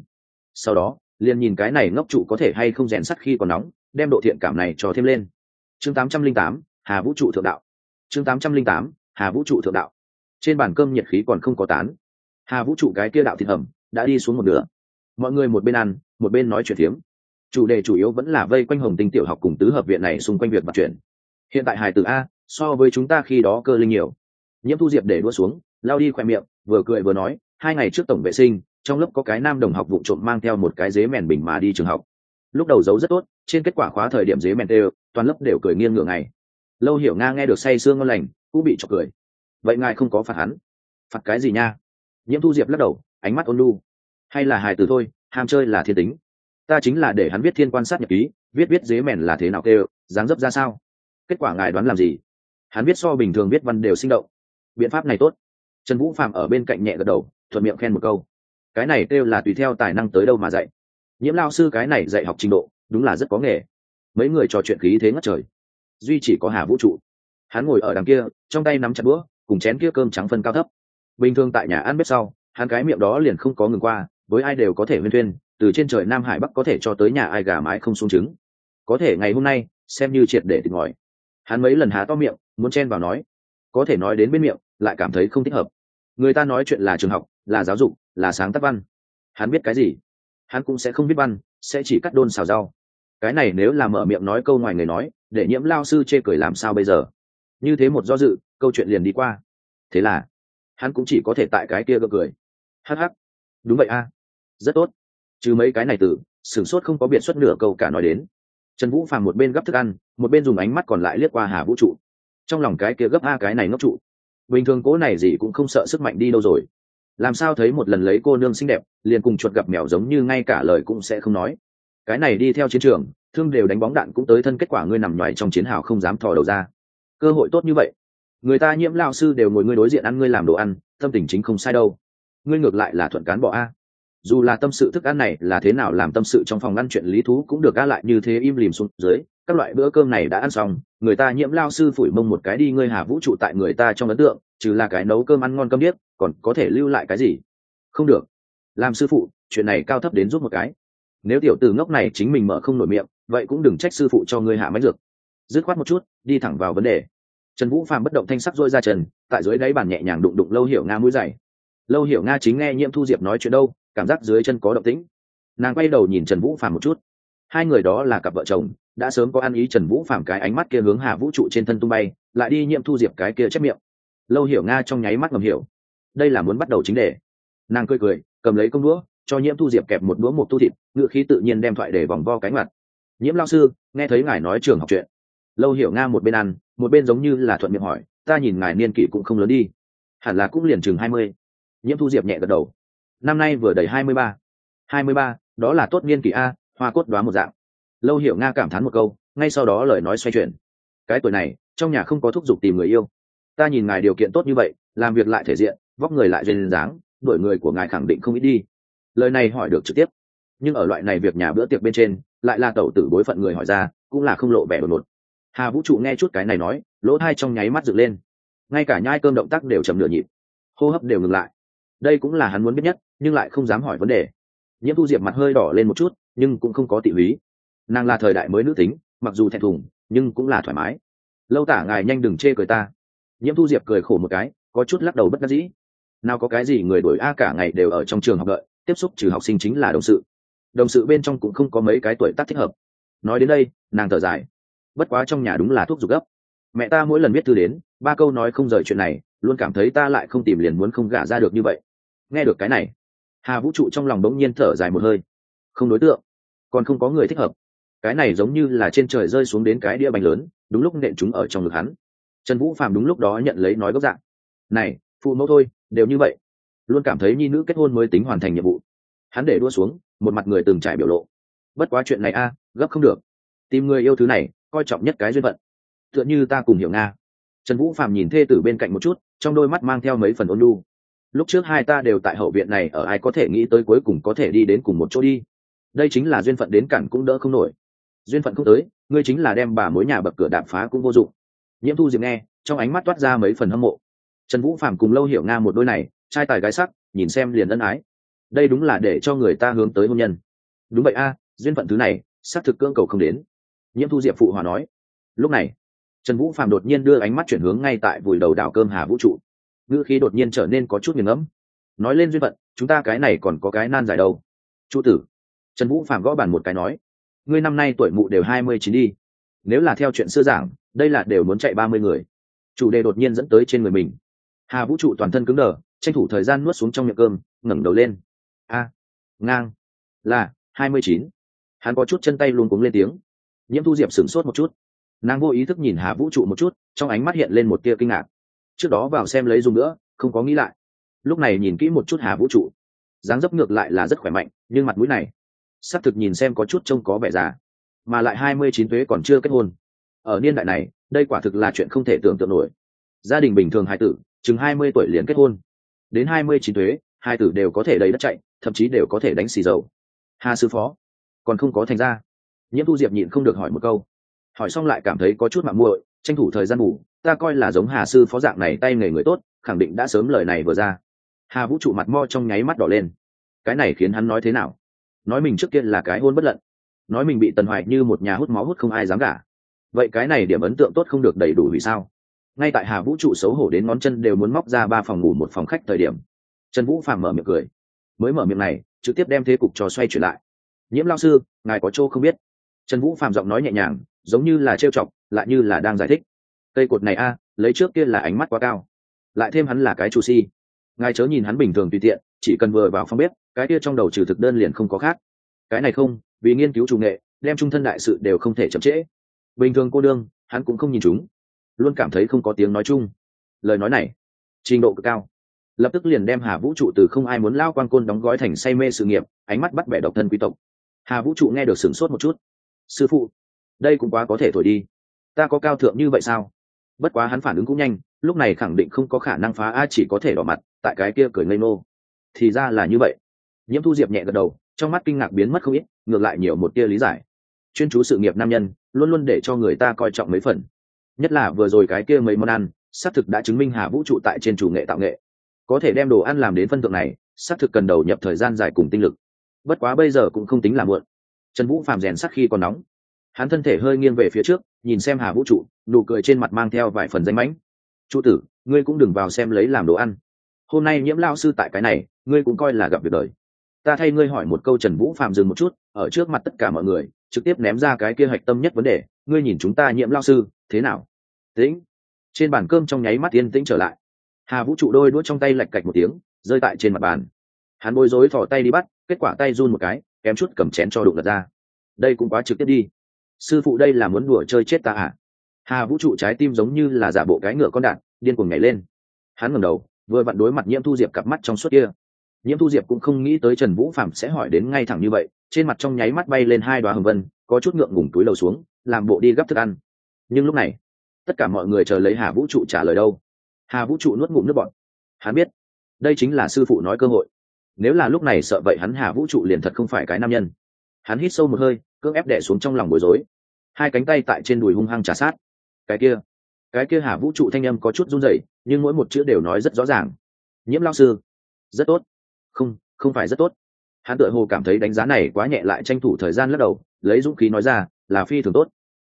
Sau đó liền nhìn cái này ngốc trụ có thể hay không rèn sắt khi còn nóng đem độ thiện cảm này cho thêm lên. Chương 808, hà vũ trụ thượng đạo. Chương 808, hà vũ trụ thượng đạo. Trên bàn cơm nhiệt khí còn không có tán. Hà vũ trụ cái kia đạo thịt hầm đã đi xuống một nửa. Mọi người một bên ăn một bên nói chuyện phiếm chủ đề chủ yếu vẫn là vây quanh hồng tinh tiểu học cùng tứ hợp viện này xung quanh việc mặt chuyển. Hiện tại Hải tử a, so với chúng ta khi đó cơ linh nhiều. Nhiễm thu diệp để đua xuống, lao đi khoe miệng, vừa cười vừa nói, hai ngày trước tổng vệ sinh, trong lớp có cái nam đồng học vụ trộm mang theo một cái dế mèn bình mà đi trường học. Lúc đầu giấu rất tốt, trên kết quả khóa thời điểm dế mèn đều toàn lớp đều cười nghiêng ngửa ngày. Lâu hiểu nga nghe được say sương ngon lành, cũng bị chọc cười. Vậy ngài không có phạt hắn? Phạt cái gì nha? Nhiễm thu diệp lắc đầu, ánh mắt ôn lu hay là hài tử thôi, ham chơi là thiên tính ta chính là để hắn viết thiên quan sát nhật ký, viết viết dế mèn là thế nào kêu, dáng dấp ra sao. Kết quả ngài đoán làm gì? Hắn viết so bình thường viết văn đều sinh động. Biện pháp này tốt. Trần vũ phạm ở bên cạnh nhẹ gật đầu, thuận miệng khen một câu. Cái này kêu là tùy theo tài năng tới đâu mà dạy. Nhiễm lao sư cái này dạy học trình độ, đúng là rất có nghề. Mấy người trò chuyện khí thế ngất trời. Duy chỉ có hà vũ trụ. Hắn ngồi ở đằng kia, trong tay nắm chặt bữa cùng chén kia cơm trắng phân cao thấp. Bình thường tại nhà ăn bếp sau, hắn cái miệng đó liền không có ngừng qua, với ai đều có thể huyên thuyên từ trên trời nam hải bắc có thể cho tới nhà ai gà mái không xuống trứng. Có thể ngày hôm nay, xem như triệt để thịt ngòi. Hắn mấy lần há to miệng, muốn chen vào nói. Có thể nói đến bên miệng, lại cảm thấy không thích hợp. Người ta nói chuyện là trường học, là giáo dục, là sáng tác văn. Hắn biết cái gì? Hắn cũng sẽ không biết văn, sẽ chỉ cắt đôn xào rau. Cái này nếu là mở miệng nói câu ngoài người nói, để nhiễm lao sư chê cười làm sao bây giờ? Như thế một do dự, câu chuyện liền đi qua. Thế là, hắn cũng chỉ có thể tại cái kia gượng cười. Hh đúng vậy a. Rất tốt chứ mấy cái này từ sửng sốt không có biện xuất nửa câu cả nói đến. Trần vũ phàm một bên gấp thức ăn, một bên dùng ánh mắt còn lại liếc qua hà vũ trụ. Trong lòng cái kia gấp a cái này ngốc trụ. Bình thường cố này gì cũng không sợ sức mạnh đi đâu rồi. Làm sao thấy một lần lấy cô nương xinh đẹp, liền cùng chuột gặp mèo giống như ngay cả lời cũng sẽ không nói. Cái này đi theo chiến trường, thương đều đánh bóng đạn cũng tới thân kết quả ngươi nằm ngoài trong chiến hào không dám thò đầu ra. Cơ hội tốt như vậy. Người ta nhiễm lao sư đều ngồi ngươi đối diện ăn, ngươi làm đồ ăn, tâm tình chính không sai đâu. Ngươi ngược lại là thuận cán bỏ a dù là tâm sự thức ăn này là thế nào làm tâm sự trong phòng ăn chuyện lý thú cũng được gác lại như thế im lìm xuống dưới, các loại bữa cơm này đã ăn xong, người ta nhiễm lao sư phủi mông một cái đi ngươi hà vũ trụ tại người ta trong ấn tượng, trừ là cái nấu cơm ăn ngon cơm biết còn có thể lưu lại cái gì? Không được. Làm sư phụ, chuyện này cao thấp đến giúp một cái. Nếu tiểu từ ngốc này chính mình mở không nổi miệng, vậy cũng đừng trách sư phụ cho ngươi hạ máy dược. Dứt khoát một chút, đi thẳng vào vấn đề. Trần vũ phàm bất động thanh sắc dôi ra trần, tại dưới đáy bàn nhẹ nhàng đụng đụng lâu hiểu nga mũi dày. Lâu hiểu nga chính nghe nhiễm thu diệp nói chuyện đâu cảm giác dưới chân có động tĩnh. Nàng quay đầu nhìn trần vũ phàm một chút. Hai người đó là cặp vợ chồng, đã sớm có ăn ý trần vũ phạm cái ánh mắt kia hướng hà vũ trụ trên thân tung bay, lại đi nhiễm thu diệp cái kia chép miệng. Lâu hiểu nga trong nháy mắt ngầm hiểu. Đây là muốn bắt đầu chính đề. Nàng cười cười, cầm lấy công đũa, cho nhiễm thu diệp kẹp một đũa một tu thịt, ngựa khí tự nhiên đem thoại để vòng vo cánh mặt. Nhiễm lao sư, nghe thấy ngài nói trường học chuyện. Lâu hiểu nga một bên ăn, một bên giống như là thuận miệng hỏi, ta nhìn ngài niên kỷ cũng không lớn đi. Hẳn là cũng liền chừng hai mươi. Nhiễm thu diệp nhẹ gật đầu năm nay vừa đầy hai mươi ba. Hai mươi ba, đó là tốt niên kỷ a, hoa cốt đoá một dạng. Lâu hiểu nga cảm thán một câu, ngay sau đó lời nói xoay chuyển. Cái tuổi này, trong nhà không có thúc giục tìm người yêu. Ta nhìn ngài điều kiện tốt như vậy, làm việc lại thể diện, vóc người lại duyên dáng đổi người của ngài khẳng định không ít đi. Lời này hỏi được trực tiếp. Nhưng ở loại này việc nhà bữa tiệc bên trên, lại là tẩu tử bối phận người hỏi ra, cũng là không lộ vẻ đột ngột. Hà vũ trụ nghe chút cái này nói, lỗ thai trong nháy mắt dựng lên. Ngay cả nhai cơm động tác đều chầm nửa nhịp. Hô hấp đều ngừng lại. Đây cũng là hắn muốn biết nhất nhưng lại không dám hỏi vấn đề. Nhiễm thu diệp mặt hơi đỏ lên một chút, nhưng cũng không có tị húy. Nàng là thời đại mới nữ tính, mặc dù thẹn thùng, nhưng cũng là thoải mái. Lâu tả ngài nhanh đừng chê cười ta. Nhiễm thu diệp cười khổ một cái, có chút lắc đầu bất đắc dĩ. Nào có cái gì người đổi a cả ngày đều ở trong trường học đợi, tiếp xúc trừ học sinh chính là đồng sự. Đồng sự bên trong cũng không có mấy cái tuổi tác thích hợp. Nói đến đây, nàng thở dài. Bất quá trong nhà đúng là thuốc dục gấp. Mẹ ta mỗi lần viết thư đến, ba câu nói không rời chuyện này, luôn cảm thấy ta lại không tìm liền muốn không gả ra được như vậy. Nghe được cái này hà vũ trụ trong lòng bỗng nhiên thở dài một hơi. Không đối tượng, còn không có người thích hợp. Cái này giống như là trên trời rơi xuống đến cái đĩa bánh lớn, đúng lúc nện chúng ở trong ngực hắn. Trần vũ Phạm đúng lúc đó nhận lấy nói gốc dạng. Này, phụ mẫu thôi, đều như vậy. Luôn cảm thấy nhi nữ kết hôn mới tính hoàn thành nhiệm vụ. Hắn để đua xuống, một mặt người từng trải biểu lộ. Bất quá chuyện này a, gấp không được. Tìm người yêu thứ này, coi trọng nhất cái duyên phận. Tựa như ta cùng hiểu nga. Trần vũ phạm nhìn thê tử bên cạnh một chút, trong đôi mắt mang theo mấy phần ôn lu lúc trước hai ta đều tại hậu viện này, ở ai có thể nghĩ tới cuối cùng có thể đi đến cùng một chỗ đi. Đây chính là duyên phận đến cản cũng đỡ không nổi. Duyên phận không tới, ngươi chính là đem bà mối nhà bậc cửa đạp phá cũng vô dụng. Nhiễm thu diệp nghe, trong ánh mắt toát ra mấy phần hâm mộ. Trần vũ phạm cùng lâu hiểu nga một đôi này, trai tài gái sắc, nhìn xem liền ân ái. Đây đúng là để cho người ta hướng tới hôn nhân. Đúng vậy a, duyên phận thứ này, xác thực cưỡng cầu không đến. Nhiễm thu diệp phụ hòa nói. Lúc này, trần vũ phạm đột nhiên đưa ánh mắt chuyển hướng ngay tại vùi đầu đảo cơm hà vũ trụ ngữ khí đột nhiên trở nên có chút nghiền ngẫm. Nói lên duyên phận, chúng ta cái này còn có cái nan giải đâu. Chu tử, trần vũ phạm gõ bàn một cái nói, ngươi năm nay tuổi mụ đều hai mươi chín đi. Nếu là theo chuyện xưa giảng, đây là đều muốn chạy ba mươi người. Chủ đề đột nhiên dẫn tới trên người mình. Hà vũ trụ toàn thân cứng đờ, tranh thủ thời gian nuốt xuống trong miệng cơm, ngẩng đầu lên. A, ngang, là, hai mươi chín. Hắn có chút chân tay luôn cuống lên tiếng. Nhiễm thu diệp sửng sốt một chút. Nàng vô ý thức nhìn hà vũ trụ một chút, trong ánh mắt hiện lên một tia kinh ngạc trước đó vào xem lấy dùng nữa, không có nghĩ lại. Lúc này nhìn kỹ một chút hà vũ trụ, dáng dấp ngược lại là rất khỏe mạnh, nhưng mặt mũi này s ắ c thực nhìn xem có chút trông có vẻ già, mà lại hai mươi chín tuế còn chưa kết hôn. Ở niên đại này, đây quả thực là chuyện không thể tưởng tượng nổi. Gia đình bình thường hai tử, chừng hai mươi tuổi liền kết hôn. Đến hai mươi chín tuế, hai tử đều có thể đầy đất chạy, thậm chí đều có thể đánh xì dầu. Hà sư phó, còn không có thành ra nhiễm thu diệp nhịn không được hỏi một câu. Hỏi xong lại cảm thấy có chút mạng muội, tranh thủ thời gian ngủ ta coi là giống hà sư phó dạng này tay nghề người tốt, khẳng định đã sớm lời này vừa ra. Hà vũ trụ mặt mo trong nháy mắt đỏ lên. Cái này khiến hắn nói thế nào? Nói mình trước kia là cái hôn bất lận. Nói mình bị tần hoài như một nhà hút máu hút không ai dám cả vậy cái này điểm ấn tượng tốt không được đầy đủ vì sao? Ngay tại hà vũ trụ xấu hổ đến ngón chân đều muốn móc ra ba phòng ngủ một phòng khách thời điểm, trần vũ phàm mở miệng cười. Mới mở miệng này, trực tiếp đem thế cục trò xoay chuyển lại. Nhiễm lao sư, ngài có chỗ không biết. Trần vũ phàm giọng nói nhẹ nhàng, giống như là trêu chọc, lại như là đang giải thích cây cột này a, lấy trước kia là ánh mắt quá cao. Lại thêm hắn là cái chủ si. Ngài chớ nhìn hắn bình thường tùy tiện, chỉ cần vừa vào phòng bếp, cái kia trong đầu trừ thực đơn liền không có khác. Cái này không, vì nghiên cứu chủ nghệ, đem trung thân đại sự đều không thể chậm trễ. Bình thường cô đương, hắn cũng không nhìn chúng. Luôn cảm thấy không có tiếng nói chung. Lời nói này, trình độ cực cao. Lập tức liền đem hà vũ trụ từ không ai muốn lao quan côn đóng gói thành say mê sự nghiệp, ánh mắt bắt bẻ độc thân quý tộc. Hà vũ trụ nghe được sửng sốt một chút. Sư phụ, đây cũng quá có thể thổi đi. Ta có cao thượng như vậy sao? Bất quá hắn phản ứng cũng nhanh, lúc này khẳng định không có khả năng phá a chỉ có thể đỏ mặt, tại cái kia cười ngây nô thì ra là như vậy. Nhiễm thu diệp nhẹ gật đầu, trong mắt kinh ngạc biến mất không ít, ngược lại nhiều một tia lý giải. Chuyên chú sự nghiệp nam nhân, luôn luôn để cho người ta coi trọng mấy phần. Nhất là vừa rồi cái kia mấy món ăn, xác thực đã chứng minh hà vũ trụ tại trên chủ nghệ tạo nghệ. Có thể đem đồ ăn làm đến phân thượng này, xác thực cần đầu nhập thời gian dài cùng tinh lực. Bất quá bây giờ cũng không tính là muộn. Trần vũ phàm rèn sắc khi còn nóng. Hắn thân thể hơi nghiêng về phía trước, nhìn xem hà vũ trụ nụ cười trên mặt mang theo vài phần danh mãnh. Trụ tử, ngươi cũng đừng vào xem lấy làm đồ ăn. Hôm nay nhiễm lao sư tại cái này, ngươi cũng coi là gặp việc đời. Ta thay ngươi hỏi một câu trần vũ phạm dừng một chút, ở trước mặt tất cả mọi người, trực tiếp ném ra cái kia hạch tâm nhất vấn đề, ngươi nhìn chúng ta nhiễm lao sư, thế nào? Tĩnh. Trên bàn cơm trong nháy mắt yên tĩnh trở lại. Hà vũ trụ đôi đuốt trong tay lạch cạch một tiếng, rơi tại trên mặt bàn. Hắn bối rối thò tay đi bắt, kết quả tay run một cái, kém chút cầm chén cho đụng lật ra. Đây cũng quá trực tiếp đi. Sư phụ đây là muốn đùa chơi chết ta à? Hà vũ trụ trái tim giống như là giả bộ cái ngựa con đạn, điên cuồng nhảy lên. Hắn ngẩng đầu, vừa vặn đối mặt nhiễm thu diệp cặp mắt trong suốt kia. Nhiễm thu diệp cũng không nghĩ tới trần vũ phạm sẽ hỏi đến ngay thẳng như vậy, trên mặt trong nháy mắt bay lên hai đoá hồng vân, có chút ngượng ngùng túi lầu xuống, làm bộ đi gấp thức ăn. Nhưng lúc này, tất cả mọi người chờ lấy hà vũ trụ trả lời đâu? Hà vũ trụ nuốt ngụm nước bọn hắn biết, đây chính là sư phụ nói cơ hội. Nếu là lúc này sợ vậy hắn hà vũ trụ liền thật không phải cái nam nhân. Hắn hít sâu một hơi, cưỡng ép đẻ xuống trong lòng bối rối. Hai cánh tay tại trên đùi hung hăng trả sát cái kia cái kia hà vũ trụ thanh âm có chút run rẩy, nhưng mỗi một chữ đều nói rất rõ ràng. Nhiễm lao sư, rất tốt. Không không phải rất tốt. Hắn tựa hồ cảm thấy đánh giá này quá nhẹ lại tranh thủ thời gian lắc đầu, lấy dũng khí nói ra, là phi thường tốt.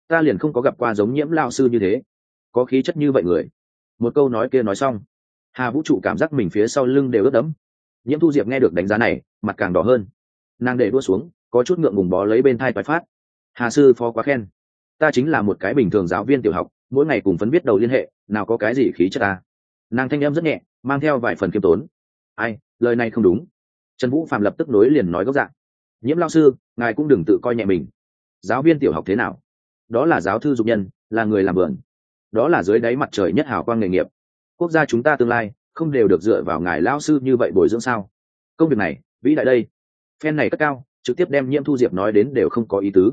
Ta liền không có gặp qua giống nhiễm lao sư như thế. Có khí chất như vậy người. Một câu nói kia nói xong, hà vũ trụ cảm giác mình phía sau lưng đều ướt đẫm. Nhiễm thu diệp nghe được đánh giá này, mặt càng đỏ hơn. Nàng để đua xuống, có chút ngượng ngùng bó lấy bên thai toái phát. Hà sư, phó quá khen ta chính là một cái bình thường giáo viên tiểu học, mỗi ngày cùng phấn biết đầu liên hệ, nào có cái gì khí chất ta. Nàng thanh em rất nhẹ, mang theo vài phần kiêm tốn. Ai, lời này không đúng. Trần vũ phạm lập tức nối liền nói gốc dạng. Nhiễm lao sư, ngài cũng đừng tự coi nhẹ mình. Giáo viên tiểu học thế nào? Đó là giáo thư dục nhân, là người làm vườn. Đó là dưới đáy mặt trời nhất hào quang nghề nghiệp. Quốc gia chúng ta tương lai, không đều được dựa vào ngài lao sư như vậy bồi dưỡng sao? Công việc này, vĩ đại đây. Phen này cất cao, trực tiếp đem nhiễm thu diệp nói đến đều không có ý tứ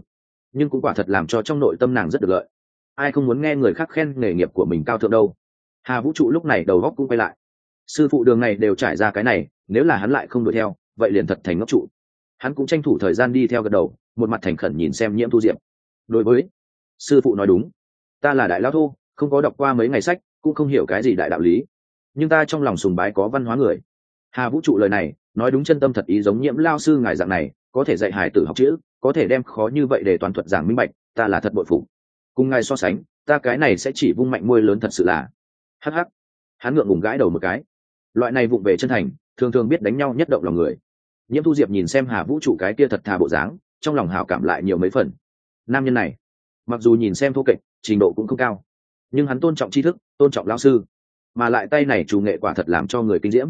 nhưng cũng quả thật làm cho trong nội tâm nàng rất được lợi. Ai không muốn nghe người khác khen nghề nghiệp của mình cao thượng đâu. Hà vũ trụ lúc này đầu góc cũng quay lại. Sư phụ đường này đều trải ra cái này, nếu là hắn lại không đuổi theo, vậy liền thật thành ngốc trụ. Hắn cũng tranh thủ thời gian đi theo gật đầu, một mặt thành khẩn nhìn xem nhiễm thu diệp. Đối với, sư phụ nói đúng. Ta là đại lao thô, không có đọc qua mấy ngày sách, cũng không hiểu cái gì đại đạo lý. Nhưng ta trong lòng sùng bái có văn hóa người. Hà vũ trụ lời này, nói đúng chân tâm thật ý giống nhiễm lao sư ngài dạng này, có thể dạy hải tử học chữ có thể đem khó như vậy để toàn thuật giảng minh bạch, ta là thật bội phụ cùng ngài so sánh, ta cái này sẽ chỉ vung mạnh môi lớn thật sự là. Hh hắn ngượng ngùng gãi đầu một cái. Loại này vụng về chân thành, thường thường biết đánh nhau nhất động lòng người. Nhiễm thu diệp nhìn xem hà vũ trụ cái kia thật thà bộ dáng, trong lòng hào cảm lại nhiều mấy phần. Nam nhân này, mặc dù nhìn xem thô kệch, trình độ cũng không cao, nhưng hắn tôn trọng tri thức, tôn trọng lao sư. Mà lại tay này chủ nghệ quả thật làm cho người kinh diễm.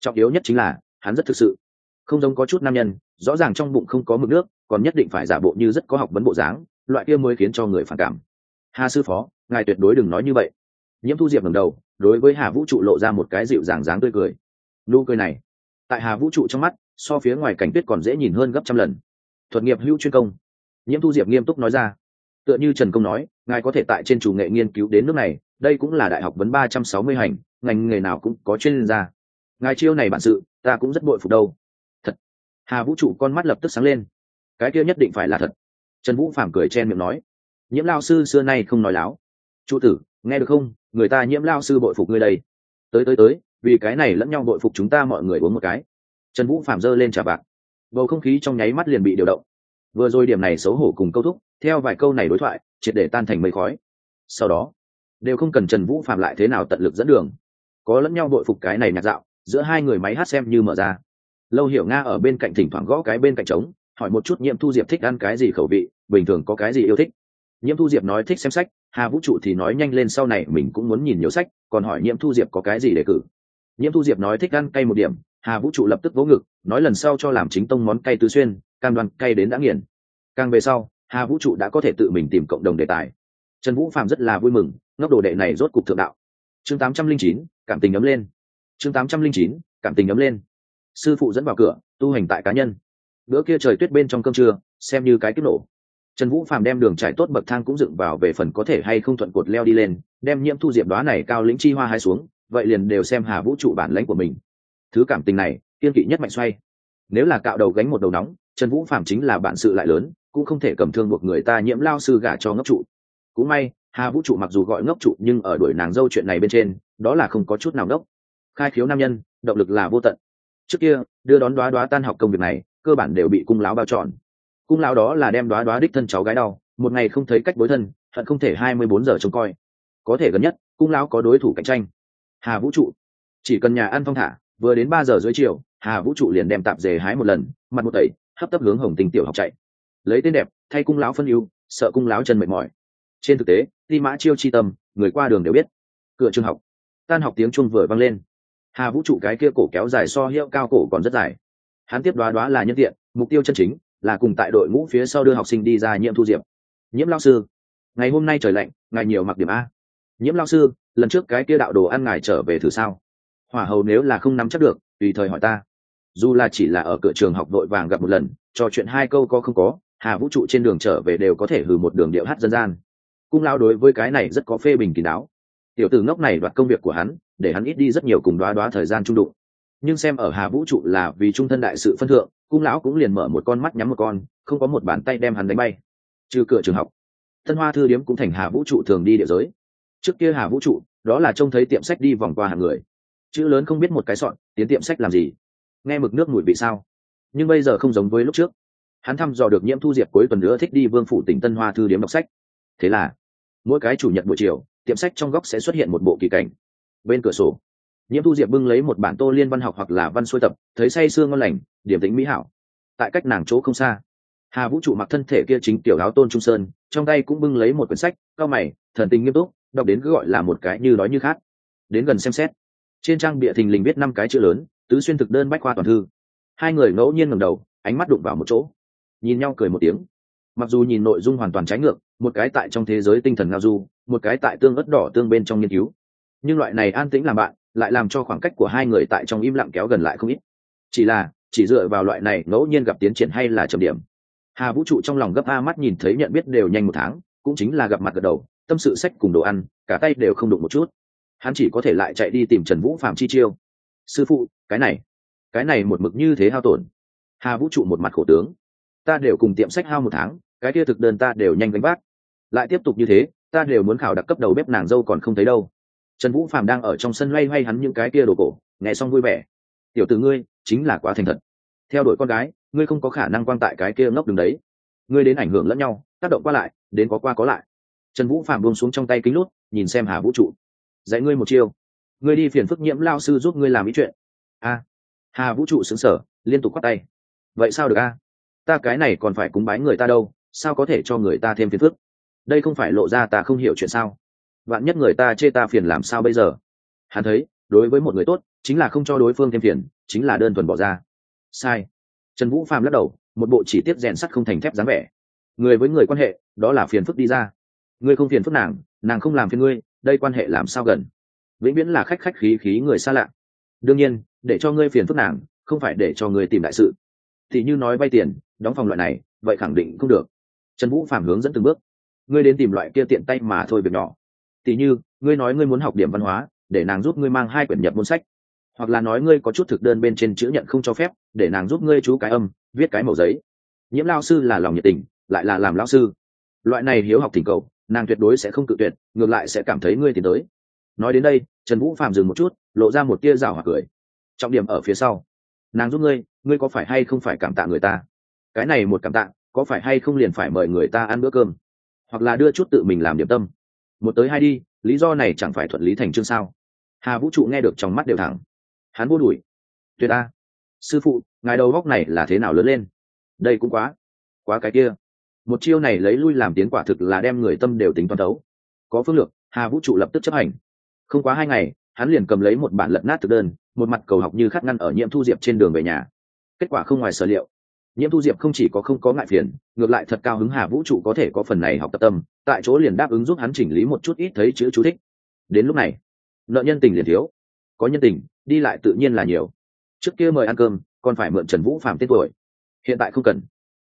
Trọng yếu nhất chính là, hắn rất thực sự. Không giống có chút nam nhân, rõ ràng trong bụng không có mực nước còn nhất định phải giả bộ như rất có học vấn bộ dáng, loại kia mới khiến cho người phản cảm. Hà sư phó, ngài tuyệt đối đừng nói như vậy. Nhiễm thu diệp ngầm đầu, đối với hà vũ trụ lộ ra một cái dịu dàng dáng tươi cười. Nụ cười này, tại hà vũ trụ trong mắt, so phía ngoài cảnh tuyết còn dễ nhìn hơn gấp trăm lần. Thuật nghiệp hữu chuyên công. Nhiễm thu diệp nghiêm túc nói ra. Tựa như trần công nói, ngài có thể tại trên chủ nghệ nghiên cứu đến nước này, đây cũng là đại học vấn ba trăm sáu mươi hành, ngành nghề nào cũng có chuyên gia. Ngài chiêu này bản sự, ta cũng rất bội phục đâu. Thật. Hà vũ trụ con mắt lập tức sáng lên cái kia nhất định phải là thật. Trần vũ phàm cười chen miệng nói, nhiễm lao sư xưa nay không nói láo. Trụ tử, nghe được không? Người ta nhiễm lao sư bội phục ngươi đây. Tới tới tới, vì cái này lẫn nhau bội phục chúng ta mọi người uống một cái. Trần vũ phạm giơ lên trả bạc. Bầu không khí trong nháy mắt liền bị điều động. Vừa rồi điểm này xấu hổ cùng câu thúc, theo vài câu này đối thoại, triệt để tan thành mây khói. Sau đó, đều không cần trần vũ phạm lại thế nào tận lực dẫn đường. Có lẫn nhau bội phục cái này nhạt dạo, giữa hai người máy hát xem như mở ra. Lâu hiểu nga ở bên cạnh thỉnh thoảng gõ cái bên cạnh trống hỏi một chút nhiễm thu diệp thích ăn cái gì khẩu vị, bình thường có cái gì yêu thích? Nhiễm thu diệp nói thích xem sách, hà vũ trụ thì nói nhanh lên sau này mình cũng muốn nhìn nhiều sách, còn hỏi nhiễm thu diệp có cái gì để cử. Nhiễm thu diệp nói thích ăn cay một điểm, hà vũ trụ lập tức vỗ ngực, nói lần sau cho làm chính tông món cay tứ xuyên, cam đoan cay đến đã nghiền. Càng về sau, hà vũ trụ đã có thể tự mình tìm cộng đồng đề tài. Trần vũ phạm rất là vui mừng, ngốc đồ đệ này rốt cục thượng đạo. Chương tám trăm linh chín, cảm tình ấm lên. Chương tám trăm linh chín, cảm tình ấm lên. Sư phụ dẫn vào cửa, tu hành tại cá nhân bữa kia trời tuyết bên trong cơm trưa, xem như cái kích nổ. Trần vũ phạm đem đường trải tốt bậc thang cũng dựng vào về phần có thể hay không thuận cột leo đi lên, đem nhiễm thu diệp đoá này cao lĩnh chi hoa hai xuống, vậy liền đều xem hà vũ trụ bản lãnh của mình. Thứ cảm tình này, kiên kỵ nhất mạnh xoay. Nếu là cạo đầu gánh một đầu nóng, trần vũ phạm chính là bản sự lại lớn, cũng không thể cầm thương buộc người ta nhiễm lao sư gả cho ngốc trụ. Cũng may, hà vũ trụ mặc dù gọi ngốc trụ nhưng ở đuổi nàng dâu chuyện này bên trên, đó là không có chút nào ngốc khai khiếu nam nhân, động lực là vô tận. Trước kia, đưa đón đoá đoá tan học công việc này cơ bản đều bị cung lão bao tròn cung lão đó là đem đoá đoá đích thân cháu gái đau, một ngày không thấy cách bối thân, hận không thể hai mươi bốn giờ trông coi. Có thể gần nhất, cung lão có đối thủ cạnh tranh. Hà vũ trụ. Chỉ cần nhà ăn phong thả, vừa đến ba giờ dưới chiều, hà vũ trụ liền đem tạp dề hái một lần, mặt một tẩy, hấp tấp hướng hồng tình tiểu học chạy. Lấy tên đẹp, thay cung lão phân ưu, sợ cung lão chân mệt mỏi. Trên thực tế, ti mã chiêu chi tâm, người qua đường đều biết. Cửa trường học. Tan học tiếng chuông vừa vang lên. Hà vũ trụ cái kia cổ kéo dài so hiệu cao cổ còn rất dài hắn tiếp đoá đoá là nhân tiện, mục tiêu chân chính là cùng tại đội ngũ phía sau đưa học sinh đi ra nhiễm thu diệp. Nhiễm lao sư, ngày hôm nay trời lạnh, ngài nhiều mặc điểm a. Nhiễm lao sư, lần trước cái kia đạo đồ ăn ngài trở về thử sao? Hỏa hầu nếu là không nắm chắc được, tùy thời hỏi ta. Dù là chỉ là ở cửa trường học đội vàng gặp một lần, trò chuyện hai câu có không có, hà vũ trụ trên đường trở về đều có thể hừ một đường điệu hát dân gian. Cung lao đối với cái này rất có phê bình kín đáo. Tiểu tử ngốc này đoạt công việc của hắn, để hắn ít đi rất nhiều cùng đoá đoá thời gian trung đụng nhưng xem ở hà vũ trụ là vì trung thân đại sự phân thượng, cung lão cũng liền mở một con mắt nhắm một con, không có một bàn tay đem hắn đánh bay. Trừ cửa trường học tân hoa thư điếm cũng thành hà vũ trụ thường đi địa giới. Trước kia hà vũ trụ, đó là trông thấy tiệm sách đi vòng qua hàng người. Chữ lớn không biết một cái sọn, tiến tiệm sách làm gì? Nghe mực nước mùi vị sao? Nhưng bây giờ không giống với lúc trước. Hắn thăm dò được nhiễm thu diệp cuối tuần nữa thích đi vương phủ tỉnh tân hoa thư điếm đọc sách. Thế là, mỗi cái chủ nhật buổi chiều, tiệm sách trong góc sẽ xuất hiện một bộ kỳ cảnh. Bên cửa sổ nhiễm thu diệp bưng lấy một bản tô liên văn học hoặc là văn xuôi tập, thấy say sương ngon lành, điểm tính mỹ hảo. Tại cách nàng chỗ không xa, hà vũ trụ mặc thân thể kia chính tiểu áo tôn trung sơn, trong tay cũng bưng lấy một quyển sách, cao mày, thần tình nghiêm túc, đọc đến cứ gọi là một cái như đói như khát. Đến gần xem xét, trên trang bịa thình lình viết năm cái chữ lớn, tứ xuyên thực đơn bách khoa toàn thư. Hai người ngẫu nhiên ngầm đầu, ánh mắt đụng vào một chỗ, nhìn nhau cười một tiếng. Mặc dù nhìn nội dung hoàn toàn trái ngược, một cái tại trong thế giới tinh thần ngao du, một cái tại tương ớt đỏ tương bên trong nghiên cứu. Nhưng loại này an tĩnh làm bạn lại làm cho khoảng cách của hai người tại trong im lặng kéo gần lại không ít. Chỉ là, chỉ dựa vào loại này ngẫu nhiên gặp tiến triển hay là trầm điểm. Hà vũ trụ trong lòng gấp a mắt nhìn thấy nhận biết đều nhanh một tháng, cũng chính là gặp mặt gật đầu, tâm sự sách cùng đồ ăn, cả tay đều không đụng một chút. Hắn chỉ có thể lại chạy đi tìm trần vũ phạm chi chiêu. Sư phụ, cái này cái này một mực như thế hao tổn. Hà vũ trụ một mặt khổ tướng. Ta đều cùng tiệm sách hao một tháng, cái kia thực đơn ta đều nhanh gánh vác. Lại tiếp tục như thế, ta đều muốn khảo đặc cấp đầu bếp nàng dâu còn không thấy đâu trần vũ phạm đang ở trong sân loay hoay hắn những cái kia đồ cổ, nghe xong vui vẻ. Tiểu từ ngươi, chính là quá thành thật. Theo đuổi con gái, ngươi không có khả năng quan tại cái kia ngốc đường đấy. Ngươi đến ảnh hưởng lẫn nhau, tác động qua lại, đến có qua có lại. Trần vũ phạm buông xuống trong tay kính lút, nhìn xem hà vũ trụ. Dạy ngươi một chiêu. Ngươi đi phiền phức nhiễm lao sư giúp ngươi làm ý chuyện. A. Hà vũ trụ xứng sở liên tục quát tay. Vậy sao được a? Ta cái này còn phải cúng bái người ta đâu, sao có thể cho người ta thêm phiền phức? Đây không phải lộ ra ta không hiểu chuyện sao? Vạn nhất người ta chê ta phiền làm sao bây giờ? Hắn thấy, đối với một người tốt, chính là không cho đối phương thêm phiền, chính là đơn thuần bỏ ra. Sai. Trần vũ phàm lắc đầu, một bộ chỉ tiết rèn sắt không thành thép dáng vẻ. Người với người quan hệ, đó là phiền phức đi ra. Ngươi không phiền phức nàng nàng không làm phiền ngươi, đây quan hệ làm sao gần? Vĩnh viễn là khách khách khí khí người xa lạ. Đương nhiên, để cho ngươi phiền phức nàng, không phải để cho ngươi tìm đại sự. Thì như nói vay tiền, đóng phòng loại này, vậy khẳng định không được. Trần vũ phàm hướng dẫn từng bước. Ngươi đến tìm loại kia tiện tay mà thôi việc nhỏ tỉ như, ngươi nói ngươi muốn học điểm văn hóa, để nàng giúp ngươi mang hai quyển nhập môn sách. Hoặc là nói ngươi có chút thực đơn bên trên chữ nhận không cho phép, để nàng giúp ngươi chú cái âm, viết cái màu giấy. Nhiễm lao sư là lòng nhiệt tình, lại là làm lao sư. Loại này hiếu học thỉnh cầu, nàng tuyệt đối sẽ không cự tuyệt, ngược lại sẽ cảm thấy ngươi tiến tới. Nói đến đây, trần vũ phạm dừng một chút, lộ ra một tia rào hoặc cười. Trọng điểm ở phía sau. Nàng giúp ngươi ngươi có phải hay không phải cảm tạ người ta? Cái này một cảm tạ, có phải hay không liền phải mời người ta ăn bữa cơm? Hoặc là đưa chút tự mình làm điểm tâm? Một tới hai đi, lý do này chẳng phải thuận lý thành chương sao? Hà vũ trụ nghe được trong mắt đều thẳng. Hắn vô đùi tuyệt a. Sư phụ, ngài đầu góc này là thế nào lớn lên? Đây cũng quá quá cái kia. Một chiêu này lấy lui làm tiến quả thực là đem người tâm đều tính toán tấu. có phương lược, hà vũ trụ lập tức chấp hành. Không quá hai ngày, hắn liền cầm lấy một bản lật nát thực đơn, một mặt cầu học như khát ngăn ở nhiễm thu diệp trên đường về nhà. Kết quả không ngoài sở liệu nhiễm thu diệp không chỉ có không có ngại phiền, ngược lại thật cao hứng hà vũ trụ có thể có phần này học tập tâm, tại chỗ liền đáp ứng giúp hắn chỉnh lý một chút ít thấy chữ chú thích. Đến lúc này, nợ nhân tình liền thiếu. Có nhân tình, đi lại tự nhiên là nhiều. Trước kia mời ăn cơm, còn phải mượn trần vũ phạm tên tuổi. Hiện tại không cần.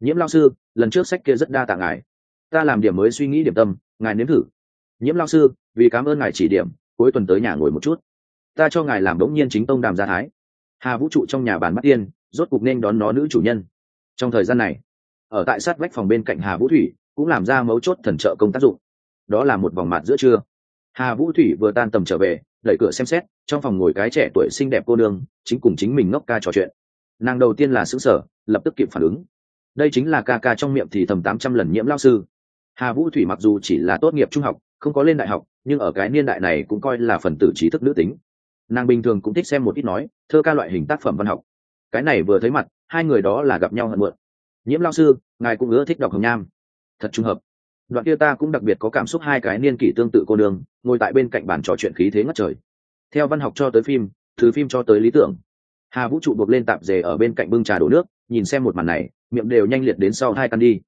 Nhiễm lao sư, lần trước sách kia rất đa tạ ngài. Ta làm điểm mới suy nghĩ điểm tâm, ngài nếm thử. Nhiễm lao sư, vì cảm ơn ngài chỉ điểm, cuối tuần tới nhà ngồi một chút. Ta cho ngài làm đống nhiên chính tông đàm gia thái. Hà vũ trụ trong nhà bàn mắt tiên, rốt cục nên đón nó nữ chủ nhân trong thời gian này, ở tại sát vách phòng bên cạnh hà vũ thủy cũng làm ra mấu chốt thần trợ công tác dụng. Đó là một vòng mặt giữa trưa. Hà vũ thủy vừa tan tầm trở về, đẩy cửa xem xét, trong phòng ngồi cái trẻ tuổi xinh đẹp cô nương, chính cùng chính mình ngốc ca trò chuyện. Nàng đầu tiên là xứng sở lập tức kịp phản ứng. Đây chính là ca ca trong miệng thì thầm tám trăm lần nhiễm lao sư. Hà vũ thủy mặc dù chỉ là tốt nghiệp trung học, không có lên đại học, nhưng ở cái niên đại này cũng coi là phần tử trí thức nữ tính. Nàng bình thường cũng thích xem một ít nói, thơ ca loại hình tác phẩm văn học. Cái này vừa thấy mặt hai người đó là gặp nhau hận muộn, nhiễm lao sư ngài cũng ưa thích đọc hồng nham. Thật trùng hợp. Đoạn kia ta cũng đặc biệt có cảm xúc hai cái niên kỷ tương tự cô đường ngồi tại bên cạnh bàn trò chuyện khí thế ngất trời. Theo văn học cho tới phim từ phim cho tới lý tưởng. Hà vũ trụ buộc lên tạp dề ở bên cạnh bưng trà đổ nước nhìn xem một màn này miệng đều nhanh liệt đến sau hai căn đi.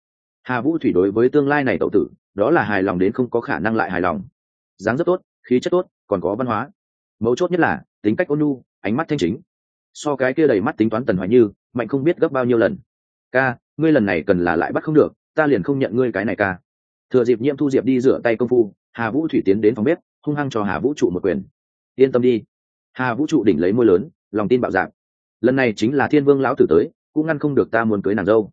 Hà vũ thủy đối với tương lai này tậu tử đó là hài lòng đến không có khả năng lại hài lòng. Dáng rất tốt khí chất tốt còn có văn hóa. Mấu chốt nhất là tính cách ôn nhu ánh mắt thanh chính. So cái kia đầy mắt tính toán tần hoài như mạnh không biết gấp bao nhiêu lần. Ca, ngươi lần này cần là lại bắt không được, ta liền không nhận ngươi cái này ca. Thừa dịp nhiễm thu diệp đi rửa tay công phu, hà vũ thủy tiến đến phòng bếp, hung hăng cho hà vũ trụ một quyền. Yên tâm đi. Hà vũ trụ đỉnh lấy môi lớn, lòng tin bạo dạng. Lần này chính là thiên vương lão tử tới, cũng ngăn không được ta muốn cưới nàng dâu.